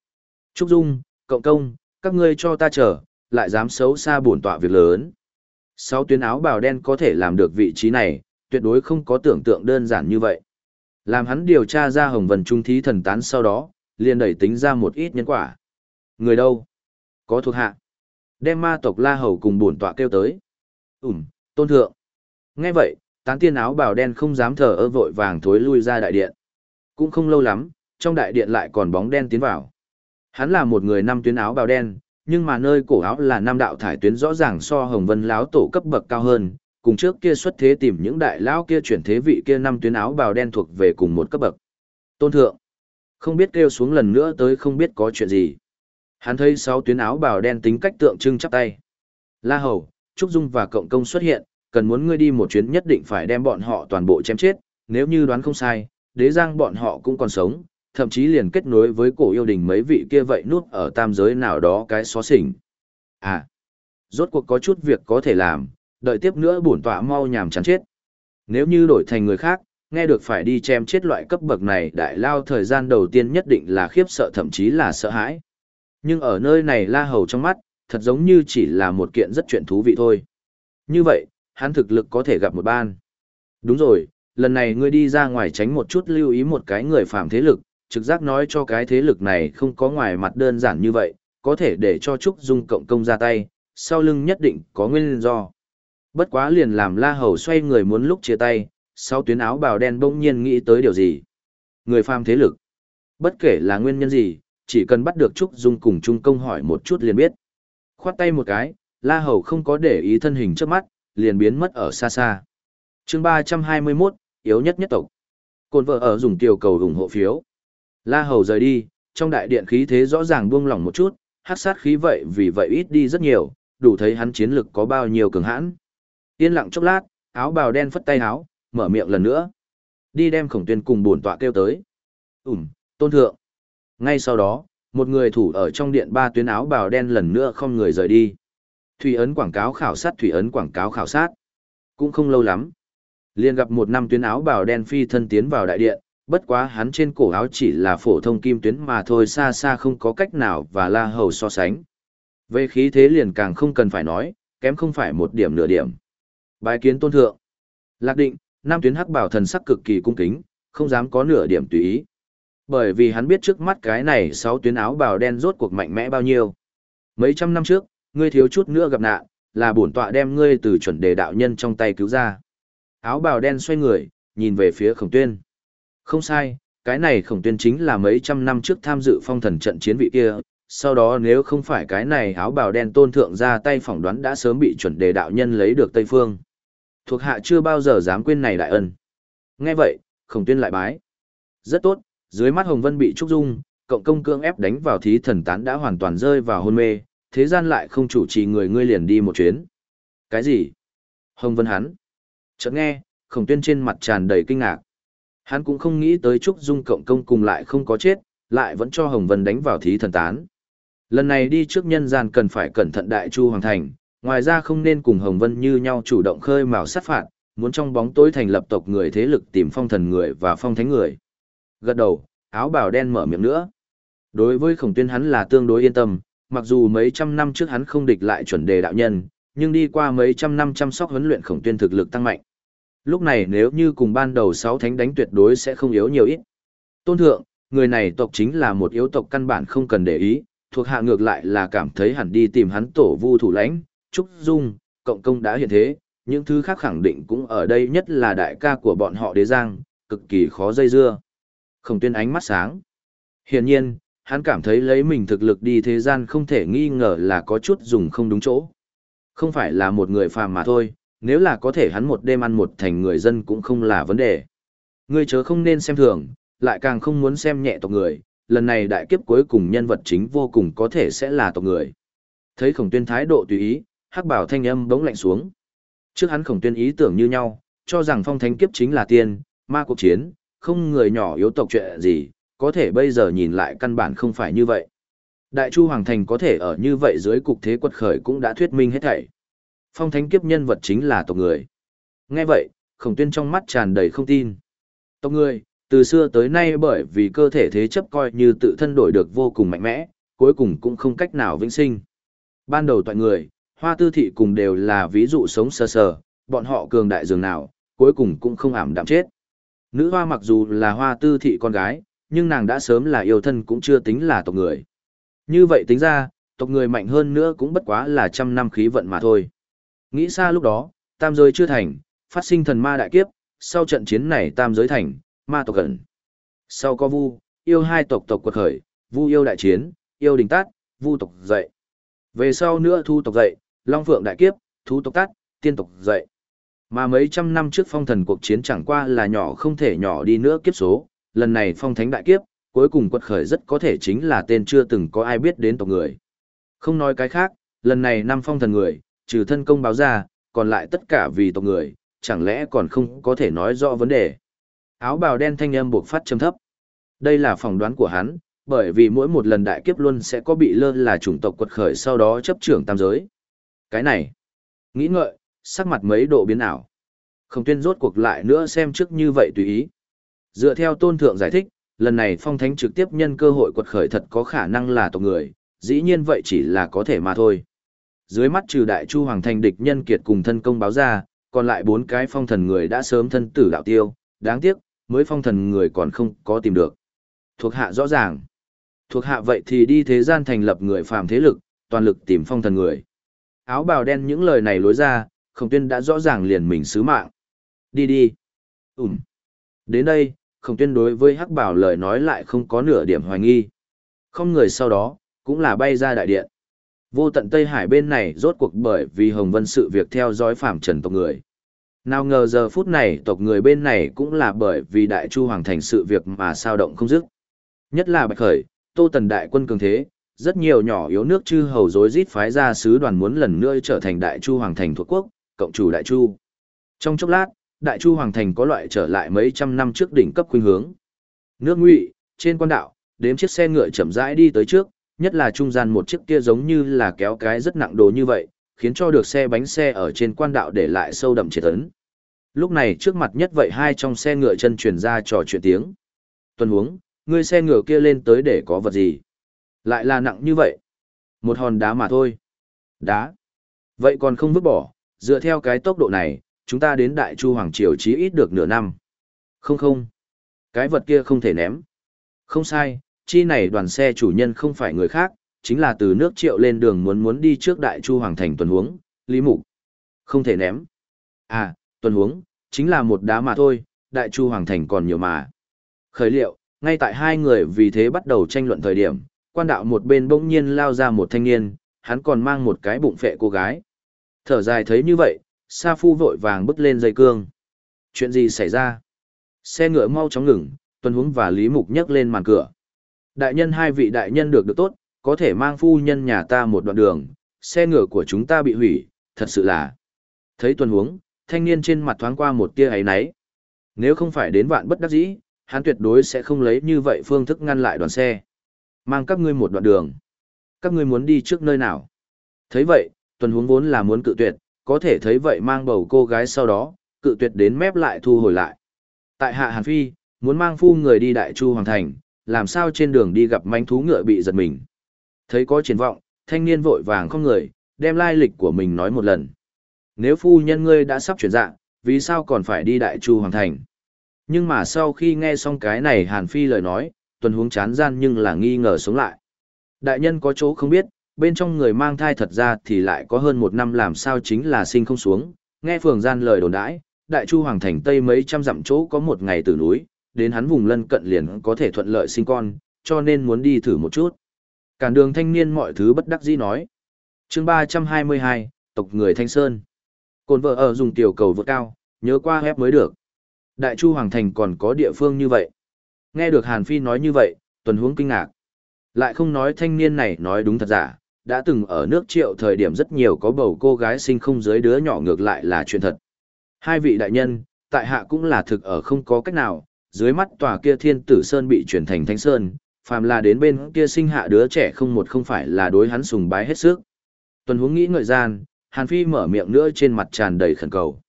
Trúc Dung, Cộng Công, các ngươi cho ta chờ, lại dám xấu xa bổn tọa việc lớn. Sáu tuyến áo bào đen có thể làm được vị trí này, tuyệt đối không có tưởng tượng đơn giản như vậy. Làm hắn điều tra ra Hồng Vân trung thí thần tán sau đó, liền đẩy tính ra một ít nhân quả. Người đâu? Có thuộc hạ. Đem ma tộc La Hầu cùng bổn tọa kêu tới. Ừm, tôn thượng. Nghe vậy, tán tiên áo bào đen không dám thở ơ vội vàng thối lui ra đại điện. Cũng không lâu lắm, trong đại điện lại còn bóng đen tiến vào. Hắn là một người năm tuyến áo bào đen, nhưng mà nơi cổ áo là Nam đạo thải tuyến rõ ràng so Hồng Vân lão tổ cấp bậc cao hơn, cùng trước kia xuất thế tìm những đại lão kia chuyển thế vị kia năm tuyến áo bào đen thuộc về cùng một cấp bậc. Tôn thượng, không biết kêu xuống lần nữa tới không biết có chuyện gì. Hắn thấy sáu tuyến áo bào đen tính cách tượng trưng chắp tay. La Hầu, Trúc Dung và Cộng Công xuất hiện, cần muốn ngươi đi một chuyến nhất định phải đem bọn họ toàn bộ chém chết, nếu như đoán không sai, đế giang bọn họ cũng còn sống, thậm chí liền kết nối với cổ yêu đình mấy vị kia vậy nút ở tam giới nào đó cái xó xỉnh. À, rốt cuộc có chút việc có thể làm, đợi tiếp nữa bổn tọa mau nhàm chán chết. Nếu như đổi thành người khác, nghe được phải đi chém chết loại cấp bậc này đại lao thời gian đầu tiên nhất định là khiếp sợ thậm chí là sợ hãi. Nhưng ở nơi này la hầu trong mắt, thật giống như chỉ là một kiện rất chuyện thú vị thôi. Như vậy, hắn thực lực có thể gặp một ban. Đúng rồi, lần này ngươi đi ra ngoài tránh một chút lưu ý một cái người phàm thế lực, trực giác nói cho cái thế lực này không có ngoài mặt đơn giản như vậy, có thể để cho Trúc Dung cộng công ra tay, sau lưng nhất định có nguyên do. Bất quá liền làm La Hầu xoay người muốn lúc chia tay, sau tuyến áo bào đen bỗng nhiên nghĩ tới điều gì. Người phàm thế lực. Bất kể là nguyên nhân gì, chỉ cần bắt được Trúc Dung cùng Trung Công hỏi một chút liền biết. Khoát tay một cái, La Hầu không có để ý thân hình trước mắt, liền biến mất ở xa xa. chương 321, yếu nhất nhất tộc. Côn vợ ở dùng tiểu cầu ủng hộ phiếu. La Hầu rời đi, trong đại điện khí thế rõ ràng buông lỏng một chút, hát sát khí vậy vì vậy ít đi rất nhiều, đủ thấy hắn chiến lực có bao nhiêu cường hãn. Yên lặng chốc lát, áo bào đen phất tay áo, mở miệng lần nữa. Đi đem khổng tuyên cùng bổn tọa kêu tới. Ừm, tôn thượng. Ngay sau đó, một người thủ ở trong điện ba tuyến áo bào đen lần nữa không người rời đi. Thủy ấn quảng cáo khảo sát thủy ấn quảng cáo khảo sát. Cũng không lâu lắm. liền gặp một năm tuyến áo bào đen phi thân tiến vào đại điện, bất quá hắn trên cổ áo chỉ là phổ thông kim tuyến mà thôi xa xa không có cách nào và la hầu so sánh. Về khí thế liền càng không cần phải nói, kém không phải một điểm nửa điểm. Bài kiến tôn thượng. Lạc định, nam tuyến hắc bảo thần sắc cực kỳ cung kính, không dám có nửa điểm tùy ý. Bởi vì hắn biết trước mắt cái này sáu tuyến áo bào đen rốt cuộc mạnh mẽ bao nhiêu. Mấy trăm năm trước, ngươi thiếu chút nữa gặp nạn, là bổn tọa đem ngươi từ chuẩn đề đạo nhân trong tay cứu ra. Áo bào đen xoay người, nhìn về phía khổng tuyên. Không sai, cái này khổng tuyên chính là mấy trăm năm trước tham dự phong thần trận chiến vị kia, sau đó nếu không phải cái này áo bào đen tôn thượng ra tay phỏng đoán đã sớm bị chuẩn đề đạo nhân lấy được Tây Phương. Thuộc hạ chưa bao giờ dám quên này đại ân. Nghe vậy, Khổng tuyên lại bái. Rất tốt, dưới mắt Hồng Vân bị trúc dung, cộng công cưỡng ép đánh vào thí thần tán đã hoàn toàn rơi vào hôn mê, thế gian lại không chủ trì người ngươi liền đi một chuyến. Cái gì? Hồng Vân hắn. Chợt nghe, khổng tuyên trên mặt tràn đầy kinh ngạc. Hắn cũng không nghĩ tới Trúc Dung cộng công cùng lại không có chết, lại vẫn cho Hồng Vân đánh vào thí thần tán. Lần này đi trước nhân gian cần phải cẩn thận đại chu hoàng thành, ngoài ra không nên cùng Hồng Vân như nhau chủ động khơi mào sát phạt, muốn trong bóng tối thành lập tộc người thế lực tìm phong thần người và phong thánh người. Gật đầu, áo bào đen mở miệng nữa. Đối với khổng tuyên hắn là tương đối yên tâm, mặc dù mấy trăm năm trước hắn không địch lại chuẩn đề đạo nhân, nhưng đi qua mấy trăm năm chăm sóc huấn luyện khổng tuyên thực lực tăng mạnh. Lúc này nếu như cùng ban đầu sáu thánh đánh tuyệt đối sẽ không yếu nhiều ít. Tôn thượng, người này tộc chính là một yếu tộc căn bản không cần để ý, thuộc hạ ngược lại là cảm thấy hẳn đi tìm hắn tổ vu thủ lãnh, Trúc Dung, cộng công đã hiện thế, những thứ khác khẳng định cũng ở đây nhất là đại ca của bọn họ đế giang, cực kỳ khó dây dưa. Khổng tuyên ánh mắt sáng. Hiển nhiên, hắn cảm thấy lấy mình thực lực đi thế gian không thể nghi ngờ là có chút dùng không đúng chỗ. Không phải là một người phàm mà thôi, nếu là có thể hắn một đêm ăn một thành người dân cũng không là vấn đề. Ngươi chớ không nên xem thường, lại càng không muốn xem nhẹ tộc người, lần này đại kiếp cuối cùng nhân vật chính vô cùng có thể sẽ là tộc người. Thấy khổng tuyên thái độ tùy ý, hắc bảo thanh âm bỗng lạnh xuống. Trước hắn khổng tuyên ý tưởng như nhau, cho rằng phong thánh kiếp chính là tiên, ma cuộc chiến, không người nhỏ yếu tộc chuyện gì, có thể bây giờ nhìn lại căn bản không phải như vậy. Đại Chu Hoàng Thành có thể ở như vậy dưới cục thế quật khởi cũng đã thuyết minh hết thảy. Phong thánh kiếp nhân vật chính là tộc người. Nghe vậy, khổng tuyên trong mắt tràn đầy không tin. Tộc người, từ xưa tới nay bởi vì cơ thể thế chấp coi như tự thân đổi được vô cùng mạnh mẽ, cuối cùng cũng không cách nào vĩnh sinh. Ban đầu toàn người, hoa tư thị cùng đều là ví dụ sống sơ sờ, bọn họ cường đại dường nào, cuối cùng cũng không ảm đạm chết. Nữ hoa mặc dù là hoa tư thị con gái, nhưng nàng đã sớm là yêu thân cũng chưa tính là tộc người. Như vậy tính ra, tộc người mạnh hơn nữa cũng bất quá là trăm năm khí vận mà thôi. Nghĩ xa lúc đó, tam giới chưa thành, phát sinh thần ma đại kiếp, sau trận chiến này tam giới thành, ma tộc gần. Sau có vu, yêu hai tộc tộc quật khởi, vu yêu đại chiến, yêu đình tát, vu tộc dậy. Về sau nữa thu tộc dậy, long phượng đại kiếp, thu tộc tát, tiên tộc dậy. Mà mấy trăm năm trước phong thần cuộc chiến chẳng qua là nhỏ không thể nhỏ đi nữa kiếp số, lần này phong thánh đại kiếp, cuối cùng quật khởi rất có thể chính là tên chưa từng có ai biết đến tộc người. Không nói cái khác, lần này năm phong thần người, trừ thân công báo ra, còn lại tất cả vì tộc người, chẳng lẽ còn không có thể nói rõ vấn đề. Áo bào đen thanh âm buộc phát trầm thấp. Đây là phỏng đoán của hắn, bởi vì mỗi một lần đại kiếp luôn sẽ có bị lơ là chủng tộc quật khởi sau đó chấp trưởng tam giới. Cái này, nghĩ ngợi, sắc mặt mấy độ biến ảo. Không tuyên rốt cuộc lại nữa xem trước như vậy tùy ý. Dựa theo tôn thượng giải thích, lần này phong thánh trực tiếp nhân cơ hội quật khởi thật có khả năng là tộc người, dĩ nhiên vậy chỉ là có thể mà thôi. Dưới mắt trừ đại chu hoàng thành địch nhân kiệt cùng thân công báo ra, còn lại bốn cái phong thần người đã sớm thân tử đạo tiêu, đáng tiếc, mới phong thần người còn không có tìm được. Thuộc hạ rõ ràng. Thuộc hạ vậy thì đi thế gian thành lập người phàm thế lực, toàn lực tìm phong thần người. Áo bào đen những lời này lối ra, khổng tuyên đã rõ ràng liền mình sứ mạng. Đi đi. Ừm. Đến đây, khổng tuyên đối với hắc bảo lời nói lại không có nửa điểm hoài nghi. Không người sau đó, cũng là bay ra đại điện. Vô tận Tây Hải bên này rốt cuộc bởi vì Hồng Vân sự việc theo dõi phạm trần tộc người. Nào ngờ giờ phút này tộc người bên này cũng là bởi vì Đại Chu Hoàng thành sự việc mà sao động không dứt. Nhất là Bạch Khởi, Tô Tần Đại quân cường thế, rất nhiều nhỏ yếu nước chư hầu dối rít phái ra sứ đoàn muốn lần nữa trở thành Đại Chu Hoàng thành thuộc quốc, cộng chủ Đại Chu. Trong chốc lát, Đại Chu Hoàng thành có loại trở lại mấy trăm năm trước đỉnh cấp khuynh hướng. Nước Ngụy, trên quan đạo, đếm chiếc xe ngựa chậm rãi đi tới trước, nhất là trung gian một chiếc kia giống như là kéo cái rất nặng đồ như vậy, khiến cho được xe bánh xe ở trên quan đạo để lại sâu đậm triệt ấn. Lúc này trước mặt nhất vậy hai trong xe ngựa chân truyền ra trò chuyện tiếng. Tuần huống, ngươi xe ngựa kia lên tới để có vật gì? Lại là nặng như vậy. Một hòn đá mà thôi. Đá. Vậy còn không vứt bỏ, dựa theo cái tốc độ này, chúng ta đến Đại Chu Hoàng Triều chí ít được nửa năm. Không không. Cái vật kia không thể ném. Không sai, chi này đoàn xe chủ nhân không phải người khác, chính là từ nước triệu lên đường muốn muốn đi trước đại chu hoàng thành tuần huống, Lý Mục. Không thể ném. À, tuần huống, chính là một đá mà thôi, đại chu hoàng thành còn nhiều mà. Khởi liệu, ngay tại hai người vì thế bắt đầu tranh luận thời điểm, quan đạo một bên bỗng nhiên lao ra một thanh niên, hắn còn mang một cái bụng phệ cô gái. Thở dài thấy như vậy, Sa Phu vội vàng bước lên dây cương. Chuyện gì xảy ra? Xe ngựa mau chóng ngừng, tuần huống và Lý Mục nhấc lên màn cửa. Đại nhân hai vị đại nhân được được tốt, có thể mang phu nhân nhà ta một đoạn đường, xe ngựa của chúng ta bị hủy, thật sự là. Thấy tuần huống, thanh niên trên mặt thoáng qua một tia ấy náy. Nếu không phải đến vạn bất đắc dĩ, hắn tuyệt đối sẽ không lấy như vậy phương thức ngăn lại đoàn xe. Mang các ngươi một đoạn đường. Các ngươi muốn đi trước nơi nào? Thấy vậy, tuần huống vốn là muốn cự tuyệt, có thể thấy vậy mang bầu cô gái sau đó, cự tuyệt đến mép lại thu hồi lại. Tại hạ Hàn Phi, muốn mang phu người đi Đại Chu Hoàng Thành, làm sao trên đường đi gặp manh thú ngựa bị giật mình. Thấy có triển vọng, thanh niên vội vàng không người, đem lai lịch của mình nói một lần. Nếu phu nhân ngươi đã sắp chuyển dạng, vì sao còn phải đi Đại Chu Hoàng Thành? Nhưng mà sau khi nghe xong cái này Hàn Phi lời nói, tuần huống chán gian nhưng là nghi ngờ sống lại. Đại nhân có chỗ không biết, bên trong người mang thai thật ra thì lại có hơn một năm làm sao chính là sinh không xuống, nghe phường gian lời đồn đãi, đại chu hoàng thành tây mấy trăm dặm chỗ có một ngày từ núi, đến hắn vùng lân cận liền có thể thuận lợi sinh con, cho nên muốn đi thử một chút. Cản đường thanh niên mọi thứ bất đắc dĩ nói. chương 322, tộc người Thanh Sơn. Cồn vợ ở dùng tiểu cầu vượt cao, nhớ qua hép mới được. Đại chu hoàng thành còn có địa phương như vậy. Nghe được Hàn Phi nói như vậy, tuần huống kinh ngạc. Lại không nói thanh niên này nói đúng thật giả, đã từng ở nước triệu thời điểm rất nhiều có bầu cô gái sinh không dưới đứa nhỏ ngược lại là chuyện thật. Hai vị đại nhân, tại hạ cũng là thực ở không có cách nào, dưới mắt tòa kia thiên tử sơn bị chuyển thành thánh sơn, phàm là đến bên kia sinh hạ đứa trẻ không một không phải là đối hắn sùng bái hết sức. Tuần huống nghĩ ngợi gian, Hàn Phi mở miệng nữa trên mặt tràn đầy khẩn cầu.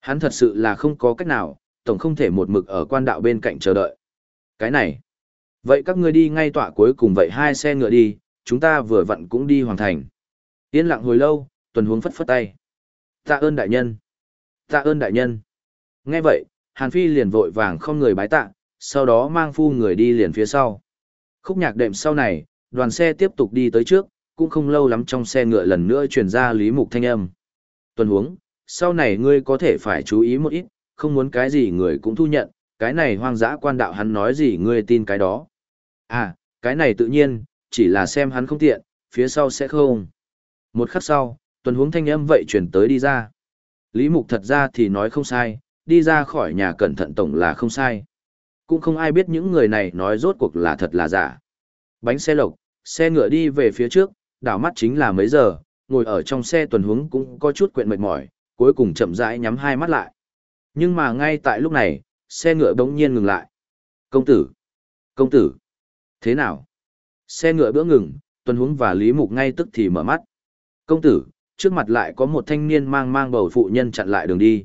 Hắn thật sự là không có cách nào, tổng không thể một mực ở quan đạo bên cạnh chờ đợi. Cái này, vậy các ngươi đi ngay tọa cuối cùng vậy hai xe ngựa đi, chúng ta vừa vặn cũng đi hoàn thành. Yên lặng hồi lâu, tuần huống phất phất tay. Tạ ơn đại nhân. Tạ ơn đại nhân. Nghe vậy, Hàn Phi liền vội vàng không người bái tạ, sau đó mang phu người đi liền phía sau. Khúc nhạc đệm sau này, đoàn xe tiếp tục đi tới trước, cũng không lâu lắm trong xe ngựa lần nữa truyền ra lý mục thanh âm. Tuần huống, sau này ngươi có thể phải chú ý một ít, không muốn cái gì người cũng thu nhận, cái này hoang dã quan đạo hắn nói gì ngươi tin cái đó. À, cái này tự nhiên, chỉ là xem hắn không tiện, phía sau sẽ không. Một khắc sau, tuần huống thanh âm vậy chuyển tới đi ra. Lý Mục thật ra thì nói không sai, đi ra khỏi nhà cẩn thận tổng là không sai. Cũng không ai biết những người này nói rốt cuộc là thật là giả. Bánh xe lộc, xe ngựa đi về phía trước, đảo mắt chính là mấy giờ, ngồi ở trong xe tuần hướng cũng có chút quyện mệt mỏi, cuối cùng chậm rãi nhắm hai mắt lại. Nhưng mà ngay tại lúc này, xe ngựa bỗng nhiên ngừng lại. Công tử! Công tử! Thế nào? Xe ngựa bữa ngừng, tuần hướng và Lý Mục ngay tức thì mở mắt. Công tử, trước mặt lại có một thanh niên mang mang bầu phụ nhân chặn lại đường đi.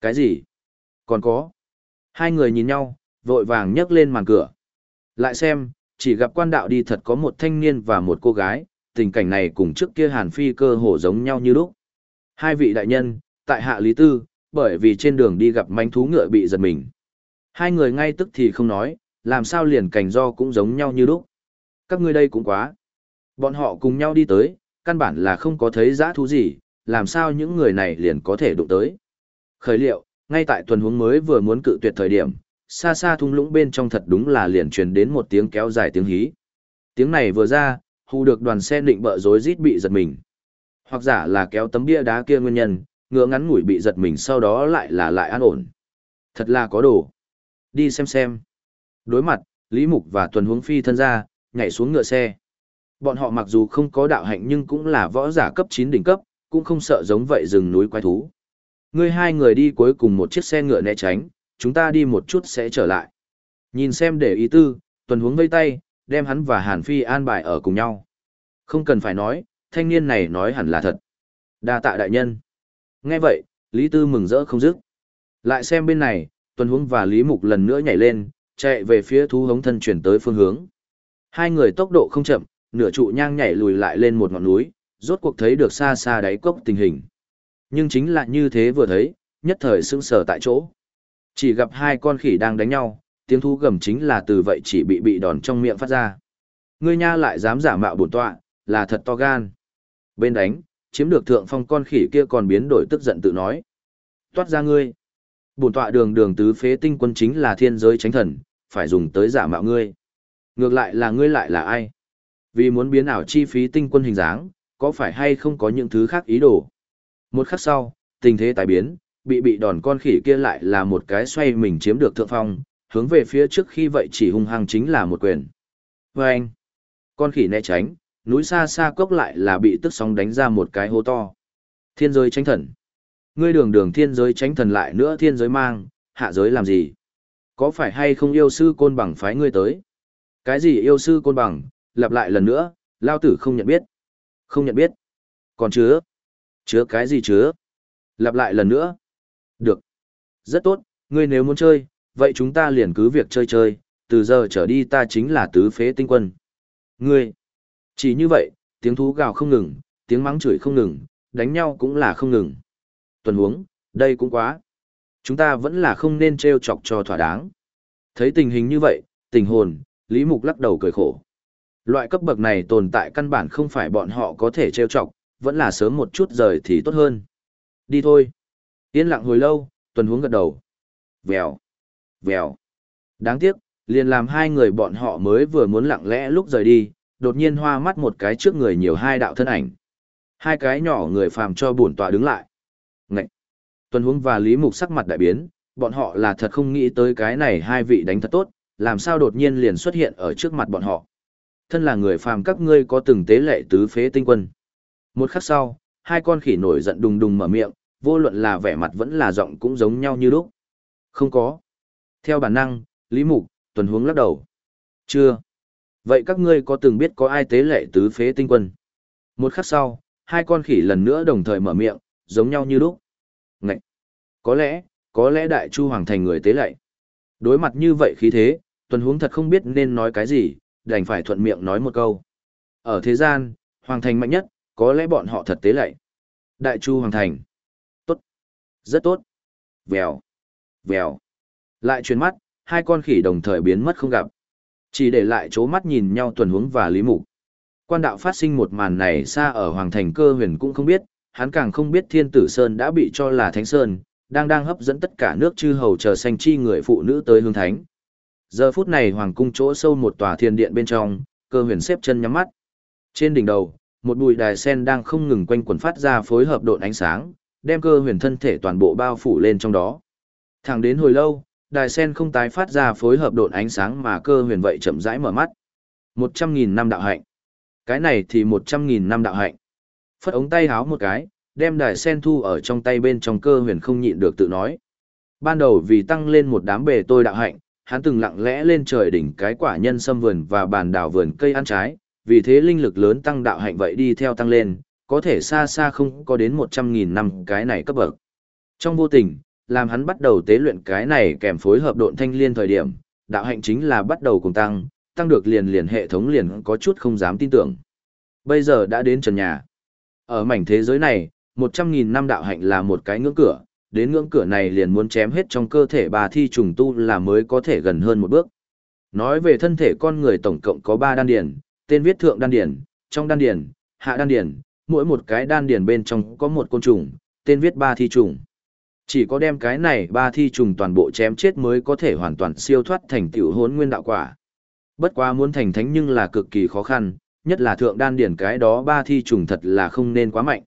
Cái gì? Còn có. Hai người nhìn nhau, vội vàng nhấc lên màn cửa. Lại xem, chỉ gặp quan đạo đi thật có một thanh niên và một cô gái, tình cảnh này cùng trước kia Hàn Phi cơ hồ giống nhau như lúc. Hai vị đại nhân, tại hạ Lý Tư, bởi vì trên đường đi gặp manh thú ngựa bị giật mình. Hai người ngay tức thì không nói, làm sao liền cảnh do cũng giống nhau như lúc. Các ngươi đây cũng quá. Bọn họ cùng nhau đi tới, căn bản là không có thấy giã thú gì, làm sao những người này liền có thể đụng tới. Khởi liệu, ngay tại tuần huống mới vừa muốn cự tuyệt thời điểm, xa xa thung lũng bên trong thật đúng là liền truyền đến một tiếng kéo dài tiếng hí. Tiếng này vừa ra, hù được đoàn xe định bợ rối rít bị giật mình. Hoặc giả là kéo tấm bia đá kia nguyên nhân, ngựa ngắn ngủi bị giật mình sau đó lại là lại an ổn. Thật là có đồ. Đi xem xem. Đối mặt, Lý Mục và Tuần Huống Phi thân ra, nhảy xuống ngựa xe. Bọn họ mặc dù không có đạo hạnh nhưng cũng là võ giả cấp 9 đỉnh cấp, cũng không sợ giống vậy rừng núi quái thú. Ngươi hai người đi cuối cùng một chiếc xe ngựa né tránh, chúng ta đi một chút sẽ trở lại. Nhìn xem để ý tư, tuần huống vây tay, đem hắn và Hàn Phi an bài ở cùng nhau. Không cần phải nói, thanh niên này nói hẳn là thật. đa tạ đại nhân. Nghe vậy, Lý Tư mừng rỡ không dứt. Lại xem bên này, tuần huống và Lý Mục lần nữa nhảy lên, chạy về phía thú hống thân chuyển tới phương hướng. Hai người tốc độ không chậm, nửa trụ nhang nhảy lùi lại lên một ngọn núi, rốt cuộc thấy được xa xa đáy cốc tình hình. Nhưng chính là như thế vừa thấy, nhất thời sững sờ tại chỗ. Chỉ gặp hai con khỉ đang đánh nhau, tiếng thú gầm chính là từ vậy chỉ bị bị đòn trong miệng phát ra. Ngươi nha lại dám giả mạo bổn tọa, là thật to gan. Bên đánh, chiếm được thượng phong con khỉ kia còn biến đổi tức giận tự nói. Toát ra ngươi. Bổn tọa đường đường tứ phế tinh quân chính là thiên giới tránh thần, phải dùng tới giả mạo ngươi. Ngược lại là ngươi lại là ai? Vì muốn biến ảo chi phí tinh quân hình dáng, có phải hay không có những thứ khác ý đồ? Một khắc sau, tình thế tài biến, bị bị đòn con khỉ kia lại là một cái xoay mình chiếm được thượng phong, hướng về phía trước khi vậy chỉ hung hăng chính là một quyền. Và anh, con khỉ né tránh, núi xa xa cốc lại là bị tức sóng đánh ra một cái hố to. Thiên giới tránh thần. Ngươi đường đường thiên giới tránh thần lại nữa thiên giới mang, hạ giới làm gì? Có phải hay không yêu sư côn bằng phái ngươi tới? Cái gì yêu sư côn bằng, lặp lại lần nữa, lao tử không nhận biết. Không nhận biết. Còn chứa? Chứa cái gì chứa? Lặp lại lần nữa. Được. Rất tốt, ngươi nếu muốn chơi, vậy chúng ta liền cứ việc chơi chơi, từ giờ trở đi ta chính là tứ phế tinh quân. Ngươi. Chỉ như vậy, tiếng thú gào không ngừng, tiếng mắng chửi không ngừng, đánh nhau cũng là không ngừng. Tuần huống, đây cũng quá. Chúng ta vẫn là không nên trêu chọc cho thỏa đáng. Thấy tình hình như vậy, tình hồn, Lý Mục lắc đầu cười khổ. Loại cấp bậc này tồn tại căn bản không phải bọn họ có thể trêu chọc, vẫn là sớm một chút rời thì tốt hơn. Đi thôi. Yên lặng hồi lâu, tuần huống gật đầu. Vèo. Vèo. Đáng tiếc, liền làm hai người bọn họ mới vừa muốn lặng lẽ lúc rời đi, đột nhiên hoa mắt một cái trước người nhiều hai đạo thân ảnh. Hai cái nhỏ người phàm cho bổn tọa đứng lại. Ngậy! Tuần Huống và Lý Mục sắc mặt đại biến, bọn họ là thật không nghĩ tới cái này hai vị đánh thật tốt, làm sao đột nhiên liền xuất hiện ở trước mặt bọn họ. Thân là người phàm các ngươi có từng tế lệ tứ phế tinh quân. Một khắc sau, hai con khỉ nổi giận đùng đùng mở miệng, vô luận là vẻ mặt vẫn là giọng cũng giống nhau như lúc. Không có. Theo bản năng, Lý Mục, Tuần hướng lắc đầu. Chưa. Vậy các ngươi có từng biết có ai tế lệ tứ phế tinh quân? Một khắc sau, hai con khỉ lần nữa đồng thời mở miệng, giống nhau như lúc. Ngậy! Có lẽ, có lẽ đại chu hoàng thành người tế lệ. Đối mặt như vậy khí thế, tuần hướng thật không biết nên nói cái gì, đành phải thuận miệng nói một câu. Ở thế gian, hoàng thành mạnh nhất, có lẽ bọn họ thật tế lệ. Đại chu hoàng thành. Tốt. Rất tốt. Vèo. Vèo. Lại chuyển mắt, hai con khỉ đồng thời biến mất không gặp. Chỉ để lại chố mắt nhìn nhau tuần hướng và lý mục. Quan đạo phát sinh một màn này xa ở Hoàng Thành cơ huyền cũng không biết, hắn càng không biết Thiên Tử Sơn đã bị cho là Thánh Sơn, đang đang hấp dẫn tất cả nước chư hầu chờ sanh chi người phụ nữ tới hương thánh. Giờ phút này Hoàng cung chỗ sâu một tòa thiên điện bên trong, cơ huyền xếp chân nhắm mắt. Trên đỉnh đầu, một bụi đài sen đang không ngừng quanh quần phát ra phối hợp độn ánh sáng, đem cơ huyền thân thể toàn bộ bao phủ lên trong đó. Thẳng đến hồi lâu, đài sen không tái phát ra phối hợp độn ánh sáng mà cơ huyền vậy chậm rãi mở mắt. Một trăm nghìn năm đạo hạnh. Cái này thì một trăm nghìn năm đạo hạnh. Phất ống tay háo một cái, đem đài sen thu ở trong tay bên trong cơ huyền không nhịn được tự nói. Ban đầu vì tăng lên một đám bề tôi đạo hạnh, hắn từng lặng lẽ lên trời đỉnh cái quả nhân sâm vườn và bàn đảo vườn cây ăn trái, vì thế linh lực lớn tăng đạo hạnh vậy đi theo tăng lên, có thể xa xa không có đến một trăm nghìn năm cái này cấp bậc. Trong vô tình, làm hắn bắt đầu tế luyện cái này kèm phối hợp độn thanh liên thời điểm, đạo hạnh chính là bắt đầu cùng tăng, tăng được liền liền hệ thống liền có chút không dám tin tưởng. Bây giờ đã đến trần nhà. Ở mảnh thế giới này, 100.000 năm đạo hạnh là một cái ngưỡng cửa, đến ngưỡng cửa này liền muốn chém hết trong cơ thể bà thi trùng tu là mới có thể gần hơn một bước. Nói về thân thể con người tổng cộng có 3 đan điền tên viết thượng đan điển, trong đan điển, hạ đan điển, mỗi một cái đan điển bên trong có một côn trùng, tên viết ba thi trùng. Chỉ có đem cái này ba thi trùng toàn bộ chém chết mới có thể hoàn toàn siêu thoát thành tiểu hốn nguyên đạo quả. Bất quá muốn thành thánh nhưng là cực kỳ khó khăn, nhất là thượng đan điển cái đó ba thi trùng thật là không nên quá mạnh.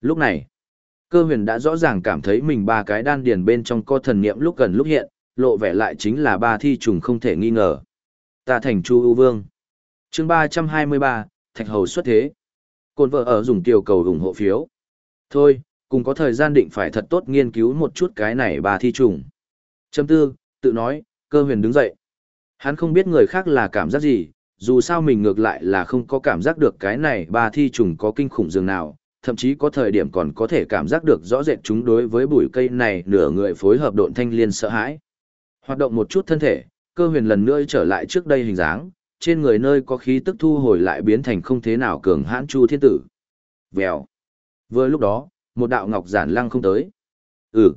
Lúc này, cơ huyền đã rõ ràng cảm thấy mình ba cái đan điển bên trong có thần niệm lúc gần lúc hiện, lộ vẻ lại chính là ba thi trùng không thể nghi ngờ. Ta thành Chu ưu vương chương ba trăm hai mươi ba Thạch Hầu xuất thế. cồn vợ ở dùng tiểu cầu ủng hộ phiếu. Thôi, cùng có thời gian định phải thật tốt nghiên cứu một chút cái này bà thi trùng. Châm tư, tự nói, cơ huyền đứng dậy. Hắn không biết người khác là cảm giác gì, dù sao mình ngược lại là không có cảm giác được cái này bà thi trùng có kinh khủng dường nào, thậm chí có thời điểm còn có thể cảm giác được rõ rệt chúng đối với bụi cây này nửa người phối hợp độn thanh liên sợ hãi. Hoạt động một chút thân thể, cơ huyền lần nữa trở lại trước đây hình dáng, trên người nơi có khí tức thu hồi lại biến thành không thế nào cường hãn chu thiên tử. Vèo. Vừa lúc đó, một đạo ngọc giản lăng không tới. Ừ.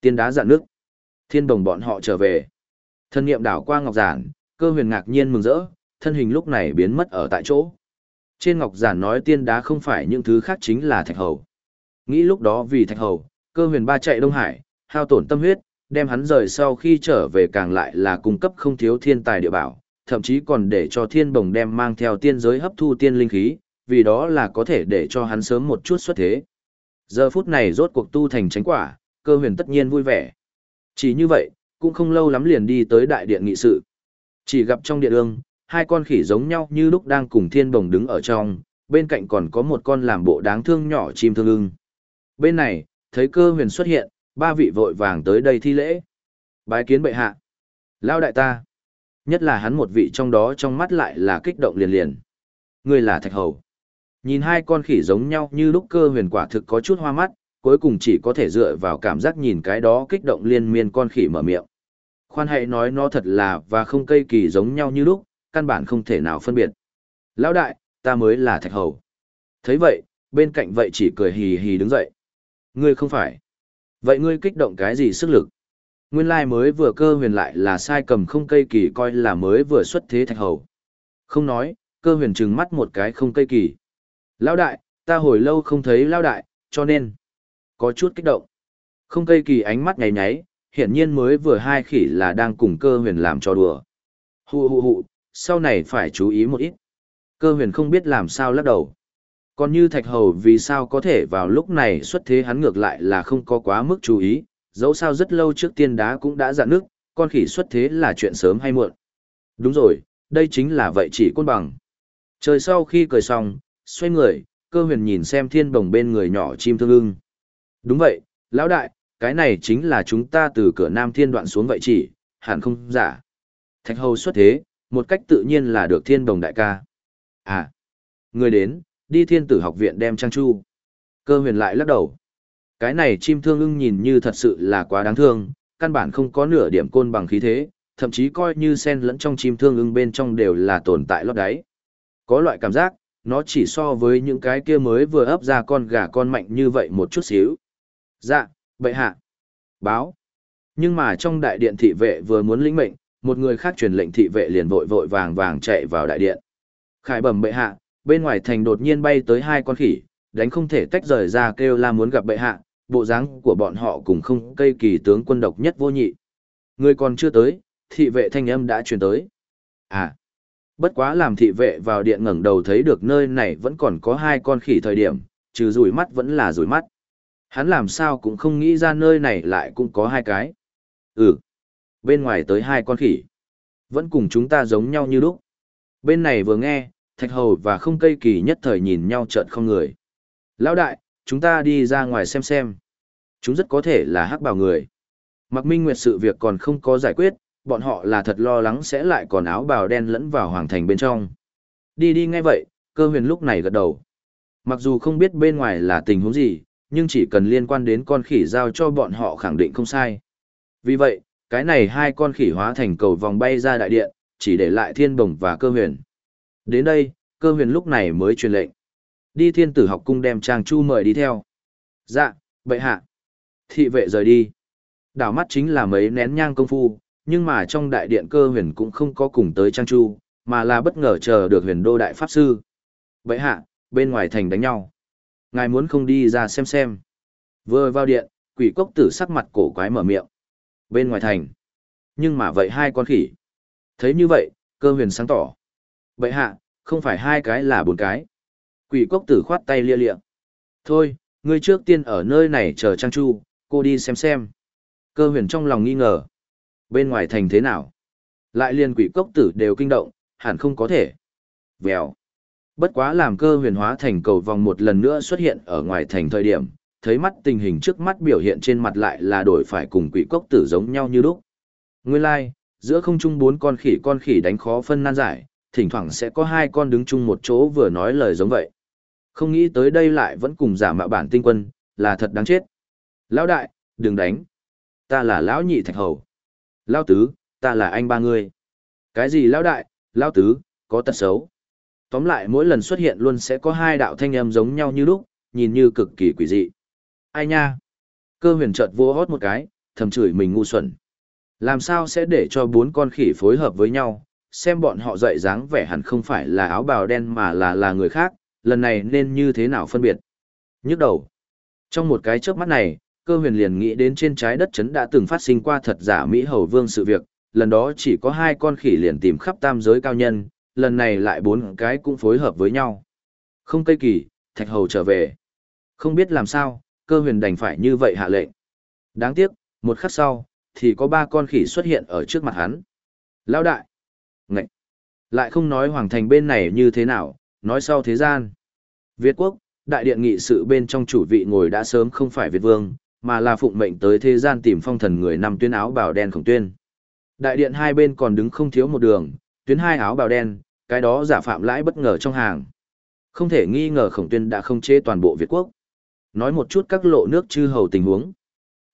Tiên đá dạn nước. Thiên đồng bọn họ trở về. Thân niệm đảo qua ngọc giản, cơ huyền ngạc nhiên mừng rỡ, thân hình lúc này biến mất ở tại chỗ. Trên ngọc giản nói tiên đá không phải những thứ khác chính là thạch hầu. Nghĩ lúc đó vì thạch hầu, cơ huyền ba chạy Đông Hải, hao tổn tâm huyết, đem hắn rời sau khi trở về càng lại là cung cấp không thiếu thiên tài địa bảo, thậm chí còn để cho thiên bồng đem mang theo tiên giới hấp thu tiên linh khí, vì đó là có thể để cho hắn sớm một chút xuất thế. Giờ phút này rốt cuộc tu thành tránh quả, cơ huyền tất nhiên vui vẻ. Chỉ như vậy, cũng không lâu lắm liền đi tới đại điện nghị sự. Chỉ gặp trong điện ương, hai con khỉ giống nhau như lúc đang cùng thiên bồng đứng ở trong, bên cạnh còn có một con làm bộ đáng thương nhỏ chim thương ưng. Bên này, thấy cơ huyền xuất hiện, ba vị vội vàng tới đây thi lễ. Bái kiến bệ hạ. Lao đại ta. Nhất là hắn một vị trong đó trong mắt lại là kích động liền liền. Người là thạch hầu. Nhìn hai con khỉ giống nhau như lúc cơ huyền quả thực có chút hoa mắt, cuối cùng chỉ có thể dựa vào cảm giác nhìn cái đó kích động liên miên con khỉ mở miệng. Khoan hãy nói nó thật là và không cây kỳ giống nhau như lúc, căn bản không thể nào phân biệt. Lão đại, ta mới là thạch hầu. thấy vậy, bên cạnh vậy chỉ cười hì hì đứng dậy. Ngươi không phải. Vậy ngươi kích động cái gì sức lực? Nguyên lai mới vừa cơ huyền lại là sai cầm không cây kỳ coi là mới vừa xuất thế thạch hầu. Không nói, cơ huyền trừng mắt một cái không cây kỳ. Lão đại, ta hồi lâu không thấy lão đại, cho nên có chút kích động. Không cây kỳ ánh mắt nháy nháy, hiển nhiên mới vừa hai khỉ là đang cùng cơ huyền làm cho đùa. Hù hù hù, sau này phải chú ý một ít. Cơ huyền không biết làm sao lắc đầu. Còn như thạch hầu vì sao có thể vào lúc này xuất thế hắn ngược lại là không có quá mức chú ý, dẫu sao rất lâu trước tiên đá cũng đã dạn nước, con khỉ xuất thế là chuyện sớm hay muộn. Đúng rồi, đây chính là vậy chỉ côn bằng. Trời sau khi cười xong, xoay người, cơ huyền nhìn xem thiên bồng bên người nhỏ chim thương ưng. Đúng vậy, lão đại, cái này chính là chúng ta từ cửa nam thiên đoạn xuống vậy chỉ, hẳn không giả. Thạch hầu xuất thế, một cách tự nhiên là được thiên đồng đại ca. À, người đến, đi thiên tử học viện đem trang chu. Cơ huyền lại lắc đầu. Cái này chim thương ưng nhìn như thật sự là quá đáng thương, căn bản không có nửa điểm côn bằng khí thế, thậm chí coi như sen lẫn trong chim thương ưng bên trong đều là tồn tại lót đáy. Có loại cảm giác, nó chỉ so với những cái kia mới vừa ấp ra con gà con mạnh như vậy một chút xíu. Dạ, bệ hạ. Báo. Nhưng mà trong đại điện thị vệ vừa muốn lĩnh mệnh, một người khác truyền lệnh thị vệ liền vội vội vàng vàng chạy vào đại điện. Khải bẩm bệ hạ, bên ngoài thành đột nhiên bay tới hai con khỉ, đánh không thể tách rời ra kêu la muốn gặp bệ hạ, bộ dáng của bọn họ cùng không cây kỳ tướng quân độc nhất vô nhị. Người còn chưa tới, thị vệ thanh âm đã truyền tới. À, bất quá làm thị vệ vào điện ngẩng đầu thấy được nơi này vẫn còn có hai con khỉ thời điểm, trừ rủi mắt vẫn là rủi mắt. Hắn làm sao cũng không nghĩ ra nơi này lại cũng có hai cái. Ừ, bên ngoài tới hai con khỉ. Vẫn cùng chúng ta giống nhau như lúc. Bên này vừa nghe, thạch hầu và không cây kỳ nhất thời nhìn nhau trợn không người. Lão đại, chúng ta đi ra ngoài xem xem. Chúng rất có thể là hắc bảo người. Mặc minh nguyệt sự việc còn không có giải quyết, bọn họ là thật lo lắng sẽ lại còn áo bào đen lẫn vào hoàng thành bên trong. Đi đi ngay vậy, cơ huyền lúc này gật đầu. Mặc dù không biết bên ngoài là tình huống gì, nhưng chỉ cần liên quan đến con khỉ giao cho bọn họ khẳng định không sai. Vì vậy, cái này hai con khỉ hóa thành cầu vòng bay ra đại điện, chỉ để lại thiên bồng và cơ huyền. Đến đây, cơ huyền lúc này mới truyền lệnh. Đi thiên tử học cung đem trang chu mời đi theo. Dạ, bệ hạ. Thị vệ rời đi. Đảo mắt chính là mấy nén nhang công phu, nhưng mà trong đại điện cơ huyền cũng không có cùng tới trang chu, mà là bất ngờ chờ được huyền đô đại pháp sư. Bệ hạ, bên ngoài thành đánh nhau. Ngài muốn không đi ra xem xem. Vừa vào điện, quỷ cốc tử sắc mặt cổ quái mở miệng. Bên ngoài thành. Nhưng mà vậy hai con khỉ. Thấy như vậy, cơ huyền sáng tỏ. Bệ hạ, không phải hai cái là bốn cái. Quỷ cốc tử khoát tay lia lịa. Thôi, ngươi trước tiên ở nơi này chờ Trang Chu, cô đi xem xem. Cơ huyền trong lòng nghi ngờ. Bên ngoài thành thế nào? Lại liền quỷ cốc tử đều kinh động, hẳn không có thể. Vèo. Bất quá làm cơ huyền hóa thành cầu vòng một lần nữa xuất hiện ở ngoài thành thời điểm, thấy mắt tình hình trước mắt biểu hiện trên mặt lại là đổi phải cùng quỷ cốc tử giống nhau như lúc. Nguyên lai, like, giữa không trung bốn con khỉ con khỉ đánh khó phân nan giải, thỉnh thoảng sẽ có hai con đứng chung một chỗ vừa nói lời giống vậy. Không nghĩ tới đây lại vẫn cùng giả mạo bản tinh quân, là thật đáng chết. Lão đại, đừng đánh. Ta là lão nhị thạch hầu. Lão tứ, ta là anh ba người. Cái gì lão đại, lão tứ, có tật xấu. Tóm lại mỗi lần xuất hiện luôn sẽ có hai đạo thanh âm giống nhau như lúc, nhìn như cực kỳ quỷ dị. Ai nha? Cơ huyền chợt vô hót một cái, thầm chửi mình ngu xuẩn. Làm sao sẽ để cho bốn con khỉ phối hợp với nhau, xem bọn họ dậy dáng vẻ hẳn không phải là áo bào đen mà là là người khác, lần này nên như thế nào phân biệt. Nhức đầu. Trong một cái chớp mắt này, cơ huyền liền nghĩ đến trên trái đất chấn đã từng phát sinh qua thật giả Mỹ Hầu Vương sự việc, lần đó chỉ có hai con khỉ liền tìm khắp tam giới cao nhân, lần này lại bốn cái cũng phối hợp với nhau. Không cây kỳ, thạch hầu trở về. Không biết làm sao, cơ huyền đành phải như vậy hạ lệnh. Đáng tiếc, một khắc sau, thì có ba con khỉ xuất hiện ở trước mặt hắn. Lão đại! Ngậy! Lại không nói hoàng thành bên này như thế nào, nói sau thế gian. Việt quốc, đại điện nghị sự bên trong chủ vị ngồi đã sớm không phải Việt vương, mà là phụng mệnh tới thế gian tìm phong thần người nằm tuyên áo bào đen khổng tuyên. Đại điện hai bên còn đứng không thiếu một đường, tuyến hai áo bào đen, cái đó giả phạm lãi bất ngờ trong hàng. Không thể nghi ngờ khổng tuyên đã không chế toàn bộ Việt quốc. Nói một chút các lộ nước chư hầu tình huống.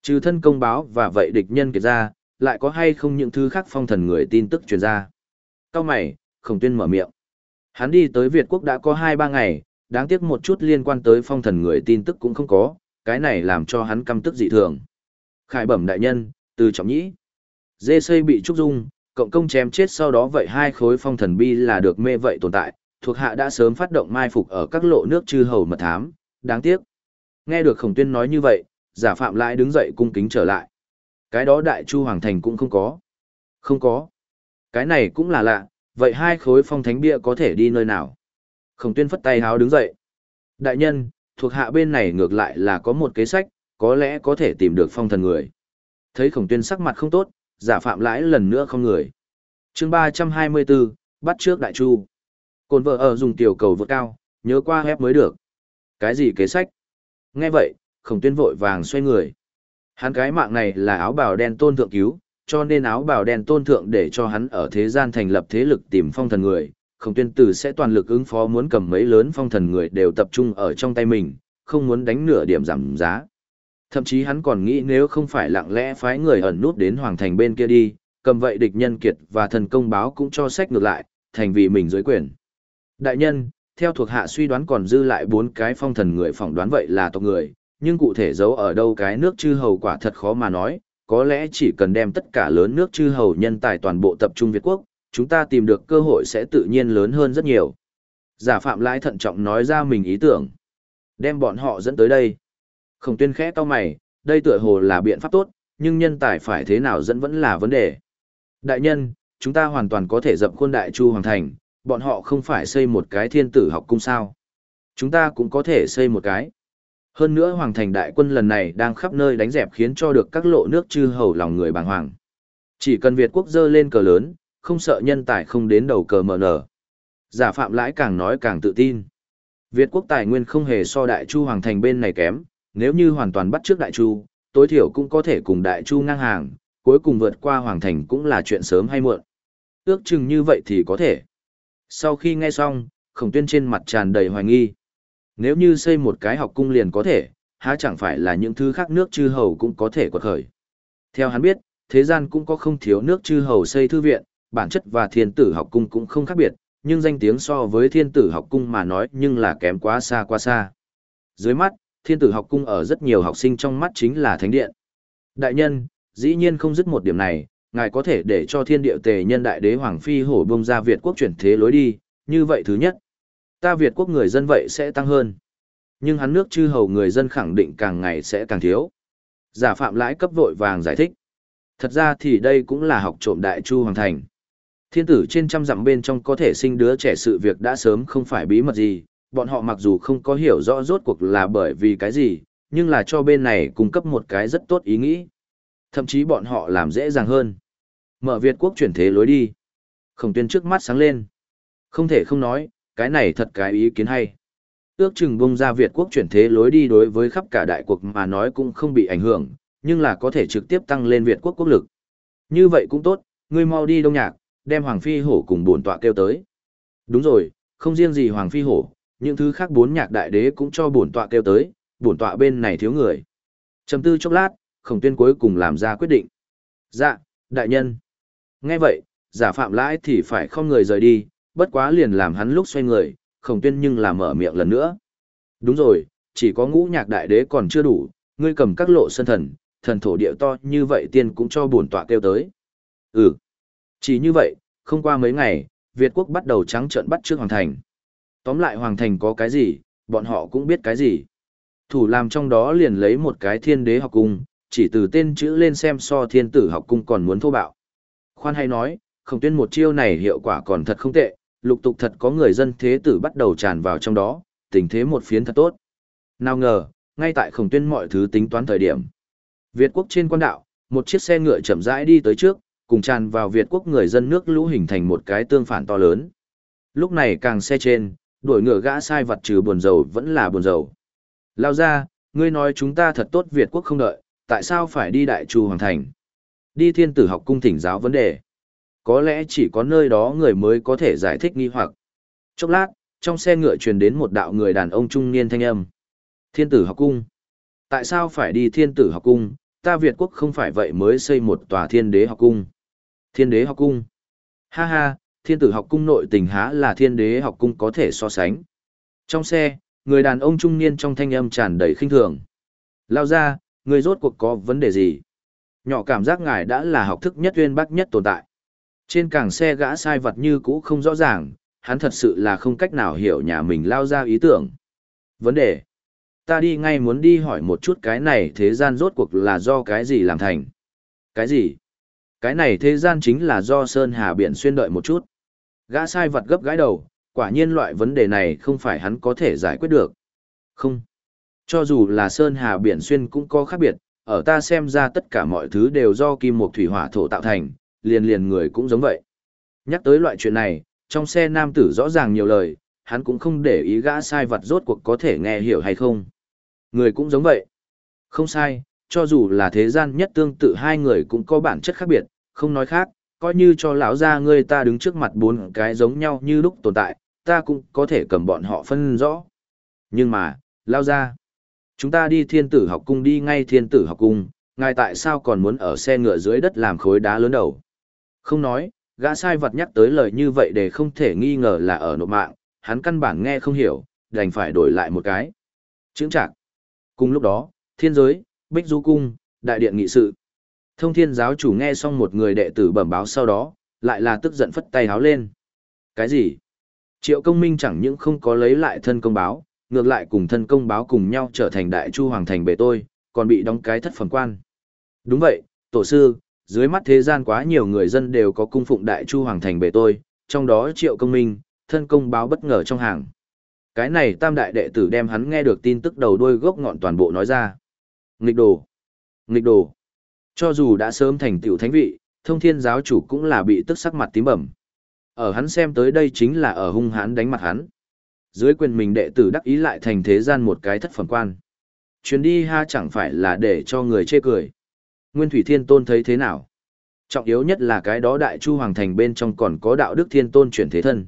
Trừ thân công báo và vậy địch nhân kể ra, lại có hay không những thứ khác phong thần người tin tức truyền ra. Cao mày, khổng tuyên mở miệng. Hắn đi tới Việt quốc đã có 2-3 ngày, đáng tiếc một chút liên quan tới phong thần người tin tức cũng không có, cái này làm cho hắn căm tức dị thường. Khải bẩm đại nhân, từ trọng nhĩ. Dê xây bị trúc dung, cộng công chém chết sau đó vậy hai khối phong thần bi là được mê vậy tồn tại, thuộc hạ đã sớm phát động mai phục ở các lộ nước chư hầu mật thám, đáng tiếc. Nghe được khổng tuyên nói như vậy, giả phạm lại đứng dậy cung kính trở lại. Cái đó đại chu hoàng thành cũng không có. Không có. Cái này cũng là lạ, vậy hai khối phong thánh bia có thể đi nơi nào? Khổng tuyên phất tay háo đứng dậy. Đại nhân, thuộc hạ bên này ngược lại là có một kế sách, có lẽ có thể tìm được phong thần người. Thấy khổng tuyên sắc mặt không tốt, giả phạm lãi lần nữa không người. chương 324, bắt trước đại chu. Cồn vợ ở dùng tiểu cầu vượt cao, nhớ qua hép mới được. Cái gì kế sách? Nghe vậy, khổng tuyên vội vàng xoay người. Hắn cái mạng này là áo bào đen tôn thượng cứu, cho nên áo bào đen tôn thượng để cho hắn ở thế gian thành lập thế lực tìm phong thần người. Khổng tuyên tử sẽ toàn lực ứng phó muốn cầm mấy lớn phong thần người đều tập trung ở trong tay mình, không muốn đánh nửa điểm giảm giá. Thậm chí hắn còn nghĩ nếu không phải lặng lẽ phái người ẩn nút đến hoàng thành bên kia đi, cầm vậy địch nhân kiệt và thần công báo cũng cho sách ngược lại, thành vì mình dưới quyền. Đại nhân, theo thuộc hạ suy đoán còn dư lại bốn cái phong thần người phỏng đoán vậy là tộc người, nhưng cụ thể giấu ở đâu cái nước chư hầu quả thật khó mà nói, có lẽ chỉ cần đem tất cả lớn nước chư hầu nhân tài toàn bộ tập trung Việt Quốc, chúng ta tìm được cơ hội sẽ tự nhiên lớn hơn rất nhiều. Giả phạm lãi thận trọng nói ra mình ý tưởng. Đem bọn họ dẫn tới đây. Khổng tuyên khẽ to mày, đây tựa hồ là biện pháp tốt, nhưng nhân tài phải thế nào dẫn vẫn là vấn đề. Đại nhân, chúng ta hoàn toàn có thể dập khuôn đại chu hoàng thành, bọn họ không phải xây một cái thiên tử học cung sao. Chúng ta cũng có thể xây một cái. Hơn nữa hoàng thành đại quân lần này đang khắp nơi đánh dẹp khiến cho được các lộ nước chư hầu lòng người bàng hoàng. Chỉ cần Việt quốc dơ lên cờ lớn, không sợ nhân tài không đến đầu cờ mở nở. Giả phạm lãi càng nói càng tự tin. Việt quốc tài nguyên không hề so đại chu hoàng thành bên này kém, nếu như hoàn toàn bắt trước đại chu, tối thiểu cũng có thể cùng đại chu ngang hàng, cuối cùng vượt qua hoàng thành cũng là chuyện sớm hay muộn. Ước chừng như vậy thì có thể. Sau khi nghe xong, khổng tuyên trên mặt tràn đầy hoài nghi. Nếu như xây một cái học cung liền có thể, há chẳng phải là những thứ khác nước chư hầu cũng có thể quật khởi. Theo hắn biết, thế gian cũng có không thiếu nước chư hầu xây thư viện, bản chất và thiên tử học cung cũng không khác biệt, nhưng danh tiếng so với thiên tử học cung mà nói nhưng là kém quá xa quá xa. Dưới mắt, thiên tử học cung ở rất nhiều học sinh trong mắt chính là thánh điện. Đại nhân, dĩ nhiên không dứt một điểm này, ngài có thể để cho thiên địa tề nhân đại đế Hoàng Phi hổ bông ra Việt quốc chuyển thế lối đi, như vậy thứ nhất. Ta Việt quốc người dân vậy sẽ tăng hơn. Nhưng hắn nước chư hầu người dân khẳng định càng ngày sẽ càng thiếu. Giả phạm lãi cấp vội vàng giải thích. Thật ra thì đây cũng là học trộm đại chu hoàng thành. Thiên tử trên trăm dặm bên trong có thể sinh đứa trẻ sự việc đã sớm không phải bí mật gì, bọn họ mặc dù không có hiểu rõ rốt cuộc là bởi vì cái gì, nhưng là cho bên này cung cấp một cái rất tốt ý nghĩ. Thậm chí bọn họ làm dễ dàng hơn. Mở Việt quốc chuyển thế lối đi. Khổng tuyên trước mắt sáng lên. Không thể không nói, cái này thật cái ý kiến hay. Ước chừng bung ra Việt quốc chuyển thế lối đi đối với khắp cả đại cuộc mà nói cũng không bị ảnh hưởng, nhưng là có thể trực tiếp tăng lên Việt quốc quốc lực. Như vậy cũng tốt, ngươi mau đi đông nhạc, đem Hoàng Phi Hổ cùng bổn tọa kêu tới. Đúng rồi, không riêng gì Hoàng Phi Hổ, những thứ khác bốn nhạc đại đế cũng cho bổn tọa kêu tới, bổn tọa bên này thiếu người. Trầm tư chốc lát, khổng tuyên cuối cùng làm ra quyết định. Dạ, đại nhân. Nghe vậy, giả phạm lãi thì phải không người rời đi, bất quá liền làm hắn lúc xoay người, khổng tuyên nhưng là mở miệng lần nữa. Đúng rồi, chỉ có ngũ nhạc đại đế còn chưa đủ, ngươi cầm các lộ sân thần, thần thổ địa to như vậy tiên cũng cho bổn tọa kêu tới. Ừ, chỉ như vậy, không qua mấy ngày, Việt quốc bắt đầu trắng trợn bắt trước Hoàng Thành. Tóm lại Hoàng Thành có cái gì, bọn họ cũng biết cái gì. Thủ làm trong đó liền lấy một cái thiên đế học cung, chỉ từ tên chữ lên xem so thiên tử học cung còn muốn thô bạo. Khoan hay nói, khổng tuyên một chiêu này hiệu quả còn thật không tệ, lục tục thật có người dân thế tử bắt đầu tràn vào trong đó, tình thế một phiến thật tốt. Nào ngờ, ngay tại khổng tuyên mọi thứ tính toán thời điểm. Việt quốc trên quan đạo, một chiếc xe ngựa chậm rãi đi tới trước, cùng tràn vào Việt quốc người dân nước lũ hình thành một cái tương phản to lớn. Lúc này càng xe trên, đuổi ngựa gã sai vật trừ buồn dầu vẫn là buồn dầu. Lao ra, ngươi nói chúng ta thật tốt Việt quốc không đợi, tại sao phải đi Đại Chu Hoàng Thành? Đi thiên tử học cung thỉnh giáo vấn đề. Có lẽ chỉ có nơi đó người mới có thể giải thích nghi hoặc. Chốc lát, trong xe ngựa truyền đến một đạo người đàn ông trung niên thanh âm. Thiên tử học cung. Tại sao phải đi thiên tử học cung, ta Việt quốc không phải vậy mới xây một tòa thiên đế học cung. Thiên đế học cung. Ha ha, thiên tử học cung nội tình há là thiên đế học cung có thể so sánh. Trong xe, người đàn ông trung niên trong thanh âm tràn đầy khinh thường. Lao ra, người rốt cuộc có vấn đề gì? Nhỏ cảm giác ngài đã là học thức nhất uyên bác nhất tồn tại. Trên càng xe gã sai vật như cũ không rõ ràng, hắn thật sự là không cách nào hiểu nhà mình lao ra ý tưởng. Vấn đề. Ta đi ngay muốn đi hỏi một chút cái này thế gian rốt cuộc là do cái gì làm thành. Cái gì? Cái này thế gian chính là do Sơn Hà Biển xuyên đợi một chút. Gã sai vật gấp gái đầu, quả nhiên loại vấn đề này không phải hắn có thể giải quyết được. Không. Cho dù là Sơn Hà Biển xuyên cũng có khác biệt, ở ta xem ra tất cả mọi thứ đều do kim một thủy hỏa thổ tạo thành, liền liền người cũng giống vậy. Nhắc tới loại chuyện này, trong xe nam tử rõ ràng nhiều lời, hắn cũng không để ý gã sai vật rốt cuộc có thể nghe hiểu hay không. Người cũng giống vậy. Không sai, cho dù là thế gian nhất tương tự hai người cũng có bản chất khác biệt, không nói khác, coi như cho lão gia ngươi ta đứng trước mặt bốn cái giống nhau như lúc tồn tại, ta cũng có thể cầm bọn họ phân rõ. Nhưng mà, lao ra. Chúng ta đi thiên tử học cung đi ngay thiên tử học cung, ngài tại sao còn muốn ở xe ngựa dưới đất làm khối đá lớn đầu? Không nói, gã sai vật nhắc tới lời như vậy để không thể nghi ngờ là ở nộp mạng, hắn căn bản nghe không hiểu, đành phải đổi lại một cái. Chứng chạc. Cùng lúc đó, thiên giới, bích du cung, đại điện nghị sự. Thông thiên giáo chủ nghe xong một người đệ tử bẩm báo sau đó, lại là tức giận phất tay háo lên. Cái gì? Triệu công minh chẳng những không có lấy lại thân công báo, ngược lại cùng thân công báo cùng nhau trở thành đại chu hoàng thành bề tôi, còn bị đóng cái thất phẩm quan. Đúng vậy, tổ sư, dưới mắt thế gian quá nhiều người dân đều có cung phụng đại chu hoàng thành bề tôi, trong đó triệu công minh, thân công báo bất ngờ trong hàng. Cái này tam đại đệ tử đem hắn nghe được tin tức đầu đuôi gốc ngọn toàn bộ nói ra. Nghịch đồ! Nghịch đồ! Cho dù đã sớm thành tiểu thánh vị, thông thiên giáo chủ cũng là bị tức sắc mặt tím bẩm. Ở hắn xem tới đây chính là ở hung hãn đánh mặt hắn. Dưới quyền mình đệ tử đắc ý lại thành thế gian một cái thất phẩm quan. Chuyến đi ha chẳng phải là để cho người chê cười. Nguyên Thủy Thiên Tôn thấy thế nào? Trọng yếu nhất là cái đó đại chu hoàng thành bên trong còn có đạo đức thiên tôn chuyển thế thân.